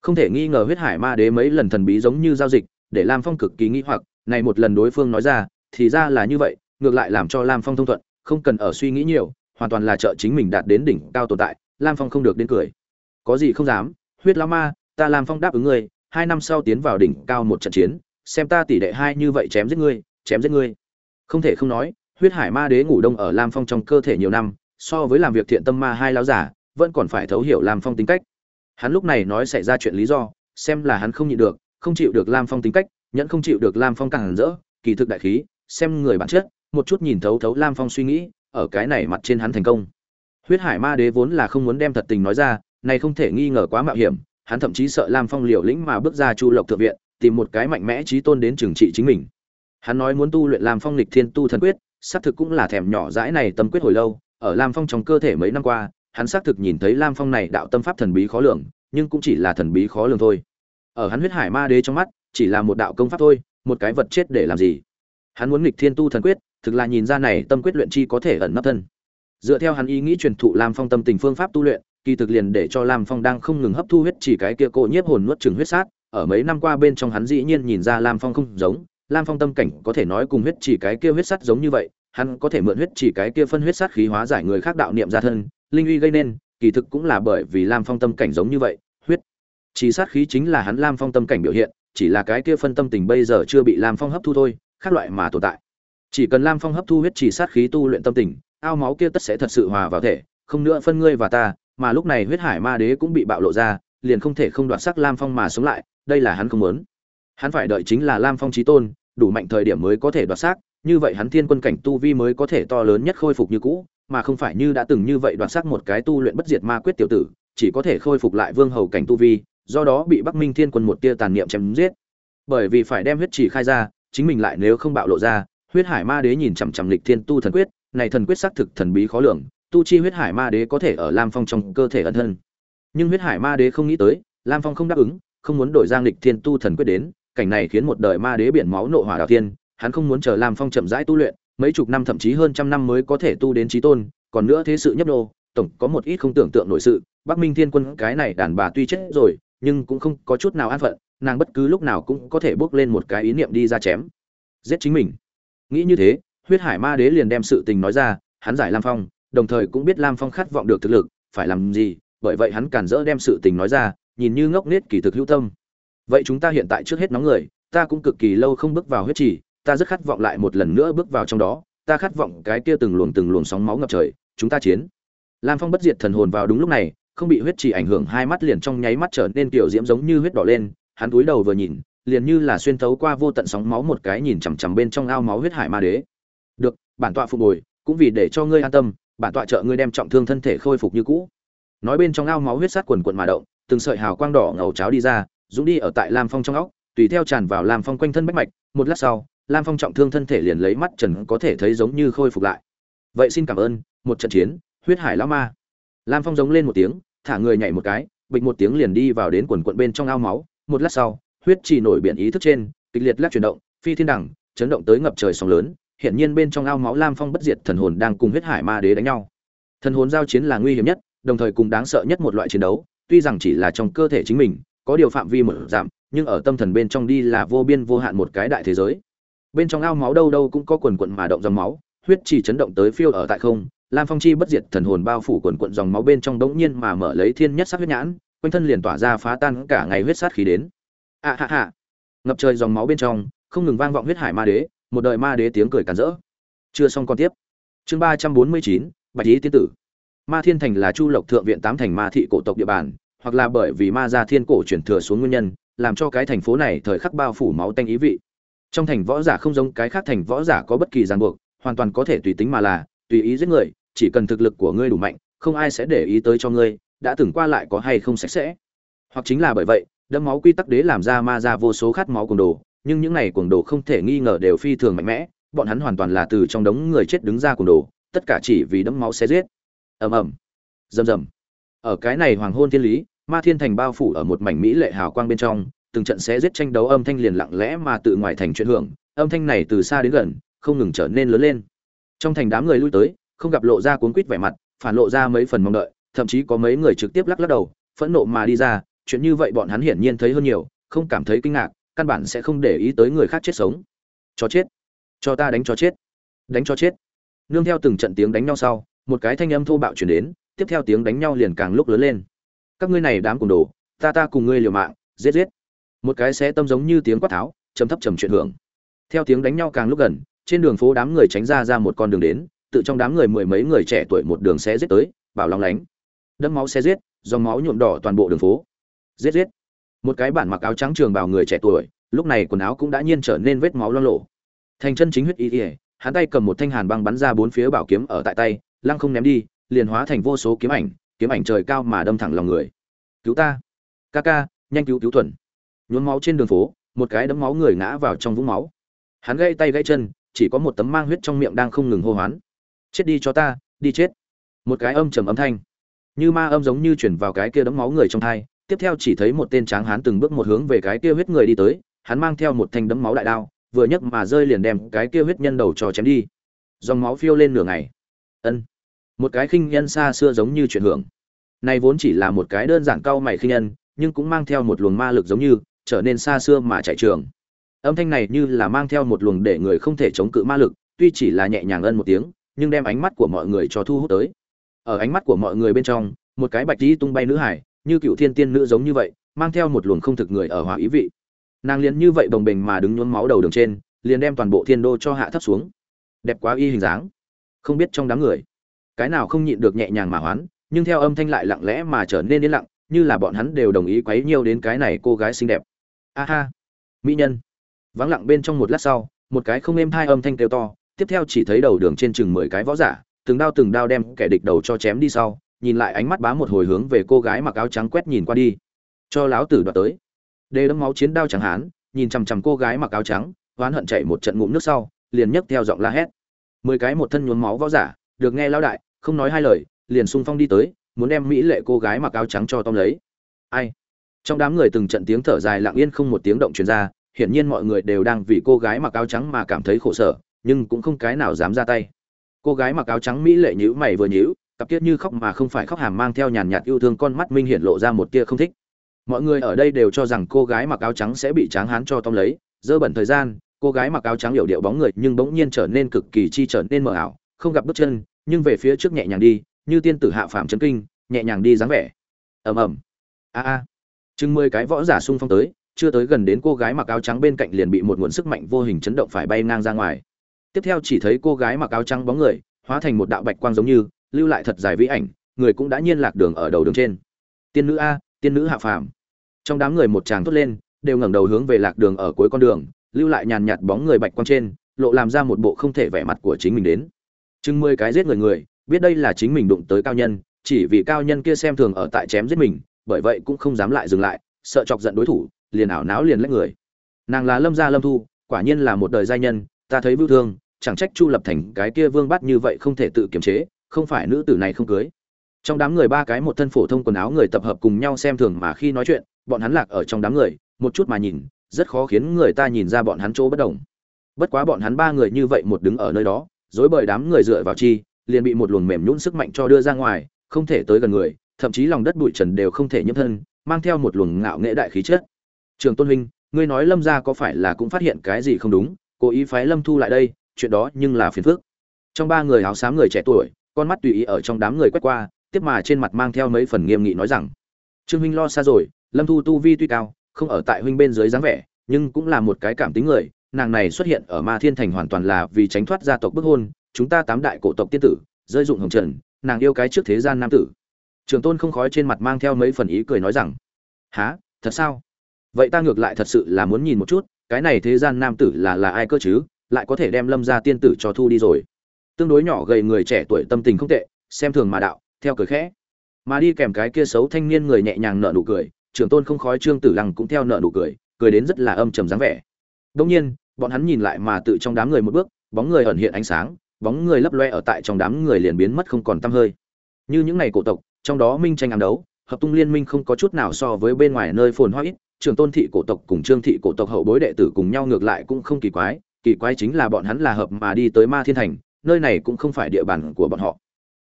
Không thể nghi ngờ huyết hải ma đế mấy lần thần bí giống như giao dịch, để lam phong cực kỳ nghi hoặc, này một lần đối phương nói ra, thì ra là như vậy, ngược lại làm cho lam phong thông thuận, không cần ở suy nghĩ nhiều, hoàn toàn là trợ chính mình đạt đến đỉnh cao tồn tại, lam phong không được đến cười. Có gì không dám, huyết lao ma, ta lam phong đáp ứng ngươi, hai năm sau tiến vào đỉnh cao một trận chiến, xem ta tỷ đệ hai như vậy chém giết ngươi, chém giết ngươi. Không thể không nói, huyết hải ma đế ngủ đông ở lam phong trong cơ thể nhiều năm, so với làm việc thiện tâm ma hai lão giả vẫn còn phải thấu hiểu lam phong tính cách. Hắn lúc này nói xảy ra chuyện lý do, xem là hắn không nhịn được, không chịu được lam phong tính cách, nhẫn không chịu được lam phong càng rỡ, kỳ thực đại khí, xem người bản chất, một chút nhìn thấu thấu lam phong suy nghĩ, ở cái này mặt trên hắn thành công. Huyết hải ma đế vốn là không muốn đem thật tình nói ra, này không thể nghi ngờ quá mạo hiểm, hắn thậm chí sợ lam phong liều lĩnh mà bước ra chu lộc thượng viện, tìm một cái mạnh mẽ trí tôn đến trừng trị chính mình. Hắn nói muốn tu luyện lam phong lịch thiên tu thần quyết, xác thực cũng là thèm nhỏ dãi này tâm quyết hồi lâu, ở lam phong trong cơ thể mấy năm qua hắn xác thực nhìn thấy lam phong này đạo tâm pháp thần bí khó lường, nhưng cũng chỉ là thần bí khó lường thôi. Ở hắn huyết hải ma đế trong mắt, chỉ là một đạo công pháp thôi, một cái vật chết để làm gì? Hắn muốn nghịch thiên tu thần quyết, thực là nhìn ra này tâm quyết luyện chi có thể ẩn nấp thân. Dựa theo hắn ý nghĩ truyền thụ lam phong tâm tình phương pháp tu luyện, kỳ thực liền để cho lam phong đang không ngừng hấp thu huyết chỉ cái kia cô nhiếp hồn nuốt chừng huyết sát, ở mấy năm qua bên trong hắn dĩ nhiên nhìn ra lam phong không giống, lam phong tâm cảnh có thể nói cùng huyết chỉ cái kia huyết sắt giống như vậy hắn có thể mượn huyết chỉ cái kia phân huyết sát khí hóa giải người khác đạo niệm ra thân, linh uy gây nên, kỳ thực cũng là bởi vì lam phong tâm cảnh giống như vậy, huyết chỉ sát khí chính là hắn lam phong tâm cảnh biểu hiện, chỉ là cái kia phân tâm tình bây giờ chưa bị lam phong hấp thu thôi, khác loại mà tồn tại. Chỉ cần lam phong hấp thu huyết chỉ sát khí tu luyện tâm tình, ao máu kia tất sẽ thật sự hòa vào thể, không nữa phân ngươi và ta, mà lúc này huyết hải ma đế cũng bị bạo lộ ra, liền không thể không đoạt sắc lam phong mà sống lại, đây là hắn không muốn. Hắn phải đợi chính là lam phong chí tôn, đủ mạnh thời điểm mới có thể đoạt xác như vậy hắn thiên quân cảnh tu vi mới có thể to lớn nhất khôi phục như cũ, mà không phải như đã từng như vậy đoạt xác một cái tu luyện bất diệt ma quyết tiểu tử, chỉ có thể khôi phục lại vương hầu cảnh tu vi, do đó bị bắc minh thiên quân một tia tàn niệm chém giết. Bởi vì phải đem huyết chỉ khai ra, chính mình lại nếu không bạo lộ ra, huyết hải ma đế nhìn chằm chằm lịch thiên tu thần quyết, này thần quyết xác thực thần bí khó lường, tu chi huyết hải ma đế có thể ở lam phong trong cơ thể ẩn thân. Nhưng huyết hải ma đế không nghĩ tới, lam phong không đáp ứng, không muốn đổi giang lịch thiên tu thần quyết đến, cảnh này khiến một đời ma đế biển máu nộ hỏa đào thiên hắn không muốn chờ lam phong chậm rãi tu luyện, mấy chục năm thậm chí hơn trăm năm mới có thể tu đến trí tôn, còn nữa thế sự nhấp đô tổng có một ít không tưởng tượng nổi sự, bắc minh thiên quân cái này đàn bà tuy chết rồi, nhưng cũng không có chút nào an phận, nàng bất cứ lúc nào cũng có thể bước lên một cái ý niệm đi ra chém. Giết chính mình. Nghĩ như thế, huyết hải ma đế liền đem sự tình nói ra, hắn giải lam phong, đồng thời cũng biết lam phong khát vọng được thực lực, phải làm gì, bởi vậy hắn cản rỡ đem sự tình nói ra, nhìn như ngốc nghếch kỳ thực hữu tâm. Vậy chúng ta hiện tại trước hết nóng người, ta cũng cực kỳ lâu không bước vào huyết trì ta rất khát vọng lại một lần nữa bước vào trong đó, ta khát vọng cái kia từng luồng từng luồng sóng máu ngập trời, chúng ta chiến. Lam phong bất diệt thần hồn vào đúng lúc này, không bị huyết chỉ ảnh hưởng, hai mắt liền trong nháy mắt trở nên tiểu diễm giống như huyết đỏ lên, hắn cúi đầu vừa nhìn, liền như là xuyên thấu qua vô tận sóng máu một cái nhìn chằm chằm bên trong ao máu huyết hải ma đế. Được, bản tọa phục hồi, cũng vì để cho ngươi an tâm, bản tọa trợ ngươi đem trọng thương thân thể khôi phục như cũ. Nói bên trong ao máu huyết sát quần quần mà động, từng sợi hào quang đỏ ngầu cháo đi ra, dũng đi ở tại lam phong trong óc, tùy theo tràn vào lam phong quanh thân bách mạch, một lát sau lam phong trọng thương thân thể liền lấy mắt trần có thể thấy giống như khôi phục lại. Vậy xin cảm ơn, một trận chiến, huyết hải lão ma. Lam phong giống lên một tiếng, thả người nhảy một cái, bịch một tiếng liền đi vào đến quần quận bên trong ao máu. Một lát sau, huyết chỉ nổi biển ý thức trên, kịch liệt lắc chuyển động, phi thiên đẳng, chấn động tới ngập trời sóng lớn. Hiện nhiên bên trong ao máu lam phong bất diệt thần hồn đang cùng huyết hải ma đế đánh nhau. Thần hồn giao chiến là nguy hiểm nhất, đồng thời cùng đáng sợ nhất một loại chiến đấu, tuy rằng chỉ là trong cơ thể chính mình, có điều phạm vi mở giảm, nhưng ở tâm thần bên trong đi là vô biên vô hạn một cái đại thế giới bên trong ao máu đâu đâu cũng có quần quận mà động dòng máu, huyết chỉ chấn động tới phiêu ở tại không, lam phong chi bất diệt thần hồn bao phủ quần quận dòng máu bên trong đống nhiên mà mở lấy thiên nhất sát huyết nhãn, quanh thân liền tỏa ra phá tan cả ngày huyết sát khí đến. A ha ha. Ngập trời dòng máu bên trong, không ngừng vang vọng huyết hải ma đế, một đời ma đế tiếng cười càn rỡ. Chưa xong còn tiếp. Chương ba trăm bốn mươi chín, bạch lý tiên tử. Ma thiên thành là chu lộc thượng viện tám thành ma thị cổ tộc địa bàn, hoặc là bởi vì ma gia thiên cổ chuyển thừa xuống nguyên nhân, làm cho cái thành phố này thời khắc bao phủ máu tanh ý vị trong thành võ giả không giống cái khác thành võ giả có bất kỳ ràng buộc, hoàn toàn có thể tùy tính mà là, tùy ý giết người, chỉ cần thực lực của ngươi đủ mạnh, không ai sẽ để ý tới cho ngươi, đã từng qua lại có hay không sạch sẽ. Hoặc chính là bởi vậy, đẫm máu quy tắc đế làm ra ma ra vô số khát máu cuồng đồ, nhưng những này cuồng đồ không thể nghi ngờ đều phi thường mạnh mẽ, bọn hắn hoàn toàn là từ trong đống người chết đứng ra cuồng đồ, tất cả chỉ vì đẫm máu sẽ giết. Ầm ầm. Rầm rầm. Ở cái này hoàng hôn thiên lý, ma thiên thành bao phủ ở một mảnh mỹ lệ hào quang bên trong từng trận xé giết tranh đấu âm thanh liền lặng lẽ mà tự ngoài thành chuyển hưởng, âm thanh này từ xa đến gần, không ngừng trở nên lớn lên. Trong thành đám người lui tới, không gặp lộ ra cuốn quýt vẻ mặt, phản lộ ra mấy phần mong đợi, thậm chí có mấy người trực tiếp lắc lắc đầu, phẫn nộ mà đi ra, chuyện như vậy bọn hắn hiển nhiên thấy hơn nhiều, không cảm thấy kinh ngạc, căn bản sẽ không để ý tới người khác chết sống. Cho chết. Cho ta đánh cho chết. Đánh cho chết. Nương theo từng trận tiếng đánh nhau sau, một cái thanh âm thô bạo truyền đến, tiếp theo tiếng đánh nhau liền càng lúc lớn lên. Các ngươi này đám cùng đồ, ta ta cùng ngươi liều mạng, giết giết một cái xé tâm giống như tiếng quát tháo, trầm thấp trầm chuyện hưởng. Theo tiếng đánh nhau càng lúc gần, trên đường phố đám người tránh ra ra một con đường đến, tự trong đám người mười mấy người trẻ tuổi một đường xe giết tới, bảo lòng lánh. Đẫm máu xe giết, dòng máu nhuộm đỏ toàn bộ đường phố. Giết giết. Một cái bản mặc áo trắng trường bào người trẻ tuổi, lúc này quần áo cũng đã nhiên trở nên vết máu lo lộ. Thành chân chính huyết y ỉa hắn tay cầm một thanh hàn băng bắn ra bốn phía bảo kiếm ở tại tay, lăng không ném đi, liền hóa thành vô số kiếm ảnh kiếm ảnh trời cao mà đâm thẳng lòng người. Cứu ta, ca ca, nhanh cứu cứu thuần nhuốm máu trên đường phố, một cái đấm máu người ngã vào trong vũng máu. Hắn gãy tay gãy chân, chỉ có một tấm mang huyết trong miệng đang không ngừng hô hoán. Chết đi cho ta, đi chết! Một cái âm trầm âm thanh. Như ma âm giống như chuyển vào cái kia đấm máu người trong thai, tiếp theo chỉ thấy một tên tráng hán từng bước một hướng về cái kia huyết người đi tới, hắn mang theo một thanh đấm máu đại đao, vừa nhấc mà rơi liền đem cái kia huyết nhân đầu cho chém đi. Dòng máu phiêu lên nửa ngày. Ân. Một cái khinh nhân xa xưa giống như chuyển hưởng. Này vốn chỉ là một cái đơn giản cao mày khinh nhân, nhưng cũng mang theo một luồng ma lực giống như trở nên xa xưa mà chạy trường. Âm thanh này như là mang theo một luồng để người không thể chống cự ma lực, tuy chỉ là nhẹ nhàng ân một tiếng, nhưng đem ánh mắt của mọi người cho thu hút tới. Ở ánh mắt của mọi người bên trong, một cái bạch tí tung bay nữ hải, như cựu thiên tiên nữ giống như vậy, mang theo một luồng không thực người ở hòa ý vị. Nàng liền như vậy bồng bềnh mà đứng nhuốm máu đầu đường trên, liền đem toàn bộ thiên đô cho hạ thấp xuống. Đẹp quá y hình dáng. Không biết trong đám người, cái nào không nhịn được nhẹ nhàng mà hoán, nhưng theo âm thanh lại lặng lẽ mà trở nên yên lặng, như là bọn hắn đều đồng ý quấy nhiều đến cái này cô gái xinh đẹp a ha. Mỹ nhân. Vắng lặng bên trong một lát sau, một cái không êm hai âm thanh kêu to, tiếp theo chỉ thấy đầu đường trên chừng mười cái võ giả, từng đao từng đao đem kẻ địch đầu cho chém đi sau, nhìn lại ánh mắt bá một hồi hướng về cô gái mặc áo trắng quét nhìn qua đi. Cho láo tử đoạt tới. Đê đấm máu chiến đao chẳng hán nhìn chằm chằm cô gái mặc áo trắng, oán hận chạy một trận ngụm nước sau, liền nhấc theo giọng la hét. Mười cái một thân nhuốm máu võ giả, được nghe lão đại, không nói hai lời, liền xung phong đi tới, muốn đem mỹ lệ cô gái mặc áo trắng cho tóm lấy. Ai? Trong đám người từng trận tiếng thở dài lặng yên không một tiếng động truyền ra, hiển nhiên mọi người đều đang vì cô gái mặc áo trắng mà cảm thấy khổ sở, nhưng cũng không cái nào dám ra tay. Cô gái mặc áo trắng mỹ lệ nhữ mày vừa nhữ cặp tiết như khóc mà không phải khóc hàm mang theo nhàn nhạt yêu thương con mắt minh hiện lộ ra một tia không thích. Mọi người ở đây đều cho rằng cô gái mặc áo trắng sẽ bị tráng hán cho tóm lấy. Dơ bẩn thời gian, cô gái mặc áo trắng hiểu điệu bóng người nhưng bỗng nhiên trở nên cực kỳ chi trở nên mờ ảo, không gặp bước chân, nhưng về phía trước nhẹ nhàng đi, như tiên tử hạ phàm chấn kinh, nhẹ nhàng đi dáng vẻ. Ầm ầm. A a chừng mười cái võ giả xung phong tới, chưa tới gần đến cô gái mặc áo trắng bên cạnh liền bị một nguồn sức mạnh vô hình chấn động phải bay ngang ra ngoài. Tiếp theo chỉ thấy cô gái mặc áo trắng bóng người, hóa thành một đạo bạch quang giống như, lưu lại thật dài vĩ ảnh, người cũng đã nhiên lạc đường ở đầu đường trên. Tiên nữ a, tiên nữ hạ phàm. Trong đám người một chàng thốt lên, đều ngẩng đầu hướng về lạc đường ở cuối con đường, lưu lại nhàn nhạt bóng người bạch quang trên, lộ làm ra một bộ không thể vẻ mặt của chính mình đến. Chừng mười cái giết người người, biết đây là chính mình đụng tới cao nhân, chỉ vì cao nhân kia xem thường ở tại chém giết mình bởi vậy cũng không dám lại dừng lại, sợ chọc giận đối thủ, liền ảo náo liền lách người. Nàng là lâm gia lâm thu, quả nhiên là một đời giai nhân, ta thấy vưu thương, chẳng trách chu lập thành cái kia vương bắt như vậy không thể tự kiềm chế, không phải nữ tử này không cưới. Trong đám người ba cái một thân phổ thông quần áo người tập hợp cùng nhau xem thường mà khi nói chuyện, bọn hắn lạc ở trong đám người, một chút mà nhìn, rất khó khiến người ta nhìn ra bọn hắn chỗ bất đồng. Bất quá bọn hắn ba người như vậy một đứng ở nơi đó, dối bời đám người dựa vào chi, liền bị một luồng mềm nhũn sức mạnh cho đưa ra ngoài, không thể tới gần người thậm chí lòng đất bụi trần đều không thể nhiễm thân, mang theo một luồng ngạo nghệ đại khí chất. Trường tôn huynh, ngươi nói lâm gia có phải là cũng phát hiện cái gì không đúng? Cố ý phái lâm thu lại đây, chuyện đó nhưng là phiền phức. Trong ba người áo xám người trẻ tuổi, con mắt tùy ý ở trong đám người quét qua, tiếp mà trên mặt mang theo mấy phần nghiêm nghị nói rằng, trương huynh lo xa rồi, lâm thu tu vi tuy cao, không ở tại huynh bên dưới dáng vẻ, nhưng cũng là một cái cảm tính người, nàng này xuất hiện ở ma thiên thành hoàn toàn là vì tránh thoát gia tộc bức hôn, chúng ta tám đại cổ tộc tiên tử, rơi dụng hồng trần, nàng yêu cái trước thế gian nam tử trường tôn không khói trên mặt mang theo mấy phần ý cười nói rằng há thật sao? Vậy ta ngược lại thật sự là muốn nhìn một chút, cái này thế gian nam tử là là ai cơ chứ? Lại có thể đem lâm gia tiên tử cho thu đi rồi. Tương đối nhỏ gầy người trẻ tuổi tâm tình không tệ, xem thường mà đạo, theo cười khẽ. Mà đi kèm cái kia xấu thanh niên người nhẹ nhàng nở nụ cười trưởng tôn không khói trương tử lăng cũng theo nở nụ cười cười đến rất là âm trầm dáng vẻ. Đông nhiên, bọn hắn nhìn lại mà tự trong đám người một bước, bóng người ẩn hiện ánh sáng, bóng người lấp loe ở tại trong đám người liền biến mất không còn tăm hơi. Như những ngày cổ tộc trong đó minh tranh ám đấu, hợp tung liên minh không có chút nào so với bên ngoài nơi phồn hoa ít, trường tôn thị cổ tộc cùng trương thị cổ tộc hậu bối đệ tử cùng nhau ngược lại cũng không kỳ quái kỳ quái chính là bọn hắn là hợp mà đi tới ma thiên thành, nơi này cũng không phải địa bàn của bọn họ.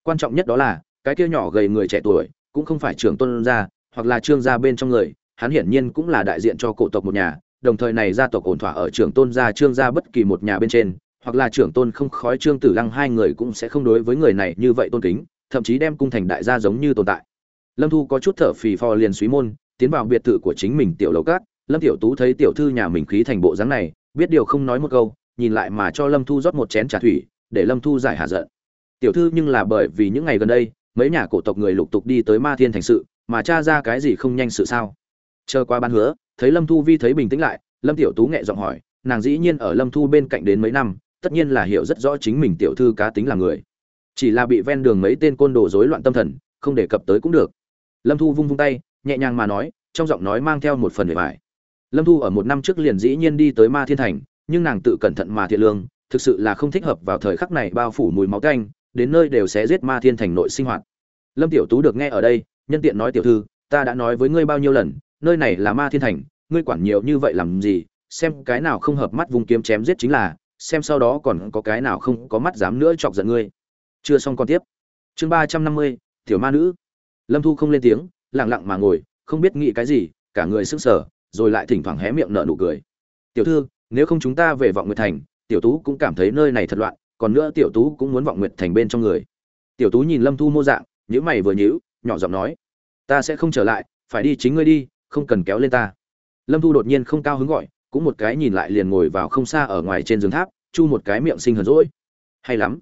Quan trọng nhất đó là, cái kia nhỏ gầy người trẻ tuổi, cũng không phải trưởng tôn gia, hoặc là trương gia bên trong người, hắn hiển nhiên cũng là đại diện cho cổ tộc một nhà, đồng thời này gia tộc ổn thỏa ở trưởng tôn gia, trương gia bất kỳ một nhà bên trên, hoặc là trưởng tôn không khói trương tử lăng hai người cũng sẽ không đối với người này như vậy tôn kính thậm chí đem cung thành đại gia giống như tồn tại. Lâm thu có chút thở phì phò liền suý môn, tiến vào biệt thự của chính mình tiểu lầu cát. Lâm tiểu tú thấy tiểu thư nhà mình khí thành bộ dáng này, biết điều không nói một câu, nhìn lại mà cho lâm thu rót một chén trà thủy, để lâm thu giải hạ giận. Tiểu thư nhưng là bởi vì những ngày gần đây, mấy nhà cổ tộc người lục tục đi tới ma thiên thành sự, mà tra ra cái gì không nhanh sự sao? Chờ qua ban hứa, thấy lâm thu vi thấy bình tĩnh lại, lâm tiểu tú nhẹ giọng hỏi, nàng dĩ nhiên ở lâm thu bên cạnh đến mấy năm, tất nhiên là hiểu rất rõ chính mình tiểu thư cá tính là người chỉ là bị ven đường mấy tên côn đồ rối loạn tâm thần, không đề cập tới cũng được. Lâm thu vung vung tay, nhẹ nhàng mà nói, trong giọng nói mang theo một phần bề bài lâm thu ở một năm trước liền dĩ nhiên đi tới ma thiên thành, nhưng nàng tự cẩn thận mà thiện lương, thực sự là không thích hợp vào thời khắc này bao phủ mùi máu canh đến nơi đều sẽ giết ma thiên thành nội sinh hoạt. Lâm tiểu tú được nghe ở đây, nhân tiện nói tiểu thư, ta đã nói với ngươi bao nhiêu lần, nơi này là ma thiên thành, ngươi quản nhiều như vậy làm gì, xem cái nào không hợp mắt vùng kiếm chém giết chính là, xem sau đó còn có cái nào không có mắt dám nữa chọc giận ngươi chưa xong còn tiếp. Chương ba trăm năm mươi, tiểu ma nữ. Lâm thu không lên tiếng, lặng lặng mà ngồi, không biết nghĩ cái gì, cả người sững sờ, rồi lại thỉnh thoảng hé miệng nở nụ cười. Tiểu thư, nếu không chúng ta về vọng nguyệt thành, tiểu tú cũng cảm thấy nơi này thật loạn, còn nữa tiểu tú cũng muốn vọng nguyệt thành bên trong người. Tiểu tú nhìn lâm thu mô dạng nhữ mày vừa nhữ nhỏ giọng nói, ta sẽ không trở lại, phải đi chính ngươi đi, không cần kéo lên ta. Lâm thu đột nhiên không cao hứng gọi, cũng một cái nhìn lại liền ngồi vào không xa ở ngoài trên giường tháp, chu một cái miệng sinh hờn rỗi hay lắm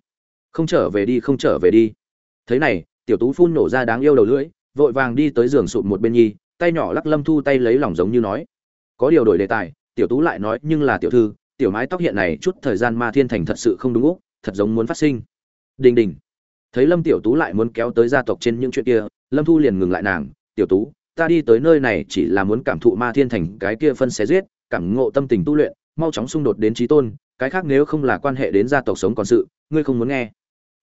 không trở về đi, không trở về đi. Thế này, tiểu tú phun nổ ra đáng yêu đầu lưỡi, vội vàng đi tới giường sụp một bên nhi, tay nhỏ lắc lâm thu tay lấy lòng giống như nói. Có điều đổi đề tài, tiểu tú lại nói, nhưng là tiểu thư, tiểu mái tóc hiện này chút thời gian ma thiên thành thật sự không đúng úc, thật giống muốn phát sinh. Đình đình. Thấy lâm tiểu tú lại muốn kéo tới gia tộc trên những chuyện kia, lâm thu liền ngừng lại nàng, tiểu tú, ta đi tới nơi này chỉ là muốn cảm thụ ma thiên thành cái kia phân xé giết, cảm ngộ tâm tình tu luyện, mau chóng xung đột đến trí tôn, cái khác nếu không là quan hệ đến gia tộc sống còn sự, ngươi không muốn nghe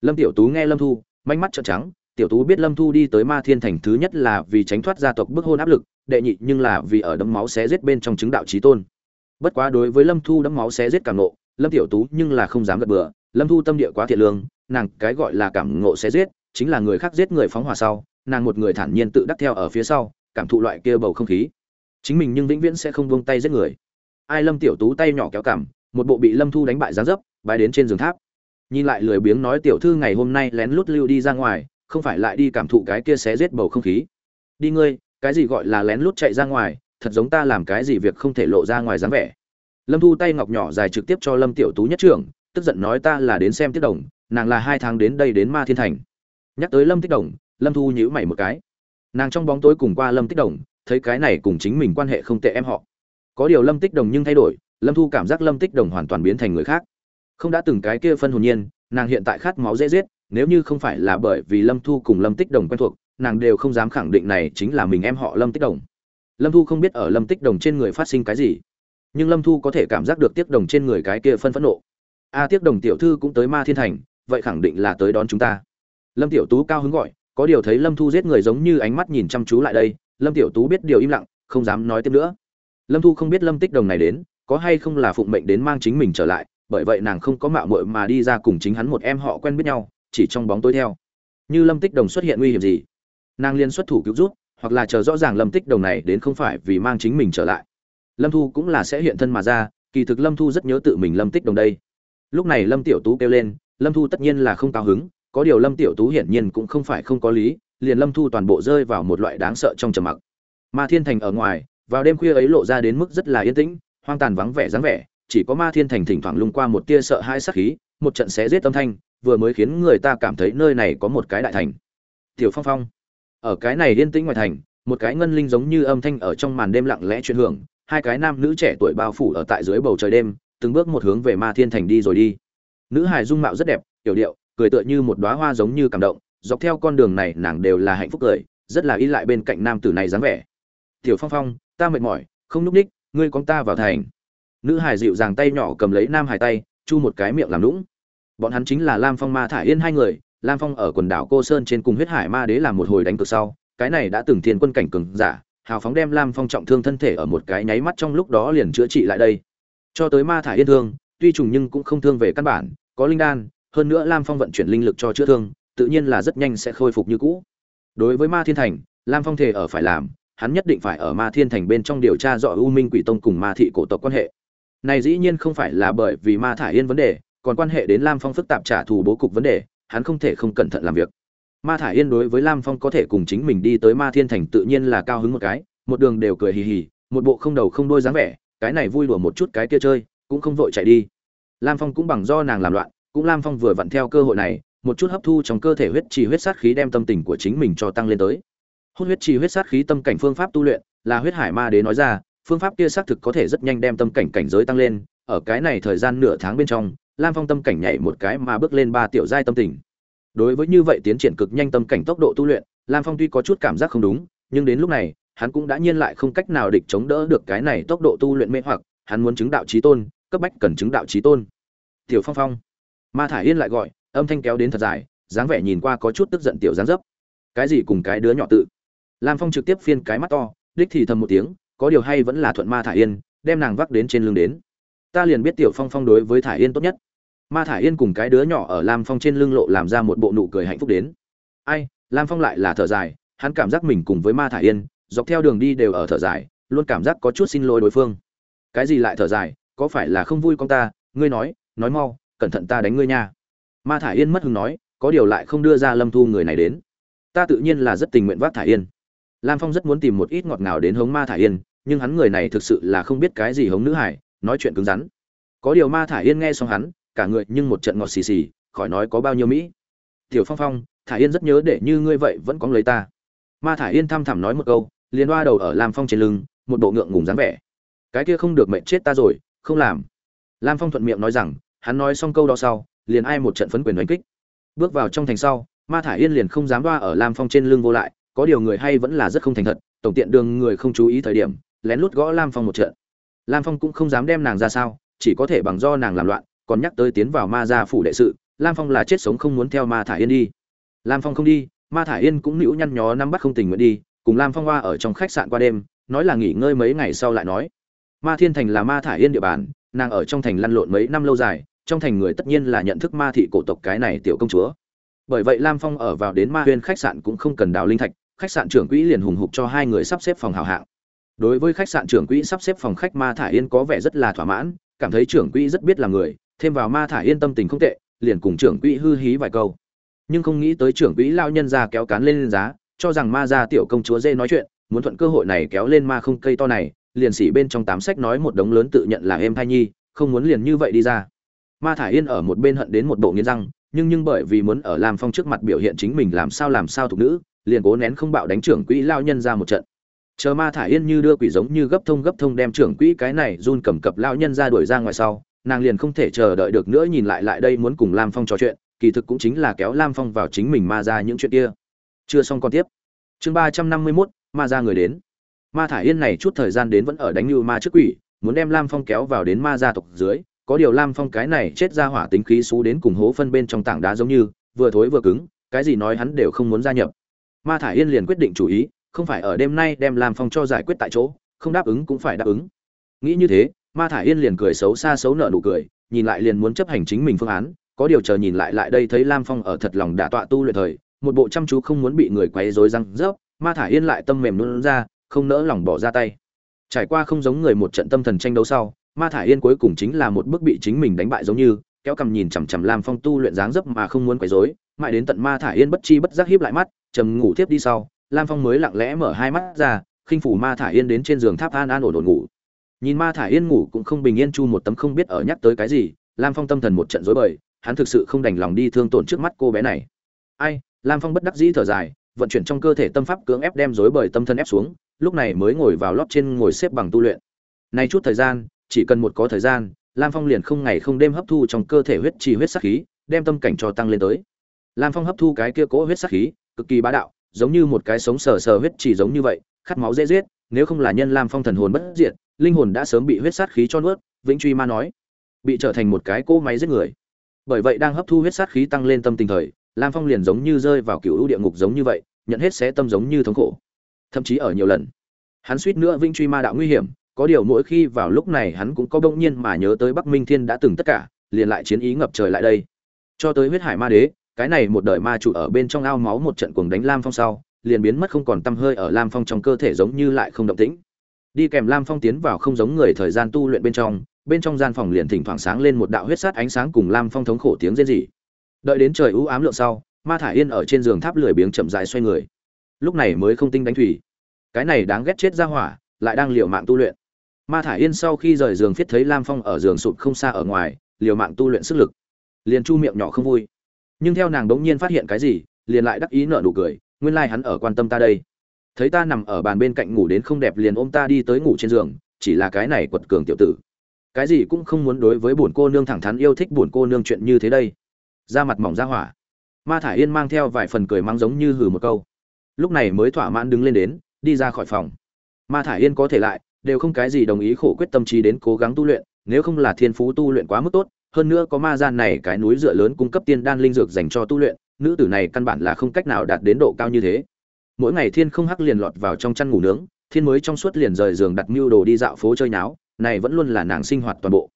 lâm tiểu tú nghe lâm thu manh mắt trợn trắng, tiểu tú biết lâm thu đi tới ma thiên thành thứ nhất là vì tránh thoát gia tộc bức hôn áp lực, đệ nhị nhưng là vì ở đấm máu xé giết bên trong chứng đạo trí tôn. Bất quá đối với lâm thu đấm máu xé giết cảm ngộ, lâm tiểu tú nhưng là không dám gật bừa, lâm thu tâm địa quá thiện lương, nàng cái gọi là cảm ngộ xé giết, chính là người khác giết người phóng hỏa sau, nàng một người thản nhiên tự đắc theo ở phía sau, cảm thụ loại kia bầu không khí. Chính mình nhưng vĩnh viễn sẽ không buông tay giết người. Ai lâm tiểu tú tay nhỏ kéo cằm một bộ bị lâm thu đánh bại giáng dấp, bái đến trên giường tháp nhìn lại lười biếng nói tiểu thư ngày hôm nay lén lút lưu đi ra ngoài, không phải lại đi cảm thụ cái kia xé giết bầu không khí. Đi ngươi, cái gì gọi là lén lút chạy ra ngoài, thật giống ta làm cái gì việc không thể lộ ra ngoài dáng vẻ. Lâm thu tay ngọc nhỏ dài trực tiếp cho lâm tiểu tú nhất trưởng, tức giận nói ta là đến xem tiết đồng, nàng là hai tháng đến đây đến ma thiên thành. Nhắc tới lâm tích đồng, lâm thu nhíu mày một cái. Nàng trong bóng tối cùng qua lâm tích đồng, thấy cái này cùng chính mình quan hệ không tệ em họ. Có điều lâm tích đồng nhưng thay đổi, lâm thu cảm giác lâm tích đồng hoàn toàn biến thành người khác không đã từng cái kia phân hồn nhiên nàng hiện tại khát máu dễ giết nếu như không phải là bởi vì lâm thu cùng lâm tích đồng quen thuộc nàng đều không dám khẳng định này chính là mình em họ lâm tích đồng. Lâm thu không biết ở lâm tích đồng trên người phát sinh cái gì nhưng lâm thu có thể cảm giác được tiếc đồng trên người cái kia phân phẫn nộ. A à, tiếc đồng tiểu thư cũng tới ma thiên thành vậy khẳng định là tới đón chúng ta. Lâm tiểu tú cao hứng gọi có điều thấy lâm thu giết người giống như ánh mắt nhìn chăm chú lại đây lâm tiểu tú biết điều im lặng không dám nói tiếp nữa. Lâm thu không biết lâm tích đồng này đến có hay không là phụng mệnh đến mang chính mình trở lại bởi vậy nàng không có mạo muội mà đi ra cùng chính hắn một em họ quen biết nhau, chỉ trong bóng tối theo. Như lâm tích đồng xuất hiện nguy hiểm gì? Nàng liên xuất thủ cứu giúp, hoặc là chờ rõ ràng lâm tích đồng này đến không phải vì mang chính mình trở lại. Lâm thu cũng là sẽ hiện thân mà ra, kỳ thực lâm thu rất nhớ tự mình lâm tích đồng đây. Lúc này lâm tiểu tú kêu lên, lâm thu tất nhiên là không cao hứng, có điều lâm tiểu tú hiển nhiên cũng không phải không có lý, liền lâm thu toàn bộ rơi vào một loại đáng sợ trong trầm mặc. Ma thiên thành ở ngoài, vào đêm khuya ấy lộ ra đến mức rất là yên tĩnh, hoang tàn vắng vẻ dáng vẻ chỉ có ma thiên thành thỉnh thoảng lung qua một tia sợ hai sắc khí, một trận xé giết âm thanh, vừa mới khiến người ta cảm thấy nơi này có một cái đại thành. Tiểu phong phong, ở cái này yên tĩnh ngoài thành, một cái ngân linh giống như âm thanh ở trong màn đêm lặng lẽ chuyển hưởng, hai cái nam nữ trẻ tuổi bao phủ ở tại dưới bầu trời đêm, từng bước một hướng về ma thiên thành đi rồi đi. Nữ hài dung mạo rất đẹp, tiểu điệu, cười tựa như một đóa hoa giống như cảm động, dọc theo con đường này nàng đều là hạnh phúc cười, rất là y lại bên cạnh nam tử này dáng vẻ. Tiểu phong phong, ta mệt mỏi, không núp ních, ngươi con ta vào thành nữ hài dịu dàng tay nhỏ cầm lấy nam hài tay, chu một cái miệng làm lũng bọn hắn chính là lam phong ma thả yên hai người, lam phong ở quần đảo cô sơn trên cùng huyết hải ma đế làm một hồi đánh cược sau, cái này đã từng thiên quân cảnh cường giả, hào phóng đem lam phong trọng thương thân thể ở một cái nháy mắt trong lúc đó liền chữa trị lại đây. Cho tới ma thả yên thương, tuy trùng nhưng cũng không thương về căn bản, có linh đan, hơn nữa lam phong vận chuyển linh lực cho chữa thương, tự nhiên là rất nhanh sẽ khôi phục như cũ. Đối với ma thiên thành, lam phong thể ở phải làm, hắn nhất định phải ở ma thiên thành bên trong điều tra rõ u minh quỷ tông cùng ma thị cổ tộc quan hệ này dĩ nhiên không phải là bởi vì ma Thải yên vấn đề, còn quan hệ đến lam phong phức tạp trả thù bố cục vấn đề, hắn không thể không cẩn thận làm việc. Ma Thải yên đối với lam phong có thể cùng chính mình đi tới ma thiên thành tự nhiên là cao hứng một cái, một đường đều cười hì hì, một bộ không đầu không đôi dáng vẻ, cái này vui đùa một chút cái kia chơi, cũng không vội chạy đi. Lam phong cũng bằng do nàng làm loạn, cũng lam phong vừa vặn theo cơ hội này, một chút hấp thu trong cơ thể huyết trì huyết sát khí đem tâm tình của chính mình cho tăng lên tới. Hút huyết trì huyết sát khí tâm cảnh phương pháp tu luyện, là huyết hải ma đế nói ra phương pháp kia xác thực có thể rất nhanh đem tâm cảnh cảnh giới tăng lên, ở cái này thời gian nửa tháng bên trong, lam phong tâm cảnh nhảy một cái mà bước lên ba tiểu giai tâm tình. Đối với như vậy tiến triển cực nhanh tâm cảnh tốc độ tu luyện, lam phong tuy có chút cảm giác không đúng, nhưng đến lúc này, hắn cũng đã nhiên lại không cách nào địch chống đỡ được cái này tốc độ tu luyện mê hoặc, hắn muốn chứng đạo trí tôn, cấp bách cần chứng đạo trí tôn. Tiểu phong phong, ma thả yên lại gọi, âm thanh kéo đến thật dài, dáng vẻ nhìn qua có chút tức giận tiểu dáng dấp. Cái gì cùng cái đứa nhỏ tự? Lam phong trực tiếp phiên cái mắt to, đích thì thầm một tiếng có điều hay vẫn là thuận ma thả yên, đem nàng vác đến trên lưng đến. Ta liền biết tiểu phong phong đối với thả yên tốt nhất. Ma thả yên cùng cái đứa nhỏ ở lam phong trên lưng lộ làm ra một bộ nụ cười hạnh phúc đến. Ai, lam phong lại là thở dài, hắn cảm giác mình cùng với ma thả yên, dọc theo đường đi đều ở thở dài, luôn cảm giác có chút xin lỗi đối phương. Cái gì lại thở dài, có phải là không vui con ta? Ngươi nói nói mau, cẩn thận ta đánh ngươi nha. Ma thả yên mất hứng nói, có điều lại không đưa ra lâm thu người này đến. Ta tự nhiên là rất tình nguyện vác thả yên lam phong rất muốn tìm một ít ngọt ngào đến hống ma thả yên, nhưng hắn người này thực sự là không biết cái gì hống nữ hải, nói chuyện cứng rắn. Có điều ma thả yên nghe xong hắn, cả người nhưng một trận ngọt xì xì, khỏi nói có bao nhiêu mỹ. Tiểu phong phong thả yên rất nhớ để như ngươi vậy vẫn có lấy ta. Ma thả yên thăm thẳm nói một câu, liền đoa đầu ở lam phong trên lưng, một bộ ngượng ngùng dáng vẻ. Cái kia không được mệnh chết ta rồi, không làm. Lam phong thuận miệng nói rằng, hắn nói xong câu đó sau, liền ai một trận phấn quyền đánh kích. Bước vào trong thành sau, ma thả yên liền không dám đoa ở lam phong trên lưng vô lại có điều người hay vẫn là rất không thành thật, tổng tiện đường người không chú ý thời điểm, lén lút gõ lam phong một trận. Lam phong cũng không dám đem nàng ra sao, chỉ có thể bằng do nàng làm loạn, còn nhắc tới tiến vào ma gia phủ đệ sự, lam phong là chết sống không muốn theo ma thả yên đi. Lam phong không đi, ma thả yên cũng nữu nhăn nhó nắm bắt không tình nguyện đi, cùng lam phong hoa ở trong khách sạn qua đêm, nói là nghỉ ngơi mấy ngày sau lại nói. Ma thiên thành là ma thả yên địa bàn, nàng ở trong thành lăn lộn mấy năm lâu dài, trong thành người tất nhiên là nhận thức ma thị cổ tộc cái này tiểu công chúa. Bởi vậy lam phong ở vào đến ma huyên khách sạn cũng không cần đào linh thạch khách sạn trưởng quỹ liền hùng hục cho hai người sắp xếp phòng hào hạng. Đối với khách sạn trưởng quỹ sắp xếp phòng khách, ma thả yên có vẻ rất là thỏa mãn, cảm thấy trưởng quỹ rất biết là người, thêm vào ma thả yên tâm tình không tệ, liền cùng trưởng quỹ hư hí vài câu. Nhưng không nghĩ tới trưởng quỹ lao nhân ra kéo cán lên giá, cho rằng ma gia tiểu công chúa dê nói chuyện, muốn thuận cơ hội này kéo lên ma không cây to này, liền xỉ bên trong tám sách nói một đống lớn tự nhận là em thai nhi, không muốn liền như vậy đi ra. Ma thả yên ở một bên hận đến một bộ nghiến răng, nhưng nhưng bởi vì muốn ở làm phong trước mặt biểu hiện chính mình làm sao làm sao thuộc nữ liền cố nén không bạo đánh trưởng quỹ lao nhân ra một trận. Chờ ma thả yên như đưa quỷ giống như gấp thông gấp thông đem trưởng quỹ cái này run cầm cập lao nhân ra đuổi ra ngoài sau, nàng liền không thể chờ đợi được nữa nhìn lại lại đây muốn cùng lam phong trò chuyện, kỳ thực cũng chính là kéo lam phong vào chính mình ma ra những chuyện kia. Chưa xong còn tiếp. Chương ba trăm năm mươi mốt, ma ra người đến. Ma thả yên này chút thời gian đến vẫn ở đánh như ma trước quỷ, muốn đem lam phong kéo vào đến ma gia tộc dưới, có điều lam phong cái này chết ra hỏa tính khí xú đến cùng hố phân bên trong tảng đá giống như, vừa thối vừa cứng, cái gì nói hắn đều không muốn gia nhập ma thả yên liền quyết định chủ ý, không phải ở đêm nay đem lam phong cho giải quyết tại chỗ, không đáp ứng cũng phải đáp ứng. Nghĩ như thế, ma thả yên liền cười xấu xa xấu nợ nụ cười, nhìn lại liền muốn chấp hành chính mình phương án, có điều chờ nhìn lại lại đây thấy lam phong ở thật lòng đả tọa tu luyện thời, một bộ chăm chú không muốn bị người quấy rối răng rớp, ma thả yên lại tâm mềm luôn ra, không nỡ lòng bỏ ra tay. Trải qua không giống người một trận tâm thần tranh đấu sau, ma thả yên cuối cùng chính là một bước bị chính mình đánh bại giống như, kéo cầm nhìn chằm chằm lam phong tu luyện dáng dấp mà không muốn quấy rối, mãi đến tận ma thả yên bất chi bất giác hiếp lại mắt trầm ngủ tiếp đi sau, lam phong mới lặng lẽ mở hai mắt ra, khinh phủ ma thả yên đến trên giường tháp an an ổn ổn ngủ. Nhìn ma thả yên ngủ cũng không bình yên chu một tấm không biết ở nhắc tới cái gì, lam phong tâm thần một trận rối bời, hắn thực sự không đành lòng đi thương tổn trước mắt cô bé này. Ai, lam phong bất đắc dĩ thở dài, vận chuyển trong cơ thể tâm pháp cưỡng ép đem rối bời tâm thân ép xuống, lúc này mới ngồi vào lót trên ngồi xếp bằng tu luyện. Nay chút thời gian, chỉ cần một có thời gian, lam phong liền không ngày không đêm hấp thu trong cơ thể huyết trì huyết sắc khí, đem tâm cảnh cho tăng lên tới. Lam phong hấp thu cái kia cỗ huyết sắc khí cực kỳ bá đạo, giống như một cái sống sờ sờ huyết chỉ giống như vậy, khát máu dễ giết, nếu không là nhân lam phong thần hồn bất diệt, linh hồn đã sớm bị huyết sát khí cho nuốt, vĩnh truy ma nói, bị trở thành một cái cỗ máy giết người. Bởi vậy đang hấp thu huyết sát khí tăng lên tâm tình thời, lam phong liền giống như rơi vào cựu địa ngục giống như vậy, nhận hết xé tâm giống như thống khổ. Thậm chí ở nhiều lần, hắn suýt nữa vĩnh truy ma đạo nguy hiểm, có điều mỗi khi vào lúc này hắn cũng có bỗng nhiên mà nhớ tới bắc minh thiên đã từng tất cả, liền lại chiến ý ngập trời lại đây. Cho tới huyết hải ma đế cái này một đời ma chủ ở bên trong ao máu một trận cuồng đánh lam phong sau, liền biến mất không còn tăm hơi ở lam phong trong cơ thể giống như lại không động tĩnh. Đi kèm lam phong tiến vào không giống người thời gian tu luyện bên trong bên trong gian phòng liền thỉnh thoảng sáng lên một đạo huyết sát ánh sáng cùng lam phong thống khổ tiếng rên rỉ. Đợi đến trời u ám lượng sau, ma thải yên ở trên giường tháp lười biếng chậm rãi xoay người. Lúc này mới không tinh đánh thủy. Cái này đáng ghét chết ra hỏa, lại đang liều mạng tu luyện. Ma thải yên sau khi rời giường viết thấy lam phong ở giường sụp không xa ở ngoài, liều mạng tu luyện sức lực. Liền chu miệng nhỏ không vui nhưng theo nàng đống nhiên phát hiện cái gì, liền lại đắc ý nợ nụ cười, nguyên lai hắn ở quan tâm ta đây. Thấy ta nằm ở bàn bên cạnh ngủ đến không đẹp liền ôm ta đi tới ngủ trên giường, chỉ là cái này quật cường tiểu tử. Cái gì cũng không muốn đối với bổn cô nương thẳng thắn yêu thích bổn cô nương chuyện như thế đây. Da mặt mỏng ra hỏa. Ma thả yên mang theo vài phần cười mang giống như hừ một câu. Lúc này mới thỏa mãn đứng lên đến, đi ra khỏi phòng. Ma thả yên có thể lại, đều không cái gì đồng ý khổ quyết tâm trí đến cố gắng tu luyện, nếu không là thiên phú tu luyện quá mức tốt hơn nữa có ma gian này cái núi dựa lớn cung cấp tiên đan linh dược dành cho tu luyện, nữ tử này căn bản là không cách nào đạt đến độ cao như thế. Mỗi ngày thiên không hắc liền lọt vào trong chăn ngủ nướng, thiên mới trong suốt liền rời giường đặt mưu đồ đi dạo phố chơi náo này vẫn luôn là nàng sinh hoạt toàn bộ.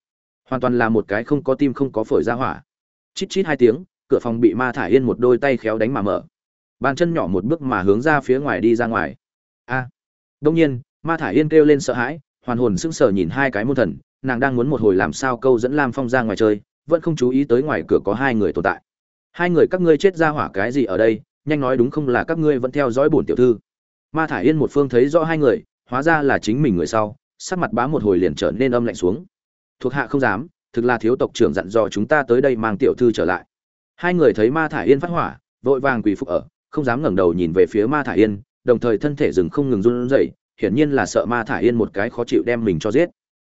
Hoàn toàn là một cái không có tim không có phổi ra hỏa. Chít chít hai tiếng, cửa phòng bị ma thả yên một đôi tay khéo đánh mà mở. Bàn chân nhỏ một bước mà hướng ra phía ngoài đi ra ngoài. A! À. đông nhiên, ma thả yên kêu lên sợ hãi hoàn hồn sững sờ nhìn hai cái môn thần, nàng đang muốn một hồi làm sao câu dẫn lam phong ra ngoài chơi, vẫn không chú ý tới ngoài cửa có hai người tồn tại. Hai người các ngươi chết ra hỏa cái gì ở đây, nhanh nói đúng không là các ngươi vẫn theo dõi bổn tiểu thư. Ma thả yên một phương thấy rõ hai người, hóa ra là chính mình người sau, sắc mặt bá một hồi liền trở nên âm lạnh xuống. Thuộc hạ không dám, thực là thiếu tộc trưởng dặn dò chúng ta tới đây mang tiểu thư trở lại. Hai người thấy ma thả yên phát hỏa, vội vàng quỳ phục ở, không dám ngẩng đầu nhìn về phía ma thả yên, đồng thời thân thể dừng không ngừng run rẩy hiển nhiên là sợ ma thả yên một cái khó chịu đem mình cho giết.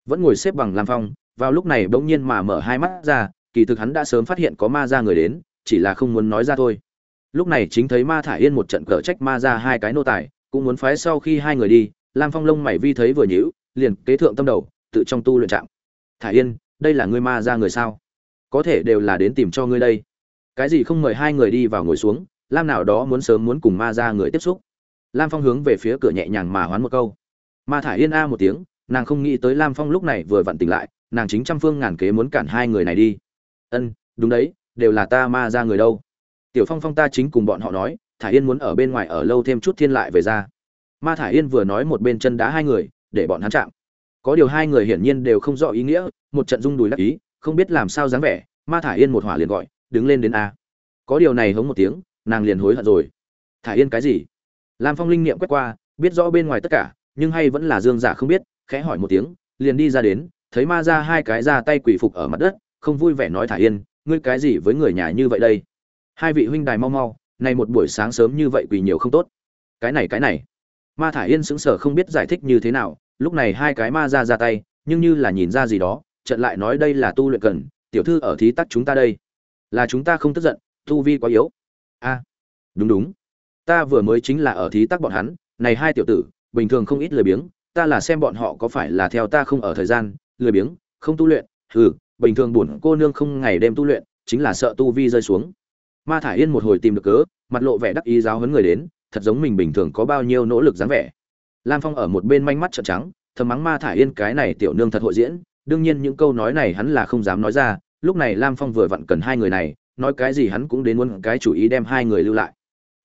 Vẫn ngồi xếp bằng lam phong, vào lúc này bỗng nhiên mà mở hai mắt ra, kỳ thực hắn đã sớm phát hiện có ma ra người đến, chỉ là không muốn nói ra thôi. Lúc này chính thấy ma thả yên một trận cờ trách ma ra hai cái nô tài, cũng muốn phái sau khi hai người đi, lam phong lông mày vi thấy vừa nhữ liền kế thượng tâm đầu, tự trong tu luyện trạng. Thả yên, đây là ngươi ma ra người sao? Có thể đều là đến tìm cho ngươi đây. Cái gì không mời hai người đi vào ngồi xuống, lam nào đó muốn sớm muốn cùng ma ra người tiếp xúc lam phong hướng về phía cửa nhẹ nhàng mà hoán một câu. Ma thả yên a một tiếng, nàng không nghĩ tới lam phong lúc này vừa vặn tỉnh lại, nàng chính trăm phương ngàn kế muốn cản hai người này đi. Ân, đúng đấy, đều là ta ma ra người đâu. Tiểu phong phong ta chính cùng bọn họ nói thả yên muốn ở bên ngoài ở lâu thêm chút thiên lại về ra. Ma thả yên vừa nói một bên chân đá hai người, để bọn hắn chạm. Có điều hai người hiển nhiên đều không rõ ý nghĩa, một trận rung đùi lắc ý, không biết làm sao dáng vẻ, ma thả yên một hỏa liền gọi, đứng lên đến a. Có điều này hống một tiếng, nàng liền hối hận rồi. Thả yên cái gì? Lam phong linh niệm quét qua, biết rõ bên ngoài tất cả, nhưng hay vẫn là dương giả không biết, khẽ hỏi một tiếng, liền đi ra đến, thấy ma ra hai cái ra tay quỷ phục ở mặt đất, không vui vẻ nói thả yên, ngươi cái gì với người nhà như vậy đây? Hai vị huynh đài mau mau, này một buổi sáng sớm như vậy quỳ nhiều không tốt. Cái này cái này. Ma thả yên sững sờ không biết giải thích như thế nào, lúc này hai cái ma ra ra tay, nhưng như là nhìn ra gì đó trận lại nói đây là tu luyện cần, tiểu thư ở thí tắc chúng ta đây. Là chúng ta không tức giận, tu vi quá yếu. A, đúng đúng ta vừa mới chính là ở thí tắc bọn hắn, này hai tiểu tử, bình thường không ít lười biếng, ta là xem bọn họ có phải là theo ta không ở thời gian, lười biếng, không tu luyện ừ bình thường buồn cô nương không ngày đêm tu luyện, chính là sợ tu vi rơi xuống. Ma thả yên một hồi tìm được cớ, mặt lộ vẻ đắc ý giáo huấn người đến, thật giống mình bình thường có bao nhiêu nỗ lực dáng vẻ. Lam phong ở một bên manh mắt trợn trắng, thầm mắng ma thả yên cái này tiểu nương thật hội diễn, đương nhiên những câu nói này hắn là không dám nói ra, lúc này lam phong vừa vặn cần hai người này, nói cái gì hắn cũng đến muốn cái chủ ý đem hai người lưu lại.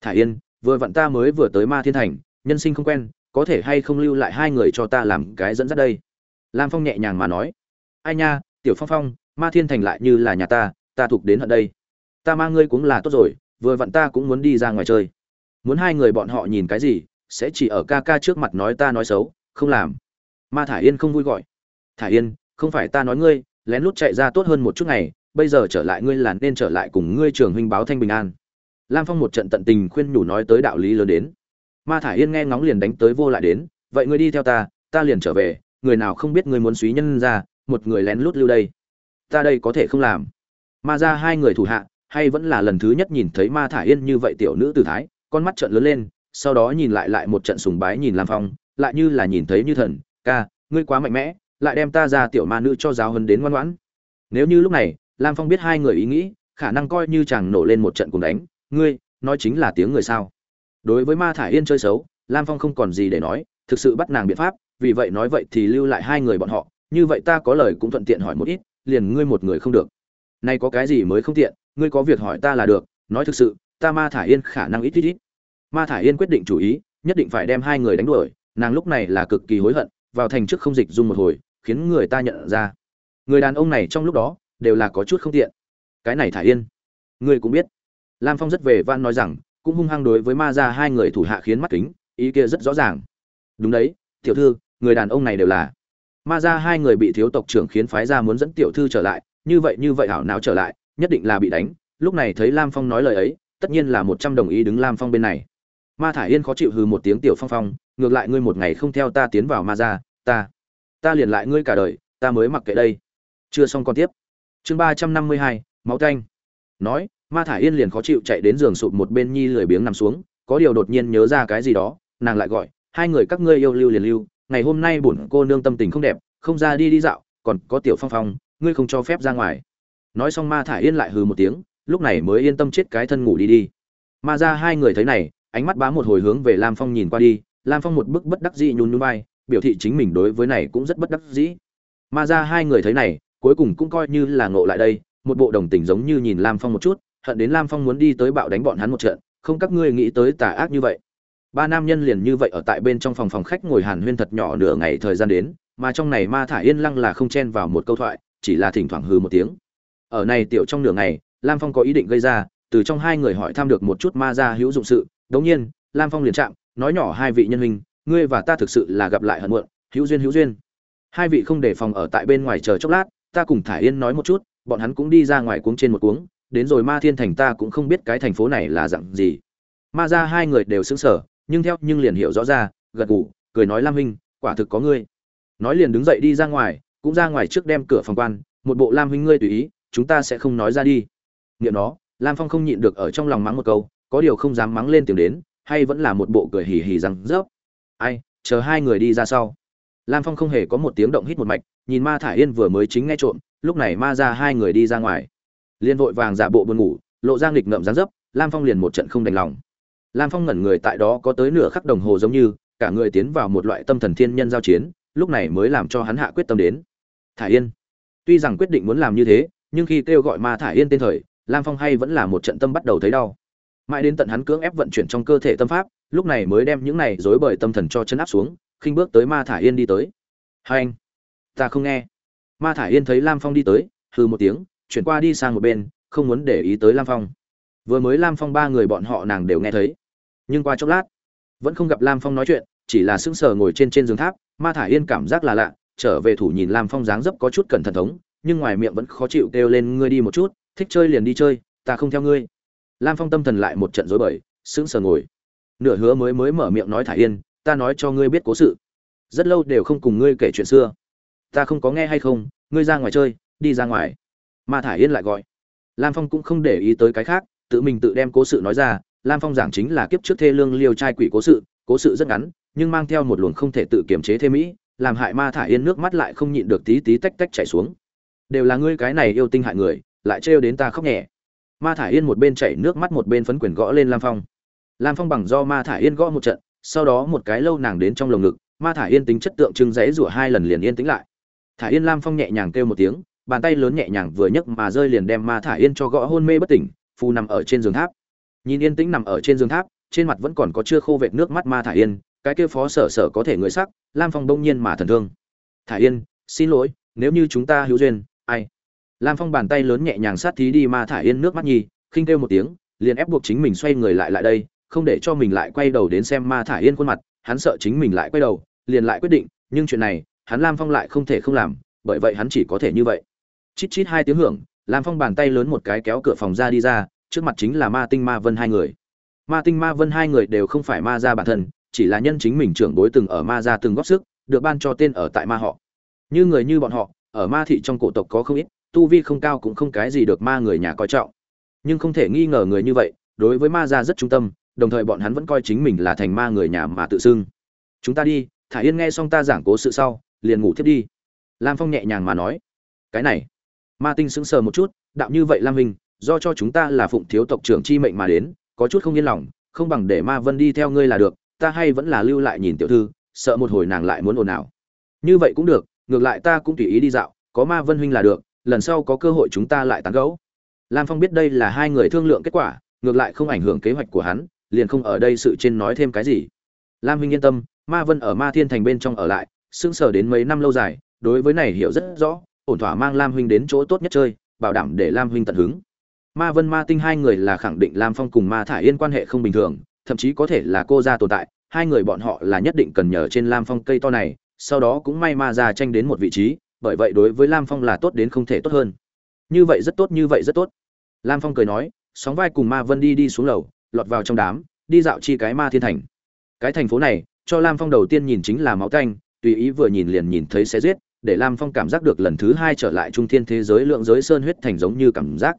Thả yên vừa vặn ta mới vừa tới ma thiên thành, nhân sinh không quen, có thể hay không lưu lại hai người cho ta làm cái dẫn dắt đây? Lam phong nhẹ nhàng mà nói. Ai nha, tiểu phong phong, ma thiên thành lại như là nhà ta ta thuộc đến ở đây. Ta mang ngươi cũng là tốt rồi, vừa vặn ta cũng muốn đi ra ngoài chơi. Muốn hai người bọn họ nhìn cái gì, sẽ chỉ ở ca ca trước mặt nói ta nói xấu, không làm. Ma thả yên không vui gọi. Thả yên, không phải ta nói ngươi, lén lút chạy ra tốt hơn một chút ngày, bây giờ trở lại ngươi là nên trở lại cùng ngươi trường huynh báo thanh bình an lam phong một trận tận tình khuyên nhủ nói tới đạo lý lớn đến. Ma thả yên nghe ngóng liền đánh tới vô lại đến, vậy ngươi đi theo ta ta liền trở về, người nào không biết ngươi muốn suý nhân ra, một người lén lút lưu đây. Ta đây có thể không làm. Ma ra hai người thủ hạ, hay vẫn là lần thứ nhất nhìn thấy ma thả yên như vậy tiểu nữ tử thái, con mắt trợn lớn lên, sau đó nhìn lại lại một trận sùng bái nhìn lam phong, lại như là nhìn thấy như thần, ca, ngươi quá mạnh mẽ, lại đem ta ra tiểu ma nữ cho giáo hơn đến ngoan ngoãn. Nếu như lúc này, lam phong biết hai người ý nghĩ, khả năng coi như chàng nổ lên một trận cùng đánh ngươi, nói chính là tiếng người sao? Đối với ma thả yên chơi xấu, lam phong không còn gì để nói, thực sự bắt nàng biện pháp, vì vậy nói vậy thì lưu lại hai người bọn họ, như vậy ta có lời cũng thuận tiện hỏi một ít, liền ngươi một người không được. Nay có cái gì mới không tiện, ngươi có việc hỏi ta là được, nói thực sự, ta ma thả yên khả năng ít ít ít. Ma thả yên quyết định chủ ý, nhất định phải đem hai người đánh đuổi, nàng lúc này là cực kỳ hối hận, vào thành trước không dịch dung một hồi, khiến người ta nhận ra. Người đàn ông này trong lúc đó, đều là có chút không tiện. Cái này thả yên, ngươi cũng biết lam phong rất về van nói rằng, cũng hung hăng đối với ma ra hai người thủ hạ khiến mắt kính, ý kia rất rõ ràng. Đúng đấy, tiểu thư, người đàn ông này đều là. Ma ra hai người bị thiếu tộc trưởng khiến phái ra muốn dẫn tiểu thư trở lại, như vậy như vậy hảo não trở lại, nhất định là bị đánh. Lúc này thấy lam phong nói lời ấy, tất nhiên là một trăm đồng ý đứng lam phong bên này. Ma thả yên khó chịu hừ một tiếng, tiểu phong phong, ngược lại ngươi một ngày không theo ta tiến vào ma ra ta ta liền lại ngươi cả đời, ta mới mặc kệ đây. Chưa xong còn tiếp. Chương ba trăm năm mươi hai, máu canh nói ma thả yên liền khó chịu chạy đến giường sụp một bên nhi lười biếng nằm xuống, có điều đột nhiên nhớ ra cái gì đó, nàng lại gọi, hai người các ngươi yêu lưu liền lưu, ngày hôm nay bổn cô nương tâm tình không đẹp, không ra đi đi dạo, còn có tiểu phong phong, ngươi không cho phép ra ngoài. Nói xong ma thả yên lại hừ một tiếng, lúc này mới yên tâm chết cái thân ngủ đi đi. Ma ra hai người thấy này, ánh mắt bá một hồi hướng về lam phong nhìn qua đi, lam phong một bức bất đắc dĩ nhún nhún vai, biểu thị chính mình đối với này cũng rất bất đắc dĩ. Ma ra hai người thấy này, cuối cùng cũng coi như là ngộ lại đây, một bộ đồng tình giống như nhìn lam phong một chút hận đến lam phong muốn đi tới bạo đánh bọn hắn một trận, không các ngươi nghĩ tới tà ác như vậy. Ba nam nhân liền như vậy ở tại bên trong phòng phòng khách ngồi hàn huyên thật nhỏ nửa ngày thời gian đến, mà trong này ma thả yên lăng là không chen vào một câu thoại, chỉ là thỉnh thoảng hừ một tiếng. Ở này tiểu trong nửa ngày, lam phong có ý định gây ra, từ trong hai người hỏi thăm được một chút ma ra hữu dụng sự, đống nhiên, lam phong liền chạm, nói nhỏ hai vị nhân huynh, ngươi và ta thực sự là gặp lại hận muộn, hữu duyên hữu duyên. Hai vị không để phòng ở tại bên ngoài chờ chốc lát, ta cùng thả yên nói một chút, bọn hắn cũng đi ra ngoài cuống trên một cuống đến rồi ma thiên thành ta cũng không biết cái thành phố này là dạng gì. Ma ra hai người đều sững sờ, nhưng theo nhưng liền hiểu rõ ra, gật gù, cười nói, lam huynh, quả thực có ngươi. Nói liền đứng dậy đi ra ngoài, cũng ra ngoài trước đem cửa phòng quan, một bộ lam huynh ngươi tùy ý, chúng ta sẽ không nói ra đi. Nghiệm nó lam phong không nhịn được ở trong lòng mắng một câu, có điều không dám mắng lên tiếng đến, hay vẫn là một bộ cười hì hì rằng rớp. Ai, chờ hai người đi ra sau. Lam phong không hề có một tiếng động hít một mạch, nhìn ma thả yên vừa mới chính nghe trộm, lúc này ma ra hai người đi ra ngoài liên vội vàng giả bộ buồn ngủ, lộ ra nghịch ngợm dán dấp, lam phong liền một trận không đành lòng. Lam phong ngẩn người tại đó có tới nửa khắc đồng hồ giống như, cả người tiến vào một loại tâm thần thiên nhân giao chiến, lúc này mới làm cho hắn hạ quyết tâm đến. Thả yên. Tuy rằng quyết định muốn làm như thế, nhưng khi kêu gọi ma thả yên tên thời, lam phong hay vẫn là một trận tâm bắt đầu thấy đau. Mãi đến tận hắn cưỡng ép vận chuyển trong cơ thể tâm pháp, lúc này mới đem những này dối bởi tâm thần cho chân áp xuống, khinh bước tới ma thả yên đi tới. Hai anh, ta không nghe. Ma thả yên thấy lam phong đi tới, hừ một tiếng chuyển qua đi sang một bên, không muốn để ý tới lam phong. Vừa mới lam phong ba người bọn họ nàng đều nghe thấy. Nhưng qua chốc lát, vẫn không gặp lam phong nói chuyện, chỉ là sững sờ ngồi trên trên giường tháp, ma thả yên cảm giác là lạ, trở về thủ nhìn lam phong dáng dấp có chút cẩn thận thống, nhưng ngoài miệng vẫn khó chịu kêu lên, ngươi đi một chút, thích chơi liền đi chơi, ta không theo ngươi. Lam phong tâm thần lại một trận rối bời, sững sờ ngồi. Nửa hứa mới mới mở miệng nói thả yên, ta nói cho ngươi biết cố sự. Rất lâu đều không cùng ngươi kể chuyện xưa. Ta không có nghe hay không, ngươi ra ngoài chơi, đi ra ngoài ma thả yên lại gọi. Lam phong cũng không để ý tới cái khác, tự mình tự đem cố sự nói ra, lam phong giảng chính là kiếp trước thê lương liêu trai quỷ cố sự cố sự rất ngắn, nhưng mang theo một luồng không thể tự kiềm chế thêm mỹ, làm hại ma thả yên nước mắt lại không nhịn được tí tí tách tách chảy xuống. Đều là ngươi cái này yêu tinh hại người, lại trêu đến ta khóc nhẹ. Ma thả yên một bên chảy nước mắt một bên phấn quyền gõ lên lam phong. Lam phong bằng do ma thả yên gõ một trận, sau đó một cái lâu nàng đến trong lồng ngực, ma thả yên tính chất tượng trưng rẽ rủa hai lần liền yên tĩnh lại. Thả yên lam phong nhẹ nhàng kêu một tiếng bàn tay lớn nhẹ nhàng vừa nhấc mà rơi liền đem ma thả yên cho gõ hôn mê bất tỉnh, phù nằm ở trên giường tháp. Nhìn yên tĩnh nằm ở trên giường tháp, trên mặt vẫn còn có chưa khô vệt nước mắt ma thả yên, cái kia phó sở sở có thể người sắc, lam phong bỗng nhiên mà thần thương. Thả yên, xin lỗi, nếu như chúng ta hữu duyên, ai? Lam phong bàn tay lớn nhẹ nhàng sát thí đi ma thả yên nước mắt nhi, khinh kêu một tiếng, liền ép buộc chính mình xoay người lại lại đây, không để cho mình lại quay đầu đến xem ma thả yên khuôn mặt, hắn sợ chính mình lại quay đầu, liền lại quyết định, nhưng chuyện này, hắn lam phong lại không thể không làm, bởi vậy hắn chỉ có thể như vậy chít chít hai tiếng hưởng, lam phong bàn tay lớn một cái kéo cửa phòng ra đi ra, trước mặt chính là ma tinh ma vân hai người. Ma tinh ma vân hai người đều không phải ma gia bản thân, chỉ là nhân chính mình trưởng bối từng ở ma gia từng góp sức, được ban cho tên ở tại ma họ. Như người như bọn họ, ở ma thị trong cổ tộc có không ít, tu vi không cao cũng không cái gì được ma người nhà coi trọng. Nhưng không thể nghi ngờ người như vậy, đối với ma gia rất trung tâm, đồng thời bọn hắn vẫn coi chính mình là thành ma người nhà mà tự xưng. Chúng ta đi, thả yên nghe xong ta giảng cố sự sau, liền ngủ thiếp đi. Lam phong nhẹ nhàng mà nói. Cái này ma tinh sững sờ một chút, đạo như vậy lam hình do cho chúng ta là phụng thiếu tộc trưởng chi mệnh mà đến, có chút không yên lòng, không bằng để ma vân đi theo ngươi là được, ta hay vẫn là lưu lại nhìn tiểu thư, sợ một hồi nàng lại muốn ồn ào. Như vậy cũng được, ngược lại ta cũng tùy ý đi dạo, có ma vân huynh là được, lần sau có cơ hội chúng ta lại tán gẫu. Lam phong biết đây là hai người thương lượng kết quả, ngược lại không ảnh hưởng kế hoạch của hắn, liền không ở đây sự trên nói thêm cái gì. Lam huynh yên tâm, ma vân ở ma thiên thành bên trong ở lại, sững sờ đến mấy năm lâu dài, đối với này hiểu rất rõ ổn thỏa mang lam huynh đến chỗ tốt nhất chơi, bảo đảm để lam huynh tận hứng. Ma vân ma tinh hai người là khẳng định lam phong cùng ma thả yên quan hệ không bình thường, thậm chí có thể là cô ra tồn tại, hai người bọn họ là nhất định cần nhờ trên lam phong cây to này, sau đó cũng may ma ra tranh đến một vị trí, bởi vậy đối với lam phong là tốt đến không thể tốt hơn. Như vậy rất tốt, như vậy rất tốt. Lam phong cười nói, sóng vai cùng ma vân đi đi xuống lầu, lọt vào trong đám, đi dạo chi cái ma thiên thành. Cái thành phố này, cho lam phong đầu tiên nhìn chính là máu canh tùy ý vừa nhìn liền nhìn thấy sẽ giết để lam phong cảm giác được lần thứ hai trở lại trung thiên thế giới lượng giới sơn huyết thành giống như cảm giác.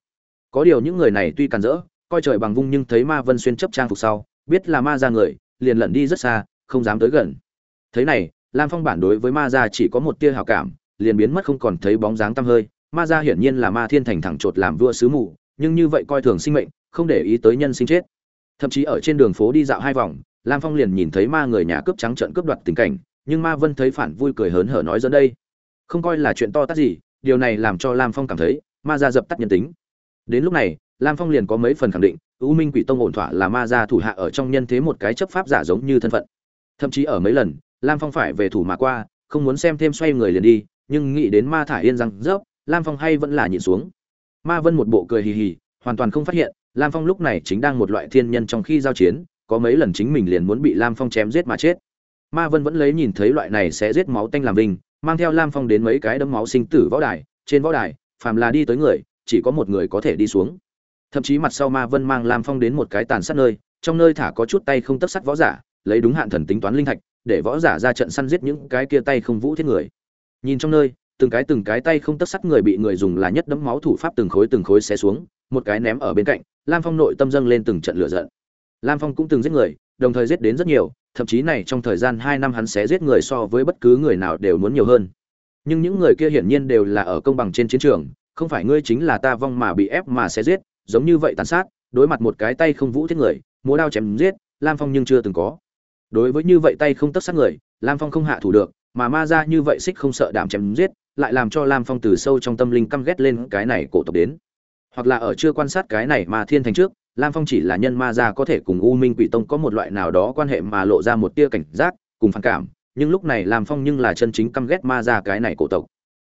Có điều những người này tuy càn rỡ, coi trời bằng vung nhưng thấy ma vân xuyên chấp trang phục sau, biết là ma ra người, liền lẩn đi rất xa, không dám tới gần. Thế này, lam phong bản đối với ma ra chỉ có một tia hào cảm, liền biến mất không còn thấy bóng dáng tăm hơi. Ma ra hiển nhiên là ma thiên thành thẳng chột làm vua sứ mù, nhưng như vậy coi thường sinh mệnh, không để ý tới nhân sinh chết. Thậm chí ở trên đường phố đi dạo hai vòng, lam phong liền nhìn thấy ma người nhà cướp trắng trận cướp đoạt tình cảnh, nhưng ma vân thấy phản vui cười hớn hở nói dẫn đây không coi là chuyện to tát gì, điều này làm cho lam phong cảm thấy ma ra dập tắt nhân tính. Đến lúc này, lam phong liền có mấy phần khẳng định, u minh quỷ tông ổn thỏa là ma gia thủ hạ ở trong nhân thế một cái chấp pháp giả giống như thân phận. Thậm chí ở mấy lần, lam phong phải về thủ mà qua, không muốn xem thêm xoay người liền đi, nhưng nghĩ đến ma thả yên rằng rớp, lam phong hay vẫn là nhìn xuống. Ma vân một bộ cười hì hì, hoàn toàn không phát hiện, lam phong lúc này chính đang một loại thiên nhân trong khi giao chiến, có mấy lần chính mình liền muốn bị lam phong chém giết mà chết. Ma vân vẫn lấy nhìn thấy loại này sẽ giết máu tanh làm vinh mang theo lam phong đến mấy cái đấm máu sinh tử võ đài. Trên võ đài, phàm là đi tới người, chỉ có một người có thể đi xuống. Thậm chí mặt sau ma vân mang lam phong đến một cái tàn sát nơi, trong nơi thả có chút tay không tất sắt võ giả, lấy đúng hạn thần tính toán linh thạch, để võ giả ra trận săn giết những cái kia tay không vũ thiết người. Nhìn trong nơi, từng cái từng cái tay không tất sắt người bị người dùng là nhất đấm máu thủ pháp từng khối từng khối xé xuống, một cái ném ở bên cạnh, lam phong nội tâm dâng lên từng trận lửa giận. Lam phong cũng từng giết người, đồng thời giết đến rất nhiều thậm chí này trong thời gian hai năm hắn sẽ giết người so với bất cứ người nào đều muốn nhiều hơn. Nhưng những người kia hiển nhiên đều là ở công bằng trên chiến trường, không phải ngươi chính là ta vong mà bị ép mà sẽ giết, giống như vậy tàn sát, đối mặt một cái tay không vũ thiết người, múa đao chém giết, lam phong nhưng chưa từng có. Đối với như vậy tay không tấc sát người, lam phong không hạ thủ được, mà ma ra như vậy xích không sợ đảm chém giết, lại làm cho lam phong từ sâu trong tâm linh căm ghét lên cái này cổ tộc đến. Hoặc là ở chưa quan sát cái này mà thiên thành trước lam phong chỉ là nhân ma gia có thể cùng u minh quỷ tông có một loại nào đó quan hệ mà lộ ra một tia cảnh giác, cùng phản cảm, nhưng lúc này lam phong nhưng là chân chính căm ghét ma gia cái này cổ tộc.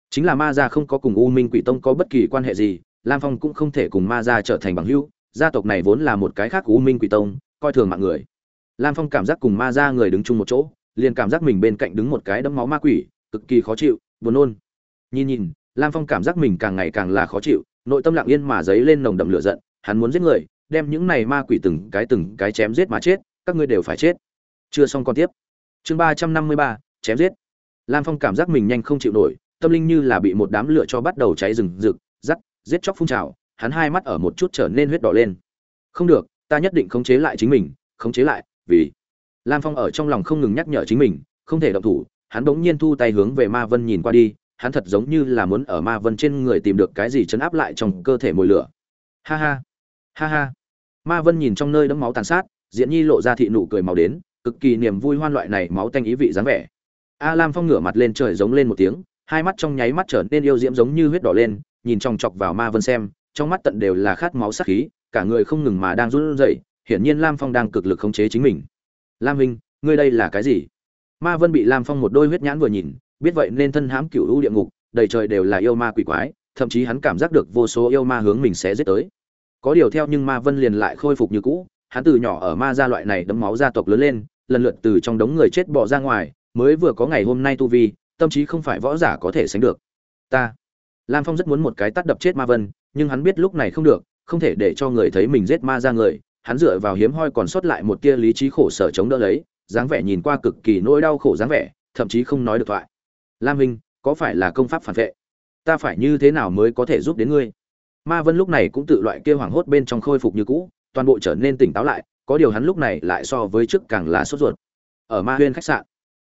Chính là ma gia không có cùng u minh quỷ tông có bất kỳ quan hệ gì, lam phong cũng không thể cùng ma gia trở thành bằng hữu, gia tộc này vốn là một cái khác của u minh quỷ tông, coi thường mạng người. Lam phong cảm giác cùng ma gia người đứng chung một chỗ, liền cảm giác mình bên cạnh đứng một cái đấm máu ma quỷ, cực kỳ khó chịu, buồn nôn. Nhìn nhìn, lam phong cảm giác mình càng ngày càng là khó chịu, nội tâm lặng yên mà dấy lên nồng đậm lửa giận, hắn muốn giết người đem những này ma quỷ từng cái từng cái chém giết mà chết các ngươi đều phải chết. Chưa xong con tiếp. Chương ba trăm năm mươi ba chém giết. Lam phong cảm giác mình nhanh không chịu nổi tâm linh như là bị một đám lửa cho bắt đầu cháy rừng rực rắc, giết chóc phun trào hắn hai mắt ở một chút trở nên huyết đỏ lên. Không được ta nhất định khống chế lại chính mình khống chế lại vì. Lam phong ở trong lòng không ngừng nhắc nhở chính mình không thể động thủ hắn bỗng nhiên thu tay hướng về ma vân nhìn qua đi hắn thật giống như là muốn ở ma vân trên người tìm được cái gì chấn áp lại trong cơ thể mùi lửa. Ha ha ha ha. Ma vân nhìn trong nơi đẫm máu tàn sát, diễn nhi lộ ra thị nụ cười màu đến, cực kỳ niềm vui hoan loại này máu tanh ý vị dáng vẻ. A lam phong ngửa mặt lên trời giống lên một tiếng, hai mắt trong nháy mắt trở nên yêu diễm giống như huyết đỏ lên, nhìn trong chọc vào ma vân xem, trong mắt tận đều là khát máu sắc khí, cả người không ngừng mà đang run rẩy, hiển nhiên lam phong đang cực lực khống chế chính mình. Lam huynh, ngươi đây là cái gì? Ma vân bị lam phong một đôi huyết nhãn vừa nhìn, biết vậy nên thân hãm cựu u địa ngục, đầy trời đều là yêu ma quỷ quái, thậm chí hắn cảm giác được vô số yêu ma hướng mình sẽ giết tới có điều theo nhưng ma vân liền lại khôi phục như cũ, hắn từ nhỏ ở ma gia loại này đấm máu gia tộc lớn lên, lần lượt từ trong đống người chết bỏ ra ngoài, mới vừa có ngày hôm nay tu vi, tâm trí không phải võ giả có thể sánh được. Ta, lam phong rất muốn một cái tắt đập chết ma vân, nhưng hắn biết lúc này không được, không thể để cho người thấy mình giết ma ra người, hắn dựa vào hiếm hoi còn sót lại một tia lý trí khổ sở chống đỡ lấy, dáng vẻ nhìn qua cực kỳ nỗi đau khổ dáng vẻ, thậm chí không nói được thoại. Lam minh có phải là công pháp phản vệ? Ta phải như thế nào mới có thể giúp đến ngươi? Ma vân lúc này cũng tự loại kia hoảng hốt bên trong khôi phục như cũ, toàn bộ trở nên tỉnh táo lại, có điều hắn lúc này lại so với trước càng là sốt ruột. Ở ma huyên khách sạn,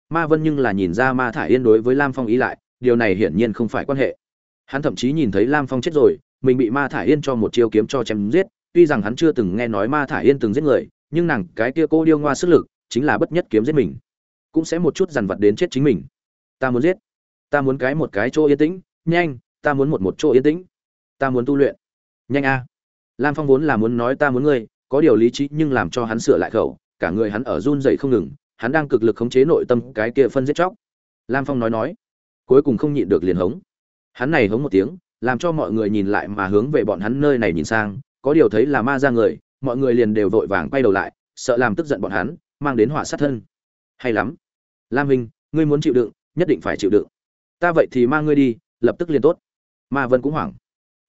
ma vân nhưng là nhìn ra ma thả yên đối với lam phong ý lại, điều này hiển nhiên không phải quan hệ. Hắn thậm chí nhìn thấy lam phong chết rồi, mình bị ma thả yên cho một chiêu kiếm cho chém giết, tuy rằng hắn chưa từng nghe nói ma thả yên từng giết người, nhưng nàng cái kia cô điêu ngoa sức lực, chính là bất nhất kiếm giết mình. Cũng sẽ một chút dằn vặt đến chết chính mình. Ta muốn giết. Ta muốn cái một cái chỗ yên tĩnh, nhanh, ta muốn một một chỗ yên tĩnh ta muốn tu luyện. Nhanh a. Lam phong vốn là muốn nói ta muốn ngươi, có điều lý trí nhưng làm cho hắn sửa lại khẩu, cả người hắn ở run dậy không ngừng, hắn đang cực lực khống chế nội tâm cái kia phân giết chóc. Lam phong nói nói, cuối cùng không nhịn được liền hống. Hắn này hống một tiếng, làm cho mọi người nhìn lại mà hướng về bọn hắn nơi này nhìn sang, có điều thấy là ma ra người, mọi người liền đều vội vàng quay đầu lại, sợ làm tức giận bọn hắn, mang đến họa sát thân. Hay lắm. Lam huynh ngươi muốn chịu đựng, nhất định phải chịu đựng. Ta vậy thì mang ngươi đi, lập tức liền tốt. Ma vân cũng hoảng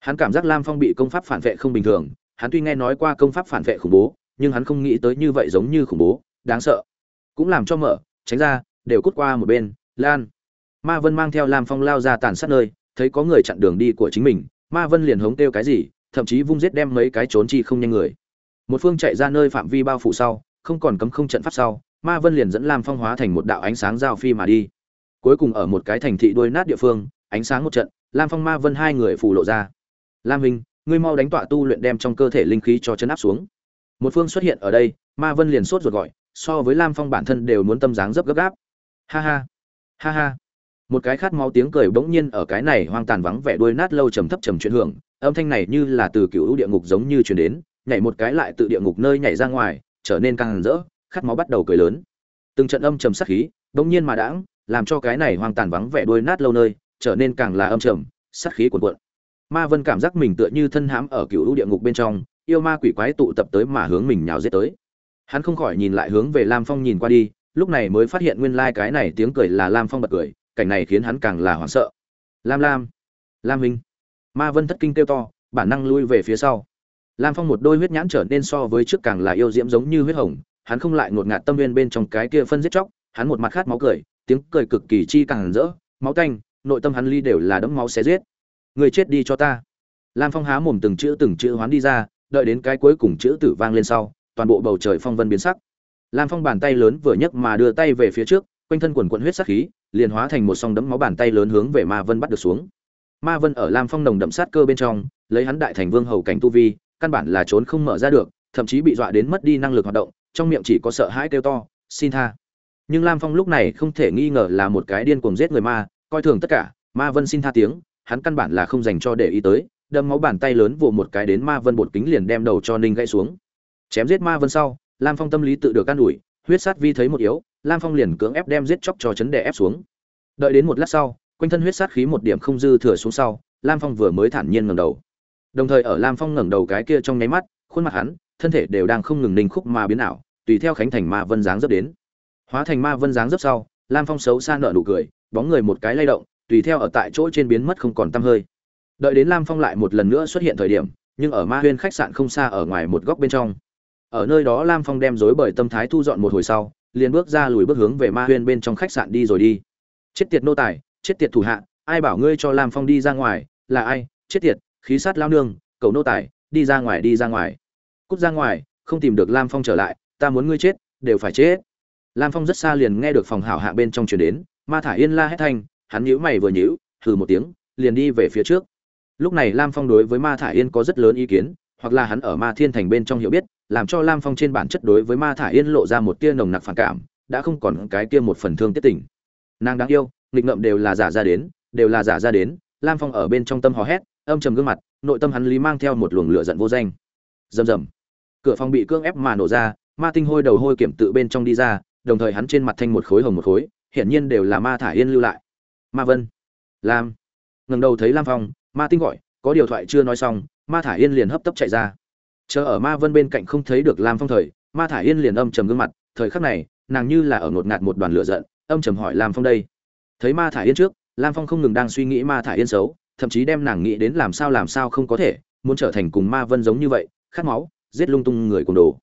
hắn cảm giác lam phong bị công pháp phản vệ không bình thường, hắn tuy nghe nói qua công pháp phản vệ khủng bố, nhưng hắn không nghĩ tới như vậy giống như khủng bố, đáng sợ. Cũng làm cho mở, tránh ra, đều cút qua một bên, lan. Ma vân mang theo lam phong lao ra tàn sát nơi, thấy có người chặn đường đi của chính mình, ma vân liền hống kêu cái gì, thậm chí vung giết đem mấy cái trốn chi không nhanh người. Một phương chạy ra nơi phạm vi bao phủ sau, không còn cấm không trận pháp sau, ma vân liền dẫn lam phong hóa thành một đạo ánh sáng giao phi mà đi. Cuối cùng ở một cái thành thị đuôi nát địa phương, ánh sáng một trận, lam phong, ma vân hai người phủ lộ ra lam hình ngươi mau đánh tọa tu luyện đem trong cơ thể linh khí cho chấn áp xuống. Một phương xuất hiện ở đây, ma vân liền sốt ruột gọi, so với lam phong bản thân đều muốn tâm dáng dấp gấp gáp. Ha ha ha ha. Một cái khát máu tiếng cười bỗng nhiên ở cái này hoang tàn vắng vẻ đuôi nát lâu trầm thấp trầm chuyển hưởng, âm thanh này như là từ cựu địa ngục giống như chuyển đến, nhảy một cái lại tự địa ngục nơi nhảy ra ngoài, trở nên càng rỡ, khát máu bắt đầu cười lớn. Từng trận âm trầm sắc khí, bỗng nhiên mà đãng, làm cho cái này hoang tàn vắng vẻ đuôi nát lâu nơi, trở nên càng là âm trầm sắc khí cuồn cuộn ma vân cảm giác mình tựa như thân hãm ở cựu địa ngục bên trong, yêu ma quỷ quái tụ tập tới mà hướng mình nhào giết tới. Hắn không khỏi nhìn lại hướng về lam phong nhìn qua đi, lúc này mới phát hiện nguyên lai cái này tiếng cười là lam phong bật cười, cảnh này khiến hắn càng là hoảng sợ. Lam lam lam minh. Ma vân thất kinh kêu to, bản năng lui về phía sau. Lam phong một đôi huyết nhãn trở nên so với trước càng là yêu diễm giống như huyết hồng, hắn không lại ngột ngạt tâm nguyên bên trong cái kia phân giết chóc, hắn một mặt khát máu cười, tiếng cười cực kỳ chi càng rỡ, máu tanh, nội tâm hắn ly đều là đấm máu xé giết người chết đi cho ta. Lam phong há mồm từng chữ từng chữ hoán đi ra, đợi đến cái cuối cùng chữ tử vang lên sau, toàn bộ bầu trời phong vân biến sắc. Lam phong bàn tay lớn vừa nhấc mà đưa tay về phía trước, quanh thân quần quận huyết sắc khí, liền hóa thành một song đấm máu bàn tay lớn hướng về ma vân bắt được xuống. Ma vân ở lam phong nồng đậm sát cơ bên trong, lấy hắn đại thành vương hầu cảnh tu vi, căn bản là trốn không mở ra được, thậm chí bị dọa đến mất đi năng lực hoạt động, trong miệng chỉ có sợ hãi kêu to, xin tha. Nhưng lam phong lúc này không thể nghi ngờ là một cái điên cuồng giết người ma, coi thường tất cả, ma vân xin tha tiếng hắn căn bản là không dành cho để ý tới, đâm máu bàn tay lớn vụ một cái đến ma vân bột kính liền đem đầu cho ninh gãy xuống. Chém giết ma vân sau, lam phong tâm lý tự được an ủi, huyết sát vi thấy một yếu, lam phong liền cưỡng ép đem giết chóc cho chấn đè ép xuống. Đợi đến một lát sau, quanh thân huyết sát khí một điểm không dư thừa xuống sau, lam phong vừa mới thản nhiên ngẩng đầu. Đồng thời ở lam phong ngẩng đầu cái kia trong nháy mắt, khuôn mặt hắn, thân thể đều đang không ngừng ninh khúc mà biến ảo, tùy theo khánh thành ma vân dáng dấp đến. Hóa thành ma vân dáng dấp sau, lam phong xấu xa nợ nụ cười, bóng người một cái lay động tùy theo ở tại chỗ trên biến mất không còn tăm hơi. Đợi đến lam phong lại một lần nữa xuất hiện thời điểm, nhưng ở ma huyên khách sạn không xa ở ngoài một góc bên trong. Ở nơi đó lam phong đem dối bởi tâm thái thu dọn một hồi sau, liền bước ra lùi bước hướng về ma huyên bên trong khách sạn đi rồi đi. Chết tiệt nô tài, chết tiệt thủ hạ, ai bảo ngươi cho lam phong đi ra ngoài, là ai? Chết tiệt, khí sát lao nương cầu nô tài, đi ra ngoài, đi ra ngoài. Cút ra ngoài, không tìm được lam phong trở lại, ta muốn ngươi chết, đều phải chết. Lam phong rất xa liền nghe được phòng hảo hạ bên trong chuyển đến, ma thả yên la hét thanh hắn nhíu mày vừa nhíu, hừ một tiếng, liền đi về phía trước. Lúc này lam phong đối với ma Thải yên có rất lớn ý kiến, hoặc là hắn ở ma thiên thành bên trong hiểu biết, làm cho lam phong trên bản chất đối với ma Thải yên lộ ra một tia nồng nặc phản cảm, đã không còn cái tia một phần thương tiết tình. Nàng đáng yêu, nghịch ngợm đều là giả ra đến, đều là giả ra đến, lam phong ở bên trong tâm hò hét, âm trầm gương mặt, nội tâm hắn lý mang theo một luồng lửa giận vô danh. Rầm rầm. Cửa phòng bị cưỡng ép mà nổ ra, ma tinh hôi đầu hôi kiểm tự bên trong đi ra, đồng thời hắn trên mặt thanh một khối hồng một khối, hiển nhiên đều là ma Thải yên lưu lại ma vân. Lam. Ngẩng đầu thấy lam phong, ma tinh gọi, có điều thoại chưa nói xong, ma thả yên liền hấp tấp chạy ra. Chờ ở ma vân bên cạnh không thấy được lam phong thời, ma thả yên liền âm trầm gương mặt, thời khắc này, nàng như là ở ngột ngạt một đoàn lửa giận, âm trầm hỏi lam phong đây. Thấy ma thả yên trước, lam phong không ngừng đang suy nghĩ ma thả yên xấu, thậm chí đem nàng nghĩ đến làm sao làm sao không có thể, muốn trở thành cùng ma vân giống như vậy, khát máu, giết lung tung người cùng đồ.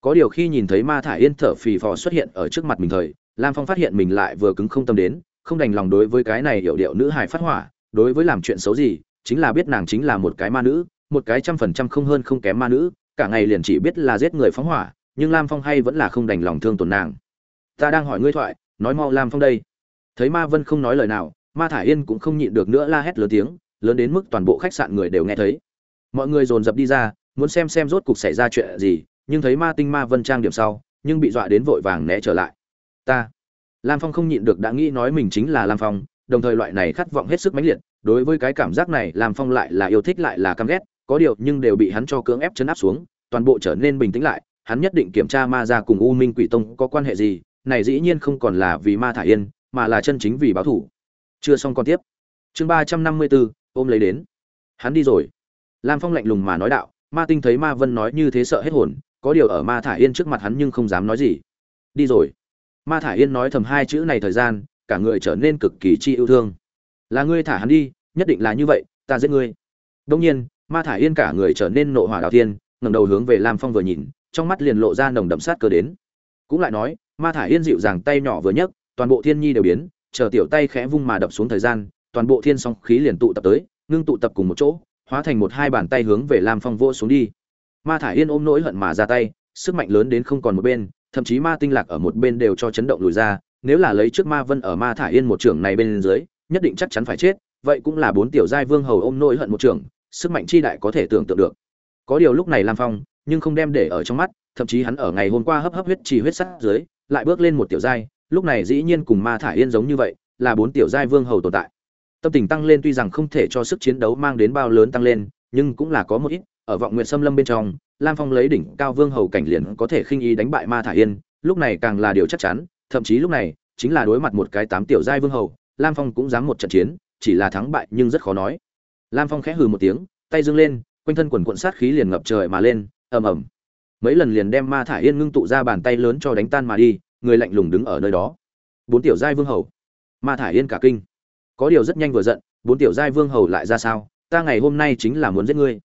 Có điều khi nhìn thấy ma thả yên thở phì phò xuất hiện ở trước mặt mình thời, lam phong phát hiện mình lại vừa cứng không tâm đến không đành lòng đối với cái này hiểu điệu nữ hài phát hỏa, đối với làm chuyện xấu gì, chính là biết nàng chính là một cái ma nữ, một cái trăm phần trăm không hơn không kém ma nữ, cả ngày liền chỉ biết là giết người phóng hỏa, nhưng lam phong hay vẫn là không đành lòng thương tổn nàng. Ta đang hỏi ngươi thoại, nói mau lam phong đây. Thấy ma vân không nói lời nào, ma thả yên cũng không nhịn được nữa la hét lớn tiếng, lớn đến mức toàn bộ khách sạn người đều nghe thấy. Mọi người dồn dập đi ra, muốn xem xem rốt cục xảy ra chuyện gì, nhưng thấy ma tinh ma vân trang điểm sau, nhưng bị dọa đến vội vàng né trở lại. Ta lam phong không nhịn được đã nghĩ nói mình chính là lam phong, đồng thời loại này khát vọng hết sức mãnh liệt, đối với cái cảm giác này lam phong lại là yêu thích lại là căm ghét, có điều nhưng đều bị hắn cho cưỡng ép chấn áp xuống, toàn bộ trở nên bình tĩnh lại, hắn nhất định kiểm tra ma ra cùng u minh quỷ tông có quan hệ gì, này dĩ nhiên không còn là vì ma thả yên, mà là chân chính vì báo thủ. Chưa xong còn tiếp. Chương ba trăm năm mươi bốn ôm lấy đến. Hắn đi rồi. Lam phong lạnh lùng mà nói đạo, ma tinh thấy ma vân nói như thế sợ hết hồn, có điều ở ma thả yên trước mặt hắn nhưng không dám nói gì. Đi rồi ma thả yên nói thầm hai chữ này thời gian, cả người trở nên cực kỳ chi yêu thương. Là ngươi thả hắn đi, nhất định là như vậy, ta giết ngươi. Đông nhiên, ma thả yên cả người trở nên nộ hỏa đào thiên, ngẩng đầu hướng về lam phong vừa nhìn, trong mắt liền lộ ra nồng đậm sát cơ đến. Cũng lại nói, ma thả yên dịu dàng tay nhỏ vừa nhấc, toàn bộ thiên nhi đều biến, chờ tiểu tay khẽ vung mà đập xuống thời gian, toàn bộ thiên song khí liền tụ tập tới, ngưng tụ tập cùng một chỗ, hóa thành một hai bàn tay hướng về lam phong vô xuống đi. Ma thả yên ôm nỗi hận mà ra tay, sức mạnh lớn đến không còn một bên thậm chí ma tinh lạc ở một bên đều cho chấn động lùi ra, nếu là lấy trước ma vân ở ma thả yên một trưởng này bên dưới, nhất định chắc chắn phải chết, vậy cũng là bốn tiểu giai vương hầu ôm nỗi hận một trưởng, sức mạnh chi đại có thể tưởng tượng được. Có điều lúc này lam phong, nhưng không đem để ở trong mắt, thậm chí hắn ở ngày hôm qua hấp hấp huyết trì huyết sắt dưới, lại bước lên một tiểu giai, lúc này dĩ nhiên cùng ma thả yên giống như vậy, là bốn tiểu giai vương hầu tồn tại. Tâm tình tăng lên tuy rằng không thể cho sức chiến đấu mang đến bao lớn tăng lên, nhưng cũng là có một ít, ở vọng nguyện xâm lâm bên trong lam phong lấy đỉnh cao vương hầu cảnh liền có thể khinh ý đánh bại ma thả yên, lúc này càng là điều chắc chắn, thậm chí lúc này, chính là đối mặt một cái tám tiểu giai vương hầu, lam phong cũng dám một trận chiến, chỉ là thắng bại nhưng rất khó nói. Lam phong khẽ hừ một tiếng, tay giương lên, quanh thân quần quận sát khí liền ngập trời mà lên, ầm ầm. Mấy lần liền đem ma thả yên ngưng tụ ra bàn tay lớn cho đánh tan mà đi, người lạnh lùng đứng ở nơi đó. Bốn tiểu giai vương hầu. Ma thả yên cả kinh. Có điều rất nhanh vừa giận, bốn tiểu giai vương hầu lại ra sao? Ta ngày hôm nay chính là muốn giết ngươi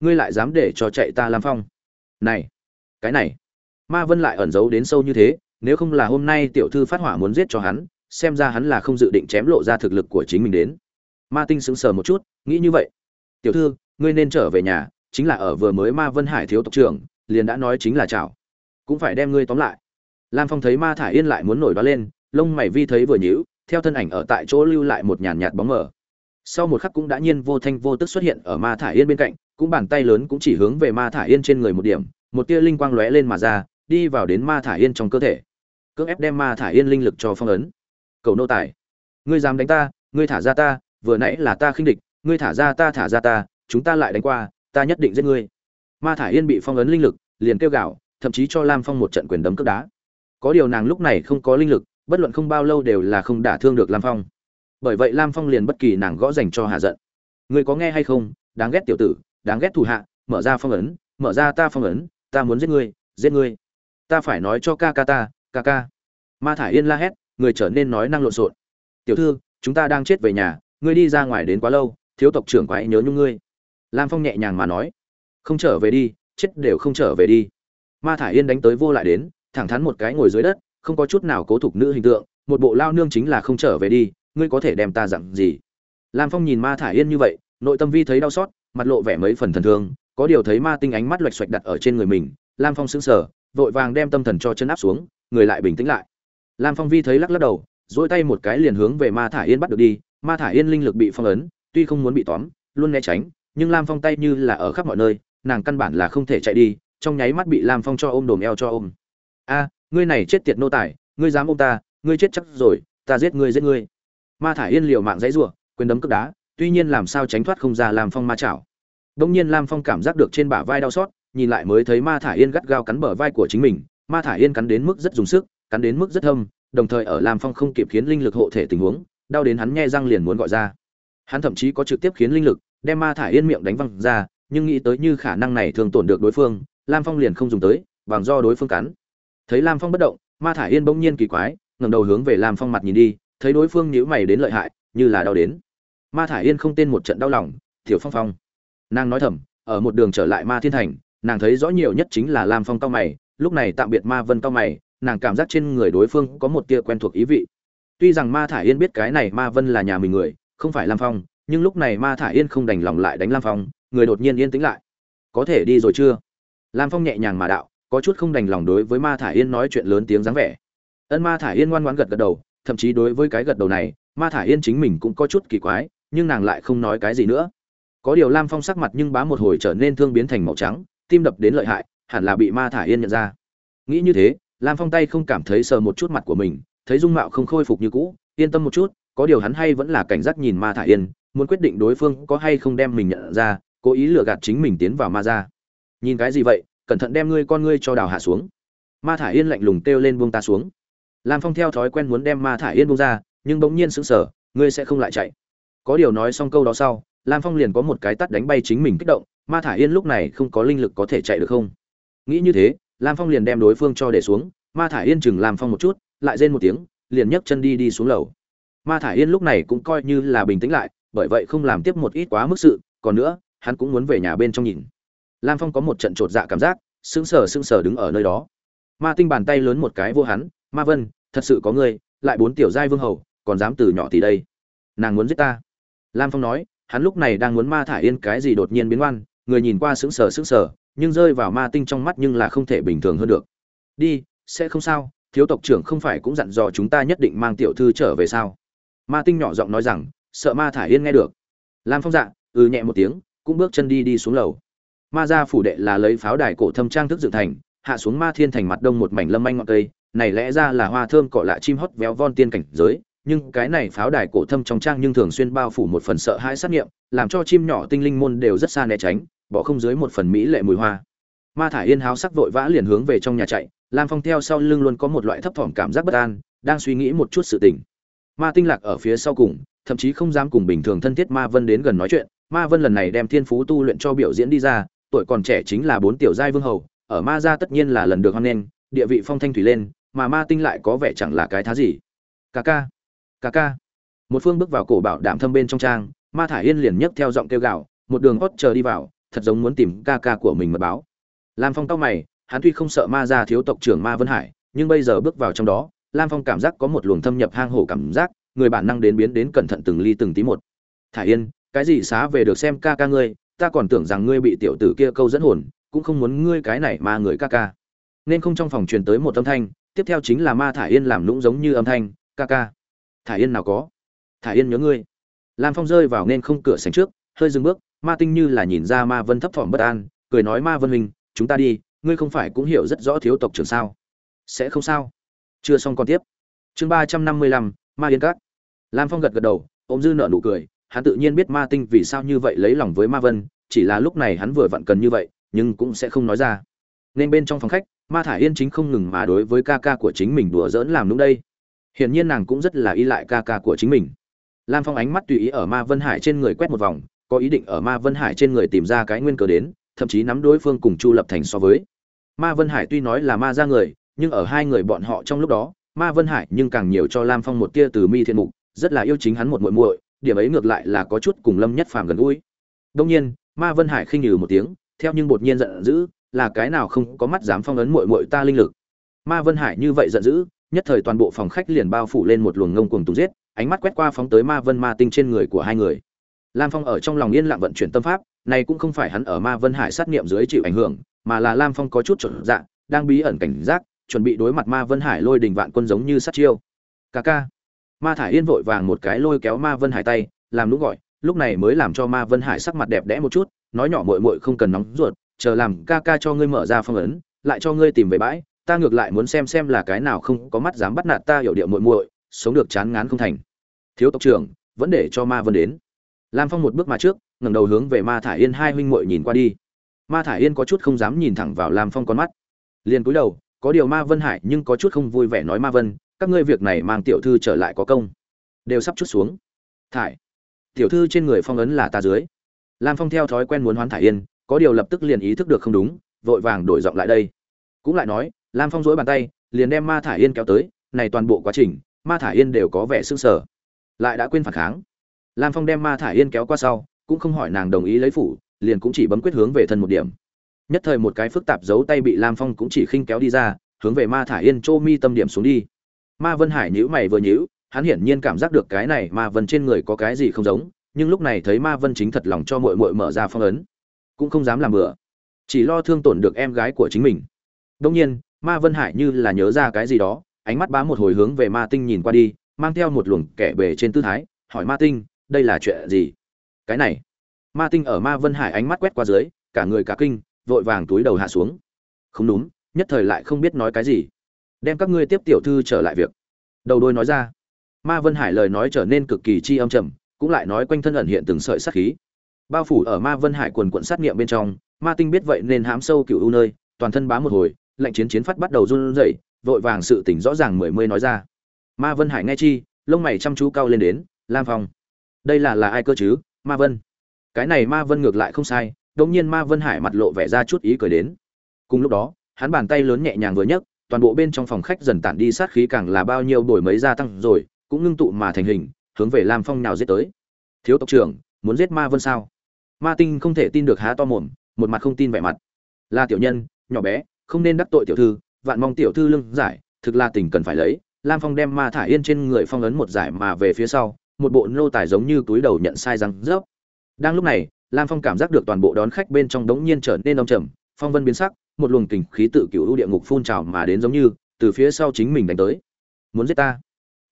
ngươi lại dám để cho chạy ta Lam phong. Này, cái này, ma vân lại ẩn giấu đến sâu như thế, nếu không là hôm nay tiểu thư phát hỏa muốn giết cho hắn, xem ra hắn là không dự định chém lộ ra thực lực của chính mình đến. Ma tinh sững sờ một chút, nghĩ như vậy. Tiểu thư, ngươi nên trở về nhà, chính là ở vừa mới ma vân hải thiếu tộc trưởng, liền đã nói chính là chào. Cũng phải đem ngươi tóm lại. Lam phong thấy ma thả yên lại muốn nổi đó lên, lông mày vi thấy vừa nhíu, theo thân ảnh ở tại chỗ lưu lại một nhàn nhạt bóng mờ sau một khắc cũng đã nhiên vô thanh vô tức xuất hiện ở ma thả yên bên cạnh, cũng bàn tay lớn cũng chỉ hướng về ma thả yên trên người một điểm, một tia linh quang lóe lên mà ra, đi vào đến ma thả yên trong cơ thể, cưỡng ép đem ma thả yên linh lực cho phong ấn. Cầu nô tài, ngươi dám đánh ta, ngươi thả ra ta, vừa nãy là ta khinh địch, ngươi thả ra ta, thả ra ta, chúng ta lại đánh qua, ta nhất định giết ngươi. Ma thả yên bị phong ấn linh lực, liền kêu gào, thậm chí cho lam phong một trận quyền đấm cướp đá. Có điều nàng lúc này không có linh lực, bất luận không bao lâu đều là không đả thương được lam phong bởi vậy lam phong liền bất kỳ nàng gõ dành cho hạ giận. Người có nghe hay không? Đáng ghét tiểu tử, đáng ghét thủ hạ, mở ra phong ấn, mở ra ta phong ấn, ta muốn giết ngươi giết ngươi. Ta phải nói cho ca ca ta, ca ca. Ma thả yên la hét, người trở nên nói năng lộn xộn. Tiểu thư, chúng ta đang chết về nhà, ngươi đi ra ngoài đến quá lâu, thiếu tộc trưởng quái nhớ nhung ngươi. Lam phong nhẹ nhàng mà nói. Không trở về đi, chết đều không trở về đi. Ma thả yên đánh tới vô lại đến, thẳng thắn một cái ngồi dưới đất, không có chút nào cố thục nữ hình tượng, một bộ lao nương chính là không trở về đi ngươi có thể đem ta dặn gì? Lam phong nhìn ma thả yên như vậy, nội tâm vi thấy đau xót, mặt lộ vẻ mấy phần thần thương, có điều thấy ma tinh ánh mắt loạch xoạch đặt ở trên người mình, lam phong sững sờ, vội vàng đem tâm thần cho chân áp xuống, người lại bình tĩnh lại. Lam phong vi thấy lắc lắc đầu dỗi tay một cái liền hướng về ma thả yên bắt được đi, ma thả yên linh lực bị phong ấn, tuy không muốn bị tóm, luôn né tránh, nhưng lam phong tay như là ở khắp mọi nơi, nàng căn bản là không thể chạy đi, trong nháy mắt bị lam phong cho ôm đồm eo cho ôm. A, ngươi này chết tiệt nô tài, ngươi dám ôm ta, ngươi chết chắc rồi, ta giết ngươi giết ngươi ma thả yên liều mạng dãy rủa, quyền đấm cướp đá, tuy nhiên làm sao tránh thoát không ra lam phong ma chảo. Đông nhiên lam phong cảm giác được trên bả vai đau xót, nhìn lại mới thấy ma thả yên gắt gao cắn bờ vai của chính mình. Ma thả yên cắn đến mức rất dùng sức, cắn đến mức rất thâm, đồng thời ở lam phong không kịp khiến linh lực hộ thể tình huống, đau đến hắn nghe răng liền muốn gọi ra. Hắn thậm chí có trực tiếp khiến linh lực đem ma thả yên miệng đánh văng ra, nhưng nghĩ tới như khả năng này thường tổn được đối phương, lam phong liền không dùng tới, bằng do đối phương cắn. Thấy lam phong bất động, ma thả yên bỗng nhiên kỳ quái, ngẩng đầu hướng về lam phong mặt nhìn đi thấy đối phương nhíu mày đến lợi hại, như là đau đến. Ma Thải yên không tên một trận đau lòng, tiểu phong phong. Nàng nói thầm, ở một đường trở lại ma thiên thành, nàng thấy rõ nhiều nhất chính là lam phong cao mày, lúc này tạm biệt ma vân cao mày, nàng cảm giác trên người đối phương có một tia quen thuộc ý vị. Tuy rằng ma Thải yên biết cái này ma vân là nhà mình người, không phải lam phong, nhưng lúc này ma Thải yên không đành lòng lại đánh lam phong, người đột nhiên yên tĩnh lại. Có thể đi rồi chưa? Lam phong nhẹ nhàng mà đạo, có chút không đành lòng đối với ma Thải yên nói chuyện lớn tiếng dáng vẻ. Ân ma Thải yên ngoan ngoãn gật gật đầu thậm chí đối với cái gật đầu này, ma thả yên chính mình cũng có chút kỳ quái, nhưng nàng lại không nói cái gì nữa. Có điều lam phong sắc mặt nhưng bá một hồi trở nên thương biến thành màu trắng, tim đập đến lợi hại, hẳn là bị ma thả yên nhận ra. Nghĩ như thế, lam phong tay không cảm thấy sờ một chút mặt của mình, thấy dung mạo không khôi phục như cũ, yên tâm một chút, có điều hắn hay vẫn là cảnh giác nhìn ma thả yên, muốn quyết định đối phương có hay không đem mình nhận ra, cố ý lừa gạt chính mình tiến vào ma ra. Nhìn cái gì vậy, cẩn thận đem ngươi con ngươi cho đào hạ xuống. Ma thả yên lạnh lùng kêu lên buông ta xuống lam phong theo thói quen muốn đem ma thả yên buông ra, nhưng bỗng nhiên sững sờ, ngươi sẽ không lại chạy. Có điều nói xong câu đó sau, lam phong liền có một cái tắt đánh bay chính mình kích động, ma thả yên lúc này không có linh lực có thể chạy được không? Nghĩ như thế, lam phong liền đem đối phương cho để xuống, ma thả yên chừng lam phong một chút, lại rên một tiếng, liền nhấc chân đi đi xuống lầu. Ma thả yên lúc này cũng coi như là bình tĩnh lại, bởi vậy không làm tiếp một ít quá mức sự, còn nữa, hắn cũng muốn về nhà bên trong nhìn. Lam phong có một trận trột dạ cảm giác, sững sờ sững sờ đứng ở nơi đó. Ma tinh bàn tay lớn một cái vô hắn ma vân, thật sự có ngươi, lại bốn tiểu giai vương hầu, còn dám từ nhỏ thì đây. Nàng muốn giết ta. Lam phong nói, hắn lúc này đang muốn ma thả yên cái gì đột nhiên biến oan, người nhìn qua sững sờ sững sờ, nhưng rơi vào ma tinh trong mắt nhưng là không thể bình thường hơn được. Đi, sẽ không sao, thiếu tộc trưởng không phải cũng dặn dò chúng ta nhất định mang tiểu thư trở về sao? Ma tinh nhỏ giọng nói rằng, sợ ma thả yên nghe được. Lam phong dạ ừ nhẹ một tiếng, cũng bước chân đi đi xuống lầu. Ma gia phủ đệ là lấy pháo đài cổ thâm trang thức dựng thành, hạ xuống ma thiên thành mặt đông một mảnh lâm manh ngọn cây này lẽ ra là hoa thơm cỏ lạ chim hót véo von tiên cảnh giới, nhưng cái này pháo đài cổ thâm trong trang nhưng thường xuyên bao phủ một phần sợ hãi sát nghiệm, làm cho chim nhỏ tinh linh môn đều rất xa né tránh, bỏ không dưới một phần mỹ lệ mùi hoa. Ma thả yên háo sắc vội vã liền hướng về trong nhà chạy, lam phong theo sau lưng luôn có một loại thấp thỏm cảm giác bất an, đang suy nghĩ một chút sự tình. Ma tinh lạc ở phía sau cùng, thậm chí không dám cùng bình thường thân thiết ma vân đến gần nói chuyện, ma vân lần này đem thiên phú tu luyện cho biểu diễn đi ra, tuổi còn trẻ chính là bốn tiểu giai vương hầu, ở ma gia tất nhiên là lần được hoan nghênh, địa vị phong thanh thủy lên mà ma tinh lại có vẻ chẳng là cái thá gì. Ca ca ca ca. Một phương bước vào cổ bảo đảm thâm bên trong trang, ma thả yên liền nhấc theo giọng kêu gạo một đường hót chờ đi vào, thật giống muốn tìm ca ca của mình mật báo. Lam phong tóc mày, hắn tuy không sợ ma gia thiếu tộc trưởng ma vân hải, nhưng bây giờ bước vào trong đó, lam phong cảm giác có một luồng thâm nhập hang hổ cảm giác, người bản năng đến biến đến cẩn thận từng ly từng tí một. Thả yên, cái gì xá về được xem ca ca ngươi, ta còn tưởng rằng ngươi bị tiểu tử kia câu dẫn hồn, cũng không muốn ngươi cái này mà người ca ca. Nên không trong phòng truyền tới một âm thanh tiếp theo chính là ma thả yên làm lũng giống như âm thanh, ca ca thả yên nào có? Thả yên nhớ ngươi. Lam phong rơi vào nên không cửa sành trước, hơi dừng bước, ma tinh như là nhìn ra ma vân thấp thỏm bất an, cười nói, ma vân huynh, chúng ta đi, ngươi không phải cũng hiểu rất rõ thiếu tộc trưởng sao? Sẽ không sao. Chưa xong còn tiếp. Chương ba trăm năm mươi lăm, ma yên cát lam phong gật gật đầu, ôm dư nợ nụ cười, hắn tự nhiên biết ma tinh vì sao như vậy lấy lòng với ma vân, chỉ là lúc này hắn vừa vặn cần như vậy, nhưng cũng sẽ không nói ra. Nên bên trong phòng khách ma thả yên chính không ngừng mà đối với ca ca của chính mình đùa giỡn làm đúng đây. Hiển nhiên nàng cũng rất là y lại ca ca của chính mình. Lam phong ánh mắt tùy ý ở ma vân hải trên người quét một vòng, có ý định ở ma vân hải trên người tìm ra cái nguyên cớ đến, thậm chí nắm đối phương cùng chu lập thành so với. Ma vân hải tuy nói là ma ra người, nhưng ở hai người bọn họ trong lúc đó, ma vân hải nhưng càng nhiều cho lam phong một tia từ mi thiên mục, rất là yêu chính hắn một muội muội, điểm ấy ngược lại là có chút cùng lâm nhất phàm gần gũi. Đông nhiên, ma vân hải khinh nhừ một tiếng, theo nhưng bột nhiên giận dữ là cái nào không có mắt dám phong ấn muội muội ta linh lực. Ma vân hải như vậy giận dữ, nhất thời toàn bộ phòng khách liền bao phủ lên một luồng ngông cuồng tù giết, ánh mắt quét qua phóng tới ma vân ma tinh trên người của hai người. Lam phong ở trong lòng yên lặng vận chuyển tâm pháp, này cũng không phải hắn ở ma vân hải sát nghiệm dưới chịu ảnh hưởng, mà là lam phong có chút chột dạ đang bí ẩn cảnh giác, chuẩn bị đối mặt ma vân hải lôi đình vạn quân giống như sát chiêu. Cà ca. Ma thải yên vội vàng một cái lôi kéo ma vân hải tay, làm nũng gọi, lúc này mới làm cho ma vân hải sắc mặt đẹp đẽ một chút, nói nhỏ muội muội không cần nóng ruột chờ làm ca ca cho ngươi mở ra phong ấn, lại cho ngươi tìm về bãi, ta ngược lại muốn xem xem là cái nào không có mắt dám bắt nạt ta hiểu điệu muội muội, sống được chán ngán không thành. Thiếu tộc trưởng, vẫn để cho ma vân đến. Lam phong một bước mà trước, ngẩng đầu hướng về ma thải yên hai huynh muội nhìn qua đi. Ma thải yên có chút không dám nhìn thẳng vào lam phong con mắt. Liền cúi đầu, có điều ma vân hải nhưng có chút không vui vẻ nói ma vân, các ngươi việc này mang tiểu thư trở lại có công. Đều sắp chút xuống. Thải, tiểu thư trên người phong ấn là ta dưới. Lam phong theo thói quen muốn hoán thải yên có điều lập tức liền ý thức được không đúng, vội vàng đổi giọng lại đây. Cũng lại nói, lam phong dối bàn tay, liền đem ma thải yên kéo tới, này toàn bộ quá trình, ma thải yên đều có vẻ sưng sở lại đã quên phản kháng. Lam phong đem ma thải yên kéo qua sau, cũng không hỏi nàng đồng ý lấy phủ, liền cũng chỉ bấm quyết hướng về thân một điểm. Nhất thời một cái phức tạp giấu tay bị lam phong cũng chỉ khinh kéo đi ra, hướng về ma thải yên chỗ mi tâm điểm xuống đi. Ma vân hải nhữ mày vừa nhữ hắn hiển nhiên cảm giác được cái này ma vân trên người có cái gì không giống, nhưng lúc này thấy ma vân chính thật lòng cho mội mội mở ra phong ấn cũng không dám làm bừa. Chỉ lo thương tổn được em gái của chính mình. Đông nhiên, ma vân hải như là nhớ ra cái gì đó, ánh mắt bá một hồi hướng về ma tinh nhìn qua đi, mang theo một luồng kẻ bề trên tư thái, hỏi ma tinh, đây là chuyện gì? Cái này. Ma tinh ở ma vân hải ánh mắt quét qua dưới, cả người cả kinh, vội vàng túi đầu hạ xuống. Không đúng, nhất thời lại không biết nói cái gì. Đem các ngươi tiếp tiểu thư trở lại việc. Đầu đôi nói ra. Ma vân hải lời nói trở nên cực kỳ chi âm trầm, cũng lại nói quanh thân ẩn hiện từng sợi sắc khí bao phủ ở ma vân hải quần quận sát nghiệm bên trong, ma tinh biết vậy nên hám sâu cựu u nơi, toàn thân bám một hồi lệnh chiến chiến phát bắt đầu run rẩy, vội vàng sự tỉnh rõ ràng mười mươi nói ra. Ma vân hải nghe chi, lông mày chăm chú cao lên đến, lam phong, đây là là ai cơ chứ? Ma vân. Cái này ma vân ngược lại không sai, đột nhiên ma vân hải mặt lộ vẻ ra chút ý cười đến. Cùng lúc đó, hắn bàn tay lớn nhẹ nhàng vừa nhấc, toàn bộ bên trong phòng khách dần tản đi sát khí càng là bao nhiêu đổi mấy gia tăng rồi, cũng ngưng tụ mà thành hình, hướng về lam phong nào giết tới. Thiếu tộc trưởng, muốn giết ma vân sao? Ma tinh không thể tin được há to mồm, một mặt không tin vẻ mặt. Là tiểu nhân, nhỏ bé, không nên đắc tội tiểu thư, vạn mong tiểu thư lưng giải, thực là tình cần phải lấy. Lam phong đem ma thả yên trên người phong ấn một giải mà về phía sau, một bộ nô tài giống như túi đầu nhận sai răng rớp. Đang lúc này, lam phong cảm giác được toàn bộ đón khách bên trong đống nhiên trở nên đông trầm, phong vân biến sắc, một luồng kình khí tự cựu ưu địa ngục phun trào mà đến giống như, từ phía sau chính mình đánh tới. Muốn giết ta?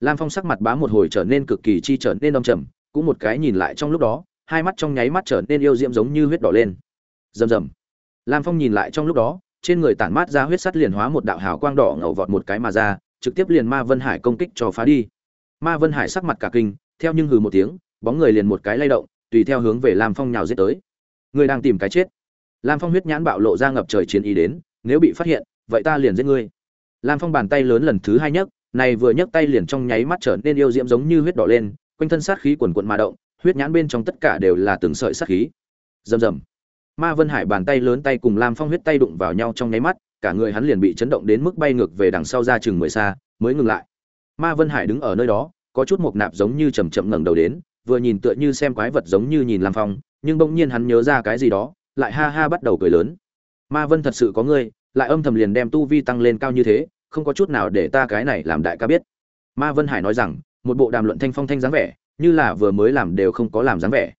Lam phong sắc mặt bá một hồi trở nên cực kỳ chi trở nên đông trầm, cũng một cái nhìn lại trong lúc đó hai mắt trong nháy mắt trở nên yêu diễm giống như huyết đỏ lên. Rầm rầm. Lam phong nhìn lại trong lúc đó, trên người tản mát ra huyết sắt liền hóa một đạo hào quang đỏ ngầu vọt một cái mà ra, trực tiếp liền ma vân hải công kích cho phá đi. Ma vân hải sắc mặt cả kinh, theo nhưng hừ một tiếng, bóng người liền một cái lay động, tùy theo hướng về lam phong nhào giết tới. Người đang tìm cái chết. Lam phong huyết nhãn bạo lộ ra ngập trời chiến ý đến, nếu bị phát hiện, vậy ta liền giết ngươi. Lam phong bàn tay lớn lần thứ hai nhấc, này vừa nhấc tay liền trong nháy mắt trở nên yêu diễm giống như huyết đỏ lên, quanh thân sát khí quần quận mà động huyết nhãn bên trong tất cả đều là từng sợi sắc khí. Rầm rầm. Ma vân hải bàn tay lớn tay cùng lam phong huyết tay đụng vào nhau trong nháy mắt, cả người hắn liền bị chấn động đến mức bay ngược về đằng sau ra chừng mười xa, mới ngừng lại. Ma vân hải đứng ở nơi đó, có chút mộc nạp giống như chầm chậm ngẩng đầu đến, vừa nhìn tựa như xem quái vật giống như nhìn lam phong, nhưng bỗng nhiên hắn nhớ ra cái gì đó, lại ha ha bắt đầu cười lớn. Ma vân thật sự có ngươi, lại âm thầm liền đem tu vi tăng lên cao như thế, không có chút nào để ta cái này làm đại ca biết. Ma vân hải nói rằng một bộ đàm luận thanh phong thanh dáng vẻ, như là vừa mới làm đều không có làm dáng vẻ.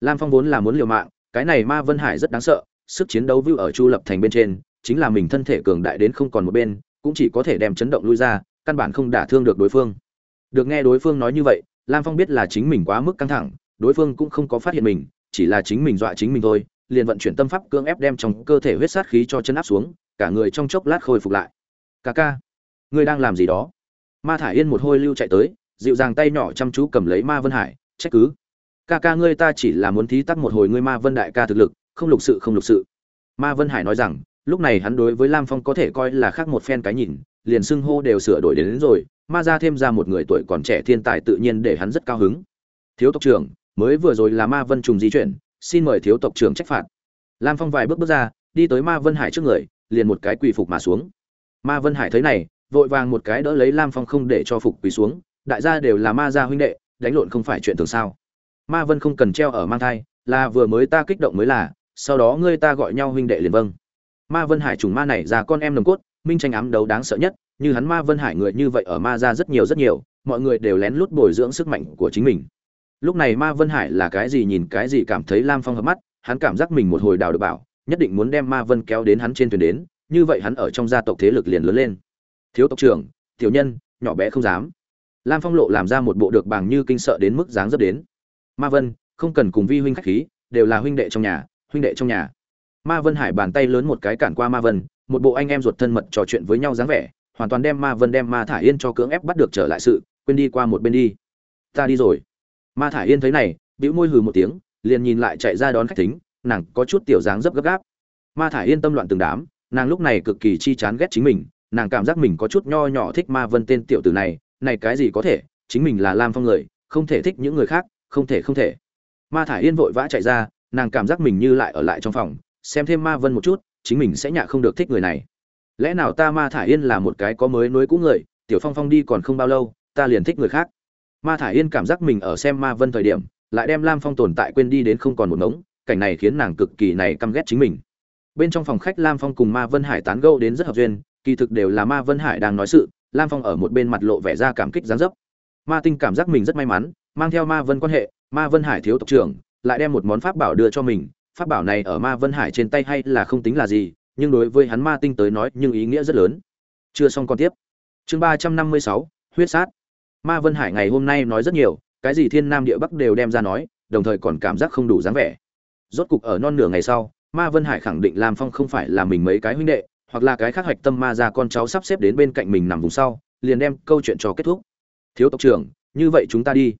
Lam phong vốn là muốn liều mạng, cái này ma vân hải rất đáng sợ, sức chiến đấu view ở chu lập thành bên trên, chính là mình thân thể cường đại đến không còn một bên, cũng chỉ có thể đem chấn động lui ra, căn bản không đả thương được đối phương. Được nghe đối phương nói như vậy, lam phong biết là chính mình quá mức căng thẳng, đối phương cũng không có phát hiện mình, chỉ là chính mình dọa chính mình thôi, liền vận chuyển tâm pháp cưỡng ép đem trong cơ thể huyết sát khí cho chân áp xuống, cả người trong chốc lát khôi phục lại. Ca ca, ngươi đang làm gì đó? Ma thả yên một hôi lưu chạy tới dịu dàng tay nhỏ chăm chú cầm lấy ma vân hải trách cứ. Ca ca ngươi ta chỉ là muốn thí tắc một hồi ngươi ma vân đại ca thực lực không lục sự không lục sự. Ma vân hải nói rằng lúc này hắn đối với lam phong có thể coi là khác một phen cái nhìn liền xưng hô đều sửa đổi đến, đến rồi ma ra thêm ra một người tuổi còn trẻ thiên tài tự nhiên để hắn rất cao hứng. Thiếu tộc trưởng mới vừa rồi là ma vân trùng di chuyển xin mời thiếu tộc trưởng trách phạt. Lam phong vài bước bước ra đi tới ma vân hải trước người liền một cái quỳ phục mà xuống. Ma vân hải thấy này vội vàng một cái đỡ lấy lam phong không để cho phục quỳ xuống đại gia đều là ma gia huynh đệ, đánh lộn không phải chuyện thường sao? Ma vân không cần treo ở mang thai, là vừa mới ta kích động mới là, sau đó ngươi ta gọi nhau huynh đệ liền vâng. Ma vân hải trùng ma này ra con em nồng cốt, minh tranh ám đấu đáng sợ nhất, như hắn ma vân hải người như vậy ở ma gia rất nhiều rất nhiều, mọi người đều lén lút bồi dưỡng sức mạnh của chính mình. Lúc này ma vân hải là cái gì nhìn cái gì cảm thấy lam phong hợp mắt, hắn cảm giác mình một hồi đào được bảo, nhất định muốn đem ma vân kéo đến hắn trên thuyền đến, như vậy hắn ở trong gia tộc thế lực liền lớn lên. Thiếu tộc trưởng, tiểu nhân, nhỏ bé không dám lam phong lộ làm ra một bộ được bằng như kinh sợ đến mức dáng dấp đến. Ma vân, không cần cùng vi huynh khách khí, đều là huynh đệ trong nhà, huynh đệ trong nhà. Ma vân hải bàn tay lớn một cái cản qua ma vân, một bộ anh em ruột thân mật trò chuyện với nhau dáng vẻ, hoàn toàn đem ma vân đem ma thả yên cho cưỡng ép bắt được trở lại sự, quên đi qua một bên đi. Ta đi rồi. Ma thả yên thấy này, bĩu môi hừ một tiếng, liền nhìn lại chạy ra đón khách thính, nàng có chút tiểu dáng dấp gấp gáp. Ma thả yên tâm loạn từng đám, nàng lúc này cực kỳ chi chán ghét chính mình, nàng cảm giác mình có chút nho nhỏ thích ma vân tên tiểu tử này này cái gì có thể, chính mình là lam phong người, không thể thích những người khác, không thể không thể. Ma thả yên vội vã chạy ra, nàng cảm giác mình như lại ở lại trong phòng, xem thêm ma vân một chút, chính mình sẽ nhạ không được thích người này. Lẽ nào ta ma thả yên là một cái có mới nối cũ người, tiểu phong phong đi còn không bao lâu, ta liền thích người khác. Ma thả yên cảm giác mình ở xem ma vân thời điểm, lại đem lam phong tồn tại quên đi đến không còn một ngống, cảnh này khiến nàng cực kỳ này căm ghét chính mình. Bên trong phòng khách lam phong cùng ma vân hải tán gẫu đến rất hợp duyên, kỳ thực đều là ma vân hải đang nói sự lam phong ở một bên mặt lộ vẻ ra cảm kích gián dấp. Ma tinh cảm giác mình rất may mắn, mang theo ma vân quan hệ, ma vân hải thiếu tộc trưởng, lại đem một món pháp bảo đưa cho mình. Pháp bảo này ở ma vân hải trên tay hay là không tính là gì, nhưng đối với hắn ma tinh tới nói nhưng ý nghĩa rất lớn. Chưa xong còn tiếp. Chương ba trăm năm mươi sáu, huyết sát. Ma vân hải ngày hôm nay nói rất nhiều, cái gì thiên nam địa bắc đều đem ra nói, đồng thời còn cảm giác không đủ dáng vẻ. Rốt cục ở non nửa ngày sau, ma vân hải khẳng định lam phong không phải là mình mấy cái huynh đệ hoặc là cái khác hoạch tâm ma ra con cháu sắp xếp đến bên cạnh mình nằm vùng sau, liền đem câu chuyện cho kết thúc. Thiếu tộc trưởng, như vậy chúng ta đi.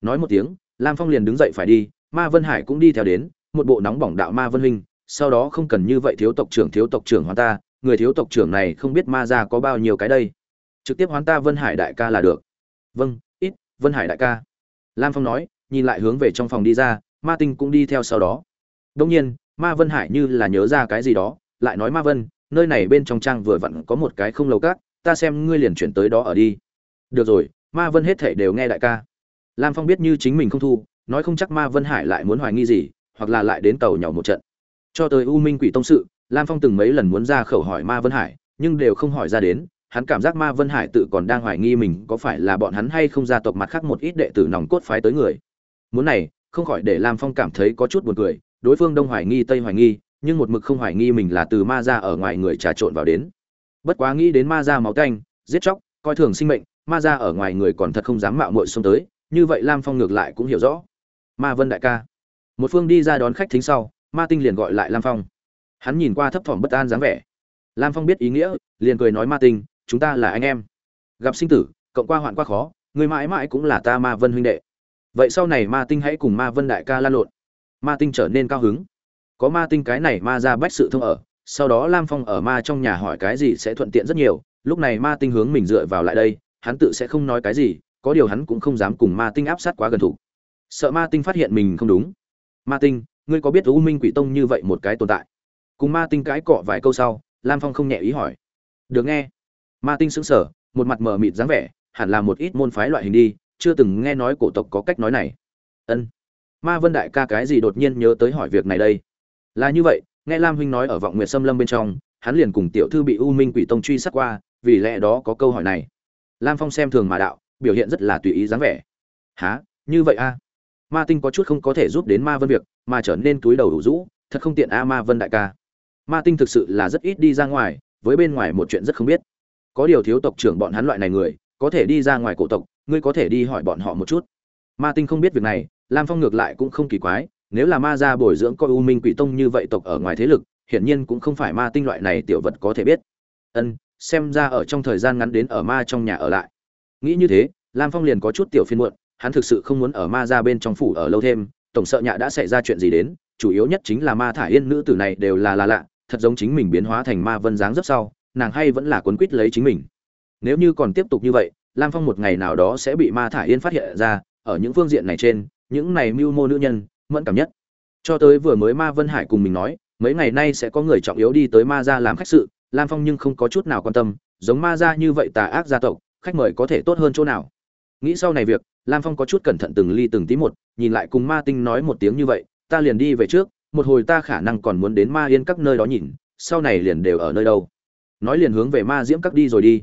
Nói một tiếng, lam phong liền đứng dậy phải đi, ma vân hải cũng đi theo đến, một bộ nóng bỏng đạo ma vân huynh, sau đó không cần như vậy thiếu tộc trưởng, thiếu tộc trưởng hoán ta, người thiếu tộc trưởng này không biết ma ra có bao nhiêu cái đây. Trực tiếp hoán ta vân hải đại ca là được. Vâng ít, vân hải đại ca. Lam phong nói, nhìn lại hướng về trong phòng đi ra, ma tinh cũng đi theo sau đó. Đông nhiên, ma vân hải như là nhớ ra cái gì đó, lại nói ma vân nơi này bên trong trang vừa vặn có một cái không lầu cát, ta xem ngươi liền chuyển tới đó ở đi. Được rồi, ma vân hết thể đều nghe đại ca. Lam phong biết như chính mình không thu, nói không chắc ma vân hải lại muốn hoài nghi gì, hoặc là lại đến tàu nhỏ một trận. Cho tới u minh quỷ tông sự, lam phong từng mấy lần muốn ra khẩu hỏi ma vân hải, nhưng đều không hỏi ra đến, hắn cảm giác ma vân hải tự còn đang hoài nghi mình có phải là bọn hắn hay không gia tộc mặt khác một ít đệ tử nòng cốt phái tới người. Muốn này, không khỏi để lam phong cảm thấy có chút buồn cười, đối phương đông hoài nghi, tây hoài nghi nhưng một mực không hoài nghi mình là từ ma ra ở ngoài người trà trộn vào đến. Bất quá nghĩ đến ma ra máu canh giết chóc, coi thường sinh mệnh, ma ra ở ngoài người còn thật không dám mạo muội xông tới, như vậy lam phong ngược lại cũng hiểu rõ. Ma vân đại ca. Một phương đi ra đón khách thính sau, ma tinh liền gọi lại lam phong. Hắn nhìn qua thấp thỏm bất an dáng vẻ. Lam phong biết ý nghĩa, liền cười nói ma tinh, chúng ta là anh em. Gặp sinh tử, cộng qua hoạn qua khó, người mãi mãi cũng là ta ma vân huynh đệ. Vậy sau này ma tinh hãy cùng ma vân đại ca lan lộn. Ma tinh trở nên cao hứng có ma tinh cái này ma ra bách sự thông ở, sau đó lam phong ở ma trong nhà hỏi cái gì sẽ thuận tiện rất nhiều, lúc này ma tinh hướng mình dựa vào lại đây, hắn tự sẽ không nói cái gì, có điều hắn cũng không dám cùng ma tinh áp sát quá gần thủ. Sợ ma tinh phát hiện mình không đúng. Ma tinh, ngươi có biết u minh quỷ tông như vậy một cái tồn tại? Cùng ma tinh cãi cọ vài câu sau, lam phong không nhẹ ý hỏi. Được nghe. Ma tinh sững sờ, một mặt mờ mịt dáng vẻ, hẳn là một ít môn phái loại hình đi, chưa từng nghe nói cổ tộc có cách nói này. Ân. Ma vân đại ca cái gì đột nhiên nhớ tới hỏi việc này đây? Là như vậy, nghe lam huynh nói ở vọng nguyệt xâm lâm bên trong, hắn liền cùng tiểu thư bị u minh quỷ tông truy sát qua, vì lẽ đó có câu hỏi này. Lam phong xem thường mà đạo, biểu hiện rất là tùy ý dáng vẻ. Há như vậy a ma tinh có chút không có thể giúp đến ma vân việc, mà trở nên túi đầu đủ rũ, thật không tiện a ma vân đại ca. Ma tinh thực sự là rất ít đi ra ngoài, với bên ngoài một chuyện rất không biết. Có điều thiếu tộc trưởng bọn hắn loại này người, có thể đi ra ngoài cổ tộc, ngươi có thể đi hỏi bọn họ một chút. Ma tinh không biết việc này, lam phong ngược lại cũng không kỳ quái nếu là ma gia bồi dưỡng coi u minh quỷ tông như vậy tộc ở ngoài thế lực, hiển nhiên cũng không phải ma tinh loại này tiểu vật có thể biết. Ân, xem ra ở trong thời gian ngắn đến ở ma trong nhà ở lại. Nghĩ như thế, lam phong liền có chút tiểu phiên muộn, hắn thực sự không muốn ở ma ra bên trong phủ ở lâu thêm, tổng sợ nhạ đã xảy ra chuyện gì đến, chủ yếu nhất chính là ma thả yên nữ tử này đều là là lạ, thật giống chính mình biến hóa thành ma vân dáng rất sau, nàng hay vẫn là quấn quýt lấy chính mình. Nếu như còn tiếp tục như vậy, lam phong một ngày nào đó sẽ bị ma thả yên phát hiện ra, ở những phương diện này trên, những này mưu mô nữ nhân mẫn cảm nhất. Cho tới vừa mới ma vân hải cùng mình nói, mấy ngày nay sẽ có người trọng yếu đi tới ma ra làm khách sự, lam phong nhưng không có chút nào quan tâm, giống ma ra như vậy tà ác gia tộc, khách mời có thể tốt hơn chỗ nào? Nghĩ sau này việc, lam phong có chút cẩn thận từng ly từng tí một, nhìn lại cùng ma tinh nói một tiếng như vậy, ta liền đi về trước, một hồi ta khả năng còn muốn đến ma yên các nơi đó nhìn, sau này liền đều ở nơi đâu. Nói liền hướng về ma diễm các đi rồi đi.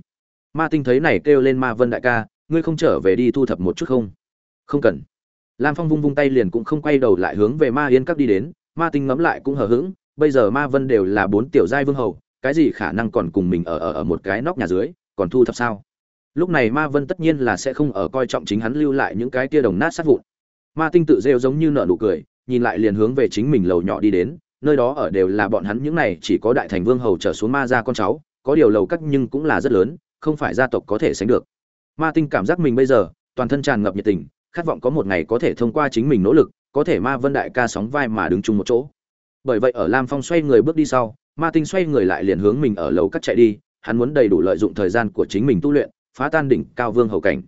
Ma tinh thấy này kêu lên ma vân đại ca, ngươi không trở về đi thu thập một chút không? Không cần lam phong vung vung tay liền cũng không quay đầu lại hướng về ma yên các đi đến, ma tinh ngẫm lại cũng hờ hững, bây giờ ma vân đều là bốn tiểu giai vương hầu, cái gì khả năng còn cùng mình ở ở ở một cái nóc nhà dưới, còn thu thập sao? Lúc này ma vân tất nhiên là sẽ không ở coi trọng chính hắn lưu lại những cái tia đồng nát sát vụn. Ma tinh tự rêu giống như nợ nụ cười, nhìn lại liền hướng về chính mình lầu nhỏ đi đến, nơi đó ở đều là bọn hắn những này chỉ có đại thành vương hầu trở xuống ma ra con cháu, có điều lầu cắt nhưng cũng là rất lớn, không phải gia tộc có thể sánh được. Ma tinh cảm giác mình bây giờ, toàn thân tràn ngập nhiệt tình khát vọng có một ngày có thể thông qua chính mình nỗ lực, có thể ma vân đại ca sóng vai mà đứng chung một chỗ. Bởi vậy ở lam phong xoay người bước đi sau, ma tinh xoay người lại liền hướng mình ở lầu cắt chạy đi, hắn muốn đầy đủ lợi dụng thời gian của chính mình tu luyện, phá tan đỉnh cao vương hầu cảnh.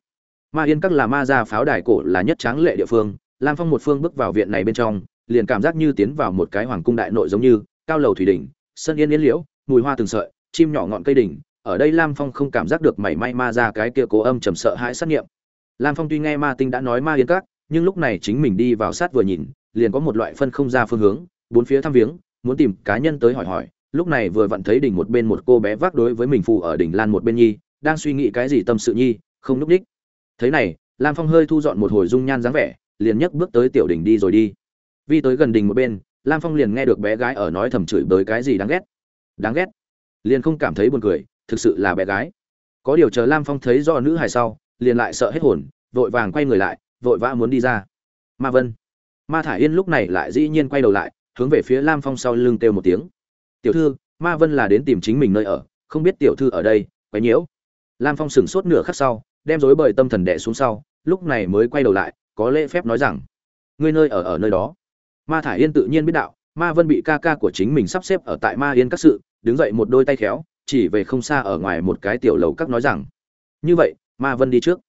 Ma yên các là ma gia pháo đài cổ là nhất tráng lệ địa phương, lam phong một phương bước vào viện này bên trong, liền cảm giác như tiến vào một cái hoàng cung đại nội giống như, cao lầu thủy đỉnh, sân yên yên liễu, mùi hoa từng sợi, chim nhỏ ngọn cây đỉnh, ở đây lam phong không cảm giác được mảy may ma ra cái kia cố âm trầm sợ hãi sát nghiệm lam phong tuy nghe ma tinh đã nói ma yên các, nhưng lúc này chính mình đi vào sát vừa nhìn, liền có một loại phân không ra phương hướng, bốn phía thăm viếng, muốn tìm cá nhân tới hỏi hỏi. Lúc này vừa vặn thấy đỉnh một bên một cô bé vác đối với mình phụ ở đỉnh lan một bên nhi, đang suy nghĩ cái gì tâm sự nhi, không lúc đích thế này, lam phong hơi thu dọn một hồi dung nhan dáng vẻ, liền nhấc bước tới tiểu đỉnh đi rồi đi. Vì tới gần đỉnh một bên, lam phong liền nghe được bé gái ở nói thầm chửi bới cái gì đáng ghét. Đáng ghét? Liền không cảm thấy buồn cười, thực sự là bé gái. Có điều chờ lam phong thấy do nữ hài sau liền lại sợ hết hồn, vội vàng quay người lại, vội vã muốn đi ra. Ma vân. Ma thả yên lúc này lại dĩ nhiên quay đầu lại, hướng về phía lam phong sau lưng kêu một tiếng. Tiểu thư, ma vân là đến tìm chính mình nơi ở, không biết tiểu thư ở đây, quấy nhiễu. Lam phong sửng sốt nửa khắc sau, đem rối bời tâm thần đệ xuống sau, lúc này mới quay đầu lại, có lễ phép nói rằng, ngươi nơi ở ở nơi đó. Ma thả yên tự nhiên biết đạo, ma vân bị ca ca của chính mình sắp xếp ở tại ma yên các sự, đứng dậy một đôi tay khéo, chỉ về không xa ở ngoài một cái tiểu lầu các nói rằng, như vậy ma vân đi trước.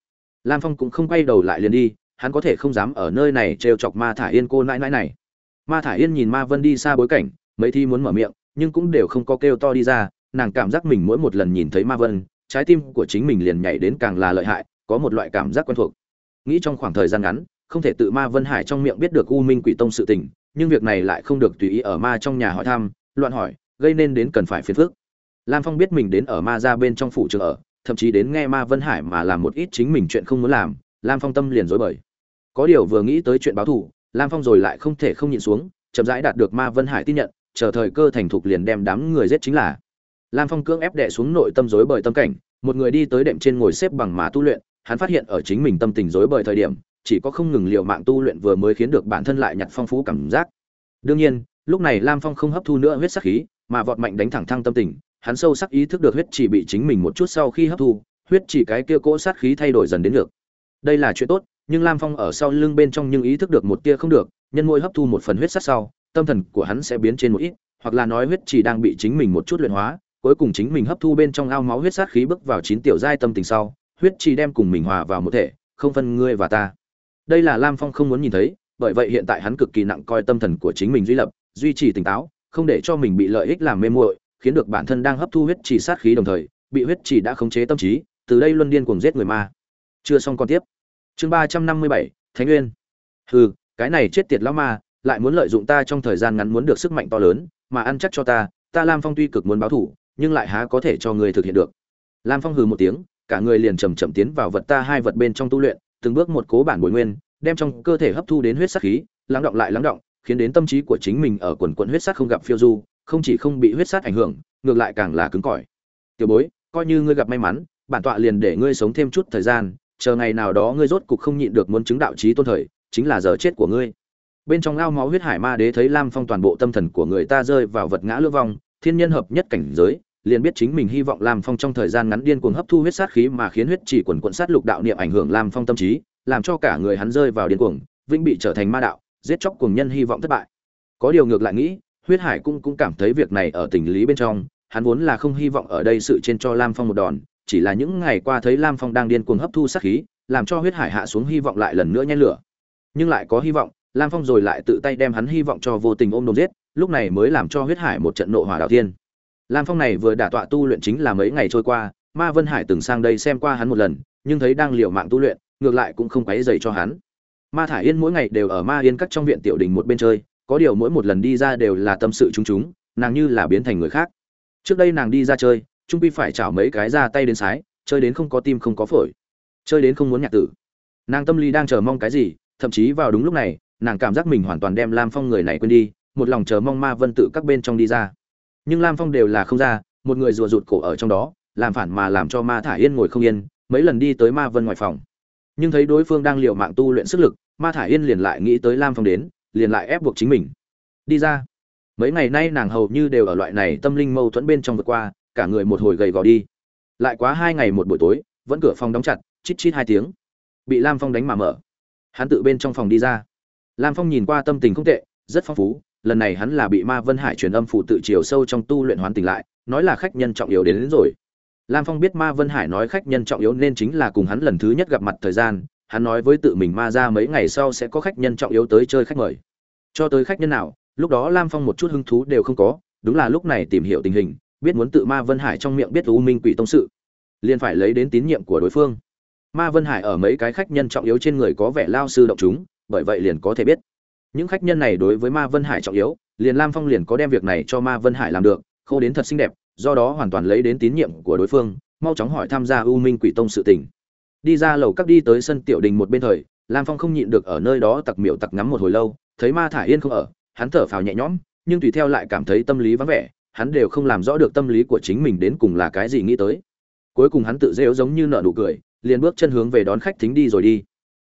Lam phong cũng không quay đầu lại liền đi, hắn có thể không dám ở nơi này trêu chọc ma thả yên cô nãi nãi này. Ma thả yên nhìn ma vân đi xa bối cảnh, mấy thi muốn mở miệng, nhưng cũng đều không có kêu to đi ra, nàng cảm giác mình mỗi một lần nhìn thấy ma vân, trái tim của chính mình liền nhảy đến càng là lợi hại, có một loại cảm giác quen thuộc. Nghĩ trong khoảng thời gian ngắn, không thể tự ma vân hải trong miệng biết được u minh quỷ tông sự tình, nhưng việc này lại không được tùy ý ở ma trong nhà hỏi thăm, loạn hỏi, gây nên đến cần phải phiền phức. Lam phong biết mình đến ở ma ra bên trong phủ trường ở thậm chí đến nghe ma vân hải mà làm một ít chính mình chuyện không muốn làm, lam phong tâm liền dối bời. Có điều vừa nghĩ tới chuyện báo thù, lam phong rồi lại không thể không nhịn xuống, chậm rãi đạt được ma vân hải tin nhận, chờ thời cơ thành thục liền đem đám người giết chính là. Lam phong cưỡng ép đệ xuống nội tâm dối bời tâm cảnh, một người đi tới đệm trên ngồi xếp bằng mà tu luyện, hắn phát hiện ở chính mình tâm tình dối bời thời điểm, chỉ có không ngừng liệu mạng tu luyện vừa mới khiến được bản thân lại nhặt phong phú cảm giác. Đương nhiên, lúc này lam phong không hấp thu nữa huyết sắc khí, mà vọt mạnh đánh thẳng thăng tâm tình hắn sâu sắc ý thức được huyết chỉ bị chính mình một chút sau khi hấp thu, huyết chỉ cái kia cỗ sát khí thay đổi dần đến được đây là chuyện tốt, nhưng lam phong ở sau lưng bên trong nhưng ý thức được một tia không được, nhân môi hấp thu một phần huyết sát sau, tâm thần của hắn sẽ biến trên một ít, hoặc là nói huyết chỉ đang bị chính mình một chút luyện hóa, cuối cùng chính mình hấp thu bên trong ao máu huyết sát khí bước vào chín tiểu giai tâm tình sau, huyết chỉ đem cùng mình hòa vào một thể, không phân ngươi và ta. Đây là lam phong không muốn nhìn thấy, bởi vậy hiện tại hắn cực kỳ nặng coi tâm thần của chính mình duy lập, duy trì tỉnh táo, không để cho mình bị lợi ích làm mê muội khiến được bản thân đang hấp thu huyết trì sát khí đồng thời, bị huyết trì đã khống chế tâm trí, từ đây luân điên cuồng giết người ma. Chưa xong con tiếp. Chương ba trăm năm mươi bảy, thánh nguyên. Hừ, cái này chết tiệt lão ma, lại muốn lợi dụng ta trong thời gian ngắn muốn được sức mạnh to lớn, mà ăn chắc cho ta ta lam phong tuy cực muốn báo thủ, nhưng lại há có thể cho người thực hiện được. Lam phong hừ một tiếng, cả người liền chầm chậm tiến vào vật ta hai vật bên trong tu luyện, từng bước một cố bản bồi nguyên, đem trong cơ thể hấp thu đến huyết sắc khí, lắng động lại lắng động, khiến đến tâm trí của chính mình ở quần quận huyết sắc không gặp phiêu du không chỉ không bị huyết sát ảnh hưởng, ngược lại càng là cứng cỏi. Tiểu bối, coi như ngươi gặp may mắn, bản tọa liền để ngươi sống thêm chút thời gian, chờ ngày nào đó ngươi rốt cục không nhịn được muốn chứng đạo trí tôn thời, chính là giờ chết của ngươi. Bên trong ao máu huyết hải ma đế thấy lam phong toàn bộ tâm thần của người ta rơi vào vật ngã lưỡng vong, thiên nhân hợp nhất cảnh giới, liền biết chính mình hy vọng lam phong trong thời gian ngắn điên cuồng hấp thu huyết sát khí mà khiến huyết chỉ quần quận sát lục đạo niệm ảnh hưởng lam phong tâm trí, làm cho cả người hắn rơi vào điên cuồng, vĩnh bị trở thành ma đạo, giết chóc cuồng nhân hy vọng thất bại. Có điều ngược lại nghĩ huyết hải cũng cũng cảm thấy việc này ở tình lý bên trong, hắn vốn là không hy vọng ở đây sự trên cho lam phong một đòn, chỉ là những ngày qua thấy lam phong đang điên cuồng hấp thu sát khí, làm cho huyết hải hạ xuống hy vọng lại lần nữa nhen lửa. Nhưng lại có hy vọng, lam phong rồi lại tự tay đem hắn hy vọng cho vô tình ôm đồn giết, lúc này mới làm cho huyết hải một trận nộ hỏa đạo thiên. Lam phong này vừa đả tọa tu luyện chính là mấy ngày trôi qua, ma vân hải từng sang đây xem qua hắn một lần, nhưng thấy đang liều mạng tu luyện, ngược lại cũng không quấy dày cho hắn. Ma thả yên mỗi ngày đều ở ma yên các trong viện tiểu đình một bên chơi có điều mỗi một lần đi ra đều là tâm sự chúng chúng, nàng như là biến thành người khác. Trước đây nàng đi ra chơi, trung pi phải chảo mấy cái ra tay đến sái, chơi đến không có tim không có phổi, chơi đến không muốn nhạc tử. Nàng tâm lý đang chờ mong cái gì, thậm chí vào đúng lúc này, nàng cảm giác mình hoàn toàn đem lam phong người này quên đi, một lòng chờ mong ma vân tự các bên trong đi ra. Nhưng lam phong đều là không ra, một người rùa rụt cổ ở trong đó, làm phản mà làm cho ma thả yên ngồi không yên, mấy lần đi tới ma vân ngoài phòng. Nhưng thấy đối phương đang liều mạng tu luyện sức lực, ma thả yên liền lại nghĩ tới lam phong đến liền lại ép buộc chính mình. Đi ra. Mấy ngày nay nàng hầu như đều ở loại này tâm linh mâu thuẫn bên trong vượt qua cả người một hồi gầy gò đi. Lại quá hai ngày một buổi tối vẫn cửa phòng đóng chặt chít chít hai tiếng. Bị lam phong đánh mà mở. Hắn tự bên trong phòng đi ra. Lam phong nhìn qua tâm tình không tệ rất phong phú. Lần này hắn là bị ma vân hải truyền âm phụ tự chiều sâu trong tu luyện hoán tỉnh lại nói là khách nhân trọng yếu đến, đến rồi. Lam phong biết ma vân hải nói khách nhân trọng yếu nên chính là cùng hắn lần thứ nhất gặp mặt thời gian hắn nói với tự mình ma ra mấy ngày sau sẽ có khách nhân trọng yếu tới chơi khách mời. Cho tới khách nhân nào, lúc đó lam phong một chút hứng thú đều không có, đúng là lúc này tìm hiểu tình hình, biết muốn tự ma vân hải trong miệng biết u minh quỷ tông sự. Liền phải lấy đến tín nhiệm của đối phương. Ma vân hải ở mấy cái khách nhân trọng yếu trên người có vẻ lao sư động chúng, bởi vậy liền có thể biết. Những khách nhân này đối với ma vân hải trọng yếu, liền lam phong liền có đem việc này cho ma vân hải làm được, khô đến thật xinh đẹp, do đó hoàn toàn lấy đến tín nhiệm của đối phương, mau chóng hỏi tham gia u minh quỷ tông sự tình đi ra lầu các đi tới sân tiểu đình một bên thời, lam phong không nhịn được ở nơi đó tặc miệu tặc ngắm một hồi lâu, thấy ma thả yên không ở, hắn thở phào nhẹ nhõm, nhưng tùy theo lại cảm thấy tâm lý vắng vẻ, hắn đều không làm rõ được tâm lý của chính mình đến cùng là cái gì nghĩ tới. Cuối cùng hắn tự rêu giống như nợ nụ cười, liền bước chân hướng về đón khách thính đi rồi đi.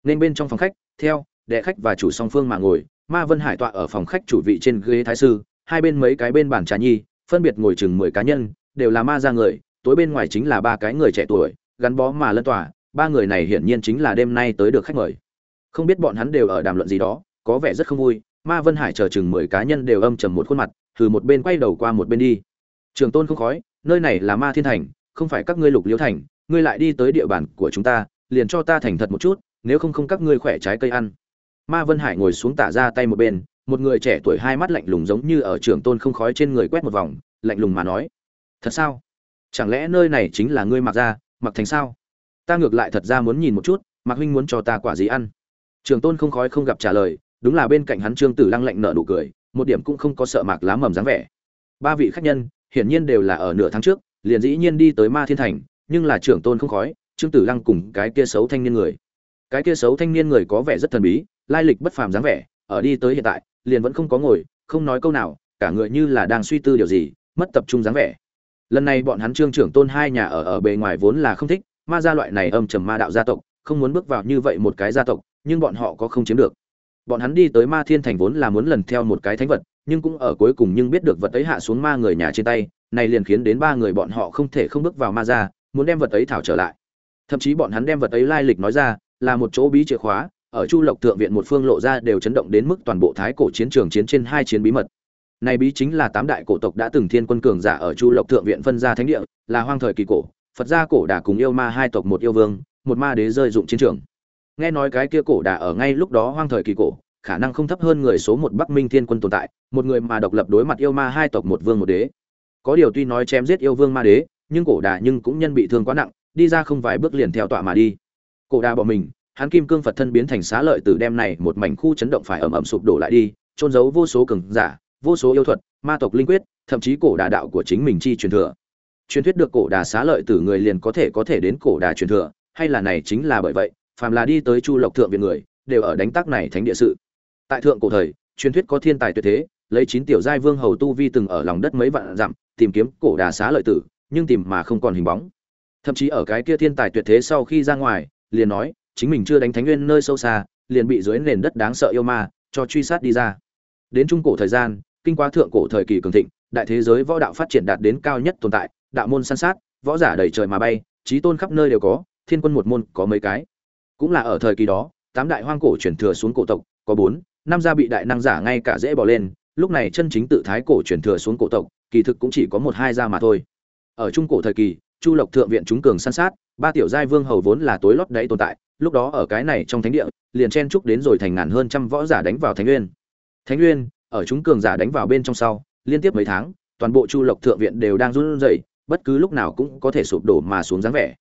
Nên bên trong phòng khách, theo, đệ khách và chủ song phương mà ngồi, ma vân hải tọa ở phòng khách chủ vị trên ghế thái sư, hai bên mấy cái bên bàn trà nhi, phân biệt ngồi chừng mười cá nhân, đều là ma ra người, tối bên ngoài chính là ba cái người trẻ tuổi, gắn bó mà lân tỏa ba người này hiển nhiên chính là đêm nay tới được khách mời. Không biết bọn hắn đều ở đàm luận gì đó, có vẻ rất không vui, ma vân hải chờ chừng mười cá nhân đều âm trầm một khuôn mặt, từ một bên quay đầu qua một bên đi. Trường tôn không khói, nơi này là ma thiên thành, không phải các ngươi lục liễu thành, ngươi lại đi tới địa bàn của chúng ta, liền cho ta thành thật một chút, nếu không không các ngươi khỏe trái cây ăn. Ma vân hải ngồi xuống tả ra tay một bên, một người trẻ tuổi hai mắt lạnh lùng giống như ở trường tôn không khói trên người quét một vòng, lạnh lùng mà nói, thật sao? Chẳng lẽ nơi này chính là ngươi mặc ra, mặc thành sao? Ta ngược lại thật ra muốn nhìn một chút, mạc huynh muốn cho ta quả gì ăn. Trường tôn không khói không gặp trả lời, đúng là bên cạnh hắn trương tử lăng lạnh nở nụ cười, một điểm cũng không có sợ mạc lá mầm dáng vẻ. Ba vị khách nhân, hiển nhiên đều là ở nửa tháng trước, liền dĩ nhiên đi tới ma thiên thành, nhưng là trưởng tôn không khói, trương tử lăng cùng cái kia xấu thanh niên người. Cái kia xấu thanh niên người có vẻ rất thần bí, lai lịch bất phàm dáng vẻ, ở đi tới hiện tại, liền vẫn không có ngồi, không nói câu nào, cả người như là đang suy tư điều gì, mất tập trung dáng vẻ. Lần này bọn hắn trương trưởng tôn hai nhà ở ở bề ngoài vốn là không thích ma gia loại này âm trầm ma đạo gia tộc, không muốn bước vào như vậy một cái gia tộc, nhưng bọn họ có không chiếm được. Bọn hắn đi tới ma thiên thành vốn là muốn lần theo một cái thánh vật, nhưng cũng ở cuối cùng nhưng biết được vật ấy hạ xuống ma người nhà trên tay, này liền khiến đến ba người bọn họ không thể không bước vào ma gia, muốn đem vật ấy thảo trở lại. Thậm chí bọn hắn đem vật ấy lai lịch nói ra, là một chỗ bí chìa khóa, ở chu lộc thượng viện một phương lộ ra đều chấn động đến mức toàn bộ thái cổ chiến trường chiến trên hai chiến bí mật. Này bí chính là tám đại cổ tộc đã từng thiên quân cường giả ở chu lộc thượng viện phân ra thánh địa, là hoang thời kỳ cổ phật gia cổ đà cùng yêu ma hai tộc một yêu vương, một ma đế rơi dụng chiến trường. Nghe nói cái kia cổ đà ở ngay lúc đó hoang thời kỳ cổ, khả năng không thấp hơn người số một bắc minh thiên quân tồn tại, một người mà độc lập đối mặt yêu ma hai tộc một vương một đế. Có điều tuy nói chém giết yêu vương ma đế, nhưng cổ đà nhưng cũng nhân bị thương quá nặng, đi ra không vài bước liền theo tọa mà đi. Cổ đà bỏ mình, hắn kim cương phật thân biến thành xá lợi từ đem này một mảnh khu chấn động phải ẩm ẩm sụp đổ lại đi trôn giấu vô số cường giả, vô số yêu thuật, ma tộc linh quyết, thậm chí cổ đà đạo của chính mình chi truyền thừa truyền thuyết được cổ đà xá lợi từ người liền có thể có thể đến cổ đà truyền thừa, hay là này chính là bởi vậy, phàm là đi tới chu lộc thượng viện người, đều ở đánh tác này thánh địa sự. Tại thượng cổ thời, truyền thuyết có thiên tài tuyệt thế, lấy chín tiểu giai vương hầu tu vi từng ở lòng đất mấy vạn dặm, tìm kiếm cổ đà xá lợi tử, nhưng tìm mà không còn hình bóng. Thậm chí ở cái kia thiên tài tuyệt thế sau khi ra ngoài, liền nói, chính mình chưa đánh thánh nguyên nơi sâu xa, liền bị dưới nền đất đáng sợ yêu ma, cho truy sát đi ra. Đến trung cổ thời gian, kinh qua thượng cổ thời kỳ cường thịnh, đại thế giới võ đạo phát triển đạt đến cao nhất tồn tại đạo môn săn sát, võ giả đầy trời mà bay trí tôn khắp nơi đều có, thiên quân một môn có mấy cái. Cũng là ở thời kỳ đó, tám đại hoang cổ truyền thừa xuống cổ tộc, có bốn, năm gia bị đại năng giả ngay cả dễ bỏ lên, lúc này chân chính tự thái cổ truyền thừa xuống cổ tộc, kỳ thực cũng chỉ có một hai gia mà thôi. Ở trung cổ thời kỳ, chu lộc thượng viện chúng cường san sát, ba tiểu giai vương hầu vốn là tối lót đấy tồn tại, lúc đó ở cái này trong thánh địa, liền chen trúc đến rồi thành ngàn hơn trăm võ giả đánh vào thánh nguyên. Thánh nguyên, ở chúng cường giả đánh vào bên trong sau, liên tiếp mấy tháng, toàn bộ chu lộc thượng viện đều đang run rẩy bất cứ lúc nào cũng có thể sụp đổ mà xuống dáng vẻ.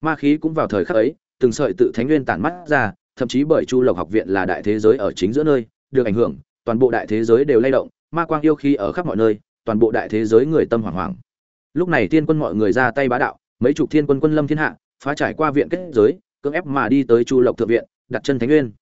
Ma khí cũng vào thời khắc ấy, từng sợi tự thánh nguyên tản mắt ra, thậm chí bởi chu lộc học viện là đại thế giới ở chính giữa nơi, được ảnh hưởng, toàn bộ đại thế giới đều lay động, ma quang yêu khí ở khắp mọi nơi, toàn bộ đại thế giới người tâm hoảng hoảng. Lúc này tiên quân mọi người ra tay bá đạo, mấy chục thiên quân quân lâm thiên hạ, phá trải qua viện kết giới, cưỡng ép mà đi tới chu lộc thượng viện, đặt chân thánh nguyên.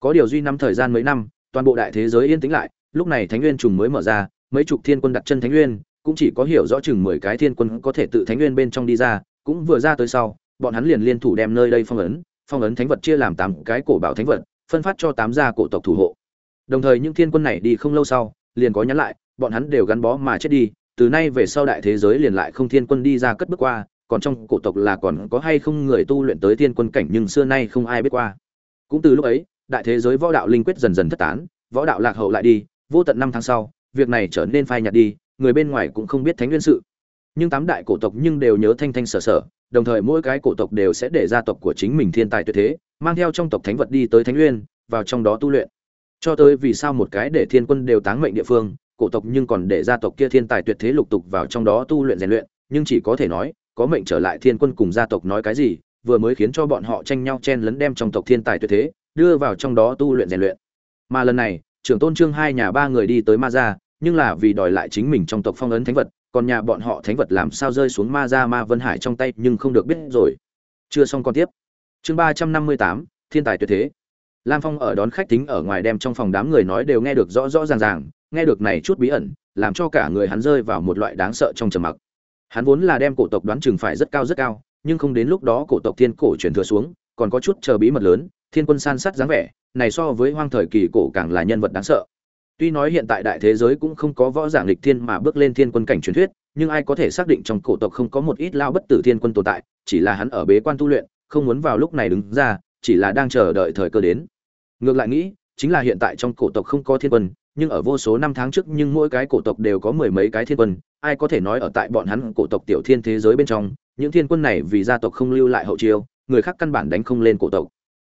Có điều duy năm thời gian mấy năm, toàn bộ đại thế giới yên tĩnh lại, lúc này thánh nguyên trùng mới mở ra, mấy chục thiên quân đặt chân thánh nguyên cũng chỉ có hiểu rõ chừng mười cái thiên quân có thể tự thánh nguyên bên trong đi ra, cũng vừa ra tới sau, bọn hắn liền liên thủ đem nơi đây phong ấn phong ấn thánh vật chia làm tám cái cổ bảo thánh vật, phân phát cho tám gia cổ tộc thủ hộ. Đồng thời những thiên quân này đi không lâu sau, liền có nhắn lại, bọn hắn đều gắn bó mà chết đi, từ nay về sau đại thế giới liền lại không thiên quân đi ra cất bước qua, còn trong cổ tộc là còn có hay không người tu luyện tới thiên quân cảnh nhưng xưa nay không ai biết qua. Cũng từ lúc ấy, đại thế giới võ đạo linh quyết dần dần thất tán, võ đạo lạc hậu lại đi, vô tận năm tháng sau, việc này trở nên phai nhạt đi người bên ngoài cũng không biết thánh nguyên sự. Nhưng tám đại cổ tộc nhưng đều nhớ thanh thanh sở sở, đồng thời mỗi cái cổ tộc đều sẽ để gia tộc của chính mình thiên tài tuyệt thế, mang theo trong tộc thánh vật đi tới thánh nguyên, vào trong đó tu luyện. Cho tới vì sao một cái để thiên quân đều táng mệnh địa phương, cổ tộc nhưng còn để gia tộc kia thiên tài tuyệt thế lục tục vào trong đó tu luyện rèn luyện, nhưng chỉ có thể nói, có mệnh trở lại thiên quân cùng gia tộc nói cái gì, vừa mới khiến cho bọn họ tranh nhau chen lấn đem trong tộc thiên tài tuyệt thế, đưa vào trong đó tu luyện rèn luyện. Mà lần này, trưởng tôn trương hai nhà ba người đi tới ma gia nhưng là vì đòi lại chính mình trong tộc phong ấn thánh vật, còn nhà bọn họ thánh vật làm sao rơi xuống ma gia ma vân hải trong tay nhưng không được biết rồi. Chưa xong còn tiếp. Chương ba trăm năm mươi tám, thiên tài tuyệt thế. Lam phong ở đón khách tính ở ngoài đem trong phòng đám người nói đều nghe được rõ rõ ràng ràng, nghe được này chút bí ẩn, làm cho cả người hắn rơi vào một loại đáng sợ trong trầm mặc. Hắn vốn là đem cổ tộc đoán chừng phải rất cao rất cao, nhưng không đến lúc đó cổ tộc thiên cổ truyền thừa xuống, còn có chút chờ bí mật lớn, thiên quân san sát dáng vẻ, này so với hoang thời kỳ cổ càng là nhân vật đáng sợ tuy nói hiện tại đại thế giới cũng không có võ giảng lịch thiên mà bước lên thiên quân cảnh truyền thuyết, nhưng ai có thể xác định trong cổ tộc không có một ít lao bất tử thiên quân tồn tại, chỉ là hắn ở bế quan tu luyện, không muốn vào lúc này đứng ra, chỉ là đang chờ đợi thời cơ đến. Ngược lại nghĩ, chính là hiện tại trong cổ tộc không có thiên quân, nhưng ở vô số năm tháng trước nhưng mỗi cái cổ tộc đều có mười mấy cái thiên quân, ai có thể nói ở tại bọn hắn cổ tộc tiểu thiên thế giới bên trong, những thiên quân này vì gia tộc không lưu lại hậu chiêu, người khác căn bản đánh không lên cổ tộc.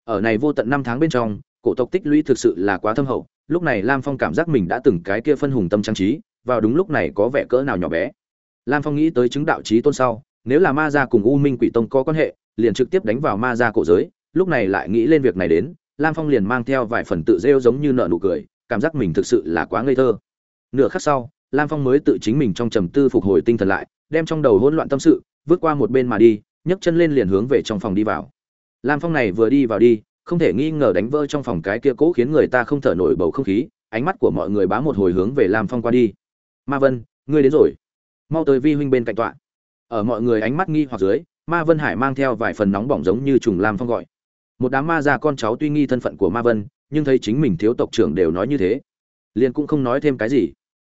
Ở này vô tận năm tháng bên trong, cổ tộc tích lũy thực sự là quá thâm hậu lúc này lam phong cảm giác mình đã từng cái kia phân hùng tâm trang trí, vào đúng lúc này có vẻ cỡ nào nhỏ bé. Lam phong nghĩ tới chứng đạo trí tôn sau, nếu là ma gia cùng u minh quỷ tông có quan hệ, liền trực tiếp đánh vào ma gia cổ giới, lúc này lại nghĩ lên việc này đến, lam phong liền mang theo vài phần tự rêu giống như nợ nụ cười, cảm giác mình thực sự là quá ngây thơ. Nửa khắc sau, lam phong mới tự chính mình trong trầm tư phục hồi tinh thần lại, đem trong đầu hỗn loạn tâm sự vượt qua một bên mà đi, nhấc chân lên liền hướng về trong phòng đi vào. Lam phong này vừa đi vào đi không thể nghi ngờ đánh vỡ trong phòng cái kia cố khiến người ta không thở nổi bầu không khí, ánh mắt của mọi người bá một hồi hướng về lam phong qua đi. Ma vân, ngươi đến rồi. Mau tới vi huynh bên cạnh tọa. Ở mọi người ánh mắt nghi hoặc dưới, ma vân hải mang theo vài phần nóng bỏng giống như trùng lam phong gọi. Một đám ma già con cháu tuy nghi thân phận của ma vân, nhưng thấy chính mình thiếu tộc trưởng đều nói như thế, liền cũng không nói thêm cái gì.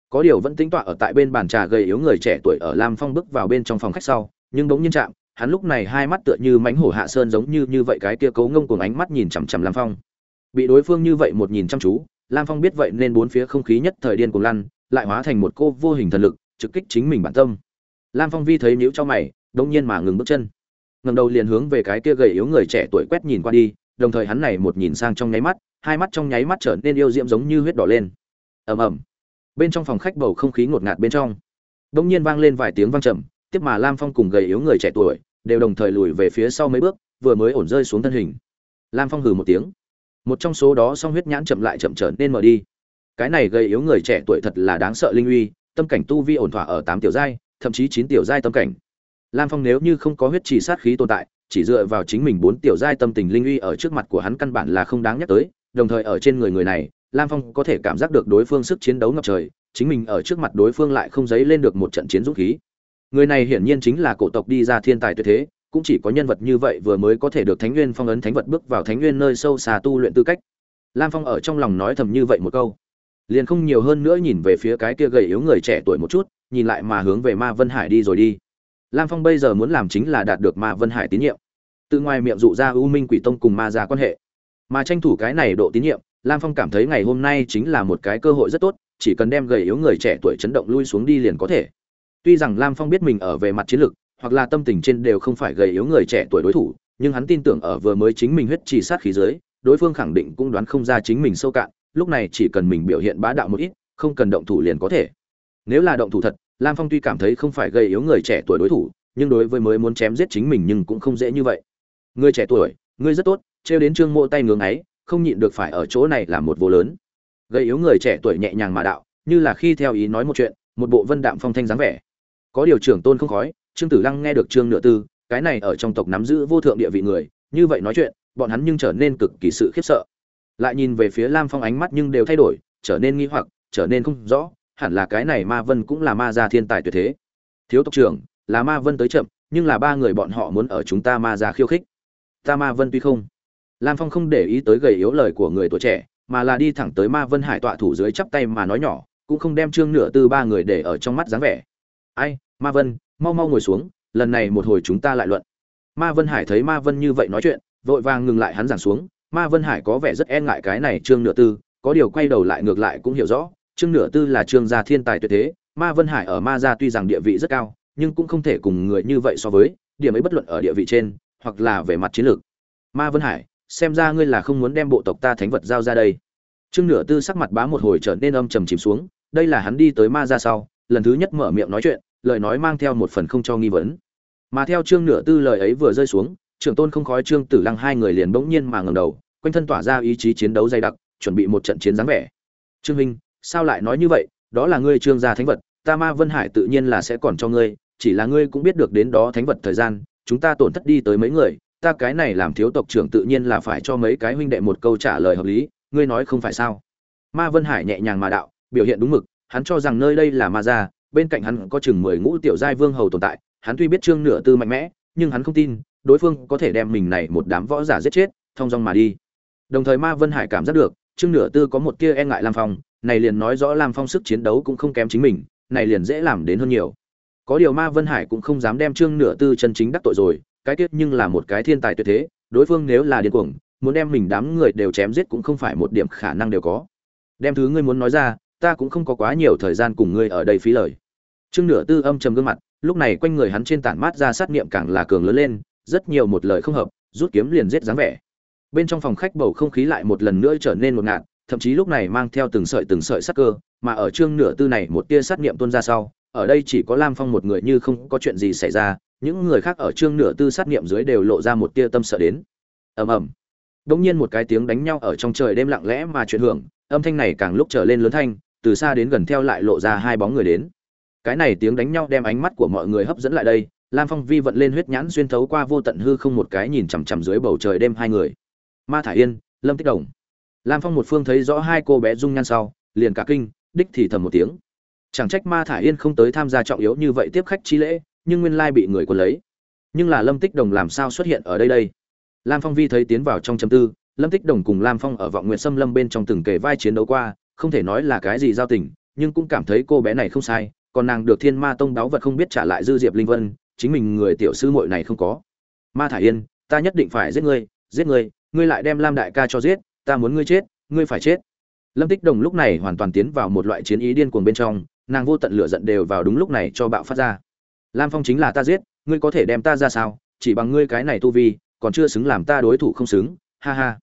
Có điều vẫn tính tọa ở tại bên bàn trà gầy yếu người trẻ tuổi ở lam phong bước vào bên trong phòng khách sau, nhưng bỗng nhiên chạm hắn lúc này hai mắt tựa như mánh hổ hạ sơn giống như như vậy cái kia cấu ngông cùng ánh mắt nhìn chằm chằm lam phong. Bị đối phương như vậy một nhìn chăm chú, lam phong biết vậy nên bốn phía không khí nhất thời điên cùng lăn, lại hóa thành một cô vô hình thần lực, trực kích chính mình bản tâm. Lam phong vi thấy nhíu cho mày đông nhiên mà ngừng bước chân. Ngầm đầu liền hướng về cái kia gầy yếu người trẻ tuổi quét nhìn qua đi, đồng thời hắn này một nhìn sang trong nháy mắt, hai mắt trong nháy mắt trở nên yêu diễm giống như huyết đỏ lên. Ầm ầm. Bên trong phòng khách bầu không khí ngột ngạt bên trong. Đông nhiên vang lên vài tiếng vang trầm tiếp mà lam phong cùng gầy yếu người trẻ tuổi đều đồng thời lùi về phía sau mấy bước, vừa mới ổn rơi xuống thân hình. Lam phong hừ một tiếng. Một trong số đó song huyết nhãn chậm lại chậm trở nên mở đi. Cái này gầy yếu người trẻ tuổi thật là đáng sợ linh uy, tâm cảnh tu vi ổn thỏa ở tám tiểu giai, thậm chí chín tiểu giai tâm cảnh. Lam phong nếu như không có huyết trì sát khí tồn tại, chỉ dựa vào chính mình bốn tiểu giai tâm tình linh uy ở trước mặt của hắn căn bản là không đáng nhắc tới, đồng thời ở trên người người này, lam phong có thể cảm giác được đối phương sức chiến đấu ngập trời, chính mình ở trước mặt đối phương lại không dấy lên được một trận chiến dũng khí người này hiển nhiên chính là cổ tộc đi ra thiên tài tuyệt thế, cũng chỉ có nhân vật như vậy vừa mới có thể được thánh nguyên phong ấn thánh vật bước vào thánh nguyên nơi sâu xa tu luyện tư cách. Lam phong ở trong lòng nói thầm như vậy một câu. Liền không nhiều hơn nữa nhìn về phía cái kia gầy yếu người trẻ tuổi một chút, nhìn lại mà hướng về ma vân hải đi rồi đi. Lam phong bây giờ muốn làm chính là đạt được ma vân hải tín nhiệm. Từ ngoài miệng dụ ra u minh quỷ tông cùng ma ra quan hệ. Mà tranh thủ cái này độ tín nhiệm, lam phong cảm thấy ngày hôm nay chính là một cái cơ hội rất tốt, chỉ cần đem gầy yếu người trẻ tuổi chấn động lui xuống đi liền có thể tuy rằng lam phong biết mình ở về mặt chiến lược, hoặc là tâm tình trên đều không phải gầy yếu người trẻ tuổi đối thủ, nhưng hắn tin tưởng ở vừa mới chính mình huyết trì sát khí giới đối phương khẳng định cũng đoán không ra chính mình sâu cạn, lúc này chỉ cần mình biểu hiện bá đạo một ít, không cần động thủ liền có thể. Nếu là động thủ thật, lam phong tuy cảm thấy không phải gầy yếu người trẻ tuổi đối thủ, nhưng đối với mới muốn chém giết chính mình nhưng cũng không dễ như vậy. Người trẻ tuổi ngươi rất tốt, trêu đến trương mộ tay ngưỡng ấy, không nhịn được phải ở chỗ này là một vô lớn. Gầy yếu người trẻ tuổi nhẹ nhàng mà đạo, như là khi theo ý nói một chuyện, một bộ vân đạm phong thanh dáng vẻ có điều trưởng tôn không khói, trương tử lăng nghe được trương nửa tư, cái này ở trong tộc nắm giữ vô thượng địa vị người, như vậy nói chuyện, bọn hắn nhưng trở nên cực kỳ sự khiếp sợ. Lại nhìn về phía lam phong ánh mắt nhưng đều thay đổi, trở nên nghi hoặc, trở nên không rõ, hẳn là cái này ma vân cũng là ma gia thiên tài tuyệt thế. Thiếu tộc trưởng, là ma vân tới chậm, nhưng là ba người bọn họ muốn ở chúng ta ma gia khiêu khích. Ta ma vân tuy không. Lam phong không để ý tới gầy yếu lời của người tuổi trẻ, mà là đi thẳng tới ma vân hải tọa thủ dưới chắp tay mà nói nhỏ, cũng không đem trương nửa tư ba người để ở trong mắt dáng vẻ ai, ma vân, mau mau ngồi xuống, lần này một hồi chúng ta lại luận. Ma vân hải thấy ma vân như vậy nói chuyện, vội vàng ngừng lại hắn giảng xuống. Ma vân hải có vẻ rất e ngại cái này trương nửa tư, có điều quay đầu lại ngược lại cũng hiểu rõ, trương nửa tư là trương gia thiên tài tuyệt thế, ma vân hải ở ma gia tuy rằng địa vị rất cao, nhưng cũng không thể cùng người như vậy so với, điểm ấy bất luận ở địa vị trên, hoặc là về mặt chiến lược. Ma vân hải, xem ra ngươi là không muốn đem bộ tộc ta thánh vật giao ra đây. Trương nửa tư sắc mặt bá một hồi trở nên âm trầm chìm xuống, đây là hắn đi tới ma gia sau lần thứ nhất mở miệng nói chuyện, lời nói mang theo một phần không cho nghi vấn. Mà theo trương nửa tư lời ấy vừa rơi xuống, trưởng tôn không khói trương tử lăng hai người liền bỗng nhiên mà ngầm đầu, quanh thân tỏa ra ý chí chiến đấu dày đặc, chuẩn bị một trận chiến dáng vẻ. Trương minh, sao lại nói như vậy? Đó là ngươi trương gia thánh vật, ta ma vân hải tự nhiên là sẽ còn cho ngươi, chỉ là ngươi cũng biết được đến đó thánh vật thời gian, chúng ta tổn thất đi tới mấy người, ta cái này làm thiếu tộc trưởng tự nhiên là phải cho mấy cái huynh đệ một câu trả lời hợp lý, ngươi nói không phải sao? Ma vân hải nhẹ nhàng mà đạo, biểu hiện đúng mực hắn cho rằng nơi đây là ma gia, bên cạnh hắn có chừng mười ngũ tiểu giai vương hầu tồn tại, hắn tuy biết trương nửa tư mạnh mẽ, nhưng hắn không tin, đối phương có thể đem mình này một đám võ giả giết chết thong dong mà đi. Đồng thời ma vân hải cảm giác được, trương nửa tư có một tia e ngại lam phong, này liền nói rõ lam phong sức chiến đấu cũng không kém chính mình, này liền dễ làm đến hơn nhiều. Có điều ma vân hải cũng không dám đem trương nửa tư chân chính đắc tội rồi, cái tiết nhưng là một cái thiên tài tuyệt thế, đối phương nếu là điên cuồng, muốn đem mình đám người đều chém giết cũng không phải một điểm khả năng đều có. Đem thứ ngươi muốn nói ra ta cũng không có quá nhiều thời gian cùng ngươi ở đây phí lời. Trương nửa tư âm trầm gương mặt, lúc này quanh người hắn trên tản mát ra sát niệm càng là cường lớn lên, rất nhiều một lời không hợp, rút kiếm liền giết dáng vẻ. Bên trong phòng khách bầu không khí lại một lần nữa trở nên một ngạt, thậm chí lúc này mang theo từng sợi từng sợi sát cơ, mà ở trương nửa tư này một tia sát niệm tuôn ra sau, ở đây chỉ có lam phong một người như không có chuyện gì xảy ra, những người khác ở trương nửa tư sát niệm dưới đều lộ ra một tia tâm sợ đến. Ầm ầm. Đống nhiên một cái tiếng đánh nhau ở trong trời đêm lặng lẽ mà chuyển hưởng, âm thanh này càng lúc trở lên lớn thanh từ xa đến gần theo lại lộ ra hai bóng người đến. Cái này tiếng đánh nhau đem ánh mắt của mọi người hấp dẫn lại đây, lam phong vi vận lên huyết nhãn xuyên thấu qua vô tận hư không một cái nhìn chằm chằm dưới bầu trời đêm hai người. Ma thả yên, lâm tích đồng. Lam phong một phương thấy rõ hai cô bé dung nhan sau, liền cả kinh, đích thì thầm một tiếng. Chẳng trách ma thả yên không tới tham gia trọng yếu như vậy tiếp khách chi lễ, nhưng nguyên lai bị người quân lấy. Nhưng là lâm tích đồng làm sao xuất hiện ở đây đây? Lam phong vi thấy tiến vào trong châm tư, lâm tích đồng cùng lam phong ở vọng nguyện xâm lâm bên trong từng kể vai chiến đấu qua không thể nói là cái gì giao tình, nhưng cũng cảm thấy cô bé này không sai, còn nàng được thiên ma tông đáo vật không biết trả lại dư diệp linh vân, chính mình người tiểu sư muội này không có. Ma thả yên, ta nhất định phải giết ngươi giết ngươi ngươi lại đem lam đại ca cho giết, ta muốn ngươi chết, ngươi phải chết. Lâm tích đồng lúc này hoàn toàn tiến vào một loại chiến ý điên cuồng bên trong, nàng vô tận lửa giận đều vào đúng lúc này cho bạo phát ra. Lam phong chính là ta giết, ngươi có thể đem ta ra sao, chỉ bằng ngươi cái này tu vi, còn chưa xứng làm ta đối thủ không xứng, ha ha.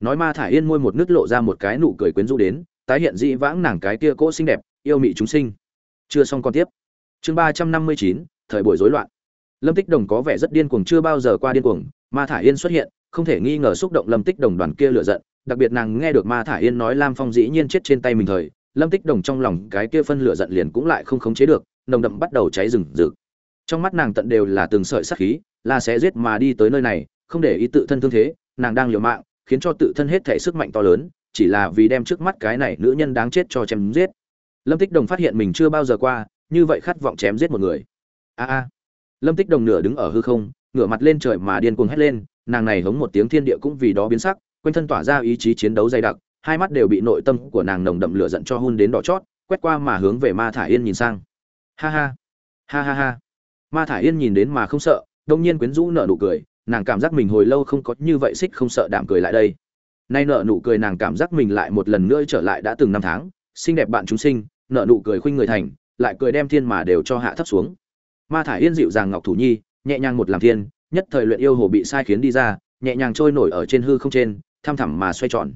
Nói ma thả yên môi một nước lộ ra một cái nụ cười quyến rũ đến tái hiện dị vãng nàng cái kia cỗ xinh đẹp, yêu mị chúng sinh. Chưa xong còn tiếp. Chương ba trăm năm mươi chín, thời buổi rối loạn. Lâm tích đồng có vẻ rất điên cuồng, chưa bao giờ qua điên cuồng. Ma thả yên xuất hiện, không thể nghi ngờ xúc động lâm tích đồng đoàn kia lựa giận. Đặc biệt nàng nghe được ma thả yên nói lam phong dĩ nhiên chết trên tay mình thời, lâm tích đồng trong lòng cái kia phân lửa giận liền cũng lại không khống chế được, nồng đậm bắt đầu cháy rừng rực. Trong mắt nàng tận đều là từng sợi sắc khí là sẽ giết mà đi tới nơi này, không để ý tự thân thương thế, nàng đang liều mạng, khiến cho tự thân hết thể sức mạnh to lớn chỉ là vì đem trước mắt cái này nữ nhân đáng chết cho chém giết. Lâm tích đồng phát hiện mình chưa bao giờ qua, như vậy khát vọng chém giết một người. A a. Lâm tích đồng nửa đứng ở hư không, ngửa mặt lên trời mà điên cuồng hét lên, nàng này hống một tiếng thiên địa cũng vì đó biến sắc, quanh thân tỏa ra ý chí chiến đấu dày đặc, hai mắt đều bị nội tâm của nàng nồng đậm lửa giận cho hun đến đỏ chót, quét qua mà hướng về ma thả yên nhìn sang. Ha ha. Ha ha ha. Ma thả yên nhìn đến mà không sợ, đông nhiên quyến rũ nở nụ cười, nàng cảm giác mình hồi lâu không có như vậy xích không sợ đạm cười lại đây nay nợ nụ cười nàng cảm giác mình lại một lần nữa trở lại đã từng năm tháng. Xinh đẹp bạn chúng sinh, nợ nụ cười khuynh người thành, lại cười đem thiên mà đều cho hạ thấp xuống. Ma thải yên dịu dàng ngọc thủ nhi, nhẹ nhàng một làm thiên, nhất thời luyện yêu hồ bị sai khiến đi ra, nhẹ nhàng trôi nổi ở trên hư không trên tham thẳm mà xoay tròn.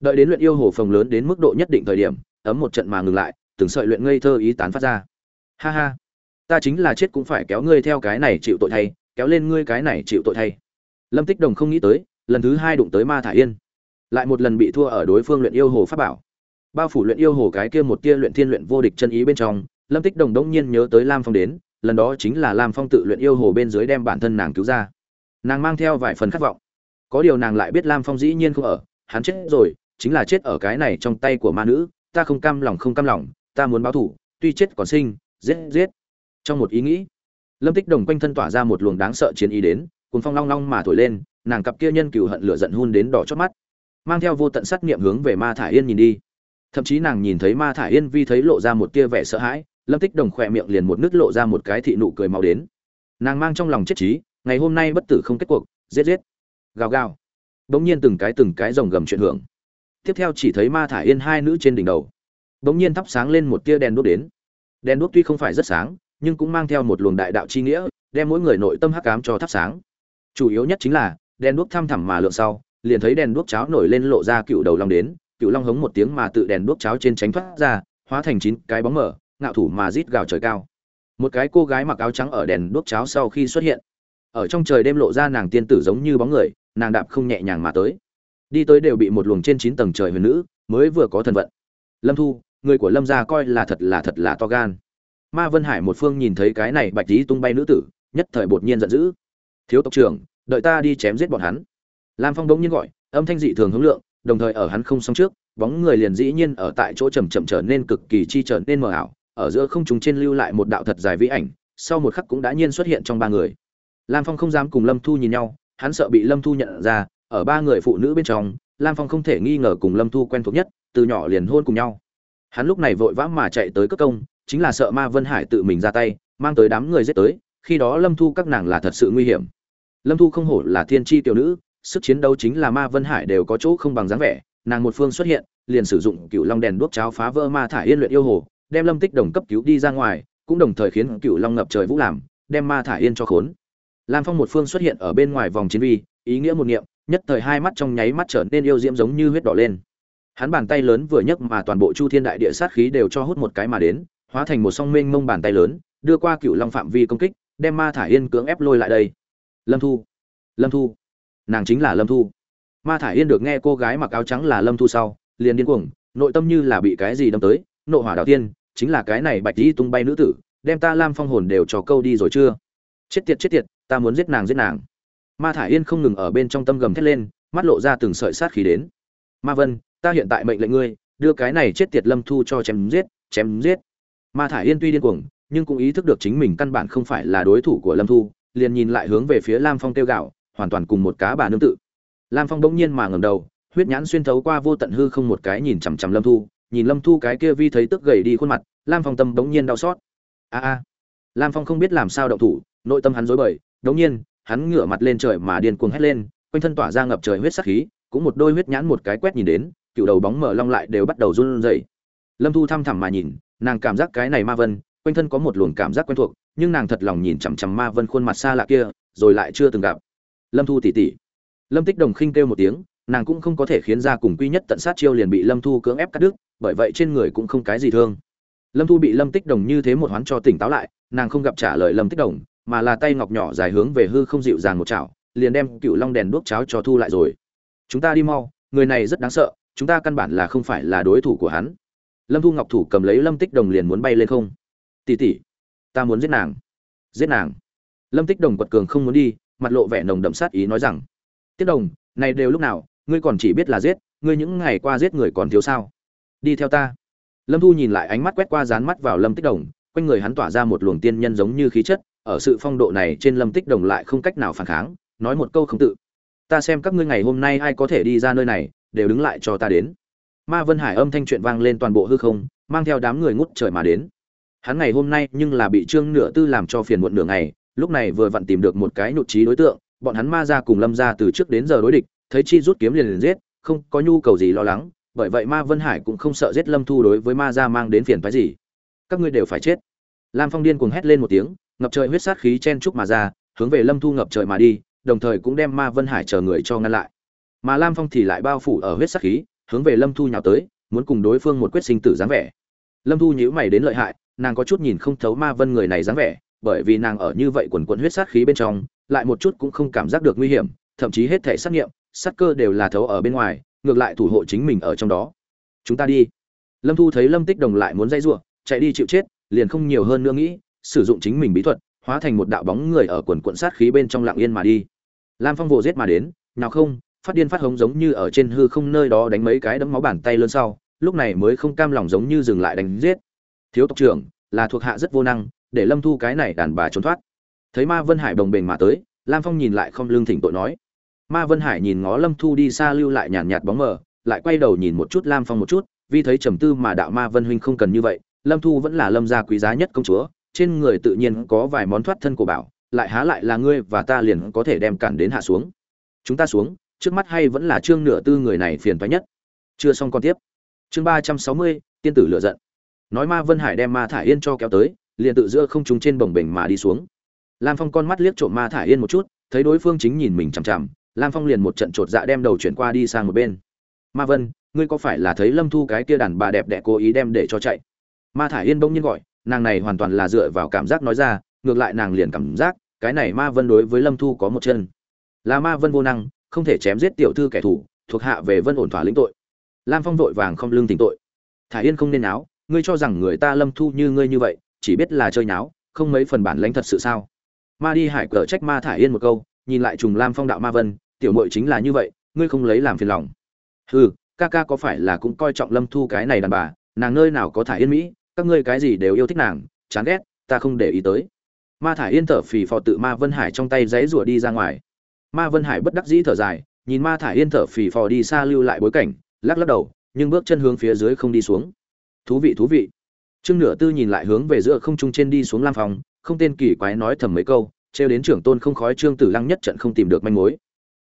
Đợi đến luyện yêu hồ phồng lớn đến mức độ nhất định thời điểm, ấm một trận mà ngừng lại, từng sợi luyện ngây thơ ý tán phát ra. Ha ha, ta chính là chết cũng phải kéo ngươi theo cái này chịu tội thay, kéo lên ngươi cái này chịu tội thay. Lâm tích đồng không nghĩ tới, lần thứ hai đụng tới ma thải yên lại một lần bị thua ở đối phương luyện yêu hồ pháp bảo. Bao phủ luyện yêu hồ cái kia một tia luyện thiên luyện vô địch chân ý bên trong, lâm tích đồng đống nhiên nhớ tới lam phong đến, lần đó chính là lam phong tự luyện yêu hồ bên dưới đem bản thân nàng cứu ra. Nàng mang theo vài phần khát vọng. Có điều nàng lại biết lam phong dĩ nhiên không ở, hắn chết rồi, chính là chết ở cái này trong tay của ma nữ, ta không cam lòng không cam lòng, ta muốn báo thủ, tuy chết còn sinh, giết giết. Trong một ý nghĩ, lâm tích đồng quanh thân tỏa ra một luồng đáng sợ chiến ý đến cùng phong long long mà thổi lên, nàng cặp kia nhân cựu hận lửa giận hun đến đỏ chót mắt mang theo vô tận sát niệm hướng về ma thả yên nhìn đi. Thậm chí nàng nhìn thấy ma thả yên vi thấy lộ ra một tia vẻ sợ hãi, lâm tích đồng khỏe miệng liền một nứt lộ ra một cái thị nụ cười màu đến. Nàng mang trong lòng chết trí, ngày hôm nay bất tử không kết cuộc, giết giết. Gào gào. Bỗng nhiên từng cái từng cái rồng gầm chuyện hưởng. Tiếp theo chỉ thấy ma thả yên hai nữ trên đỉnh đầu. Bỗng nhiên thắp sáng lên một tia đèn đuốc đến. Đèn đuốc tuy không phải rất sáng, nhưng cũng mang theo một luồng đại đạo chi nghĩa, đem mỗi người nội tâm hắc ám cho thắp sáng. Chủ yếu nhất chính là, đèn đuốc thăm thẳm mà lượng sau liền thấy đèn đuốc cháo nổi lên lộ ra cựu đầu long đến, cựu long hống một tiếng mà tự đèn đuốc cháo trên tránh thoát ra, hóa thành chín cái bóng mở ngạo thủ mà rít gào trời cao. Một cái cô gái mặc áo trắng ở đèn đuốc cháo sau khi xuất hiện. Ở trong trời đêm lộ ra nàng tiên tử giống như bóng người, nàng đạp không nhẹ nhàng mà tới. Đi tới đều bị một luồng trên chín tầng trời huyền nữ, mới vừa có thần vận. Lâm thu, người của lâm gia coi là thật là thật là to gan. Ma vân hải một phương nhìn thấy cái này bạch lý tung bay nữ tử, nhất thời bột nhiên giận dữ. Thiếu tộc trưởng, đợi ta đi chém giết bọn hắn lam phong bỗng nhiên gọi, âm thanh dị thường hướng lượng, đồng thời ở hắn không xong trước, bóng người liền dĩ nhiên ở tại chỗ chậm chậm trở nên cực kỳ chi trở nên mờ ảo, ở giữa không trung trên lưu lại một đạo thật dài vĩ ảnh, sau một khắc cũng đã nhiên xuất hiện trong ba người. Lam phong không dám cùng lâm thu nhìn nhau, hắn sợ bị lâm thu nhận ra, ở ba người phụ nữ bên trong, lam phong không thể nghi ngờ cùng lâm thu quen thuộc nhất, từ nhỏ liền hôn cùng nhau. Hắn lúc này vội vã mà chạy tới cất công, chính là sợ ma vân hải tự mình ra tay, mang tới đám người giết tới, khi đó lâm thu các nàng là thật sự nguy hiểm. Lâm thu không hổ là thiên tri tiểu nữ sức chiến đấu chính là ma vân hải đều có chỗ không bằng dáng vẻ, nàng một phương xuất hiện, liền sử dụng cựu long đèn đuốc cháo phá vỡ ma thả yên luyện yêu hồ, đem lâm tích đồng cấp cứu đi ra ngoài, cũng đồng thời khiến cựu long ngập trời vũ làm, đem ma thả yên cho khốn. Lam phong một phương xuất hiện ở bên ngoài vòng chiến vi, ý nghĩa một niệm, nhất thời hai mắt trong nháy mắt trở nên yêu diễm giống như huyết đỏ lên. Hắn bàn tay lớn vừa nhấc mà toàn bộ chu thiên đại địa sát khí đều cho hút một cái mà đến, hóa thành một song mênh mông bàn tay lớn, đưa qua cựu long phạm vi công kích, đem ma thả yên cưỡng ép lôi lại đây. Lâm thu! Lâm thu! Nàng chính là lâm thu. Ma thả yên được nghe cô gái mặc áo trắng là lâm thu sau, liền điên cuồng, nội tâm như là bị cái gì đâm tới, nộ hỏa đạo tiên, chính là cái này bạch đi tung bay nữ tử, đem ta lam phong hồn đều cho câu đi rồi chưa? Chết tiệt chết tiệt, ta muốn giết nàng giết nàng. Ma thả yên không ngừng ở bên trong tâm gầm thét lên, mắt lộ ra từng sợi sát khí đến. Ma vân, ta hiện tại mệnh lệnh ngươi, đưa cái này chết tiệt lâm thu cho chém giết chém giết. Ma thả yên tuy điên cuồng, nhưng cũng ý thức được chính mình căn bản không phải là đối thủ của lâm thu, liền nhìn lại hướng về phía lam phong tiêu gạo hoàn toàn cùng một cá bà nương tự. Lam phong bỗng nhiên mà ngầm đầu, huyết nhãn xuyên thấu qua vô tận hư không một cái nhìn chằm chằm lâm thu, nhìn lâm thu cái kia vi thấy tức gầy đi khuôn mặt, lam phong tâm bỗng nhiên đau xót. A a. Lam phong không biết làm sao động thủ, nội tâm hắn rối bời, đống nhiên, hắn ngửa mặt lên trời mà điên cuồng hét lên, quanh thân tỏa ra ngập trời huyết sắc khí, cũng một đôi huyết nhãn một cái quét nhìn đến, cựu đầu bóng mở long lại đều bắt đầu run rẩy. Lâm thu thăm thẳm mà nhìn, nàng cảm giác cái này ma vân, quanh thân có một luồng cảm giác quen thuộc, nhưng nàng thật lòng nhìn chằm chằm ma vân khuôn mặt xa lạ kia, rồi lại chưa từng gặp lâm thu tỉ tỉ. Lâm tích đồng khinh kêu một tiếng, nàng cũng không có thể khiến ra cùng quy nhất tận sát chiêu liền bị lâm thu cưỡng ép cắt đứt, bởi vậy trên người cũng không cái gì thương. Lâm thu bị lâm tích đồng như thế một hoán cho tỉnh táo lại, nàng không gặp trả lời lâm tích đồng, mà là tay ngọc nhỏ dài hướng về hư không dịu dàng một chảo, liền đem cựu long đèn đuốc cháo cho thu lại rồi. Chúng ta đi mau, người này rất đáng sợ, chúng ta căn bản là không phải là đối thủ của hắn. Lâm thu ngọc thủ cầm lấy lâm tích đồng liền muốn bay lên không. Tỉ tỉ, ta muốn giết nàng. Giết nàng. Lâm tích đồng quật cường không muốn đi mặt lộ vẻ nồng đậm sát ý nói rằng, tiết đồng, này đều lúc nào, ngươi còn chỉ biết là giết, ngươi những ngày qua giết người còn thiếu sao? Đi theo ta. Lâm thu nhìn lại ánh mắt quét qua dán mắt vào lâm tích đồng, quanh người hắn tỏa ra một luồng tiên nhân giống như khí chất, ở sự phong độ này trên lâm tích đồng lại không cách nào phản kháng, nói một câu không tự, ta xem các ngươi ngày hôm nay ai có thể đi ra nơi này, đều đứng lại cho ta đến. Ma vân hải âm thanh chuyện vang lên toàn bộ hư không, mang theo đám người ngút trời mà đến. Hắn ngày hôm nay nhưng là bị trương nửa tư làm cho phiền muộn nửa ngày lúc này vừa vặn tìm được một cái nhụt trí đối tượng, bọn hắn ma ra cùng lâm ra từ trước đến giờ đối địch, thấy chi rút kiếm liền liền giết, không có nhu cầu gì lo lắng, bởi vậy ma vân hải cũng không sợ giết lâm thu đối với ma ra mang đến phiền phái gì. Các ngươi đều phải chết. Lam phong điên cuồng hét lên một tiếng, ngập trời huyết sát khí chen trúc mà ra, hướng về lâm thu ngập trời mà đi, đồng thời cũng đem ma vân hải chờ người cho ngăn lại. Mà lam phong thì lại bao phủ ở huyết sát khí, hướng về lâm thu nhào tới, muốn cùng đối phương một quyết sinh tử dáng vẻ. Lâm thu nhíu mày đến lợi hại, nàng có chút nhìn không thấu ma vân người này dáng vẻ bởi vì nàng ở như vậy quần quần huyết sát khí bên trong lại một chút cũng không cảm giác được nguy hiểm thậm chí hết thể sát nghiệm sát cơ đều là thấu ở bên ngoài ngược lại thủ hộ chính mình ở trong đó. Chúng ta đi. Lâm thu thấy lâm tích đồng lại muốn dây rủa, chạy đi chịu chết liền không nhiều hơn nữa nghĩ sử dụng chính mình bí thuật hóa thành một đạo bóng người ở quần quần sát khí bên trong lặng yên mà đi. Lam phong vồ giết mà đến nào không phát điên phát hống giống như ở trên hư không nơi đó đánh mấy cái đấm máu bàn tay lớn sau lúc này mới không cam lòng giống như dừng lại đánh giết. Thiếu tộc trưởng là thuộc hạ rất vô năng để lâm thu cái này đàn bà trốn thoát. Thấy ma vân hải đồng bền mà tới, lam phong nhìn lại không lương thỉnh tội nói. Ma vân hải nhìn ngó lâm thu đi xa lưu lại nhàn nhạt bóng mờ, lại quay đầu nhìn một chút lam phong một chút, vì thấy trầm tư mà đạo ma vân huynh không cần như vậy, lâm thu vẫn là lâm gia quý giá nhất công chúa, trên người tự nhiên có vài món thoát thân của bảo, lại há lại là ngươi và ta liền có thể đem cản đến hạ xuống. Chúng ta xuống, trước mắt hay vẫn là chương nửa tư người này phiền toái nhất. Chưa xong còn tiếp. Chương ba trăm sáu mươi, tiên tử lựa giận. Nói ma vân hải đem ma thả yên cho kéo tới liền tự giữa không trung trên bồng bềnh mà đi xuống. Lam phong con mắt liếc trộm ma thả yên một chút thấy đối phương chính nhìn mình chằm chằm lam phong liền một trận chột dạ đem đầu chuyển qua đi sang một bên. Ma vân ngươi có phải là thấy lâm thu cái kia đàn bà đẹp đẽ cố ý đem để cho chạy? Ma thả yên bỗng nhiên gọi nàng này hoàn toàn là dựa vào cảm giác nói ra ngược lại nàng liền cảm giác cái này ma vân đối với lâm thu có một chân. Là ma vân vô năng không thể chém giết tiểu thư kẻ thù thuộc hạ về vân ổn thỏa lĩnh tội. Lam phong vội vàng không lương tình tội. Thả yên không nên áo, ngươi cho rằng người ta lâm thu như ngươi như vậy chỉ biết là chơi nháo, không mấy phần bản lãnh thật sự sao? Ma đi hải cờ trách ma thả yên một câu nhìn lại trùng lam phong đạo ma vân tiểu mội chính là như vậy ngươi không lấy làm phiền lòng. Hừ ca ca có phải là cũng coi trọng lâm thu cái này đàn bà nàng nơi nào có thả yên mỹ các ngươi cái gì đều yêu thích nàng chán ghét ta không để ý tới. Ma thả yên thở phì phò tự ma vân hải trong tay giấy rủa đi ra ngoài. Ma vân hải bất đắc dĩ thở dài nhìn ma thả yên thở phì phò đi xa lưu lại bối cảnh lắc lắc đầu nhưng bước chân hướng phía dưới không đi xuống. Thú vị thú vị trương nửa tư nhìn lại hướng về giữa không trung trên đi xuống lam phòng không tên kỳ quái nói thầm mấy câu, trêu đến trưởng tôn không khói trương tử lăng nhất trận không tìm được manh mối.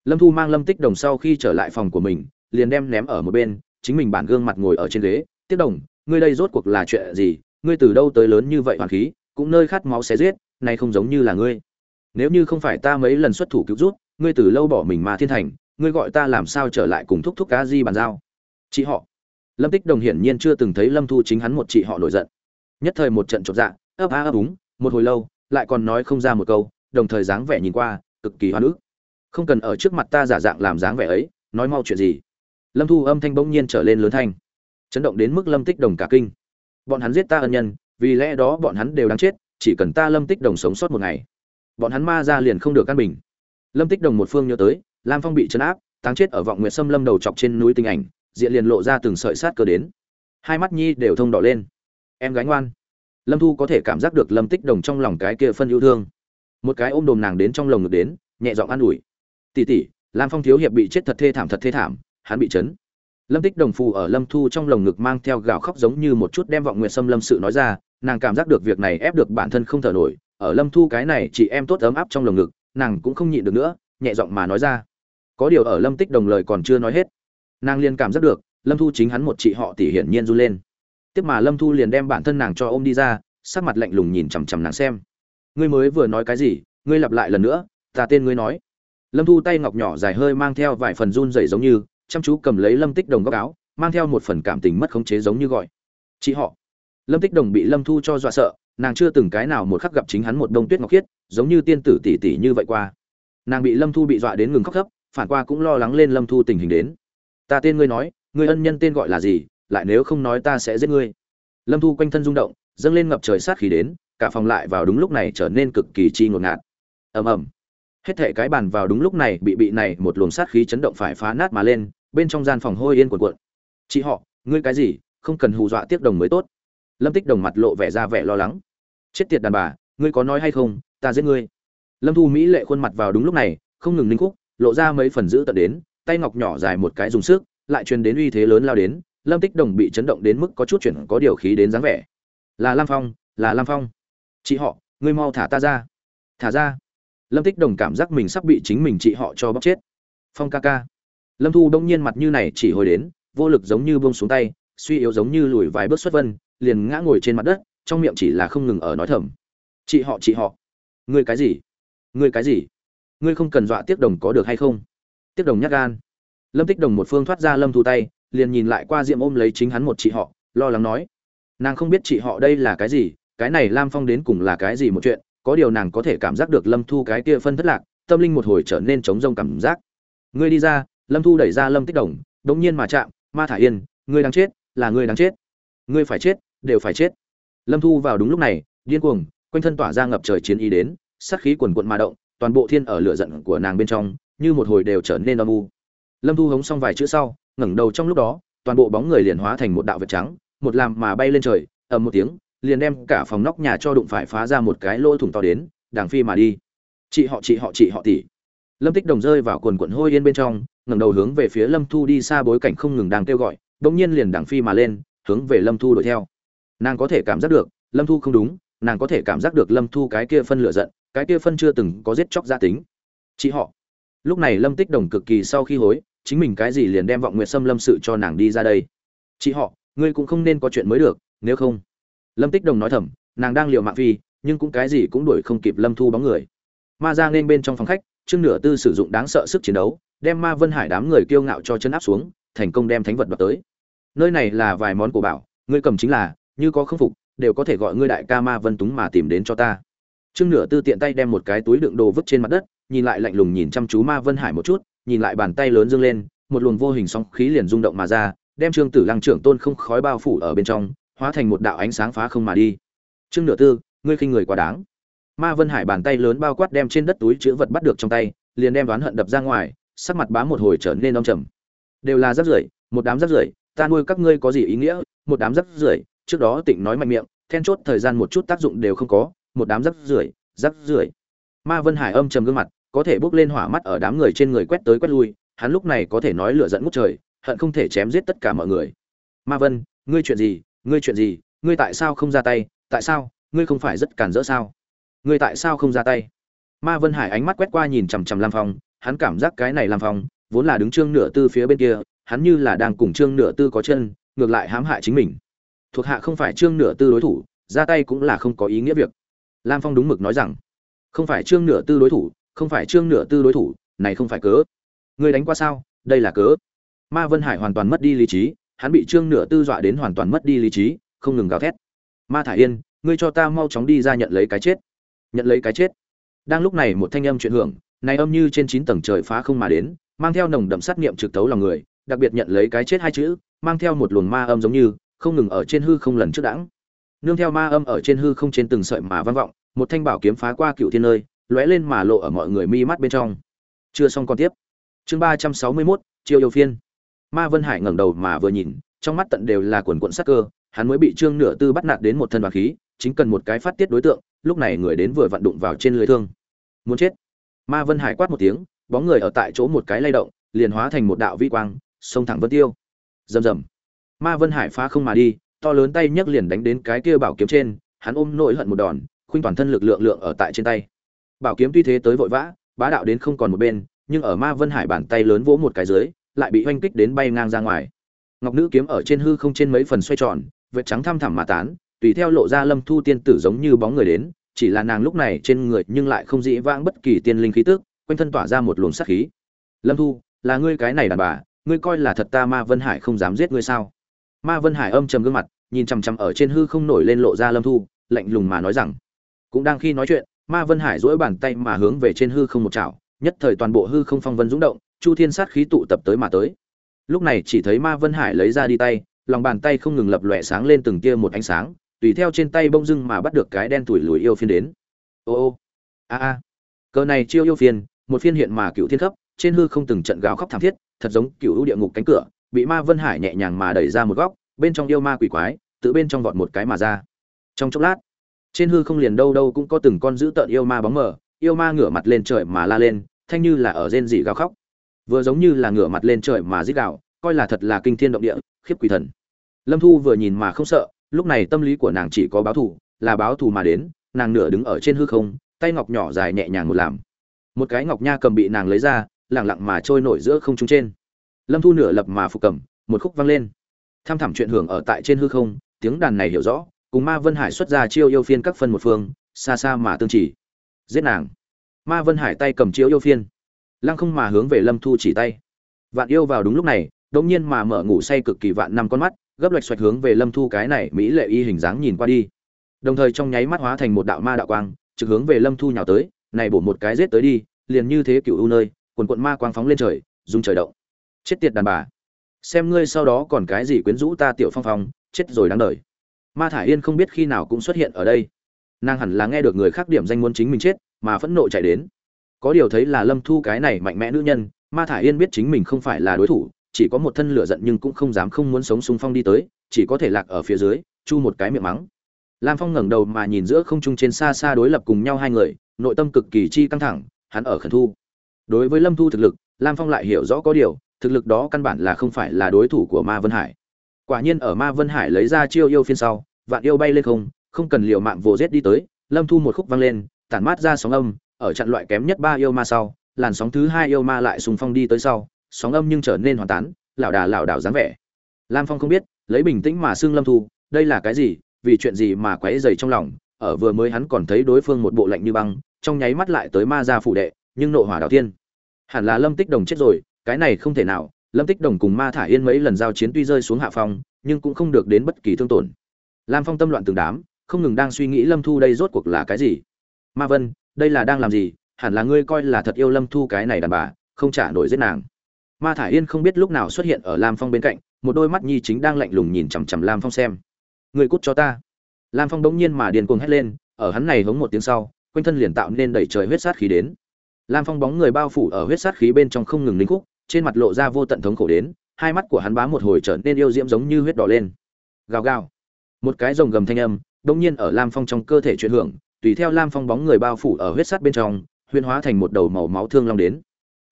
Lâm thu mang lâm tích đồng sau khi trở lại phòng của mình, liền đem ném ở một bên, chính mình bản gương mặt ngồi ở trên ghế, Tiết đồng, ngươi đây rốt cuộc là chuyện gì? Ngươi từ đâu tới lớn như vậy hoàn khí, cũng nơi khát máu xé giết này không giống như là ngươi. Nếu như không phải ta mấy lần xuất thủ cứu rút ngươi từ lâu bỏ mình mà thiên thành, ngươi gọi ta làm sao trở lại cùng thúc thúc cá di bàn giao? Chị họ lâm tích đồng hiển nhiên chưa từng thấy lâm thu chính hắn một chị họ nổi giận. Nhất thời một trận chột dạ ấp á ấp úng, một hồi lâu, lại còn nói không ra một câu, đồng thời dáng vẻ nhìn qua, cực kỳ hoa nữ không cần ở trước mặt ta giả dạng làm dáng vẻ ấy, nói mau chuyện gì? Lâm thu âm thanh bỗng nhiên trở lên lớn thanh, chấn động đến mức lâm tích đồng cả kinh. Bọn hắn giết ta ân nhân, vì lẽ đó bọn hắn đều đáng chết, chỉ cần ta lâm tích đồng sống sót một ngày, bọn hắn ma ra liền không được căn bình. Lâm tích đồng một phương nhớ tới, lam phong bị chấn áp, táng chết ở vọng nguyệt sâm lâm đầu chọc trên núi tinh ảnh diện liền lộ ra từng sợi sát cơ đến. Hai mắt nhi đều thông đỏ lên. Em gánh ngoan. Lâm thu có thể cảm giác được lâm tích đồng trong lòng cái kia phân yêu thương. Một cái ôm đồm nàng đến trong lồng ngực đến, nhẹ giọng an ủi. Tỉ tỉ lam phong thiếu hiệp bị chết thật thê thảm, thật thê thảm, hắn bị chấn. Lâm tích đồng phù ở lâm thu trong lồng ngực mang theo gào khóc giống như một chút đem vọng nguyện xâm lâm sự nói ra, nàng cảm giác được việc này ép được bản thân không thở nổi, ở lâm thu cái này chị em tốt ấm áp trong lồng ngực, nàng cũng không nhịn được nữa, nhẹ giọng mà nói ra. Có điều ở lâm tích đồng lời còn chưa nói hết nàng liền cảm giác được, lâm thu chính hắn một chị họ tỷ hiển nhiên run lên. Tiếp mà lâm thu liền đem bản thân nàng cho ôm đi ra, sắc mặt lạnh lùng nhìn chằm chằm nàng xem. Ngươi mới vừa nói cái gì? Ngươi lặp lại lần nữa, ta tên ngươi nói. Lâm thu tay ngọc nhỏ dài hơi mang theo vài phần run rẩy giống như, chăm chú cầm lấy lâm tích đồng góc áo, mang theo một phần cảm tình mất khống chế giống như gọi. Chị họ. Lâm tích đồng bị lâm thu cho dọa sợ, nàng chưa từng cái nào một khắc gặp chính hắn một đông tuyết ngọc khiết, giống như tiên tử tỷ tỷ như vậy qua. Nàng bị lâm thu bị dọa đến ngừng khóc thấp phản qua cũng lo lắng lên lâm thu tình hình đến ta tên ngươi nói, ngươi ân nhân tên gọi là gì, lại nếu không nói ta sẽ giết ngươi. Lâm thu quanh thân rung động, dâng lên ngập trời sát khí đến, cả phòng lại vào đúng lúc này trở nên cực kỳ chi ngột ngạt. Ầm ầm. Hết thệ cái bàn vào đúng lúc này bị bị này một luồng sát khí chấn động phải phá nát mà lên, bên trong gian phòng hôi yên cuộn cuộn. Chị họ, ngươi cái gì? Không cần hù dọa tiếp đồng mới tốt. Lâm tích đồng mặt lộ vẻ ra vẻ lo lắng. Chết tiệt đàn bà, ngươi có nói hay không? Ta giết ngươi. Lâm thu mỹ lệ khuôn mặt vào đúng lúc này, không ngừng ninh khúc, lộ ra mấy phần giữ tận đến tay ngọc nhỏ dài một cái dùng sức, lại truyền đến uy thế lớn lao đến, lâm tích đồng bị chấn động đến mức có chút chuyển có điều khí đến dáng vẻ. Là lam phong, là lam phong. Chị họ, ngươi mau thả ta ra. Thả ra? Lâm tích đồng cảm giác mình sắp bị chính mình chị họ cho bóc chết. Phong ca ca. Lâm thu đông nhiên mặt như này chỉ hồi đến, vô lực giống như buông xuống tay, suy yếu giống như lùi vài bước xuất vân, liền ngã ngồi trên mặt đất, trong miệng chỉ là không ngừng ở nói thầm. Chị họ chị họ. Ngươi cái gì? Ngươi cái gì? Ngươi không cần dọa tiếc đồng có được hay không? Tiếc đồng nhát gan. Lâm tích đồng một phương thoát ra lâm thu tay, liền nhìn lại qua diệm ôm lấy chính hắn một chị họ, lo lắng nói. Nàng không biết chị họ đây là cái gì, cái này lam phong đến cùng là cái gì một chuyện, có điều nàng có thể cảm giác được lâm thu cái kia phân thất lạc, tâm linh một hồi trở nên trống rông cảm giác. Ngươi đi ra, lâm thu đẩy ra lâm tích đồng, đống nhiên mà chạm, ma thả yên, ngươi đang chết, là ngươi đang chết. Ngươi phải chết, đều phải chết. Lâm thu vào đúng lúc này, điên cuồng, quanh thân tỏa ra ngập trời chiến ý đến, sát khí quần quận mà động, toàn bộ thiên ở lửa giận của nàng bên trong như một hồi đều trở nên âm u. Lâm thu hống xong vài chữ sau, ngẩng đầu trong lúc đó, toàn bộ bóng người liền hóa thành một đạo vật trắng, một làm mà bay lên trời, ầm một tiếng, liền đem cả phòng nóc nhà cho đụng phải phá ra một cái lỗ thủng to đến đàng phi mà đi. Chị họ chị họ chị họ tỷ. Lâm tích đồng rơi vào quần quần hôi yên bên trong, ngẩng đầu hướng về phía lâm thu đi xa bối cảnh không ngừng đang kêu gọi, bỗng nhiên liền đàng phi mà lên, hướng về lâm thu đuổi theo. Nàng có thể cảm giác được, lâm thu không đúng, nàng có thể cảm giác được lâm thu cái kia phân lửa giận, cái kia phân chưa từng có giết chóc gia tính. Chị họ lúc này lâm tích đồng cực kỳ sau khi hối, chính mình cái gì liền đem vọng nguyệt xâm lâm sự cho nàng đi ra đây. Chị họ, ngươi cũng không nên có chuyện mới được, nếu không. Lâm tích đồng nói thầm, nàng đang liệu mạng phi, nhưng cũng cái gì cũng đuổi không kịp lâm thu bóng người. Ma ra nên bên trong phòng khách, trương nửa tư sử dụng đáng sợ sức chiến đấu, đem ma vân hải đám người kiêu ngạo cho chân áp xuống, thành công đem thánh vật đoạt tới. Nơi này là vài món cổ bảo, ngươi cầm chính là, như có không phục, đều có thể gọi ngươi đại ca ma vân túng mà tìm đến cho ta. Trương nửa tư tiện tay đem một cái túi đựng đồ vứt trên mặt đất nhìn lại lạnh lùng nhìn chăm chú ma vân hải một chút, nhìn lại bàn tay lớn dâng lên, một luồng vô hình sóng khí liền rung động mà ra, đem trương tử lăng trưởng tôn không khói bao phủ ở bên trong, hóa thành một đạo ánh sáng phá không mà đi. Trương nửa tư, ngươi khinh người quá đáng. Ma vân hải bàn tay lớn bao quát đem trên đất túi chứa vật bắt được trong tay, liền đem đoán hận đập ra ngoài, sắc mặt bá một hồi trở nên đông trầm. Đều là rác rưởi, một đám rác rưởi, ta nuôi các ngươi có gì ý nghĩa? Một đám rác rưởi, trước đó tịnh nói mạnh miệng, then chốt thời gian một chút tác dụng đều không có, một đám rác rưởi rác rưởi ma vân hải âm trầm gương mặt, có thể bốc lên hỏa mắt ở đám người trên người quét tới quét lui, hắn lúc này có thể nói lửa giận ngút trời, hận không thể chém giết tất cả mọi người. Ma vân, ngươi chuyện gì? Ngươi chuyện gì? Ngươi tại sao không ra tay? Tại sao? Ngươi không phải rất cản rỡ sao? Ngươi tại sao không ra tay? Ma vân hải ánh mắt quét qua nhìn chằm chằm lam phong, hắn cảm giác cái này lam phong, vốn là đứng trương nửa tư phía bên kia, hắn như là đang cùng trương nửa tư có chân, ngược lại hãm hại chính mình. Thuộc hạ không phải trương nửa tư đối thủ, ra tay cũng là không có ý nghĩa việc. Lam phong đúng mực nói rằng không phải trương nửa tư đối thủ, không phải trương nửa tư đối thủ, này không phải cớ. Ngươi đánh qua sao? Đây là cớ. Ma vân hải hoàn toàn mất đi lý trí, hắn bị trương nửa tư dọa đến hoàn toàn mất đi lý trí, không ngừng gào thét. Ma thả yên, ngươi cho ta mau chóng đi ra nhận lấy cái chết. Nhận lấy cái chết. Đang lúc này một thanh âm chuyện hưởng, này âm như trên chín tầng trời phá không mà đến, mang theo nồng đậm sát nghiệm trực tấu lòng người, đặc biệt nhận lấy cái chết hai chữ, mang theo một luồng ma âm giống như, không ngừng ở trên hư không lần trước đãng. Nương theo ma âm ở trên hư không trên từng sợi mà vang vọng một thanh bảo kiếm phá qua cựu thiên nơi lóe lên mà lộ ở mọi người mi mắt bên trong. Chưa xong còn tiếp. Chương ba trăm sáu mươi 361, chiêu yêu phiên. Ma vân hải ngẩng đầu mà vừa nhìn trong mắt tận đều là quần quận sắc cơ hắn mới bị trương nửa tư bắt nạt đến một thân đoàn khí chính cần một cái phát tiết đối tượng lúc này người đến vừa vặn đụng vào trên lưới thương. Muốn chết. Ma vân hải quát một tiếng bóng người ở tại chỗ một cái lay động liền hóa thành một đạo vi quang xông thẳng vân tiêu. Rầm rầm. Ma vân hải phá không mà đi to lớn tay nhấc liền đánh đến cái kia bảo kiếm trên hắn ôm nội hận một đòn khuynh toàn thân lực lượng lượng ở tại trên tay. Bảo kiếm tuy thế tới vội vã, bá đạo đến không còn một bên, nhưng ở ma vân hải bàn tay lớn vỗ một cái dưới, lại bị oanh kích đến bay ngang ra ngoài. Ngọc nữ kiếm ở trên hư không trên mấy phần xoay tròn, vệt trắng thăm thẳm mà tán, tùy theo lộ ra lâm thu tiên tử giống như bóng người đến, chỉ là nàng lúc này trên người nhưng lại không dĩ vãng bất kỳ tiên linh khí tức, quanh thân tỏa ra một luồng sát khí. Lâm thu, là ngươi cái này đàn bà, ngươi coi là thật ta ma vân hải không dám giết ngươi sao? Ma vân hải âm trầm gương mặt, nhìn chằm chằm ở trên hư không nổi lên lộ ra lâm thu, lạnh lùng mà nói rằng cũng đang khi nói chuyện, ma vân hải duỗi bàn tay mà hướng về trên hư không một chảo, nhất thời toàn bộ hư không phong vân dũng động, chu thiên sát khí tụ tập tới mà tới. Lúc này chỉ thấy ma vân hải lấy ra đi tay, lòng bàn tay không ngừng lập lòe sáng lên từng tia một ánh sáng, tùy theo trên tay bông dưng mà bắt được cái đen tuổi lùi yêu phiên đến. Ô ô, a a, cờ này chiêu yêu phiên, một phiên hiện mà cựu thiên cấp trên hư không từng trận gào khóc thảm thiết, thật giống cựu địa ngục cánh cửa, bị ma vân hải nhẹ nhàng mà đẩy ra một góc, bên trong yêu ma quỷ quái, tự bên trong vọt một cái mà ra. Trong chốc lát trên hư không liền đâu đâu cũng có từng con dữ tợn yêu ma bóng mờ, yêu ma ngửa mặt lên trời mà la lên, thanh như là ở rên dị gào khóc. Vừa giống như là ngửa mặt lên trời mà rít gào, coi là thật là kinh thiên động địa, khiếp quỷ thần. Lâm thu vừa nhìn mà không sợ, lúc này tâm lý của nàng chỉ có báo thù, là báo thù mà đến, nàng nửa đứng ở trên hư không, tay ngọc nhỏ dài nhẹ nhàng một làm. Một cái ngọc nha cầm bị nàng lấy ra lẳng lặng mà trôi nổi giữa không trung trên. Lâm thu nửa lập mà phục cầm, một khúc vang lên. Tham thẳm chuyện hưởng ở tại trên hư không, tiếng đàn này hiểu rõ cùng ma vân hải xuất ra chiêu yêu phiên các phân một phương, xa xa mà tương chỉ. Giết nàng. Ma vân hải tay cầm chiêu yêu phiên. Lăng không mà hướng về lâm thu chỉ tay. Vạn yêu vào đúng lúc này đống nhiên mà mở ngủ say cực kỳ vạn năm con mắt, gấp lệch xoạch hướng về lâm thu cái này mỹ lệ y hình dáng nhìn qua đi. Đồng thời trong nháy mắt hóa thành một đạo ma đạo quang, trực hướng về lâm thu nhào tới, này bổ một cái giết tới đi, liền như thế cựu ưu nơi, quần quận ma quang phóng lên trời dùng trời động. Chết tiệt đàn bà. Xem ngươi sau đó còn cái gì quyến rũ ta tiểu phong phong, chết rồi đáng đời ma thả yên không biết khi nào cũng xuất hiện ở đây. Nàng hẳn là nghe được người khác điểm danh muốn chính mình chết, mà phẫn nộ chạy đến. Có điều thấy là lâm thu cái này mạnh mẽ nữ nhân, ma thả yên biết chính mình không phải là đối thủ, chỉ có một thân lửa giận nhưng cũng không dám không muốn sống xung phong đi tới, chỉ có thể lạc ở phía dưới, chu một cái miệng mắng. Lam phong ngẩng đầu mà nhìn giữa không trung trên xa xa đối lập cùng nhau hai người, nội tâm cực kỳ chi căng thẳng, hắn ở khẩn thu. Đối với lâm thu thực lực, lam phong lại hiểu rõ có điều, thực lực đó căn bản là không phải là đối thủ của ma vân hải quả nhiên ở ma vân hải lấy ra chiêu yêu phiên sau, vạn yêu bay lên không không cần liều mạng vồ rết đi tới, lâm thu một khúc vang lên, tản mát ra sóng âm, ở trận loại kém nhất ba yêu ma sau, làn sóng thứ hai yêu ma lại sùng phong đi tới sau, sóng âm nhưng trở nên hoàn tán, lảo đà lảo đảo dáng vẻ. Lam phong không biết, lấy bình tĩnh mà xưng lâm thu, đây là cái gì, vì chuyện gì mà quấy dày trong lòng, ở vừa mới hắn còn thấy đối phương một bộ lạnh như băng, trong nháy mắt lại tới ma gia phủ đệ, nhưng nộ hỏa đào thiên. Hẳn là lâm tích đồng chết rồi, cái này không thể nào lâm tích đồng cùng ma thả yên mấy lần giao chiến tuy rơi xuống hạ phong, nhưng cũng không được đến bất kỳ thương tổn. Lam phong tâm loạn từng đám, không ngừng đang suy nghĩ lâm thu đây rốt cuộc là cái gì. Ma vân, đây là đang làm gì? Hẳn là ngươi coi là thật yêu lâm thu cái này đàn bà, không trả nổi giết nàng. Ma thả yên không biết lúc nào xuất hiện ở lam phong bên cạnh, một đôi mắt nhi chính đang lạnh lùng nhìn chằm chằm lam phong xem. Người cút cho ta. Lam phong đống nhiên mà điền cuồng hét lên, ở hắn này hống một tiếng sau, quanh thân liền tạo nên đẩy trời huyết sát khí đến. Lam phong bóng người bao phủ ở huyết sát khí bên trong không ngừng lính khúc trên mặt lộ ra vô tận thống khổ đến, hai mắt của hắn bá một hồi trở nên yêu diễm giống như huyết đỏ lên. Gào gào. Một cái rồng gầm thanh âm, đông nhiên ở lam phong trong cơ thể chuyển hưởng, tùy theo lam phong bóng người bao phủ ở huyết sắt bên trong huyên hóa thành một đầu màu máu thương long đến.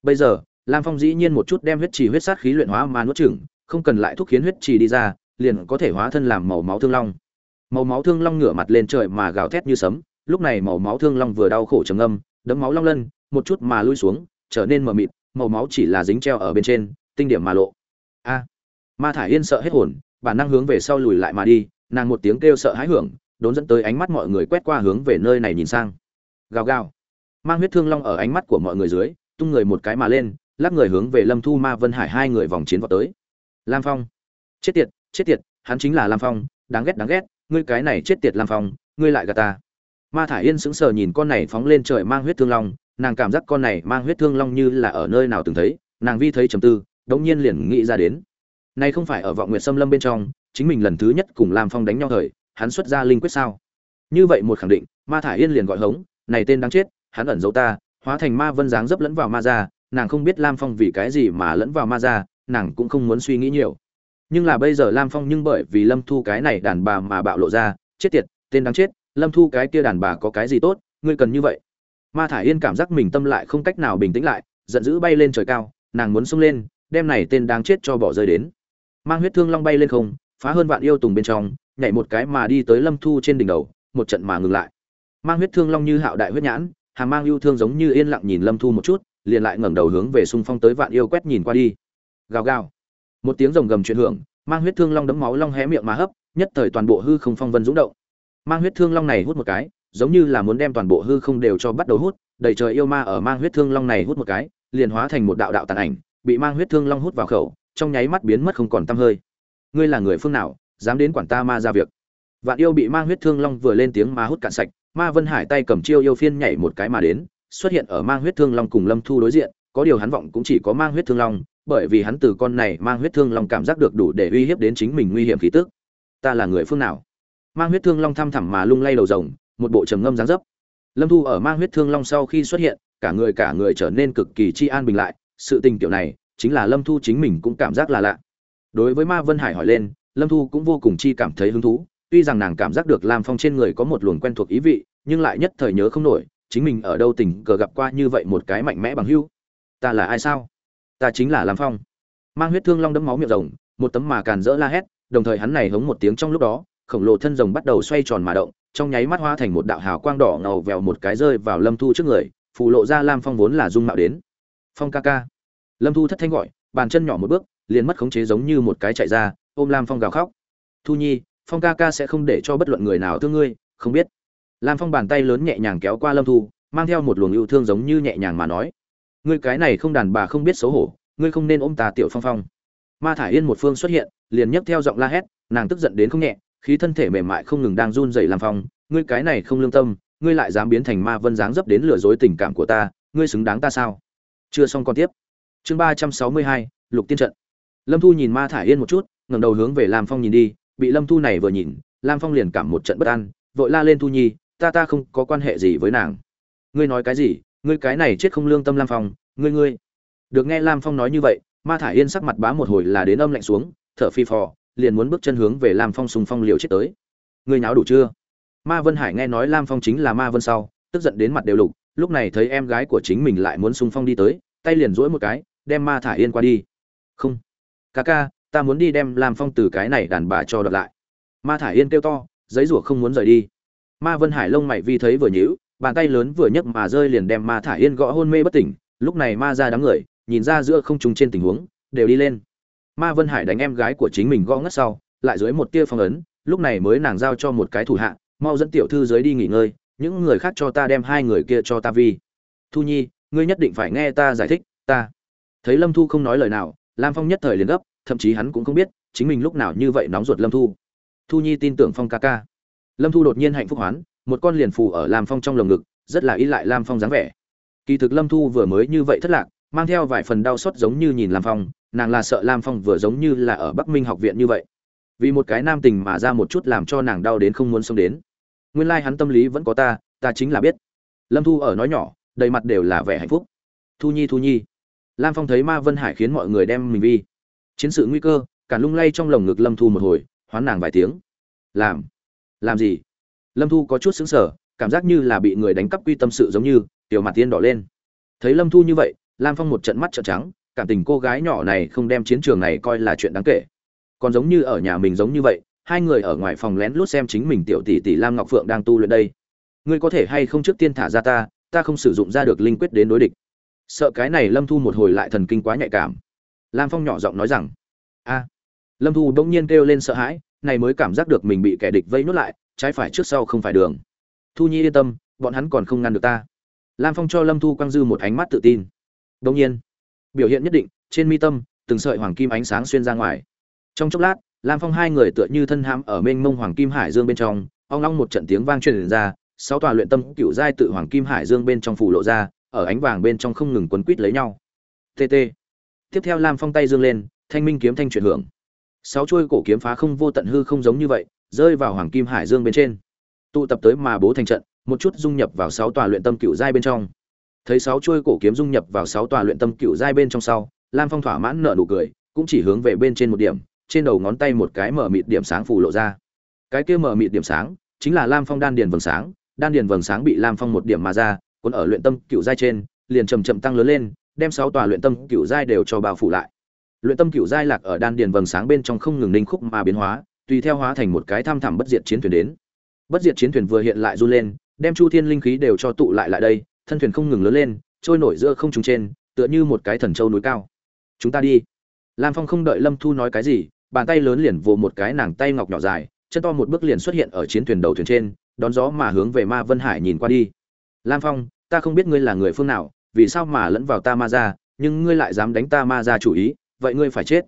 Bây giờ, lam phong dĩ nhiên một chút đem huyết trì huyết sát khí luyện hóa mà nuốt chửng, không cần lại thúc khiến huyết trì đi ra, liền có thể hóa thân làm màu máu thương long. Màu máu thương long ngửa mặt lên trời mà gào thét như sấm, lúc này màu máu thương long vừa đau khổ trầm âm đấm máu long lân, một chút mà lui xuống, trở nên mờ mịt màu máu chỉ là dính treo ở bên trên, tinh điểm mà lộ. A, ma thả yên sợ hết hồn, bản năng hướng về sau lùi lại mà đi, nàng một tiếng kêu sợ hãi hưởng, đốn dẫn tới ánh mắt mọi người quét qua hướng về nơi này nhìn sang. Gào gào. Mang huyết thương long ở ánh mắt của mọi người dưới, tung người một cái mà lên, lắc người hướng về lâm thu ma vân hải hai người vòng chiến vào tới. Lam phong. Chết tiệt chết tiệt, hắn chính là lam phong, đáng ghét đáng ghét, ngươi cái này chết tiệt lam phong, ngươi lại gạt ta. Ma thả yên sững sờ nhìn con này phóng lên trời mang huyết thương long nàng cảm giác con này mang huyết thương long như là ở nơi nào từng thấy, nàng vi thấy trầm tư, đống nhiên liền nghĩ ra đến. Nay không phải ở vọng nguyệt xâm lâm bên trong, chính mình lần thứ nhất cùng lam phong đánh nhau thời, hắn xuất ra linh quyết sao? Như vậy một khẳng định, ma thả yên liền gọi hống, này tên đáng chết, hắn ẩn giấu ta, hóa thành ma vân dáng dấp lẫn vào ma ra, nàng không biết lam phong vì cái gì mà lẫn vào ma ra, nàng cũng không muốn suy nghĩ nhiều. Nhưng là bây giờ lam phong nhưng bởi vì lâm thu cái này đàn bà mà bạo lộ ra, chết tiệt, tên đáng chết, lâm thu cái kia đàn bà có cái gì tốt, ngươi cần như vậy ma thả yên cảm giác mình tâm lại không cách nào bình tĩnh lại, giận dữ bay lên trời cao, nàng muốn xông lên, đem này tên đáng chết cho bỏ rơi đến. Mang huyết thương long bay lên không, phá hơn vạn yêu tùng bên trong, nhảy một cái mà đi tới lâm thu trên đỉnh đầu, một trận mà ngừng lại. Mang huyết thương long như hạo đại huyết nhãn, hàm mang yêu thương giống như yên lặng nhìn lâm thu một chút, liền lại ngẩng đầu hướng về xung phong tới vạn yêu quét nhìn qua đi. Gào gào. Một tiếng rồng gầm chuyển hưởng, mang huyết thương long đấm máu long hé miệng mà hấp, nhất thời toàn bộ hư không phong vân dũng động. Mang huyết thương long này hút một cái giống như là muốn đem toàn bộ hư không đều cho bắt đầu hút, đầy trời yêu ma ở mang huyết thương long này hút một cái, liền hóa thành một đạo đạo tàn ảnh, bị mang huyết thương long hút vào khẩu, trong nháy mắt biến mất không còn tăm hơi. Ngươi là người phương nào, dám đến quản ta ma ra việc? Vạn yêu bị mang huyết thương long vừa lên tiếng ma hút cạn sạch, ma vân hải tay cầm chiêu yêu phiên nhảy một cái mà đến, xuất hiện ở mang huyết thương long cùng lâm thu đối diện, có điều hắn vọng cũng chỉ có mang huyết thương long, bởi vì hắn từ con này mang huyết thương long cảm giác được đủ để uy hiếp đến chính mình nguy hiểm khí tức. Ta là người phương nào? Mang huyết thương long thăm thẳm mà lung lay đầu rồng một bộ trầm ngâm dáng dấp. Lâm thu ở mang huyết thương long sau khi xuất hiện, cả người cả người trở nên cực kỳ chi an bình lại, sự tình kiểu này, chính là lâm thu chính mình cũng cảm giác là lạ. Đối với ma vân hải hỏi lên, lâm thu cũng vô cùng chi cảm thấy hứng thú, tuy rằng nàng cảm giác được lam phong trên người có một luồng quen thuộc ý vị, nhưng lại nhất thời nhớ không nổi, chính mình ở đâu tình cờ gặp qua như vậy một cái mạnh mẽ bằng hưu ta là ai sao? Ta chính là lam phong. Mang huyết thương long đấm máu miệng rồng một tấm mà càn rỡ la hét, đồng thời hắn này hống một tiếng trong lúc đó, khổng lồ thân rồng bắt đầu xoay tròn mà động trong nháy mắt hoa thành một đạo hào quang đỏ ngầu vèo một cái rơi vào lâm thu trước người phụ lộ ra lam phong vốn là dung mạo đến. Phong ca ca. Lâm thu thất thanh gọi, bàn chân nhỏ một bước, liền mất khống chế giống như một cái chạy ra, ôm lam phong gào khóc. Thu nhi, phong ca ca sẽ không để cho bất luận người nào thương ngươi, không biết. Lam phong bàn tay lớn nhẹ nhàng kéo qua lâm thu, mang theo một luồng yêu thương giống như nhẹ nhàng mà nói. Ngươi cái này không đàn bà không biết xấu hổ, ngươi không nên ôm ta tiểu phong phong. Ma thả yên một phương xuất hiện, liền nhấc theo giọng la hét, nàng tức giận đến không nhẹ khí thân thể mềm mại không ngừng đang run rẩy làm phong, ngươi cái này không lương tâm, ngươi lại dám biến thành ma vân dáng dấp đến lừa dối tình cảm của ta, ngươi xứng đáng ta sao? Chưa xong còn tiếp. Chương ba trăm sáu mươi hai, lục tiên trận. Lâm thu nhìn ma thả yên một chút, ngẩng đầu hướng về lam phong nhìn đi, bị lâm thu này vừa nhìn, lam phong liền cảm một trận bất an, vội la lên thu nhi, ta ta không có quan hệ gì với nàng. Ngươi nói cái gì? Ngươi cái này chết không lương tâm lam phong, ngươi ngươi. Được nghe lam phong nói như vậy, ma thả yên sắc mặt bá một hồi là đến âm lạnh xuống, thở phi phò liền muốn bước chân hướng về lam phong sùng phong liều chết tới. Ngươi nháo đủ chưa? Ma vân hải nghe nói lam phong chính là ma vân sau, tức giận đến mặt đều lục, lúc này thấy em gái của chính mình lại muốn sùng phong đi tới, tay liền dỗi một cái, đem ma thả yên qua đi. Không. Ca ca, ta muốn đi đem lam phong từ cái này đàn bà cho đợt lại. Ma thả yên kêu to, giấy rủa không muốn rời đi. Ma vân hải lông mày vi thấy vừa nhíu, bàn tay lớn vừa nhấc mà rơi liền đem ma thả yên gõ hôn mê bất tỉnh, lúc này ma ra đám người, nhìn ra giữa không trùng trên tình huống, đều đi lên ma vân hải đánh em gái của chính mình gõ ngất sau, lại dưới một tia phong ấn, lúc này mới nàng giao cho một cái thủ hạ, mau dẫn tiểu thư dưới đi nghỉ ngơi, những người khác cho ta đem hai người kia cho ta vi. Thu nhi, ngươi nhất định phải nghe ta giải thích, ta. Thấy lâm thu không nói lời nào, lam phong nhất thời liền gấp, thậm chí hắn cũng không biết, chính mình lúc nào như vậy nóng ruột lâm thu. Thu nhi tin tưởng phong ca ca. Lâm thu đột nhiên hạnh phúc hoán, một con liền phù ở lam phong trong lồng ngực, rất là ý lại lam phong dáng vẻ. Kỳ thực lâm thu vừa mới như vậy thất lạc, mang theo vài phần đau xót giống như nhìn lam phong nàng là sợ lam phong vừa giống như là ở bắc minh học viện như vậy. Vì một cái nam tình mà ra một chút làm cho nàng đau đến không muốn sống đến. Nguyên lai、like、hắn tâm lý vẫn có ta ta chính là biết. Lâm thu ở nói nhỏ, đầy mặt đều là vẻ hạnh phúc. Thu nhi thu nhi. Lam phong thấy ma vân hải khiến mọi người đem mình vi. Chiến sự nguy cơ cản lung lay trong lồng ngực lâm thu một hồi, hoán nàng vài tiếng. Làm. Làm gì? Lâm thu có chút xứng sở cảm giác như là bị người đánh cắp quy tâm sự giống như, tiểu mặt tiên đỏ lên. Thấy lâm thu như vậy, lam phong một trận mắt trợn trắng cảm tình cô gái nhỏ này không đem chiến trường này coi là chuyện đáng kể. Còn giống như ở nhà mình giống như vậy, hai người ở ngoài phòng lén lút xem chính mình tiểu tỷ tỷ lam ngọc phượng đang tu luyện đây. Ngươi có thể hay không trước tiên thả ra ta ta không sử dụng ra được linh quyết đến đối địch. Sợ cái này lâm thu một hồi lại thần kinh quá nhạy cảm. Lam phong nhỏ giọng nói rằng, a. Lâm thu bỗng nhiên kêu lên sợ hãi, này mới cảm giác được mình bị kẻ địch vây nuốt lại, trái phải trước sau không phải đường. Thu nhi yên tâm, bọn hắn còn không ngăn được ta. Lam phong cho lâm thu quang dư một ánh mắt tự tin. Đông nhiên biểu hiện nhất định, trên mi tâm, từng sợi hoàng kim ánh sáng xuyên ra ngoài. Trong chốc lát, lam phong hai người tựa như thân hãm ở mênh mông hoàng kim hải dương bên trong, ong long một trận tiếng vang truyền ra, sáu tòa luyện tâm cựu giai tự hoàng kim hải dương bên trong phủ lộ ra, ở ánh vàng bên trong không ngừng quấn quít lấy nhau. Tt tiếp theo lam phong tay dương lên, thanh minh kiếm thanh chuyển hưởng. Sáu chuôi cổ kiếm phá không vô tận hư không giống như vậy, rơi vào hoàng kim hải dương bên trên. Tụ tập tới mà bố thành trận, một chút dung nhập vào sáu tòa luyện tâm cựu giai bên trong thấy sáu chuôi cổ kiếm dung nhập vào sáu tòa luyện tâm cựu giai bên trong sau, lam phong thỏa mãn nợ nụ cười, cũng chỉ hướng về bên trên một điểm, trên đầu ngón tay một cái mở mịt điểm sáng phủ lộ ra. Cái kia mở mịt điểm sáng, chính là lam phong đan điền vầng sáng, đan điền vầng sáng bị lam phong một điểm mà ra, cuốn ở luyện tâm cựu giai trên, liền chầm chậm tăng lớn lên, đem sáu tòa luyện tâm cựu giai đều cho bao phủ lại. Luyện tâm cựu giai lạc ở đan điền vầng sáng bên trong không ngừng ninh khúc mà biến hóa, tùy theo hóa thành một cái tham thẳm bất diệt chiến thuyền đến. Bất diệt chiến thuyền vừa hiện lại run lên, đem chu thiên linh khí đều cho tụ lại lại đây thân thuyền không ngừng lớn lên, trôi nổi giữa không trung trên, tựa như một cái thần châu núi cao. Chúng ta đi. Lam phong không đợi lâm thu nói cái gì, bàn tay lớn liền vồ một cái nàng tay ngọc nhỏ dài, chân to một bước liền xuất hiện ở chiến thuyền đầu thuyền trên, đón gió mà hướng về ma vân hải nhìn qua đi. Lam phong, ta không biết ngươi là người phương nào, vì sao mà lẫn vào ta ma ra nhưng ngươi lại dám đánh ta ma ra chủ ý, vậy ngươi phải chết.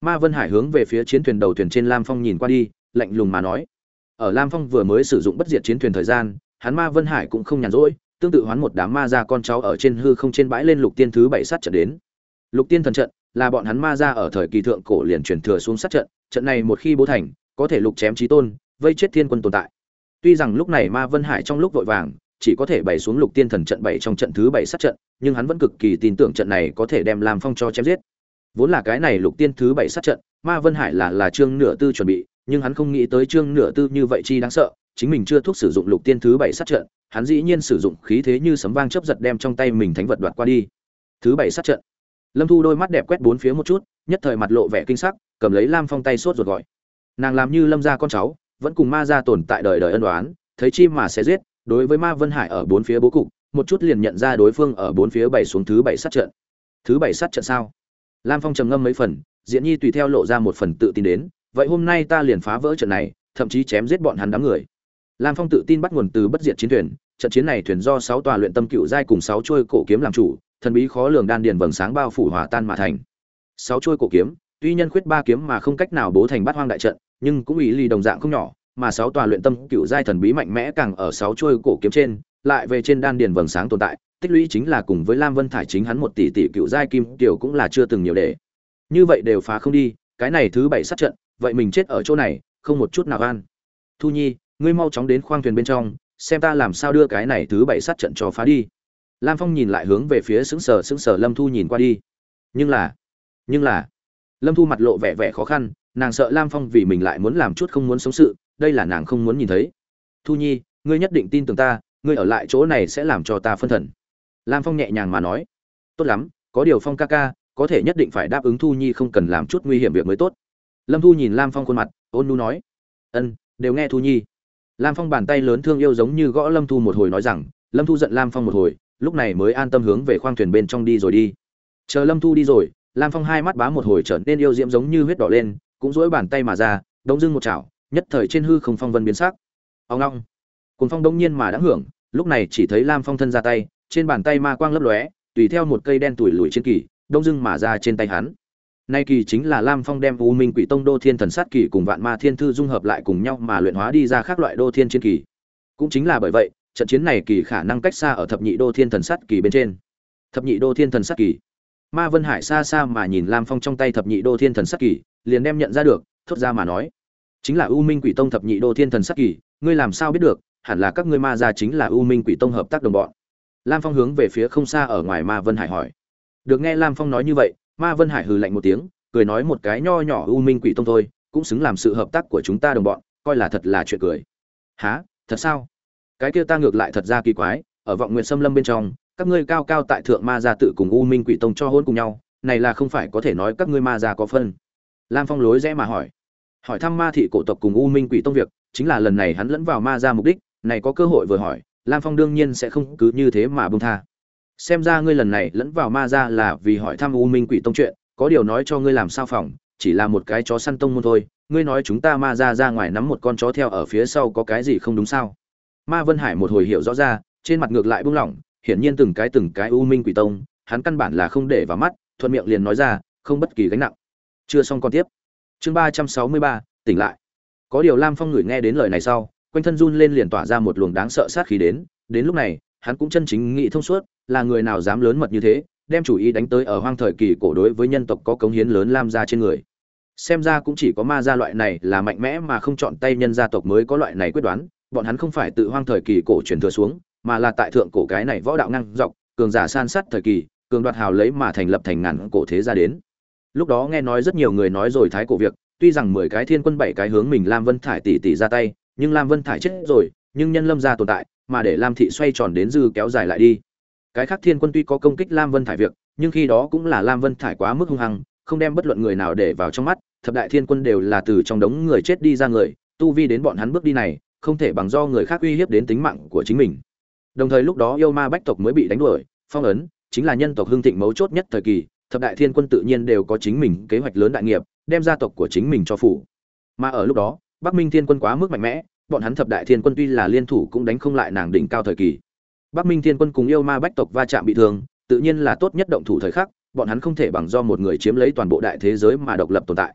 Ma vân hải hướng về phía chiến thuyền đầu thuyền trên lam phong nhìn qua đi, lạnh lùng mà nói. Ở lam phong vừa mới sử dụng bất diệt chiến thuyền thời gian, hắn ma vân hải cũng không nhàn rỗi tương tự hoán một đám ma ra con cháu ở trên hư không trên bãi lên lục tiên thứ bảy sát trận đến. Lục tiên thần trận là bọn hắn ma ra ở thời kỳ thượng cổ liền truyền thừa xuống sát trận trận này một khi bố thành, có thể lục chém trí tôn, vây chết thiên quân tồn tại. Tuy rằng lúc này ma vân hải trong lúc vội vàng, chỉ có thể bày xuống lục tiên thần trận bảy trong trận thứ bảy sát trận, nhưng hắn vẫn cực kỳ tin tưởng trận này có thể đem làm phong cho chém giết. Vốn là cái này lục tiên thứ bảy sát trận, ma vân hải là là trương nửa tư chuẩn bị, nhưng hắn không nghĩ tới trương nửa tư như vậy chi đáng sợ chính mình chưa thuốc sử dụng lục tiên thứ bảy sát trận, hắn dĩ nhiên sử dụng khí thế như sấm vang chớp giật đem trong tay mình thánh vật đoạt qua đi. Thứ bảy sát trận. Lâm thu đôi mắt đẹp quét bốn phía một chút, nhất thời mặt lộ vẻ kinh sắc, cầm lấy lam phong tay sốt ruột gọi. Nàng làm như lâm gia con cháu, vẫn cùng ma gia tồn tại đời đời ân đoán thấy chi mà sẽ giết, đối với ma vân hải ở bốn phía bố cục, một chút liền nhận ra đối phương ở bốn phía bảy xuống thứ bảy sát trận. Thứ bảy sát trận sao? Lam phong trầm ngâm mấy phần, diễn nhi tùy theo lộ ra một phần tự tin đến, vậy hôm nay ta liền phá vỡ trận này, thậm chí chém giết bọn hắn đám người lam phong tự tin bắt nguồn từ bất diệt chiến thuyền, trận chiến này thuyền do sáu tòa luyện tâm cựu giai cùng sáu chuôi cổ kiếm làm chủ, thần bí khó lường đan điền vầng sáng bao phủ hòa tan mà thành. Sáu chuôi cổ kiếm, tuy nhân khuyết ba kiếm mà không cách nào bố thành bát hoang đại trận, nhưng cũng ý lý đồng dạng không nhỏ, mà sáu tòa luyện tâm cựu giai thần bí mạnh mẽ càng ở sáu chuôi cổ kiếm trên, lại về trên đan điền vầng sáng tồn tại, tích lũy chính là cùng với lam vân thải chính hắn một tỷ tỷ cựu giai kim tiểu cũng là chưa từng nhiều để. Như vậy đều phá không đi, cái này thứ bảy sát trận, vậy mình chết ở chỗ này, không một chút nào an. Thu nhi ngươi mau chóng đến khoang thuyền bên trong, xem ta làm sao đưa cái này thứ bảy sát trận cho phá đi. Lam phong nhìn lại hướng về phía xứng sở xứng sở lâm thu nhìn qua đi. Nhưng là nhưng là, lâm thu mặt lộ vẻ vẻ khó khăn, nàng sợ lam phong vì mình lại muốn làm chút không muốn sống sự, đây là nàng không muốn nhìn thấy. Thu nhi, ngươi nhất định tin tưởng ta, ngươi ở lại chỗ này sẽ làm cho ta phân thần. Lam phong nhẹ nhàng mà nói. Tốt lắm, có điều phong ca ca, có thể nhất định phải đáp ứng thu nhi không cần làm chút nguy hiểm việc mới tốt. Lâm thu nhìn lam phong khuôn mặt, ôn nu nói. Ân, đều nghe thu nhi lam phong bàn tay lớn thương yêu giống như gõ lâm thu một hồi nói rằng, lâm thu giận lam phong một hồi, lúc này mới an tâm hướng về khoang thuyền bên trong đi rồi đi. Chờ lâm thu đi rồi. Lam phong hai mắt bá một hồi trở nên yêu diễm giống như huyết đỏ lên, cũng dỗi bàn tay mà ra, đống dưng một chảo, nhất thời trên hư không phong vân biến sắc. Ông long cùng phong đông nhiên mà đã hưởng, lúc này chỉ thấy lam phong thân ra tay, trên bàn tay ma quang lấp lóe, tùy theo một cây đen tủi lùi trên kỳ đông dưng mà ra trên tay hắn nay kỳ chính là lam phong đem u minh quỷ tông đô thiên thần sát kỳ cùng vạn ma thiên thư dung hợp lại cùng nhau mà luyện hóa đi ra các loại đô thiên chiến kỳ. Cũng chính là bởi vậy, trận chiến này kỳ khả năng cách xa ở thập nhị đô thiên thần sát kỳ bên trên. Thập nhị đô thiên thần sát kỳ. Ma vân hải xa xa mà nhìn lam phong trong tay thập nhị đô thiên thần sát kỳ, liền đem nhận ra được, thốt ra mà nói. Chính là u minh quỷ tông thập nhị đô thiên thần sát kỳ, ngươi làm sao biết được, hẳn là các ngươi ma gia chính là u minh quỷ tông hợp tác đồng bọn. Lam phong hướng về phía không xa ở ngoài ma vân hải hỏi. Được nghe lam phong nói như vậy ma vân hải hừ lạnh một tiếng, cười nói một cái nho nhỏ u minh quỷ tông thôi, cũng xứng làm sự hợp tác của chúng ta đồng bọn, coi là thật là chuyện cười. Há thật sao? Cái kia ta ngược lại thật ra kỳ quái, ở vọng nguyện xâm lâm bên trong, các ngươi cao cao tại thượng ma gia tự cùng u minh quỷ tông cho hôn cùng nhau, này là không phải có thể nói các ngươi ma gia có phân. Lam phong lối rẽ mà hỏi. Hỏi thăm ma thị cổ tộc cùng u minh quỷ tông việc, chính là lần này hắn lẫn vào ma gia mục đích, này có cơ hội vừa hỏi, lam phong đương nhiên sẽ không cứ như thế mà bông tha xem ra ngươi lần này lẫn vào ma gia là vì hỏi thăm u minh quỷ tông chuyện, có điều nói cho ngươi làm sao phòng, chỉ là một cái chó săn tông môn thôi. Ngươi nói chúng ta ma gia ra ngoài nắm một con chó theo ở phía sau có cái gì không đúng sao? Ma vân hải một hồi hiểu rõ ra, trên mặt ngược lại buông lỏng, hiển nhiên từng cái từng cái u minh quỷ tông, hắn căn bản là không để vào mắt, thuận miệng liền nói ra, không bất kỳ gánh nặng. Chưa xong con tiếp. Chương ba trăm sáu mươi ba, tỉnh lại. Có điều lam phong ngửi nghe đến lời này sau, quanh thân run lên liền tỏa ra một luồng đáng sợ sát khí đến. Đến lúc này, hắn cũng chân chính nghĩ thông suốt là người nào dám lớn mật như thế, đem chủ ý đánh tới ở hoang thời kỳ cổ đối với nhân tộc có cống hiến lớn lam gia trên người. Xem ra cũng chỉ có ma gia loại này là mạnh mẽ mà không chọn tay nhân gia tộc mới có loại này quyết đoán, bọn hắn không phải tự hoang thời kỳ cổ truyền thừa xuống, mà là tại thượng cổ cái này võ đạo ngang dọc, cường giả san sát thời kỳ, cường đoạt hào lấy mà thành lập thành ngàn cổ thế gia đến. Lúc đó nghe nói rất nhiều người nói rồi thái cổ việc, tuy rằng mười cái thiên quân bảy cái hướng mình lam vân thải tỷ tỷ ra tay, nhưng lam vân thải chết rồi, nhưng nhân lâm gia tồn tại, mà để lam thị xoay tròn đến dư kéo dài lại đi cái khác thiên quân tuy có công kích lam vân thải việc, nhưng khi đó cũng là lam vân thải quá mức hung hăng, không đem bất luận người nào để vào trong mắt, thập đại thiên quân đều là từ trong đống người chết đi ra người, tu vi đến bọn hắn bước đi này, không thể bằng do người khác uy hiếp đến tính mạng của chính mình. Đồng thời lúc đó yêu ma bách tộc mới bị đánh đuổi, phong ấn, chính là nhân tộc hưng thịnh mấu chốt nhất thời kỳ, thập đại thiên quân tự nhiên đều có chính mình kế hoạch lớn đại nghiệp, đem gia tộc của chính mình cho phủ. Mà ở lúc đó, bắc minh thiên quân quá mức mạnh mẽ, bọn hắn thập đại thiên quân tuy là liên thủ cũng đánh không lại nàng đỉnh cao thời kỳ bắc minh thiên quân cùng yêu ma bách tộc va chạm bị thương, tự nhiên là tốt nhất động thủ thời khắc, bọn hắn không thể bằng do một người chiếm lấy toàn bộ đại thế giới mà độc lập tồn tại.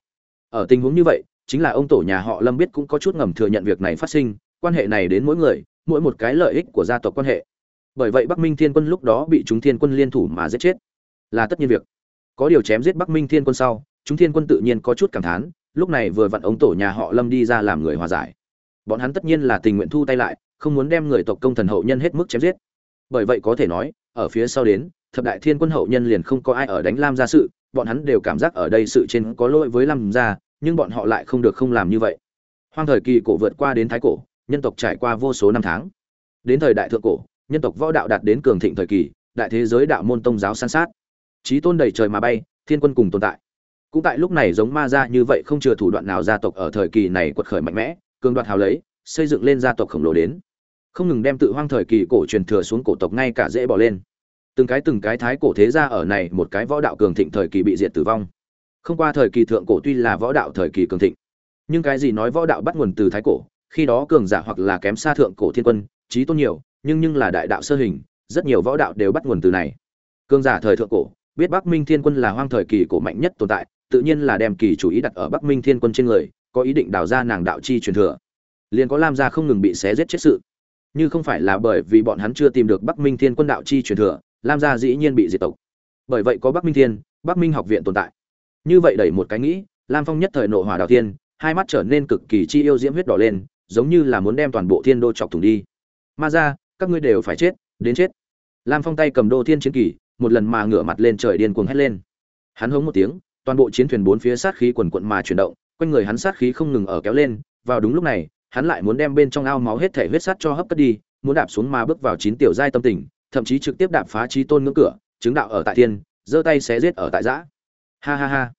Ở tình huống như vậy, chính là ông tổ nhà họ lâm biết cũng có chút ngầm thừa nhận việc này phát sinh, quan hệ này đến mỗi người, mỗi một cái lợi ích của gia tộc quan hệ. Bởi vậy bắc minh thiên quân lúc đó bị chúng thiên quân liên thủ mà giết chết. Là tất nhiên việc. Có điều chém giết bắc minh thiên quân sau, chúng thiên quân tự nhiên có chút cảm thán, lúc này vừa vặn ông tổ nhà họ lâm đi ra làm người hòa giải. Bọn hắn tất nhiên là tình nguyện thu tay lại, không muốn đem người tộc công thần hậu nhân hết mức chém giết bởi vậy có thể nói, ở phía sau đến, thập đại thiên quân hậu nhân liền không có ai ở đánh lam gia sự, bọn hắn đều cảm giác ở đây sự trên có lỗi với lam gia, nhưng bọn họ lại không được không làm như vậy. Hoang thời kỳ cổ vượt qua đến thái cổ, nhân tộc trải qua vô số năm tháng. Đến thời đại thượng cổ, nhân tộc võ đạo đạt đến cường thịnh thời kỳ, đại thế giới đạo môn tông giáo san sát. Trí tôn đầy trời mà bay, thiên quân cùng tồn tại. Cũng tại lúc này giống ma gia như vậy không chừa thủ đoạn nào gia tộc ở thời kỳ này quật khởi mạnh mẽ, cường đoạt hào lấy, xây dựng lên gia tộc khổng lồ đến không ngừng đem tự hoang thời kỳ cổ truyền thừa xuống cổ tộc ngay cả dễ bỏ lên. Từng cái từng cái thái cổ thế gia ở này một cái võ đạo cường thịnh thời kỳ bị diệt tử vong. Không qua thời kỳ thượng cổ tuy là võ đạo thời kỳ cường thịnh, nhưng cái gì nói võ đạo bắt nguồn từ thái cổ, khi đó cường giả hoặc là kém xa thượng cổ thiên quân trí tôn nhiều, nhưng nhưng là đại đạo sơ hình, rất nhiều võ đạo đều bắt nguồn từ này. Cường giả thời thượng cổ, biết bắc minh thiên quân là hoang thời kỳ cổ mạnh nhất tồn tại, tự nhiên là đem kỳ chủ ý đặt ở bắc minh thiên quân trên người, có ý định đào ra nàng đạo chi truyền thừa. Liền có lam gia không ngừng bị xé giết chết sự như không phải là bởi vì bọn hắn chưa tìm được bắc minh thiên quân đạo chi truyền thừa, lam gia dĩ nhiên bị diệt tộc. Bởi vậy có bắc minh thiên, bắc minh học viện tồn tại. Như vậy đẩy một cái nghĩ, lam phong nhất thời nộ hỏa đào thiên hai mắt trở nên cực kỳ chi yêu diễm huyết đỏ lên, giống như là muốn đem toàn bộ thiên đô chọc thủng đi. Ma ra các ngươi đều phải chết, đến chết. Lam phong tay cầm đô thiên chiến kỳ, một lần mà ngửa mặt lên trời điên cuồng hét lên. Hắn hống một tiếng, toàn bộ chiến thuyền bốn phía sát khí quần quận mà chuyển động, quanh người hắn sát khí không ngừng ở kéo lên, vào đúng lúc này hắn lại muốn đem bên trong ao máu hết thể huyết sắt cho hấp cất đi, muốn đạp xuống mà bước vào chín tiểu giai tâm tình, thậm chí trực tiếp đạp phá chí tôn ngưỡng cửa, chứng đạo ở tại thiên, giơ tay xé giết ở tại giã. Ha ha ha.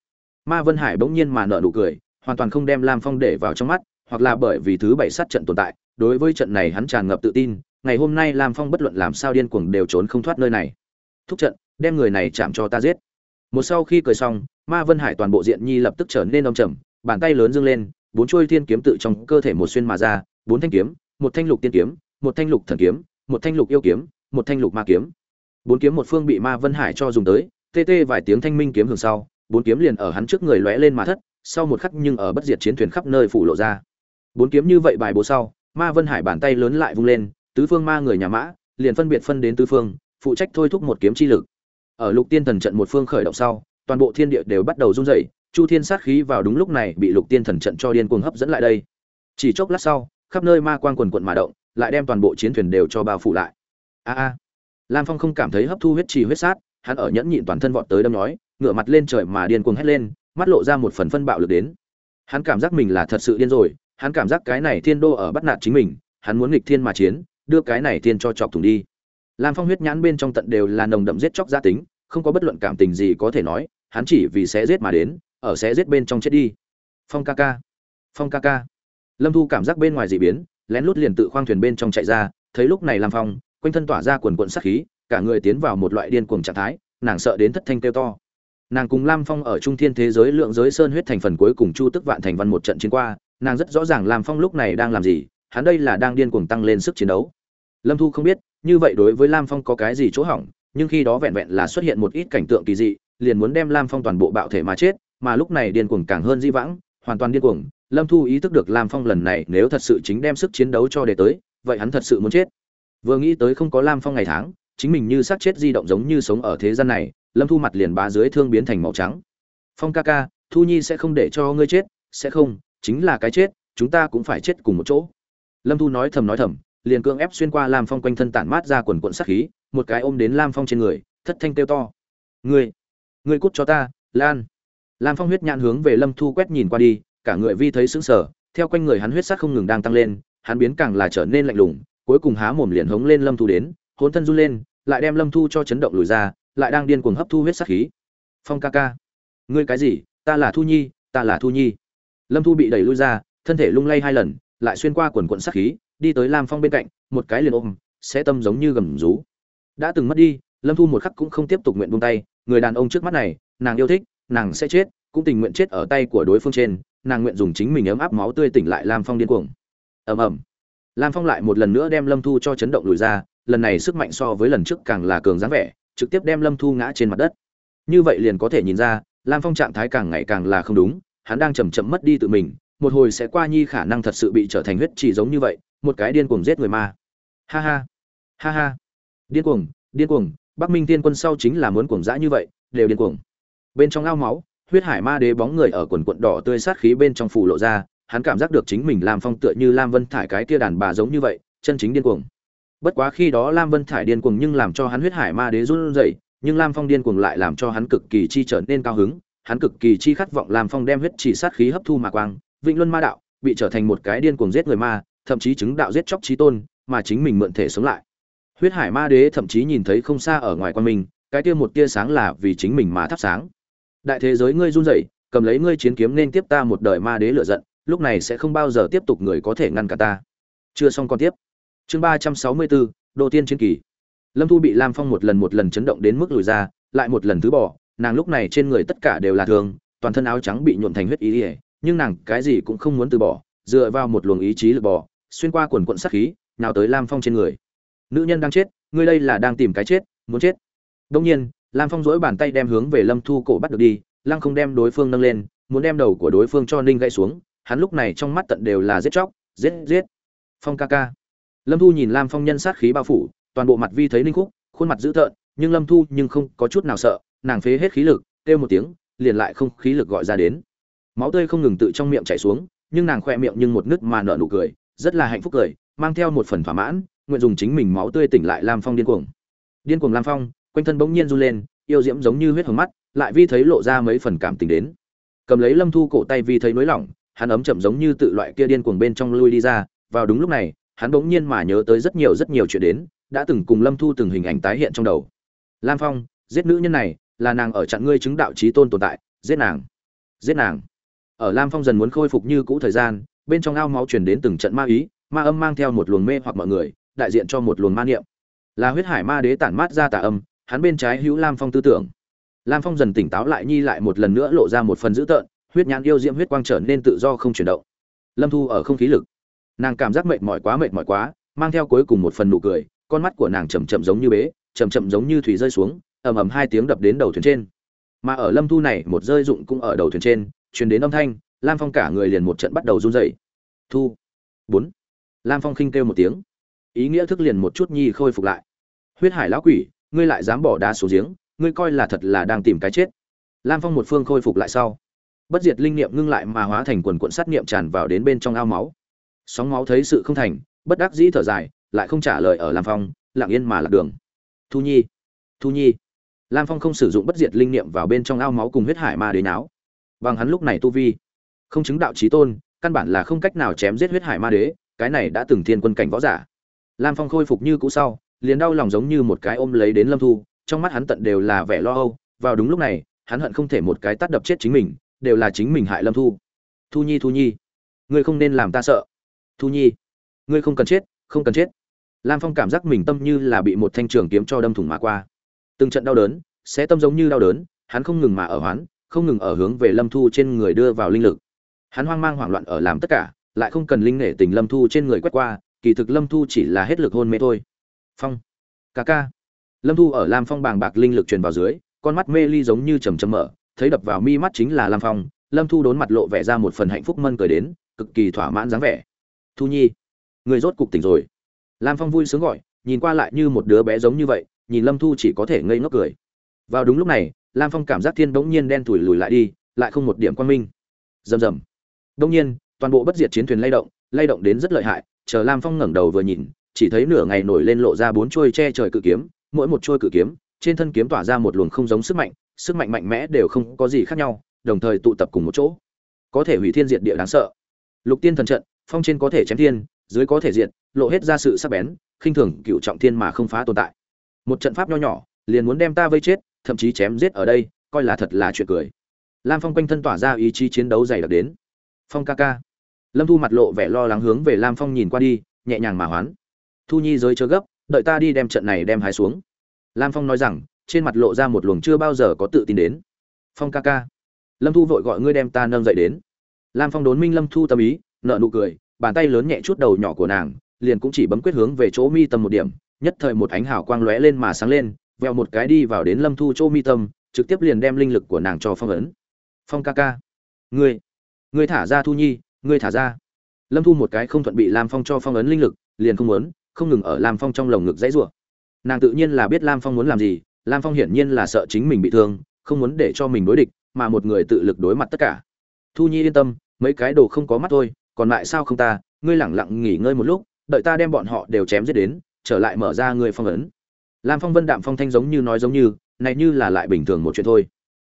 Ma vân hải bỗng nhiên mà nở nụ cười, hoàn toàn không đem lam phong để vào trong mắt, hoặc là bởi vì thứ bảy sát trận tồn tại, đối với trận này hắn tràn ngập tự tin, ngày hôm nay lam phong bất luận làm sao điên cuồng đều trốn không thoát nơi này. Thúc trận, đem người này chạm cho ta giết. Một sau khi cười xong, ma vân hải toàn bộ diện nhi lập tức trở nên âm trầm, bàn tay lớn dâng lên bốn chuôi thiên kiếm tự trong cơ thể một xuyên mà ra, bốn thanh kiếm, một thanh lục tiên kiếm, một thanh lục thần kiếm, một thanh lục yêu kiếm, một thanh lục ma kiếm bốn kiếm một phương bị ma vân hải cho dùng tới, tê tê vài tiếng thanh minh kiếm hưởng sau, bốn kiếm liền ở hắn trước người lóe lên mà thất, sau một khắc nhưng ở bất diệt chiến thuyền khắp nơi phủ lộ ra bốn kiếm như vậy bài bố sau, ma vân hải bàn tay lớn lại vung lên, tứ phương ma người nhà mã, liền phân biệt phân đến tứ phương, phụ trách thôi thúc một kiếm chi lực ở lục tiên thần trận một phương khởi động sau, toàn bộ thiên địa đều bắt đầu rung dậy chu thiên sát khí vào đúng lúc này bị lục tiên thần trận cho điên cuồng hấp dẫn lại đây. Chỉ chốc lát sau, khắp nơi ma quang quần quận mà động, lại đem toàn bộ chiến thuyền đều cho bao phủ lại. A a. Lam phong không cảm thấy hấp thu huyết trì huyết sát, hắn ở nhẫn nhịn toàn thân vọt tới đâm nói ngửa mặt lên trời mà điên cuồng hét lên, mắt lộ ra một phần phân bạo lực đến. Hắn cảm giác mình là thật sự điên rồi, hắn cảm giác cái này thiên đô ở bắt nạt chính mình, hắn muốn nghịch thiên mà chiến, đưa cái này thiên cho chọc thủng đi. Lam phong huyết nhãn bên trong tận đều là nồng đậm giết chóc gia tính, không có bất luận cảm tình gì có thể nói, hắn chỉ vì sẽ giết mà đến ở sẽ giết bên trong chết đi. Phong ca ca. Phong ca ca. Lâm thu cảm giác bên ngoài dị biến, lén lút liền tự khoang thuyền bên trong chạy ra, thấy lúc này lam phong, quanh thân tỏa ra quần quận sát khí, cả người tiến vào một loại điên cuồng trạng thái, nàng sợ đến thất thanh kêu to. Nàng cùng lam phong ở trung thiên thế giới lượng giới sơn huyết thành phần cuối cùng chu tức vạn thành văn một trận chiến qua, nàng rất rõ ràng lam phong lúc này đang làm gì, hắn đây là đang điên cuồng tăng lên sức chiến đấu. Lâm thu không biết, như vậy đối với lam phong có cái gì chỗ hỏng, nhưng khi đó vẹn vẹn là xuất hiện một ít cảnh tượng kỳ dị, liền muốn đem lam phong toàn bộ bạo thể mà chết mà lúc này điên cuồng càng hơn di vãng, hoàn toàn điên cuồng. Lâm thu ý thức được lam phong lần này nếu thật sự chính đem sức chiến đấu cho đề tới, vậy hắn thật sự muốn chết. Vừa nghĩ tới không có lam phong ngày tháng, chính mình như xác chết di động giống như sống ở thế gian này, lâm thu mặt liền bá dưới thương biến thành màu trắng. Phong ca ca, thu nhi sẽ không để cho ngươi chết, sẽ không, chính là cái chết, chúng ta cũng phải chết cùng một chỗ. Lâm thu nói thầm nói thầm, liền cưỡng ép xuyên qua lam phong quanh thân tản mát ra quần cuộn sát khí, một cái ôm đến lam phong trên người, thất thanh kêu to. Ngươi ngươi cút cho ta, lan lam phong huyết nhãn hướng về lâm thu quét nhìn qua đi, cả người vi thấy sững sờ, theo quanh người hắn huyết sắc không ngừng đang tăng lên, hắn biến càng là trở nên lạnh lùng, cuối cùng há mồm liền hống lên lâm thu đến hồn thân run lên, lại đem lâm thu cho chấn động lùi ra, lại đang điên cuồng hấp thu huyết sắc khí. Phong ca ca, ngươi cái gì? Ta là thu nhi, ta là thu nhi. Lâm thu bị đẩy lui ra, thân thể lung lay hai lần, lại xuyên qua quần quần sắc khí, đi tới lam phong bên cạnh, một cái liền ôm sẽ tâm giống như gầm rú. Đã từng mất đi, lâm thu một khắc cũng không tiếp tục nguyện buông tay, người đàn ông trước mắt này, nàng yêu thích nàng sẽ chết, cũng tình nguyện chết ở tay của đối phương trên, nàng nguyện dùng chính mình ấm áp máu tươi tỉnh lại lam phong điên cuồng. Ầm ầm. Lam phong lại một lần nữa đem lâm thu cho chấn động lùi ra, lần này sức mạnh so với lần trước càng là cường dáng vẻ, trực tiếp đem lâm thu ngã trên mặt đất. Như vậy liền có thể nhìn ra, lam phong trạng thái càng ngày càng là không đúng, hắn đang chầm chậm mất đi tự mình, một hồi sẽ qua nhi khả năng thật sự bị trở thành huyết chỉ giống như vậy, một cái điên cuồng giết người ma. Ha ha. Ha ha. Điên cuồng điên cuồng, bắc minh tiên quân sau chính là muốn cuồng dã như vậy, đều điên cuồng bên trong ao máu, huyết hải ma đế bóng người ở quần quận đỏ tươi sát khí bên trong phủ lộ ra, hắn cảm giác được chính mình làm phong tựa như lam vân thải cái kia đàn bà giống như vậy, chân chính điên cuồng. Bất quá khi đó lam vân thải điên cuồng nhưng làm cho hắn huyết hải ma đế run rẩy, nhưng lam phong điên cuồng lại làm cho hắn cực kỳ chi trở nên cao hứng, hắn cực kỳ chi khát vọng lam phong đem huyết chỉ sát khí hấp thu mà quang vĩnh luân ma đạo bị trở thành một cái điên cuồng giết người ma, thậm chí chứng đạo giết chóc trí tôn, mà chính mình mượn thể sống lại. Huyết hải ma đế thậm chí nhìn thấy không xa ở ngoài quan mình, cái tia một tia sáng là vì chính mình mà thắp sáng đại thế giới ngươi run rẩy, cầm lấy ngươi chiến kiếm nên tiếp ta một đời ma đế lựa giận, lúc này sẽ không bao giờ tiếp tục người có thể ngăn cả ta. Chưa xong còn tiếp. Chương ba trăm sáu mươi bốn Đô tiên chiến kỳ. Lâm thu bị lam phong một lần một lần chấn động đến mức lùi ra, lại một lần thứ bỏ, nàng lúc này trên người tất cả đều là thường toàn thân áo trắng bị nhuộm thành huyết ý ỉa nhưng nàng cái gì cũng không muốn từ bỏ, dựa vào một luồng ý chí lực bỏ, xuyên qua quần quận sát khí, nào tới lam phong trên người. Nữ nhân đang chết, ngươi đây là đang tìm cái chết, muốn chết. Đông nhiên lam phong dỗi bàn tay đem hướng về lâm thu cổ bắt được đi, lăng không đem đối phương nâng lên, muốn đem đầu của đối phương cho ninh gãy xuống, hắn lúc này trong mắt tận đều là giết chóc, giết giết. Phong ca ca. Lâm thu nhìn lam phong nhân sát khí bao phủ, toàn bộ mặt vi thấy ninh khúc, khuôn mặt dữ tợn, nhưng lâm thu nhưng không có chút nào sợ, nàng phế hết khí lực, kêu một tiếng, liền lại không khí lực gọi ra đến. Máu tươi không ngừng tự trong miệng chảy xuống, nhưng nàng khoe miệng nhưng một nứt mà nở nụ cười, rất là hạnh phúc cười, mang theo một phần thỏa mãn, nguyện dùng chính mình máu tươi tỉnh lại lam phong điên cuồng. Điên cuồng lam phong quanh thân bỗng nhiên run lên, yêu diễm giống như huyết hồng mắt, lại vi thấy lộ ra mấy phần cảm tình đến. Cầm lấy lâm thu cổ tay vi thấy nới lỏng hắn ấm chậm giống như tự loại kia điên cuồng bên trong lui đi ra, vào đúng lúc này, hắn bỗng nhiên mà nhớ tới rất nhiều rất nhiều chuyện đến, đã từng cùng lâm thu từng hình ảnh tái hiện trong đầu. Lam phong, giết nữ nhân này, là nàng ở chặn ngươi chứng đạo trí tôn tồn tại, giết nàng giết nàng. Ở lam phong dần muốn khôi phục như cũ thời gian, bên trong ao máu truyền đến từng trận ma ý, ma âm mang theo một luồng mê hoặc mọi người, đại diện cho một luồng ma niệm. Là huyết hải ma đế tản mát ra tà âm hắn bên trái hữu lam phong tư tưởng. Lam phong dần tỉnh táo lại nhi lại một lần nữa lộ ra một phần dữ tợn, huyết nhãn yêu diễm huyết quang trở nên tự do không chuyển động. Lâm thu ở không khí lực. Nàng cảm giác mệt mỏi quá, mệt mỏi quá, mang theo cuối cùng một phần nụ cười, con mắt của nàng chậm chậm giống như bế, chậm chậm giống như thủy rơi xuống, ầm ầm hai tiếng đập đến đầu thuyền trên. Mà ở lâm thu này, một rơi dụng cũng ở đầu thuyền trên, truyền đến âm thanh, lam phong cả người liền một trận bắt đầu run rẩy. Thu. Bốn. Lam phong khinh kêu một tiếng. Ý nghĩa thức liền một chút nhi khôi phục lại. Huyết hải lão quỷ ngươi lại dám bỏ đá xuống giếng, ngươi coi là thật là đang tìm cái chết. Lam phong một phương khôi phục lại sau, bất diệt linh niệm ngưng lại mà hóa thành quần cuộn sắt niệm tràn vào đến bên trong ao máu. Sóng máu thấy sự không thành, bất đắc dĩ thở dài, lại không trả lời ở lam phong, lặng yên mà lạc đường. Thu nhi thu nhi. Lam phong không sử dụng bất diệt linh niệm vào bên trong ao máu cùng huyết hải ma đế náo bằng hắn lúc này tu vi, không chứng đạo trí tôn, căn bản là không cách nào chém giết huyết hải ma đế, cái này đã từng thiên quân cảnh võ giả. Lam phong khôi phục như cũ sau liền đau lòng giống như một cái ôm lấy đến lâm thu, trong mắt hắn tận đều là vẻ lo âu, vào đúng lúc này, hắn hận không thể một cái tắt đập chết chính mình, đều là chính mình hại lâm thu. Thu nhi thu nhi, ngươi không nên làm ta sợ. Thu nhi, ngươi không cần chết, không cần chết. Lam phong cảm giác mình tâm như là bị một thanh trường kiếm cho đâm thủng mà qua. Từng trận đau đớn sẽ tâm giống như đau đớn, hắn không ngừng mà ở hoán, không ngừng ở hướng về lâm thu trên người đưa vào linh lực. Hắn hoang mang hoảng loạn ở làm tất cả, lại không cần linh nể tình lâm thu trên người quét qua, kỳ thực lâm thu chỉ là hết lực hôn mê thôi phong. Ca ca. Lâm thu ở lam phong bàng bạc linh lực truyền vào dưới, con mắt mê ly giống như trầm trầm mở, thấy đập vào mi mắt chính là lam phong. Lâm thu đốn mặt lộ vẻ ra một phần hạnh phúc mân cười đến, cực kỳ thỏa mãn dáng vẻ. Thu nhi, người rốt cục tỉnh rồi. Lam phong vui sướng gọi, nhìn qua lại như một đứa bé giống như vậy, nhìn lâm thu chỉ có thể ngây ngốc cười. Vào đúng lúc này, lam phong cảm giác thiên bỗng nhiên đen thủi lùi lại đi, lại không một điểm quan minh. Rầm rầm. Đông nhiên, toàn bộ bất diệt chiến thuyền lay động lay động đến rất lợi hại, chờ lam phong ngẩng đầu vừa nhìn chỉ thấy nửa ngày nổi lên lộ ra bốn chuôi che trời cự kiếm, mỗi một chuôi cự kiếm, trên thân kiếm tỏa ra một luồng không giống sức mạnh sức mạnh mạnh mẽ đều không có gì khác nhau, đồng thời tụ tập cùng một chỗ. Có thể hủy thiên diệt địa đáng sợ. Lục tiên thần trận, phong trên có thể chém thiên, dưới có thể diệt, lộ hết ra sự sắc bén, khinh thường cựu trọng thiên mà không phá tồn tại. Một trận pháp nho nhỏ, liền muốn đem ta vây chết, thậm chí chém giết ở đây, coi là thật là chuyện cười. Lam phong quanh thân tỏa ra ý chí chiến đấu dày đặc đến. Phong ca ca. Lâm thu mặt lộ vẻ lo lắng hướng về lam phong nhìn qua đi, nhẹ nhàng mà hoán thu nhi giới chớ gấp, đợi ta đi đem trận này đem hái xuống. Lam phong nói rằng, trên mặt lộ ra một luồng chưa bao giờ có tự tin đến. Phong ca ca, lâm thu vội gọi ngươi đem ta nâng dậy đến. Lam phong đốn minh lâm thu tâm ý nợ nụ cười, bàn tay lớn nhẹ chút đầu nhỏ của nàng, liền cũng chỉ bấm quyết hướng về chỗ mi tâm một điểm, nhất thời một ánh hào quang lóe lên mà sáng lên veo một cái đi vào đến lâm thu chỗ mi tâm, trực tiếp liền đem linh lực của nàng cho phong ấn. Phong ca ca, ngươi ngươi thả ra thu nhi, ngươi thả ra. Lâm thu một cái không thuận bị lam phong cho phong ấn linh lực, liền không muốn không ngừng ở lam phong trong lồng ngực dãy rủa. Nàng tự nhiên là biết lam phong muốn làm gì, lam phong hiển nhiên là sợ chính mình bị thương, không muốn để cho mình đối địch, mà một người tự lực đối mặt tất cả. Thu nhi yên tâm, mấy cái đồ không có mắt thôi, còn lại sao không ta, ngươi lẳng lặng nghỉ ngơi một lúc, đợi ta đem bọn họ đều chém giết đến, trở lại mở ra ngươi phong ấn. Lam phong vân đạm phong thanh giống như nói giống như, này như là lại bình thường một chuyện thôi.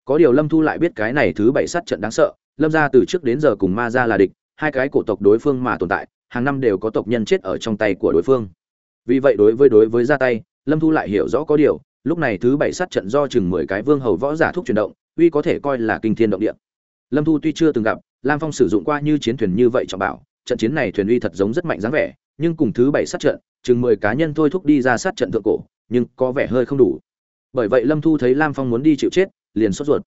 Có điều lâm thu lại biết cái này thứ bảy sát trận đáng sợ, lâm ra từ trước đến giờ cùng ma ra là địch, hai cái cổ tộc đối phương mà tồn tại hàng năm đều có tộc nhân chết ở trong tay của đối phương. Vì vậy đối với đối với ra tay, lâm thu lại hiểu rõ có điều, lúc này thứ bảy sát trận do chừng mười cái vương hầu võ giả thuốc chuyển động, uy có thể coi là kinh thiên động địa. Lâm thu tuy chưa từng gặp, lam phong sử dụng qua như chiến thuyền như vậy trọng bảo, trận chiến này thuyền uy thật giống rất mạnh dáng vẻ, nhưng cùng thứ bảy sát trận, chừng mười cá nhân thôi thúc đi ra sát trận thượng cổ, nhưng có vẻ hơi không đủ. Bởi vậy lâm thu thấy lam phong muốn đi chịu chết, liền sốt ruột.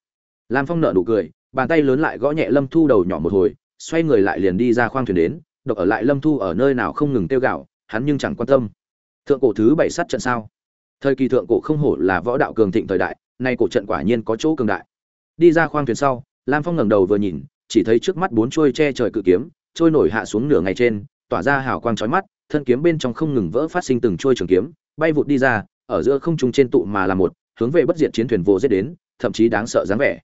Lam phong nở nụ cười, bàn tay lớn lại gõ nhẹ lâm thu đầu nhỏ một hồi, xoay người lại liền đi ra khoang thuyền đến độc ở lại lâm thu ở nơi nào không ngừng tiêu gạo hắn nhưng chẳng quan tâm. Thượng cổ thứ bảy sát trận sao? Thời kỳ thượng cổ không hổ là võ đạo cường thịnh thời đại, nay cổ trận quả nhiên có chỗ cường đại. Đi ra khoang thuyền sau, lam phong ngẩng đầu vừa nhìn, chỉ thấy trước mắt bốn chuôi che trời cự kiếm, trôi nổi hạ xuống nửa ngày trên, tỏa ra hào quang chói mắt, thân kiếm bên trong không ngừng vỡ phát sinh từng chuôi trường kiếm, bay vụt đi ra, ở giữa không trung trên tụ mà là một, hướng về bất diệt chiến thuyền vô giết đến, thậm chí đáng sợ dáng vẻ.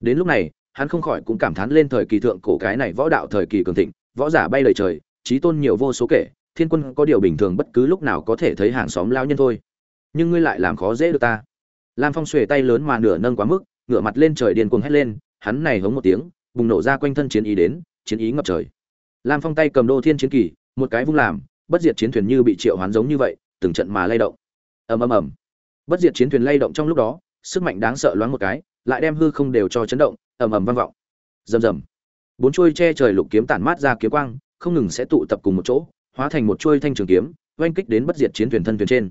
Đến lúc này, hắn không khỏi cũng cảm thán lên thời kỳ thượng cổ cái này võ đạo thời kỳ cường thịnh võ giả bay lời trời trí tôn nhiều vô số kể, thiên quân có điều bình thường bất cứ lúc nào có thể thấy hàng xóm lao nhân thôi. Nhưng ngươi lại làm khó dễ được ta. Lam phong xuề tay lớn mà nửa nâng quá mức, ngửa mặt lên trời điên cuồng hét lên, hắn này hống một tiếng, bùng nổ ra quanh thân chiến ý đến, chiến ý ngập trời. Lam phong tay cầm đô thiên chiến kỳ, một cái vung làm, bất diệt chiến thuyền như bị triệu hoán giống như vậy, từng trận mà lay động. Ầm ầm ầm. Bất diệt chiến thuyền lay động trong lúc đó, sức mạnh đáng sợ loáng một cái, lại đem hư không đều cho chấn động, ầm ầm vang vọng. Rầm rầm bốn chuôi che trời lục kiếm tản mát ra kiếm quang, không ngừng sẽ tụ tập cùng một chỗ, hóa thành một chuôi thanh trường kiếm, oanh kích đến bất diệt chiến thuyền thân thuyền trên.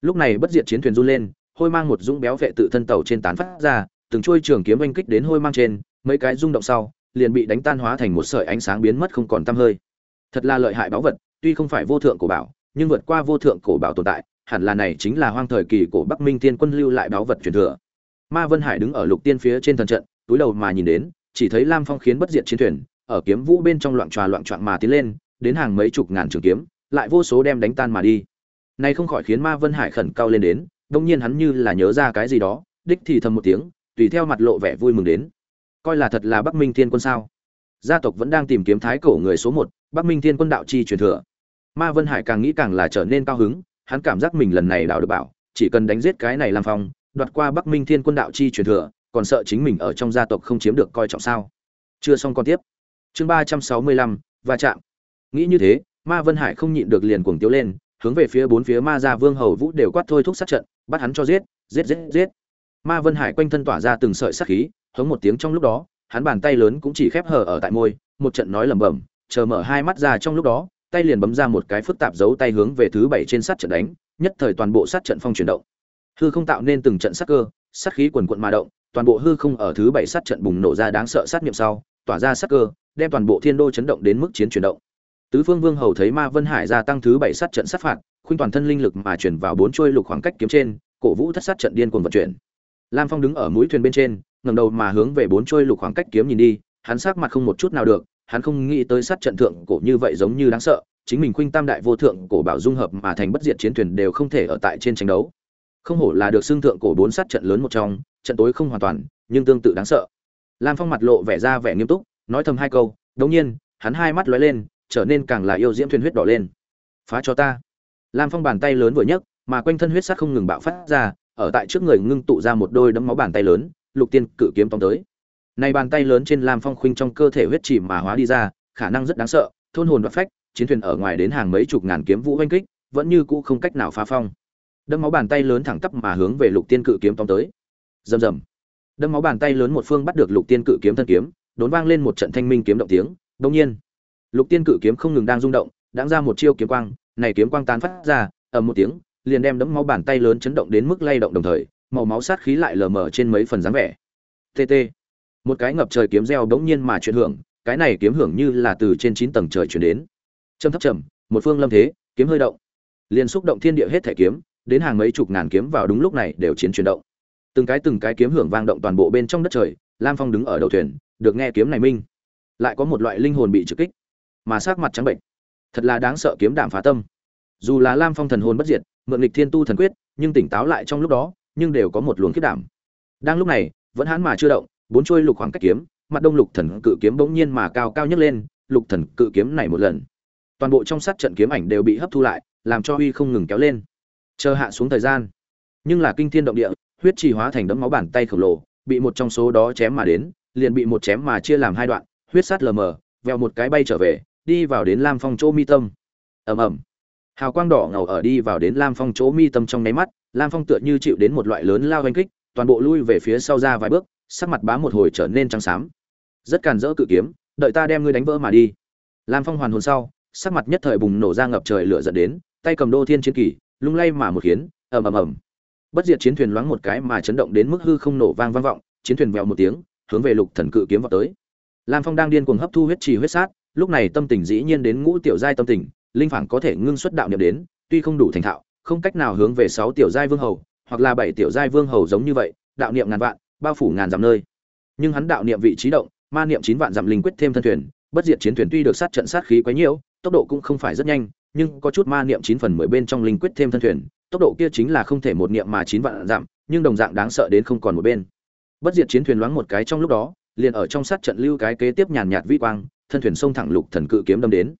Lúc này bất diệt chiến thuyền run lên, hôi mang một dũng béo vệ tự thân tàu trên tán phát ra, từng chuôi trường kiếm oanh kích đến hôi mang trên, mấy cái rung động sau, liền bị đánh tan hóa thành một sợi ánh sáng biến mất không còn tăm hơi. Thật là lợi hại báu vật, tuy không phải vô thượng cổ bảo, nhưng vượt qua vô thượng cổ bảo tồn tại, hẳn là này chính là hoang thời kỳ cổ bắc minh tiên quân lưu lại báu vật truyền thừa. Ma vân hải đứng ở lục tiên phía trên thần trận, túi đầu mà nhìn đến chỉ thấy lam phong khiến bất diệt chiến thuyền, ở kiếm vũ bên trong loạn tròa loạn trọn mà tiến lên, đến hàng mấy chục ngàn trường kiếm, lại vô số đem đánh tan mà đi. Này không khỏi khiến ma vân hải khẩn cao lên đến, đông nhiên hắn như là nhớ ra cái gì đó, đích thì thầm một tiếng, tùy theo mặt lộ vẻ vui mừng đến. Coi là thật là bắc minh thiên quân sao? Gia tộc vẫn đang tìm kiếm thái cổ người số một, bắc minh thiên quân đạo chi truyền thừa. Ma vân hải càng nghĩ càng là trở nên cao hứng, hắn cảm giác mình lần này đào được bảo, chỉ cần đánh giết cái này làm phong, đoạt qua bắc minh thiên quân đạo chi truyền thừa còn sợ chính mình ở trong gia tộc không chiếm được coi trọng sao? Chưa xong con tiếp. Chương ba trăm sáu mươi lăm, va chạm. Nghĩ như thế, ma vân hải không nhịn được liền cuồng tiếu lên, hướng về phía bốn phía ma gia vương hầu vũ đều quát thôi thúc sát trận, bắt hắn cho giết giết giết giết. Ma vân hải quanh thân tỏa ra từng sợi sát khí, hống một tiếng trong lúc đó, hắn bàn tay lớn cũng chỉ khép hở ở tại môi, một trận nói lẩm bẩm, chờ mở hai mắt ra trong lúc đó, tay liền bấm ra một cái phức tạp giấu tay hướng về thứ bảy trên sát trận đánh, nhất thời toàn bộ sát trận phong chuyển động. Hư không tạo nên từng trận sát cơ, sát khí quần quận mà động toàn bộ hư không ở thứ bảy sát trận bùng nổ ra đáng sợ sát niệm sau, tỏa ra sát cơ, đem toàn bộ thiên đô chấn động đến mức chiến chuyển động. Tứ phương vương hầu thấy ma vân hải gia tăng thứ bảy sát trận sát phạt, khuynh toàn thân linh lực mà chuyển vào bốn trôi lục khoảng cách kiếm trên, cổ vũ thất sát trận điên cuồng vận chuyển. Lam phong đứng ở mũi thuyền bên trên, ngẩng đầu mà hướng về bốn trôi lục khoảng cách kiếm nhìn đi, hắn sắc mặt không một chút nào được, hắn không nghĩ tới sát trận thượng cổ như vậy giống như đáng sợ, chính mình khuynh tam đại vô thượng cổ bảo dung hợp mà thành bất diệt chiến thuyền đều không thể ở tại trên tranh đấu. Không hổ là được xương thượng cổ bốn sát trận lớn một trong trận tối không hoàn toàn, nhưng tương tự đáng sợ. Lam phong mặt lộ vẻ ra vẻ nghiêm túc, nói thầm hai câu, đống nhiên, hắn hai mắt lóe lên, trở nên càng là yêu diễm thuyền huyết đỏ lên. Phá cho ta. Lam phong bàn tay lớn vừa nhấc, mà quanh thân huyết sát không ngừng bạo phát ra, ở tại trước người ngưng tụ ra một đôi đấm máu bàn tay lớn, lục tiên cự kiếm tóm tới. Này bàn tay lớn trên lam phong khuynh trong cơ thể huyết chỉ mà hóa đi ra, khả năng rất đáng sợ, thôn hồn và phách, chiến thuyền ở ngoài đến hàng mấy chục ngàn kiếm vũ oanh kích, vẫn như cũ không cách nào phá phong. Đâm máu bàn tay lớn thẳng tắp mà hướng về lục tiên cự kiếm tóm tới rầm rầm. Đâm máu bàn tay lớn một phương bắt được lục tiên cự kiếm thân kiếm, đốn vang lên một trận thanh minh kiếm động tiếng, đông nhiên. Lục tiên cự kiếm không ngừng đang rung động đáng ra một chiêu kiếm quang, này kiếm quang tán phát ra, ầm một tiếng, liền đem đấm máu bàn tay lớn chấn động đến mức lay động đồng thời, màu máu sát khí lại lờ mờ trên mấy phần dáng vẻ. Tt một cái ngập trời kiếm reo bỗng nhiên mà chuyển hưởng, cái này kiếm hưởng như là từ trên chín tầng trời chuyển đến. Trầm thấp trầm, một phương lâm thế, kiếm hơi động. Liền xúc động thiên địa hết thể kiếm, đến hàng mấy chục ngàn kiếm vào đúng lúc này đều chiến chuyển động từng cái từng cái kiếm hưởng vang động toàn bộ bên trong đất trời, lam phong đứng ở đầu thuyền, được nghe kiếm này minh. Lại có một loại linh hồn bị trực kích, mà sát mặt trắng bệnh. Thật là đáng sợ kiếm đạm phá tâm. Dù là lam phong thần hồn bất diệt, mượn lịch thiên tu thần quyết, nhưng tỉnh táo lại trong lúc đó, nhưng đều có một luồng khiết đảm. Đang lúc này, vẫn hãn mà chưa động, bốn chuôi lục khoảng cách kiếm, mặt đông lục thần cự kiếm bỗng nhiên mà cao cao nhấc lên, lục thần cự kiếm này một lần. Toàn bộ trong sát trận kiếm ảnh đều bị hấp thu lại, làm cho uy không ngừng kéo lên. Chờ hạ xuống thời gian. Nhưng là kinh thiên động địa huyết trì hóa thành đấm máu bàn tay khổng lồ, bị một trong số đó chém mà đến, liền bị một chém mà chia làm hai đoạn, huyết sát lờ mờ, vèo một cái bay trở về, đi vào đến lam phong chỗ mi tâm. Ầm ầm. Hào quang đỏ ngầu ở đi vào đến lam phong chỗ mi tâm trong nháy mắt, lam phong tựa như chịu đến một loại lớn lao oanh kích, toàn bộ lui về phía sau ra vài bước, sắc mặt bá một hồi trở nên trắng xám. Rất càn rỡ cự kiếm, đợi ta đem ngươi đánh vỡ mà đi. Lam phong hoàn hồn sau, sắc mặt nhất thời bùng nổ ra ngập trời lửa dẫn đến, tay cầm đô thiên chiến kỳ lung lay mà một khiến, ầm ầm ầm bất diệt chiến thuyền loáng một cái mà chấn động đến mức hư không nổ vang vang vọng chiến thuyền vèo một tiếng hướng về lục thần cự kiếm vào tới. Lam phong đang điên cuồng hấp thu huyết trì huyết sát lúc này tâm tình dĩ nhiên đến ngũ tiểu giai tâm tình linh phảng có thể ngưng xuất đạo niệm đến tuy không đủ thành thạo không cách nào hướng về sáu tiểu giai vương hầu hoặc là bảy tiểu giai vương hầu giống như vậy đạo niệm ngàn vạn bao phủ ngàn dặm nơi. Nhưng hắn đạo niệm vị trí động ma niệm chín vạn dặm linh quyết thêm thân thuyền bất diệt chiến thuyền tuy được sát trận sát khí quấy nhiễu, tốc độ cũng không phải rất nhanh nhưng có chút ma niệm chín phần mười bên trong linh quyết thêm thân thuyền tốc độ kia chính là không thể một niệm mà chín vạn giảm, nhưng đồng dạng đáng sợ đến không còn một bên. Bất diệt chiến thuyền loáng một cái trong lúc đó liền ở trong sát trận lưu cái kế tiếp nhàn nhạt vi quang thân thuyền sông thẳng lục thần cự kiếm đâm đến.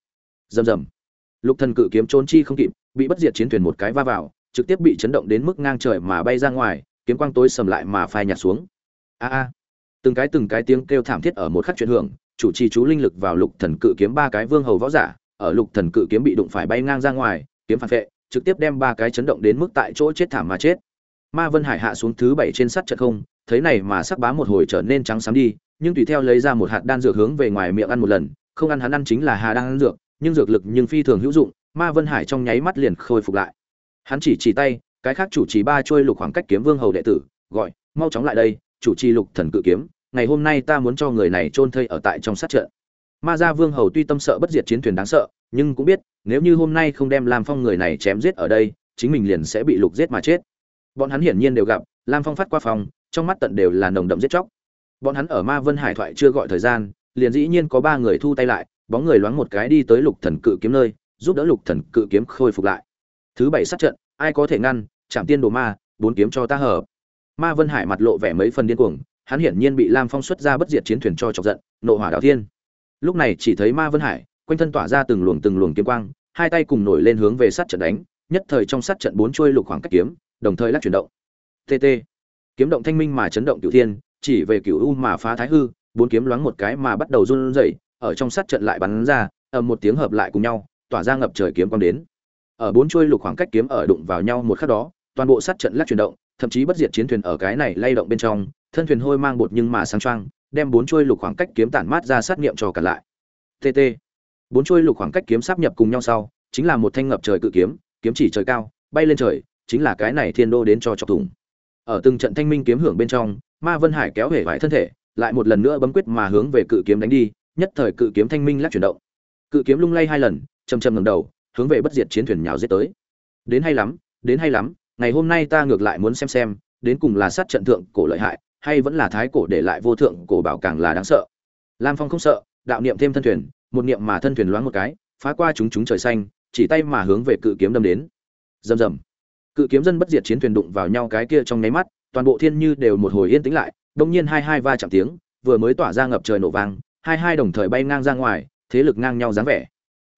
Rầm rầm. Lục thần cự kiếm trốn chi không kịp bị bất diệt chiến thuyền một cái va vào trực tiếp bị chấn động đến mức ngang trời mà bay ra ngoài kiếm quang tối sầm lại mà phai nhạt xuống. A a. Từng cái từng cái tiếng kêu thảm thiết ở một khắc chuyển hưởng chủ trì chú linh lực vào lục thần cự kiếm ba cái vương hầu võ giả ở lục thần cự kiếm bị đụng phải bay ngang ra ngoài kiếm phản vệ trực tiếp đem ba cái chấn động đến mức tại chỗ chết thảm mà chết. Ma vân hải hạ xuống thứ bảy trên sắt trận không, thấy này mà sắc bá một hồi trở nên trắng xám đi, nhưng tùy theo lấy ra một hạt đan dược hướng về ngoài miệng ăn một lần, không ăn hắn ăn chính là hà đan dược, nhưng dược lực nhưng phi thường hữu dụng, ma vân hải trong nháy mắt liền khôi phục lại. Hắn chỉ chỉ tay, cái khác chủ trì ba trôi lục khoảng cách kiếm vương hầu đệ tử, gọi, mau chóng lại đây, chủ trì lục thần cự kiếm, ngày hôm nay ta muốn cho người này chôn thây ở tại trong sát trận. Ma gia vương hầu tuy tâm sợ bất diệt chiến thuyền đáng sợ nhưng cũng biết, nếu như hôm nay không đem lam phong người này chém giết ở đây, chính mình liền sẽ bị lục giết mà chết. Bọn hắn hiển nhiên đều gặp, lam phong phát qua phòng, trong mắt tận đều là nồng đậm giết chóc. Bọn hắn ở ma vân hải thoại chưa gọi thời gian, liền dĩ nhiên có ba người thu tay lại, bóng người loáng một cái đi tới lục thần cự kiếm nơi, giúp đỡ lục thần cự kiếm khôi phục lại. Thứ bảy sát trận, ai có thể ngăn chạm tiên đồ ma, bốn kiếm cho ta hở ma vân hải mặt lộ vẻ mấy phần điên cuồng, hắn hiển nhiên bị lam phong xuất ra bất diệt chiến thuyền cho chọc giận, nộ hỏa đạo thiên. Lúc này chỉ thấy ma vân hải quanh thân tỏa ra từng luồng từng luồng kiếm quang, hai tay cùng nổi lên hướng về sát trận đánh, nhất thời trong sát trận bốn chuôi lục khoảng cách kiếm, đồng thời lắc chuyển động. Tt kiếm động thanh minh mà chấn động cửu thiên, chỉ về cửu u mà phá thái hư, bốn kiếm loáng một cái mà bắt đầu run rẩy, ở trong sát trận lại bắn ra, ầm một tiếng hợp lại cùng nhau, tỏa ra ngập trời kiếm quang đến. Ở bốn chuôi lục khoảng cách kiếm ở đụng vào nhau một khắc đó, toàn bộ sát trận lắc chuyển động, thậm chí bất diệt chiến thuyền ở cái này lay động bên trong, thân thuyền hôi mang bột nhưng mà sáng choang, đem bốn chuôi lục khoảng cách kiếm tản mát ra sát nghiệm cho cả lại. Tt bốn chuôi lục khoảng cách kiếm sáp nhập cùng nhau sau, chính là một thanh ngập trời cự kiếm kiếm chỉ trời cao, bay lên trời, chính là cái này thiên đô đến cho chọc thủng. Ở từng trận thanh minh kiếm hưởng bên trong, ma vân hải kéo hể vải thân thể, lại một lần nữa bấm quyết mà hướng về cự kiếm đánh đi, nhất thời cự kiếm thanh minh lắc chuyển động. Cự kiếm lung lay hai lần chầm chầm ngầm đầu, hướng về bất diệt chiến thuyền nhào giết tới. Đến hay lắm, đến hay lắm, ngày hôm nay ta ngược lại muốn xem xem, đến cùng là sát trận thượng cổ lợi hại, hay vẫn là thái cổ để lại vô thượng cổ bảo càng là đáng sợ. Lam phong không sợ, đạo niệm thêm thân thuyền một niệm mà thân thuyền loáng một cái, phá qua chúng chúng trời xanh, chỉ tay mà hướng về cự kiếm đâm đến. Rầm rầm. Cự kiếm dân bất diệt chiến thuyền đụng vào nhau cái kia trong nháy mắt, toàn bộ thiên như đều một hồi yên tĩnh lại, đông nhiên hai hai va chạm tiếng, vừa mới tỏa ra ngập trời nổ vang, hai hai đồng thời bay ngang ra ngoài, thế lực ngang nhau dáng vẻ.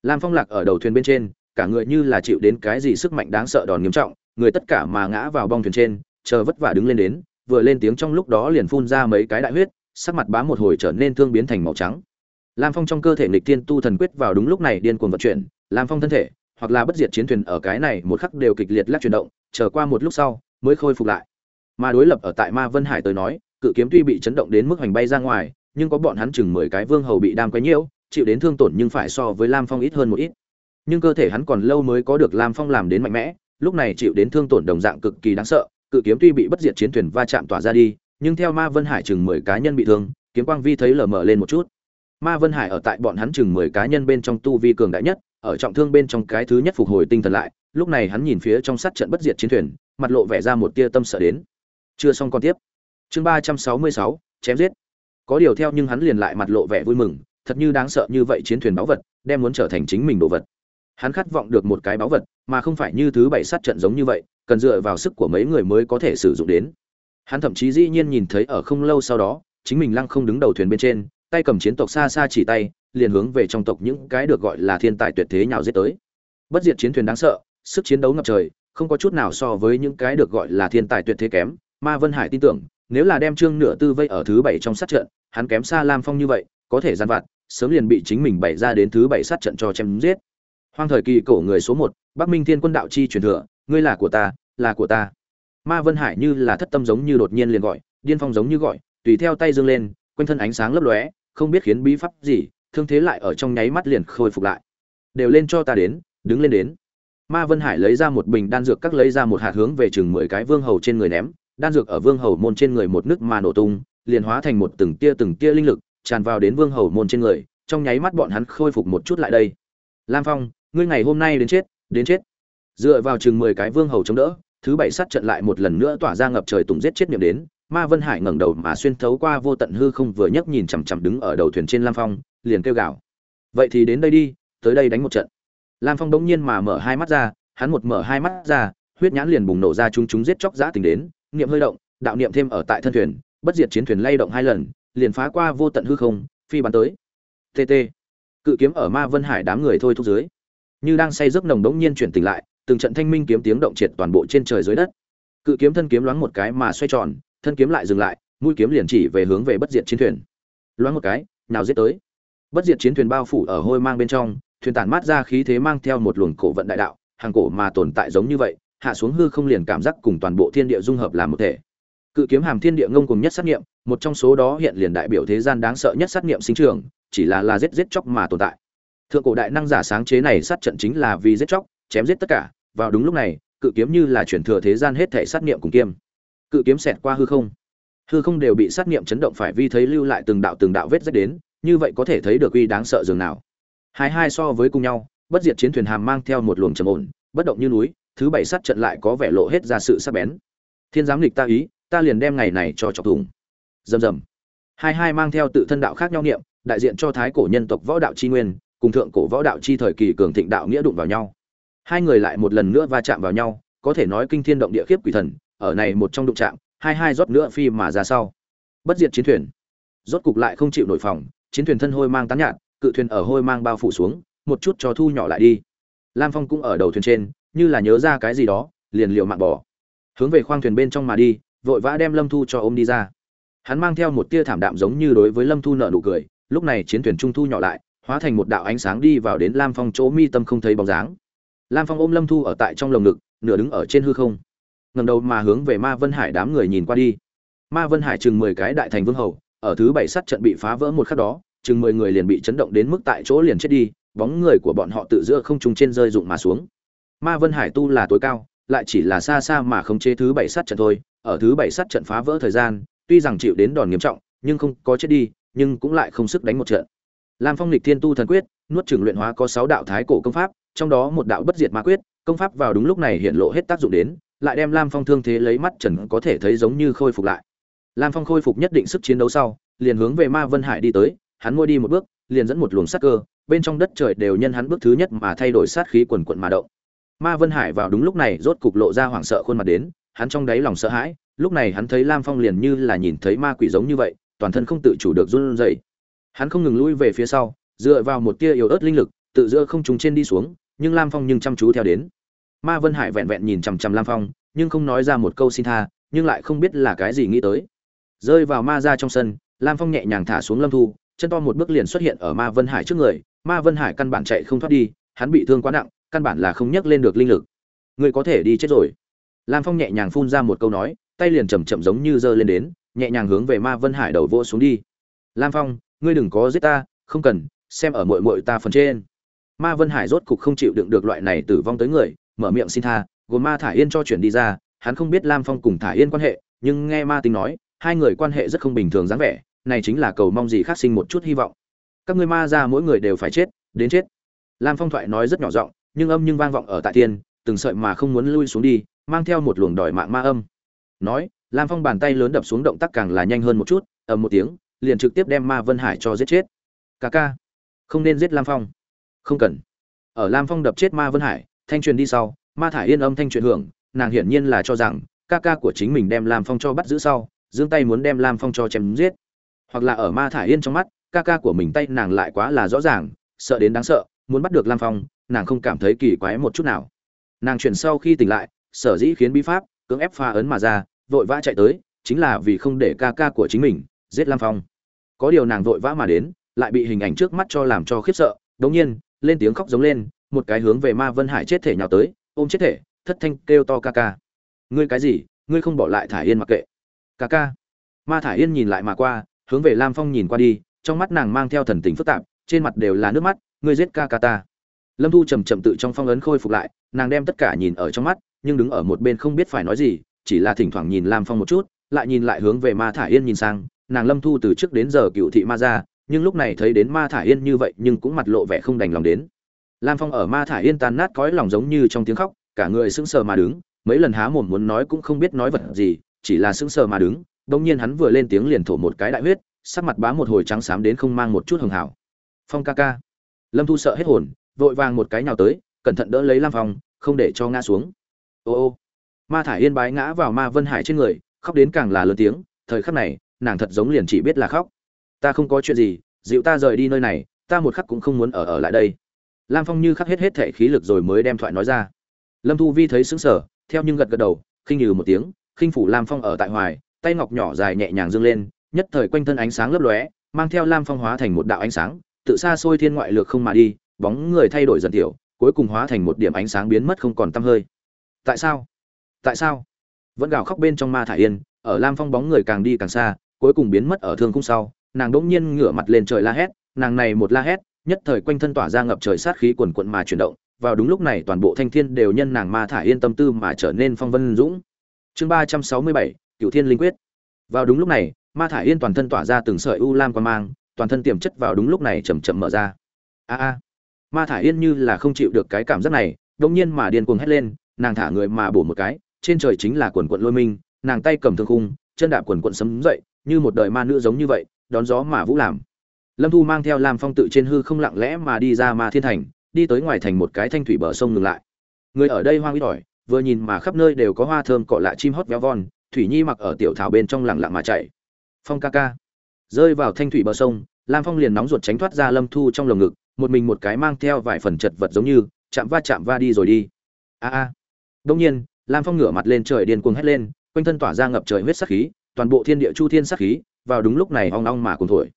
Lam phong lạc ở đầu thuyền bên trên, cả người như là chịu đến cái gì sức mạnh đáng sợ đòn nghiêm trọng, người tất cả mà ngã vào bong thuyền trên, chờ vất vả đứng lên đến, vừa lên tiếng trong lúc đó liền phun ra mấy cái đại huyết, sắc mặt bám một hồi trở nên thương biến thành màu trắng lam phong trong cơ thể nghịch thiên tu thần quyết vào đúng lúc này điên cuồng vận chuyển, lam phong thân thể, hoặc là bất diệt chiến thuyền ở cái này một khắc đều kịch liệt lắc chuyển động, chờ qua một lúc sau, mới khôi phục lại. Mà đối lập ở tại ma vân hải tới nói, cự kiếm tuy bị chấn động đến mức hoành bay ra ngoài, nhưng có bọn hắn chừng mười cái vương hầu bị đam quấy nhiễu, chịu đến thương tổn nhưng phải so với lam phong ít hơn một ít. Nhưng cơ thể hắn còn lâu mới có được lam phong làm đến mạnh mẽ, lúc này chịu đến thương tổn đồng dạng cực kỳ đáng sợ, cự kiếm tuy bị bất diệt chiến thuyền va chạm tỏa ra đi, nhưng theo ma vân hải chừng mười cá nhân bị thương, kiếm quang vi thấy lờ mờ lên một chút ma vân hải ở tại bọn hắn chừng mười cá nhân bên trong tu vi cường đại nhất, ở trọng thương bên trong cái thứ nhất phục hồi tinh thần lại, lúc này hắn nhìn phía trong sát trận bất diệt chiến thuyền, mặt lộ vẻ ra một tia tâm sợ đến. Chưa xong con tiếp. Chương ba trăm sáu mươi sáu, chém giết. Có điều theo nhưng hắn liền lại mặt lộ vẻ vui mừng, thật như đáng sợ như vậy chiến thuyền báu vật, đem muốn trở thành chính mình đồ vật. Hắn khát vọng được một cái báu vật, mà không phải như thứ bảy sát trận giống như vậy, cần dựa vào sức của mấy người mới có thể sử dụng đến. Hắn thậm chí dĩ nhiên nhìn thấy ở không lâu sau đó, chính mình lăng không đứng đầu thuyền bên trên tay cầm chiến tộc xa xa chỉ tay, liền hướng về trong tộc những cái được gọi là thiên tài tuyệt thế nhào giết tới. Bất diệt chiến thuyền đáng sợ, sức chiến đấu ngập trời, không có chút nào so với những cái được gọi là thiên tài tuyệt thế kém, ma vân hải tin tưởng, nếu là đem trương nửa tư vây ở thứ bảy trong sát trận, hắn kém xa lam phong như vậy, có thể gian vặt, sớm liền bị chính mình bày ra đến thứ bảy sát trận cho chém giết. Hoang thời kỳ cổ người số một, bắc minh thiên quân đạo chi truyền thừa, ngươi là của ta, là của ta. Ma vân hải như là thất tâm giống như đột nhiên liền gọi, điên phong giống như gọi, tùy theo tay dương lên, quanh thân ánh sáng lấp lóe không biết khiến bí pháp gì, thương thế lại ở trong nháy mắt liền khôi phục lại. Đều lên cho ta đến, đứng lên đến. Ma vân hải lấy ra một bình đan dược các lấy ra một hạt hướng về chừng mười cái vương hầu trên người ném. Đan dược ở vương hầu môn trên người một nước mà nổ tung, liền hóa thành một từng tia từng tia linh lực, tràn vào đến vương hầu môn trên người, trong nháy mắt bọn hắn khôi phục một chút lại đây. Lam phong, ngươi ngày hôm nay đến chết đến chết. Dựa vào chừng mười cái vương hầu chống đỡ, thứ bảy sát trận lại một lần nữa tỏa ra ngập trời tùng giết chết niệm đến ma vân hải ngẩng đầu mà xuyên thấu qua vô tận hư không vừa nhấc nhìn chằm chằm đứng ở đầu thuyền trên lam phong, liền kêu gào. Vậy thì đến đây đi, tới đây đánh một trận. Lam phong bỗng nhiên mà mở hai mắt ra, hắn một mở hai mắt ra, huyết nhãn liền bùng nổ ra chúng chúng giết chóc giã tình đến, niệm hơi động, đạo niệm thêm ở tại thân thuyền, bất diệt chiến thuyền lay động hai lần, liền phá qua vô tận hư không, phi bắn tới. Tt cự kiếm ở ma vân hải đám người thôi thúc dưới. Như đang say giấc nồng đống nhiên chuyển tỉnh lại, từng trận thanh minh kiếm tiếng động triệt toàn bộ trên trời dưới đất. Cự kiếm thân kiếm loáng một cái mà xoay tròn thân kiếm lại dừng lại, mũi kiếm liền chỉ về hướng về bất diệt chiến thuyền. Loáng một cái, nào giết tới. Bất diệt chiến thuyền bao phủ ở hôi mang bên trong, thuyền tản mát ra khí thế mang theo một luồng cổ vận đại đạo, hàng cổ mà tồn tại giống như vậy, hạ xuống hư không liền cảm giác cùng toàn bộ thiên địa dung hợp làm một thể. Cự kiếm hàm thiên địa ngông cùng nhất sát nghiệm một trong số đó hiện liền đại biểu thế gian đáng sợ nhất sát nghiệm sinh trường chỉ là là giết giết chóc mà tồn tại. Thượng cổ đại năng giả sáng chế này sát trận chính là vì giết chóc, chém giết tất cả, vào đúng lúc này, cự kiếm như là chuyển thừa thế gian hết thể sát nghiệm cùng kiêm cự kiếm xẹt qua hư không. Hư không đều bị sát nghiệm chấn động phải vi thấy lưu lại từng đạo từng đạo vết rách đến, như vậy có thể thấy được uy đáng sợ dường nào. Hai hai so với cùng nhau, bất diệt chiến thuyền hàm mang theo một luồng trầm ổn, bất động như núi, thứ bảy sát trận lại có vẻ lộ hết ra sự sắc bén. Thiên giám lịch ta ý, ta liền đem ngày này cho chọc thùng rầm rầm. Hai hai mang theo tự thân đạo khác nhau niệm, đại diện cho thái cổ nhân tộc võ đạo chi nguyên, cùng thượng cổ võ đạo chi thời kỳ cường thịnh đạo nghĩa đụng vào nhau. Hai người lại một lần nữa va chạm vào nhau, có thể nói kinh thiên động địa khiếp quỷ thần ở này một trong đụng trạng hai hai rót nữa phi mà ra sau. Bất diệt chiến thuyền. Rốt cục lại không chịu nổi phòng, chiến thuyền thân hôi mang tán nhạt, cự thuyền ở hôi mang bao phủ xuống, một chút cho thu nhỏ lại đi. Lam phong cũng ở đầu thuyền trên, như là nhớ ra cái gì đó, liền liệu mạng bỏ. Hướng về khoang thuyền bên trong mà đi, vội vã đem lâm thu cho ôm đi ra. Hắn mang theo một tia thảm đạm giống như đối với lâm thu nợ nụ cười, lúc này chiến thuyền trung thu nhỏ lại, hóa thành một đạo ánh sáng đi vào đến lam phong chỗ mi tâm không thấy bóng dáng. Lam phong ôm lâm thu ở tại trong lồng ngực, nửa đứng ở trên hư không ngầm đầu mà hướng về ma vân hải đám người nhìn qua đi. Ma vân hải chừng mười cái đại thành vương hầu, ở thứ bảy sắt trận bị phá vỡ một khắc đó, chừng mười người liền bị chấn động đến mức tại chỗ liền chết đi, bóng người của bọn họ tự giữa không trung trên rơi rụng mà xuống. Ma vân hải tu là tối cao, lại chỉ là xa xa mà không chế thứ bảy sát trận thôi, ở thứ bảy sát trận phá vỡ thời gian, tuy rằng chịu đến đòn nghiêm trọng, nhưng không có chết đi, nhưng cũng lại không sức đánh một trận. Lam phong lịch thiên tu thần quyết, nuốt trường luyện hóa có sáu đạo thái cổ công pháp, trong đó một đạo bất diệt ma quyết, công pháp vào đúng lúc này hiện lộ hết tác dụng đến lại đem lam phong thương thế lấy mắt trần có thể thấy giống như khôi phục lại. Lam phong khôi phục nhất định sức chiến đấu sau, liền hướng về ma vân hải đi tới, hắn môi đi một bước, liền dẫn một luồng sát cơ, bên trong đất trời đều nhân hắn bước thứ nhất mà thay đổi sát khí quần quần mà động. Ma vân hải vào đúng lúc này rốt cục lộ ra hoảng sợ khuôn mặt đến, hắn trong đáy lòng sợ hãi, lúc này hắn thấy lam phong liền như là nhìn thấy ma quỷ giống như vậy, toàn thân không tự chủ được run rẩy. Hắn không ngừng lui về phía sau, dựa vào một tia yếu ớt linh lực, tự giữa không trùng trên đi xuống, nhưng lam phong nhưng chăm chú theo đến ma vân hải vẹn vẹn nhìn chằm chằm lam phong, nhưng không nói ra một câu xin tha, nhưng lại không biết là cái gì nghĩ tới. Rơi vào ma ra trong sân, lam phong nhẹ nhàng thả xuống lâm thu, chân to một bước liền xuất hiện ở ma vân hải trước người. Ma vân hải căn bản chạy không thoát đi, hắn bị thương quá nặng, căn bản là không nhấc lên được linh lực. Người có thể đi chết rồi. Lam phong nhẹ nhàng phun ra một câu nói, tay liền chầm chậm giống như giơ lên đến, nhẹ nhàng hướng về ma vân hải đầu vô xuống đi. Lam phong, ngươi đừng có giết ta, không cần, xem ở mội mội ta phần trên. Ma vân hải rốt cục không chịu đựng được loại này tử vong tới người mở miệng xin tha, gồm ma thả yên cho chuyển đi ra, hắn không biết lam phong cùng thả yên quan hệ, nhưng nghe ma tính nói, hai người quan hệ rất không bình thường dáng vẻ, này chính là cầu mong gì khác sinh một chút hy vọng. Các ngươi ma ra mỗi người đều phải chết, đến chết. Lam phong thoại nói rất nhỏ giọng, nhưng âm nhưng vang vọng ở tại tiên từng sợi mà không muốn lui xuống đi, mang theo một luồng đòi mạng ma âm. Nói, lam phong bàn tay lớn đập xuống động tác càng là nhanh hơn một chút, ầm một tiếng, liền trực tiếp đem ma vân hải cho giết chết. Ca ca, không nên giết lam phong. Không cần. Ở lam phong đập chết ma vân hải thanh truyền đi sau, ma thả yên âm thanh truyền hưởng, nàng hiển nhiên là cho rằng, ca ca của chính mình đem lam phong cho bắt giữ sau, giương tay muốn đem lam phong cho chém giết. Hoặc là ở ma thả yên trong mắt, ca ca của mình tay nàng lại quá là rõ ràng, sợ đến đáng sợ, muốn bắt được lam phong, nàng không cảm thấy kỳ quái một chút nào. Nàng chuyển sau khi tỉnh lại, sở dĩ khiến bí pháp, cưỡng ép pha ấn mà ra, vội vã chạy tới, chính là vì không để ca ca của chính mình giết lam phong. Có điều nàng vội vã mà đến, lại bị hình ảnh trước mắt cho làm cho khiếp sợ, đống nhiên, lên tiếng khóc giống lên một cái hướng về ma vân hải chết thể nhào tới, ôm chết thể, thất thanh kêu to ca ca. Ngươi cái gì? Ngươi không bỏ lại thả yên mặc kệ. Ca ca. Ma thả yên nhìn lại mà qua, hướng về lam phong nhìn qua đi, trong mắt nàng mang theo thần tình phức tạp, trên mặt đều là nước mắt, ngươi giết ca ca ta. Lâm thu chầm chậm tự trong phong ấn khôi phục lại, nàng đem tất cả nhìn ở trong mắt, nhưng đứng ở một bên không biết phải nói gì, chỉ là thỉnh thoảng nhìn lam phong một chút, lại nhìn lại hướng về ma thả yên nhìn sang, nàng lâm thu từ trước đến giờ cựu thị ma ra nhưng lúc này thấy đến ma thả yên như vậy nhưng cũng mặt lộ vẻ không đành lòng đến lam phong ở ma Thải yên tan nát cõi lòng giống như trong tiếng khóc, cả người sững sờ mà đứng, mấy lần há mồm muốn nói cũng không biết nói vật gì, chỉ là sững sờ mà đứng Đông nhiên hắn vừa lên tiếng liền thổ một cái đại huyết, sắc mặt bá một hồi trắng xám đến không mang một chút hường hảo. Phong ca ca. Lâm thu sợ hết hồn, vội vàng một cái nhào tới, cẩn thận đỡ lấy lam phong, không để cho ngã xuống. Ô ô. Ma Thải yên bái ngã vào ma vân hải trên người, khóc đến càng là lớn tiếng, thời khắc này, nàng thật giống liền chỉ biết là khóc. Ta không có chuyện gì, dịu ta rời đi nơi này, ta một khắc cũng không muốn ở ở lại đây lam phong như khắc hết hết thể khí lực rồi mới đem thoại nói ra. Lâm thu vi thấy xứng sở theo nhưng gật gật đầu, khinh nhừ một tiếng, khinh phủ lam phong ở tại hoài, tay ngọc nhỏ dài nhẹ nhàng dâng lên, nhất thời quanh thân ánh sáng lấp lóe, mang theo lam phong hóa thành một đạo ánh sáng, tự xa xôi thiên ngoại lược không mà đi, bóng người thay đổi dần tiểu, cuối cùng hóa thành một điểm ánh sáng biến mất không còn tăm hơi. Tại sao? Tại sao? Vẫn gào khóc bên trong ma thả yên, ở lam phong bóng người càng đi càng xa, cuối cùng biến mất ở thương khung sau, nàng đỗng nhiên ngửa mặt lên trời la hét, nàng này một la hét nhất thời quanh thân tỏa ra ngập trời sát khí quần quận mà chuyển động, vào đúng lúc này toàn bộ thanh thiên đều nhân nàng ma thả yên tâm tư mà trở nên phong vân dũng. Chương ba trăm sáu mươi bảy cựu thiên linh quyết. Vào đúng lúc này, ma thả yên toàn thân tỏa ra từng sợi u lam quan mang, toàn thân tiềm chất vào đúng lúc này chầm chậm mở ra. A a. Ma thả yên như là không chịu được cái cảm giác này đông nhiên mà điên cuồng hét lên, nàng thả người mà bổ một cái, trên trời chính là quần quận lôi minh, nàng tay cầm thương khung, chân đạp quần quận sấm dậy, như một đời ma nữ giống như vậy, đón gió mà vũ làm lâm thu mang theo lam phong tự trên hư không lặng lẽ mà đi ra ma thiên thành, đi tới ngoài thành một cái thanh thủy bờ sông ngừng lại. Người ở đây hoang ít ỏi vừa nhìn mà khắp nơi đều có hoa thơm cọ lạ chim hót véo von, thủy nhi mặc ở tiểu thảo bên trong lặng lặng mà chạy. Phong ca ca. Rơi vào thanh thủy bờ sông, lam phong liền nóng ruột tránh thoát ra lâm thu trong lồng ngực, một mình một cái mang theo vài phần chật vật giống như, chạm va chạm va đi rồi đi. A a. Đông nhiên, lam phong ngửa mặt lên trời điên cuồng hét lên, quanh thân tỏa ra ngập trời huyết sắc khí, toàn bộ thiên địa chu thiên sắc khí, vào đúng lúc này ong ong mà cùng thổi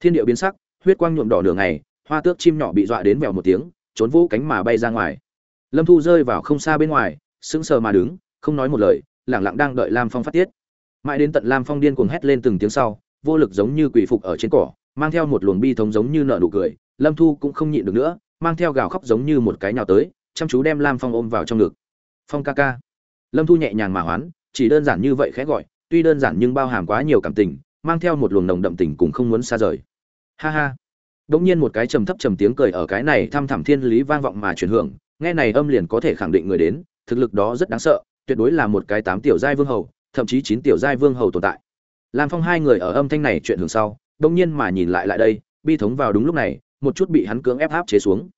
thiên địa biến sắc, huyết quang nhuộm đỏ nửa ngày, hoa tước chim nhỏ bị dọa đến vèo một tiếng, trốn vũ cánh mà bay ra ngoài. Lâm thu rơi vào không xa bên ngoài, sững sờ mà đứng, không nói một lời, lẳng lặng đang đợi lam phong phát tiết. Mãi đến tận lam phong điên cuồng hét lên từng tiếng sau, vô lực giống như quỷ phục ở trên cỏ, mang theo một luồng bi thống giống như nợ nụ cười, lâm thu cũng không nhịn được nữa, mang theo gào khóc giống như một cái nhào tới, chăm chú đem lam phong ôm vào trong ngực. Phong ca ca. Lâm thu nhẹ nhàng mà hoán, chỉ đơn giản như vậy khẽ gọi, tuy đơn giản nhưng bao hàm quá nhiều cảm tình mang theo một luồng nồng đậm tình cùng không muốn xa rời. Ha ha. Đột nhiên một cái trầm thấp trầm tiếng cười ở cái này tham thẳm thiên lý vang vọng mà truyền hưởng, nghe này âm liền có thể khẳng định người đến, thực lực đó rất đáng sợ, tuyệt đối là một cái tám tiểu giai vương hầu, thậm chí chín tiểu giai vương hầu tồn tại. Lam phong hai người ở âm thanh này chuyện hưởng sau đông nhiên mà nhìn lại lại đây, bi thống vào đúng lúc này, một chút bị hắn cưỡng ép áp chế xuống.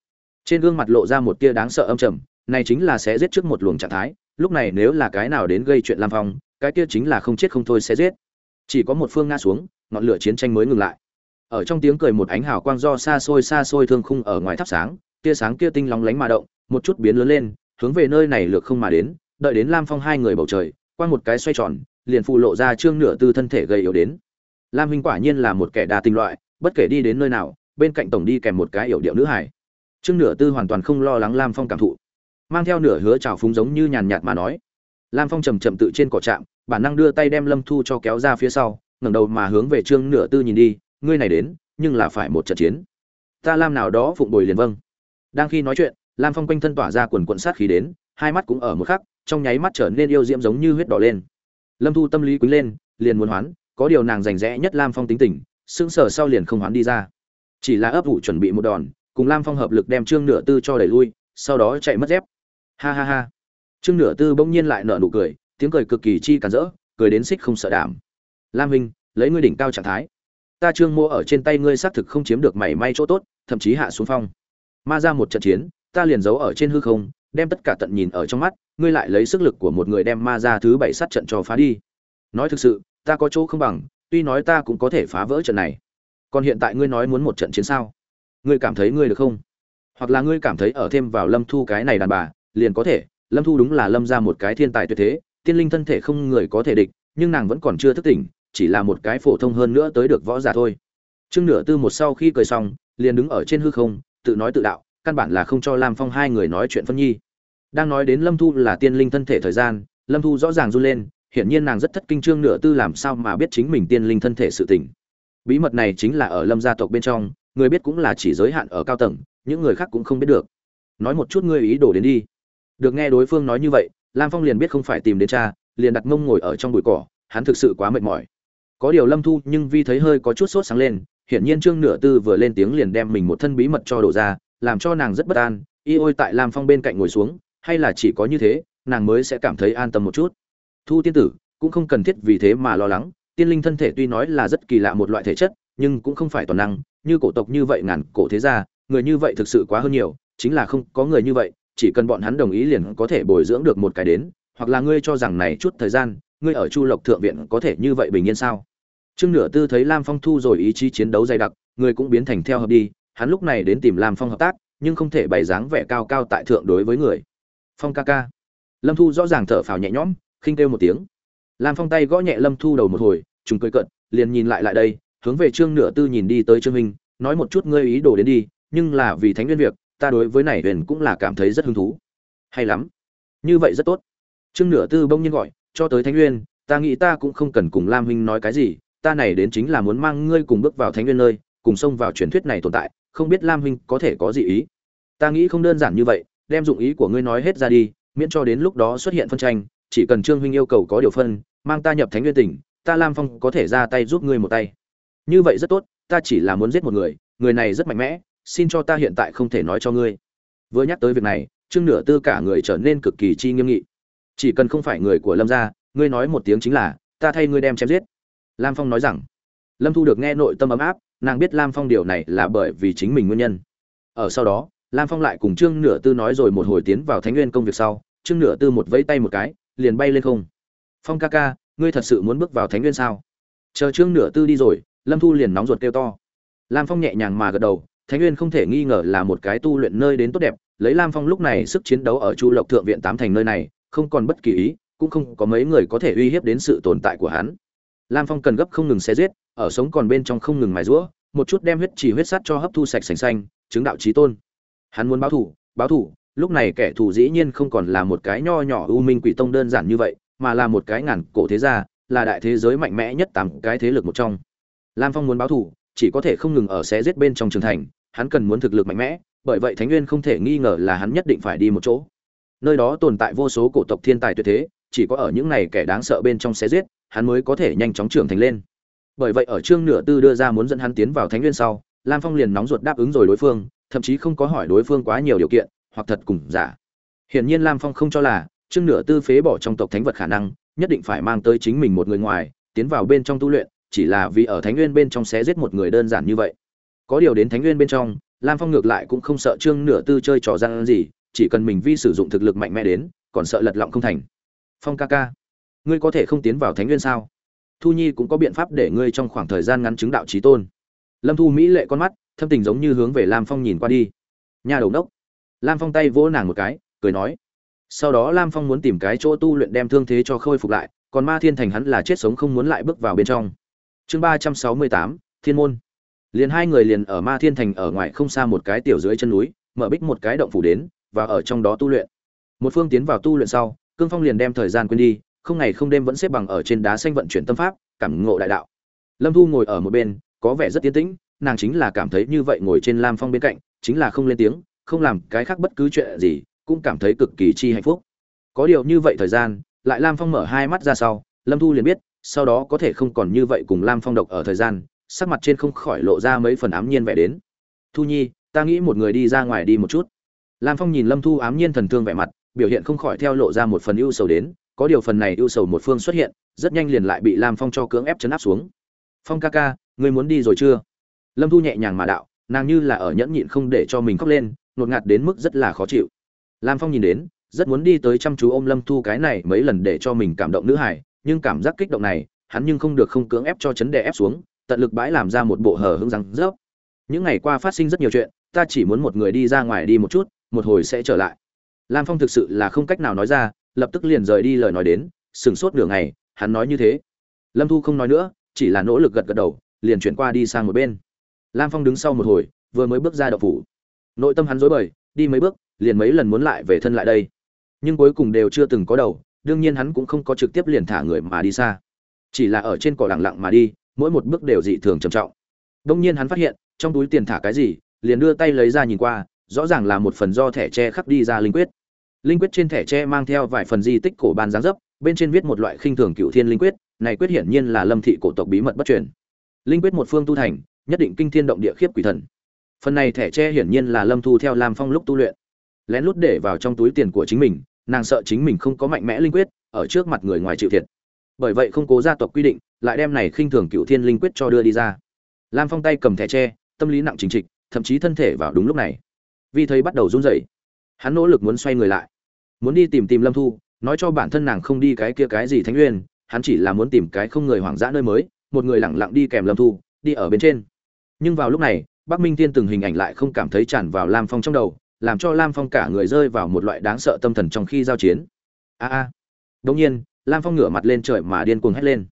Trên gương mặt lộ ra một tia đáng sợ âm trầm, này chính là sẽ giết trước một luồng trạng thái, lúc này nếu là cái nào đến gây chuyện lam phong, cái kia chính là không chết không thôi sẽ giết chỉ có một phương nga xuống, ngọn lửa chiến tranh mới ngừng lại. Ở trong tiếng cười một ánh hào quang do xa xôi xa xôi thương khung ở ngoài thắp sáng, tia sáng kia tinh lóng lánh mà động, một chút biến lớn lên, hướng về nơi này lược không mà đến, đợi đến lam phong hai người bầu trời qua một cái xoay tròn, liền phụ lộ ra trương nửa tư thân thể gầy yếu đến. Lam huynh quả nhiên là một kẻ đa tình loại, bất kể đi đến nơi nào, bên cạnh tổng đi kèm một cái yểu điệu nữ hải trương nửa tư hoàn toàn không lo lắng lam phong cảm thụ, mang theo nửa hứa trào phúng giống như nhàn nhạt mà nói. Lam phong chầm chậm tự trên cỏ trạm bản năng đưa tay đem lâm thu cho kéo ra phía sau, ngẩng đầu mà hướng về trương nửa tư nhìn đi, ngươi này đến, nhưng là phải một trận chiến. Ta lam nào đó phụng bồi liền vâng. Đang khi nói chuyện, lam phong quanh thân tỏa ra quần quận sát khí đến, hai mắt cũng ở một khắc, trong nháy mắt trở nên yêu diễm giống như huyết đỏ lên. Lâm thu tâm lý quýnh lên, liền muốn hoán, có điều nàng rành rẽ nhất lam phong tính tình, sững sờ sau liền không hoán đi ra. Chỉ là ấp ủ chuẩn bị một đòn, cùng lam phong hợp lực đem trương nửa tư cho đẩy lui, sau đó chạy mất dép. Ha ha ha. Trương nửa tư bỗng nhiên lại nở nụ cười tiếng cười cực kỳ chi cản rỡ, cười đến xích không sợ đảm. Lam huynh lấy ngươi đỉnh cao trạng thái. Ta trương mua ở trên tay ngươi xác thực không chiếm được mảy may chỗ tốt, thậm chí hạ xuống phong. Ma ra một trận chiến, ta liền giấu ở trên hư không, đem tất cả tận nhìn ở trong mắt, ngươi lại lấy sức lực của một người đem ma ra thứ bảy sát trận cho phá đi. Nói thực sự, ta có chỗ không bằng, tuy nói ta cũng có thể phá vỡ trận này. Còn hiện tại ngươi nói muốn một trận chiến sao? Ngươi cảm thấy ngươi được không? Hoặc là ngươi cảm thấy ở thêm vào lâm thu cái này đàn bà, liền có thể. Lâm thu đúng là lâm ra một cái thiên tài tuyệt thế tiên linh thân thể không người có thể địch, nhưng nàng vẫn còn chưa thức tỉnh, chỉ là một cái phổ thông hơn nữa tới được võ giả thôi. Trương nửa tư một sau khi cười xong, liền đứng ở trên hư không, tự nói tự đạo, căn bản là không cho lam phong hai người nói chuyện phân nhi. Đang nói đến lâm thu là tiên linh thân thể thời gian, lâm thu rõ ràng run lên, hiển nhiên nàng rất thất kinh trương nửa tư làm sao mà biết chính mình tiên linh thân thể sự tỉnh bí mật này chính là ở lâm gia tộc bên trong, người biết cũng là chỉ giới hạn ở cao tầng, những người khác cũng không biết được. Nói một chút ngươi ý đồ đến đi. Được nghe đối phương nói như vậy lam phong liền biết không phải tìm đến cha, liền đặt mông ngồi ở trong bụi cỏ, hắn thực sự quá mệt mỏi. Có điều lâm thu nhưng vi thấy hơi có chút sốt sáng lên, hiển nhiên trương nửa tư vừa lên tiếng liền đem mình một thân bí mật cho đổ ra, làm cho nàng rất bất an, y ôi, tại lam phong bên cạnh ngồi xuống, hay là chỉ có như thế, nàng mới sẽ cảm thấy an tâm một chút. Thu tiên tử, cũng không cần thiết vì thế mà lo lắng, tiên linh thân thể tuy nói là rất kỳ lạ một loại thể chất, nhưng cũng không phải toàn năng, như cổ tộc như vậy ngàn cổ thế gia, người như vậy thực sự quá hơn nhiều, chính là không có người như vậy chỉ cần bọn hắn đồng ý liền có thể bồi dưỡng được một cái đến, hoặc là ngươi cho rằng này chút thời gian, ngươi ở chu lộc thượng viện có thể như vậy bình yên sao? Trương nửa tư thấy lam phong thu rồi ý chí chiến đấu dày đặc, người cũng biến thành theo hợp đi, hắn lúc này đến tìm lam phong hợp tác, nhưng không thể bày dáng vẻ cao cao tại thượng đối với người. Phong ca ca. Lâm thu rõ ràng thở phào nhẹ nhõm, khinh kêu một tiếng. Lam phong tay gõ nhẹ lâm thu đầu một hồi, trùng cười cận liền nhìn lại lại đây, hướng về trương nửa tư nhìn đi tới trương minh, nói một chút ngươi ý đồ đến đi, nhưng là vì thánh nguyên việc ta đối với này huyền cũng là cảm thấy rất hứng thú. Hay lắm. Như vậy rất tốt. Trương nửa tư bông nhiên gọi, cho tới thánh nguyên, ta nghĩ ta cũng không cần cùng lam huynh nói cái gì, ta này đến chính là muốn mang ngươi cùng bước vào thánh nguyên nơi, cùng xông vào truyền thuyết này tồn tại, không biết lam huynh có thể có gì ý. Ta nghĩ không đơn giản như vậy, đem dụng ý của ngươi nói hết ra đi, miễn cho đến lúc đó xuất hiện phân tranh, chỉ cần trương huynh yêu cầu có điều phân, mang ta nhập thánh nguyên tỉnh, ta lam phong có thể ra tay giúp ngươi một tay. Như vậy rất tốt, ta chỉ là muốn giết một người người này rất mạnh mẽ xin cho ta hiện tại không thể nói cho ngươi. Vừa nhắc tới việc này, trương nửa tư cả người trở nên cực kỳ chi nghiêm nghị. Chỉ cần không phải người của lâm gia, ngươi nói một tiếng chính là, ta thay ngươi đem chém giết. Lam phong nói rằng, lâm thu được nghe nội tâm ấm áp, nàng biết lam phong điều này là bởi vì chính mình nguyên nhân. Ở sau đó, lam phong lại cùng trương nửa tư nói rồi một hồi tiến vào thánh nguyên công việc sau, trương nửa tư một vẫy tay một cái, liền bay lên không. Phong ca ca, ngươi thật sự muốn bước vào thánh nguyên sao? Chờ trương nửa tư đi rồi, lâm thu liền nóng ruột kêu to. Lam phong nhẹ nhàng mà gật đầu thánh nguyên không thể nghi ngờ là một cái tu luyện nơi đến tốt đẹp, lấy lam phong lúc này sức chiến đấu ở chu lộc thượng viện tám thành nơi này, không còn bất kỳ ý, cũng không có mấy người có thể uy hiếp đến sự tồn tại của hắn. Lam phong cần gấp không ngừng xé giết, ở sống còn bên trong không ngừng mài rũa một chút đem huyết chỉ huyết sắt cho hấp thu sạch sành xanh, chứng đạo chí tôn. Hắn muốn báo thủ báo thủ, lúc này kẻ thù dĩ nhiên không còn là một cái nho nhỏ u minh quỷ tông đơn giản như vậy, mà là một cái ngàn cổ thế gia, là đại thế giới mạnh mẽ nhất tám cái thế lực một trong. Lam phong muốn báo thủ, chỉ có thể không ngừng ở xé giết bên trong trường thành hắn cần muốn thực lực mạnh mẽ, bởi vậy thánh nguyên không thể nghi ngờ là hắn nhất định phải đi một chỗ. Nơi đó tồn tại vô số cổ tộc thiên tài tuyệt thế, chỉ có ở những này kẻ đáng sợ bên trong xé giết, hắn mới có thể nhanh chóng trưởng thành lên. Bởi vậy ở chương nửa tư đưa ra muốn dẫn hắn tiến vào thánh nguyên sau, lam phong liền nóng ruột đáp ứng rồi đối phương, thậm chí không có hỏi đối phương quá nhiều điều kiện, hoặc thật cùng giả. Hiển nhiên lam phong không cho là, chương nửa tư phế bỏ trong tộc thánh vật khả năng, nhất định phải mang tới chính mình một người ngoài, tiến vào bên trong tu luyện, chỉ là vì ở thánh nguyên bên trong sẽ giết một người đơn giản như vậy có điều đến thánh nguyên bên trong, lam phong ngược lại cũng không sợ trương nửa tư chơi trò gian gì, chỉ cần mình vi sử dụng thực lực mạnh mẽ đến, còn sợ lật lọng không thành. Phong ca ca, ngươi có thể không tiến vào thánh nguyên sao? Thu nhi cũng có biện pháp để ngươi trong khoảng thời gian ngắn chứng đạo trí tôn. Lâm thu mỹ lệ con mắt, thâm tình giống như hướng về lam phong nhìn qua đi. Nhà đầu đốc lam phong tay vỗ nàng một cái, cười nói. Sau đó lam phong muốn tìm cái chỗ tu luyện đem thương thế cho khôi phục lại, còn ma thiên thành hắn là chết sống không muốn lại bước vào bên trong. Chương ba trăm sáu mươi tám, thiên môn liền hai người liền ở ma thiên thành ở ngoài không xa một cái tiểu dưới chân núi, mở bích một cái động phủ đến, và ở trong đó tu luyện. Một phương tiến vào tu luyện sau, cương phong liền đem thời gian quên đi, không ngày không đêm vẫn xếp bằng ở trên đá xanh vận chuyển tâm pháp, cảm ngộ đại đạo. Lâm thu ngồi ở một bên, có vẻ rất tiến tĩnh, nàng chính là cảm thấy như vậy ngồi trên lam phong bên cạnh, chính là không lên tiếng, không làm cái khác bất cứ chuyện gì, cũng cảm thấy cực kỳ chi hạnh phúc. Có điều như vậy thời gian, lại lam phong mở hai mắt ra sau, lâm thu liền biết, sau đó có thể không còn như vậy cùng lam phong độc ở thời gian sắc mặt trên không khỏi lộ ra mấy phần ám nhiên vẻ đến. Thu nhi, ta nghĩ một người đi ra ngoài đi một chút. Lam phong nhìn lâm thu ám nhiên thần thương vẻ mặt, biểu hiện không khỏi theo lộ ra một phần ưu sầu đến, có điều phần này ưu sầu một phương xuất hiện, rất nhanh liền lại bị lam phong cho cưỡng ép chấn áp xuống. Phong ca ca, ngươi muốn đi rồi chưa? Lâm thu nhẹ nhàng mà đạo, nàng như là ở nhẫn nhịn không để cho mình khóc lên nột ngạt đến mức rất là khó chịu. Lam phong nhìn đến, rất muốn đi tới chăm chú ôm lâm thu cái này mấy lần để cho mình cảm động nữ hải nhưng cảm giác kích động này, hắn nhưng không được không cưỡng ép cho chấn đè ép xuống tận lực bãi làm ra một bộ hờ hững răng rớp. Những ngày qua phát sinh rất nhiều chuyện, ta chỉ muốn một người đi ra ngoài đi một chút, một hồi sẽ trở lại. Lam phong thực sự là không cách nào nói ra, lập tức liền rời đi lời nói đến, sừng sốt nửa ngày, hắn nói như thế. Lâm thu không nói nữa, chỉ là nỗ lực gật gật đầu, liền chuyển qua đi sang một bên. Lam phong đứng sau một hồi, vừa mới bước ra đậu phủ. Nội tâm hắn rối bời, đi mấy bước, liền mấy lần muốn lại về thân lại đây. Nhưng cuối cùng đều chưa từng có đầu, đương nhiên hắn cũng không có trực tiếp liền thả người mà đi xa. Chỉ là ở trên cỏ lặng lặng mà đi mỗi một bước đều dị thường trầm trọng. Đông nhiên hắn phát hiện, trong túi tiền thả cái gì, liền đưa tay lấy ra nhìn qua, rõ ràng là một phần do thẻ tre khắc đi ra linh quyết. Linh quyết trên thẻ tre mang theo vài phần di tích cổ ban giáng dấp, bên trên viết một loại khinh thường cựu thiên linh quyết, này quyết hiển nhiên là lâm thị cổ tộc bí mật bất truyền. Linh quyết một phương tu thành, nhất định kinh thiên động địa khiếp quỷ thần. Phần này thẻ tre hiển nhiên là lâm thu theo lam phong lúc tu luyện. Lén lút để vào trong túi tiền của chính mình, nàng sợ chính mình không có mạnh mẽ linh quyết, ở trước mặt người ngoài chịu thiệt bởi vậy không cố gia tộc quy định, lại đem này khinh thường cựu thiên linh quyết cho đưa đi ra. Lam phong tay cầm thẻ tre, tâm lý nặng chính trịch, thậm chí thân thể vào đúng lúc này. Vì thấy bắt đầu run rẩy. Hắn nỗ lực muốn xoay người lại. Muốn đi tìm tìm lâm thu, nói cho bản thân nàng không đi cái kia cái gì thánh uyên hắn chỉ là muốn tìm cái không người hoang dã nơi mới, một người lặng lặng đi kèm lâm thu, đi ở bên trên. Nhưng vào lúc này, bắc minh tiên từng hình ảnh lại không cảm thấy tràn vào lam phong trong đầu, làm cho lam phong cả người rơi vào một loại đáng sợ tâm thần trong khi giao chiến. A a. Đ nhiên lam phong ngửa mặt lên trời mà điên cuồng hét lên.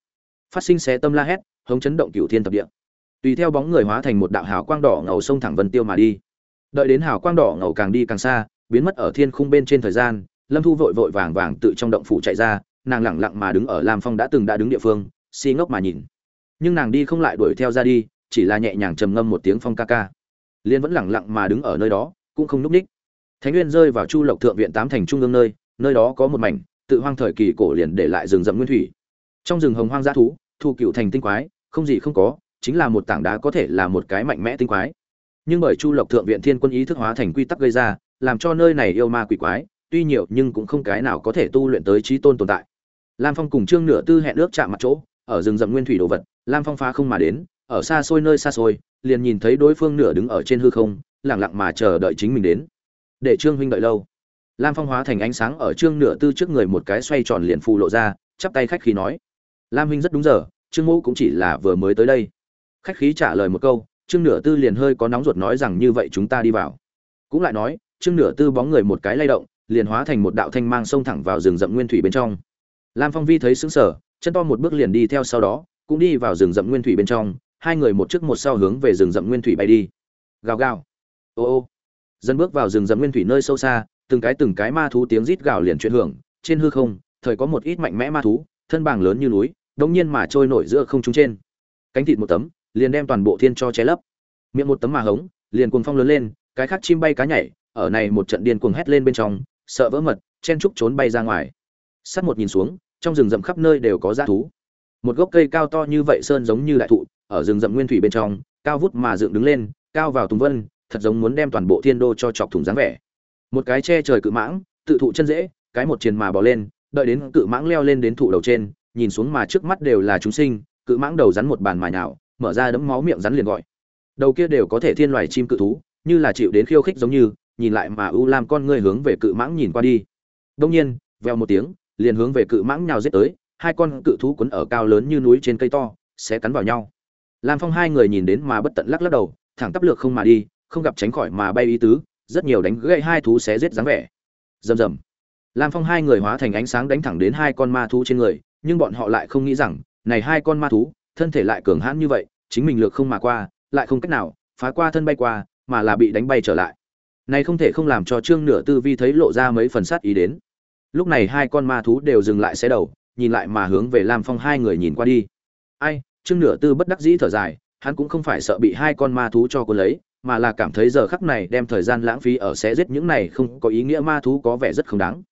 Phát sinh xé tâm la hét, hống chấn động cửu thiên thập địa. Tùy theo bóng người hóa thành một đạo hào quang đỏ ngầu sông thẳng vân tiêu mà đi. Đợi đến hào quang đỏ ngầu càng đi càng xa, biến mất ở thiên khung bên trên thời gian, lâm thu vội vội vàng vàng tự trong động phủ chạy ra, nàng lẳng lặng mà đứng ở lam phong đã từng đã đứng địa phương, si ngốc mà nhìn. Nhưng nàng đi không lại đuổi theo ra đi, chỉ là nhẹ nhàng trầm ngâm một tiếng phong ca ca. Liên vẫn lẳng lặng mà đứng ở nơi đó, cũng không núp ních. Thánh nguyên rơi vào chu lộc thượng viện tám thành trung ương nơi nơi đó có một mảnh tự hoang thời kỳ cổ liền để lại rừng rậm nguyên thủy. Trong rừng hồng hoang dã thú, thu cựu thành tinh quái, không gì không có, chính là một tảng đá có thể là một cái mạnh mẽ tinh quái. Nhưng bởi chu lộc thượng viện thiên quân ý thức hóa thành quy tắc gây ra, làm cho nơi này yêu ma quỷ quái, tuy nhiều nhưng cũng không cái nào có thể tu luyện tới trí tôn tồn tại. Lam phong cùng trương nửa tư hẹn ước chạm mặt chỗ, ở rừng rậm nguyên thủy đồ vật, lam phong phá không mà đến, ở xa xôi nơi xa xôi, liền nhìn thấy đối phương nửa đứng ở trên hư không lẳng lặng mà chờ đợi chính mình đến. Để trương huynh đợi lâu lam phong hóa thành ánh sáng ở trương nửa tư trước người một cái xoay tròn liền phù lộ ra, chắp tay khách khí nói. Lam huynh rất đúng giờ, trương mẫu cũng chỉ là vừa mới tới đây. Khách khí trả lời một câu, trương nửa tư liền hơi có nóng ruột nói rằng như vậy chúng ta đi vào. Cũng lại nói, trương nửa tư bóng người một cái lay động, liền hóa thành một đạo thanh mang xông thẳng vào rừng rậm nguyên thủy bên trong. Lam phong vi thấy xứng sở chân to một bước liền đi theo sau đó, cũng đi vào rừng rậm nguyên thủy bên trong, hai người một trước một sau hướng về rừng rậm nguyên thủy bay đi. Gào gào. Ô ô. Dân bước vào rừng rậm nguyên thủy nơi sâu xa từng cái từng cái ma thú tiếng rít gào liền chuyển hưởng, trên hư không, thời có một ít mạnh mẽ ma thú, thân bằng lớn như núi, đống nhiên mà trôi nổi giữa không trung trên. Cánh thịt một tấm, liền đem toàn bộ thiên cho che lấp. Miệng một tấm mà hống, liền cuồng phong lớn lên, cái khác chim bay cá nhảy, ở này một trận điên cuồng hét lên bên trong, sợ vỡ mật, chen trúc trốn bay ra ngoài. Sắt một nhìn xuống, trong rừng rậm khắp nơi đều có dã thú. Một gốc cây cao to như vậy sơn giống như đại thụ, ở rừng rậm nguyên thủy bên trong, cao vút mà dựng đứng lên, cao vào tùng vân, thật giống muốn đem toàn bộ thiên đô cho chọc thủng dáng vẻ một cái che trời cự mãng, tự thụ chân dễ, cái một triền mà bò lên, đợi đến cự mãng leo lên đến thụ đầu trên, nhìn xuống mà trước mắt đều là chúng sinh, cự mãng đầu rắn một bàn mà nhào, mở ra đấm máu miệng rắn liền gọi. Đầu kia đều có thể thiên loài chim cự thú, như là chịu đến khiêu khích giống như, nhìn lại mà u lam con ngươi hướng về cự mãng nhìn qua đi. Đông nhiên veo một tiếng, liền hướng về cự mãng nhào giết tới, hai con cự thú quấn ở cao lớn như núi trên cây to, sẽ cắn vào nhau. Lam phong hai người nhìn đến mà bất tận lắc lắc đầu, thẳng tắp lược không mà đi, không gặp tránh khỏi mà bay ý tứ rất nhiều đánh gãy hai thú xé giết dáng vẻ. Rầm rầm. Lam phong hai người hóa thành ánh sáng đánh thẳng đến hai con ma thú trên người, nhưng bọn họ lại không nghĩ rằng, này hai con ma thú, thân thể lại cường hãn như vậy, chính mình lược không mà qua, lại không cách nào phá qua thân bay qua, mà là bị đánh bay trở lại. Này không thể không làm cho trương nửa tư vi thấy lộ ra mấy phần sát ý đến. Lúc này hai con ma thú đều dừng lại xe đầu, nhìn lại mà hướng về lam phong hai người nhìn qua đi. Ai, trương nửa tư bất đắc dĩ thở dài, hắn cũng không phải sợ bị hai con ma thú cho cô lấy mà là cảm thấy giờ khắc này đem thời gian lãng phí ở sẽ giết những này không có ý nghĩa ma thú có vẻ rất không đáng.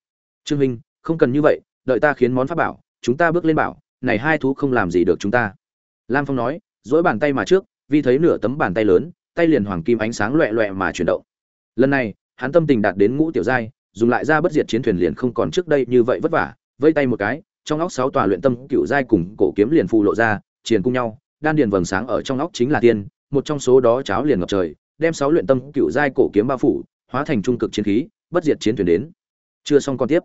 Trương minh, không cần như vậy, đợi ta khiến món pháp bảo, chúng ta bước lên bảo, này hai thú không làm gì được chúng ta. Lam phong nói duỗi bàn tay mà trước, vi thấy nửa tấm bàn tay lớn, tay liền hoàng kim ánh sáng loẹt loẹt mà chuyển động. Lần này, hắn tâm tình đạt đến ngũ tiểu giai, dùng lại ra bất diệt chiến thuyền liền không còn trước đây như vậy vất vả, vây tay một cái, trong óc sáu tòa luyện tâm cựu giai cùng cổ kiếm liền phù lộ ra, triền cung nhau, đan điền vầng sáng ở trong óc chính là tiên, một trong số đó cháo liền ngập trời đem sáu luyện tâm cựu giai cổ kiếm bao phủ, hóa thành trung cực chiến khí, bất diệt chiến thuyền đến. Chưa xong còn tiếp.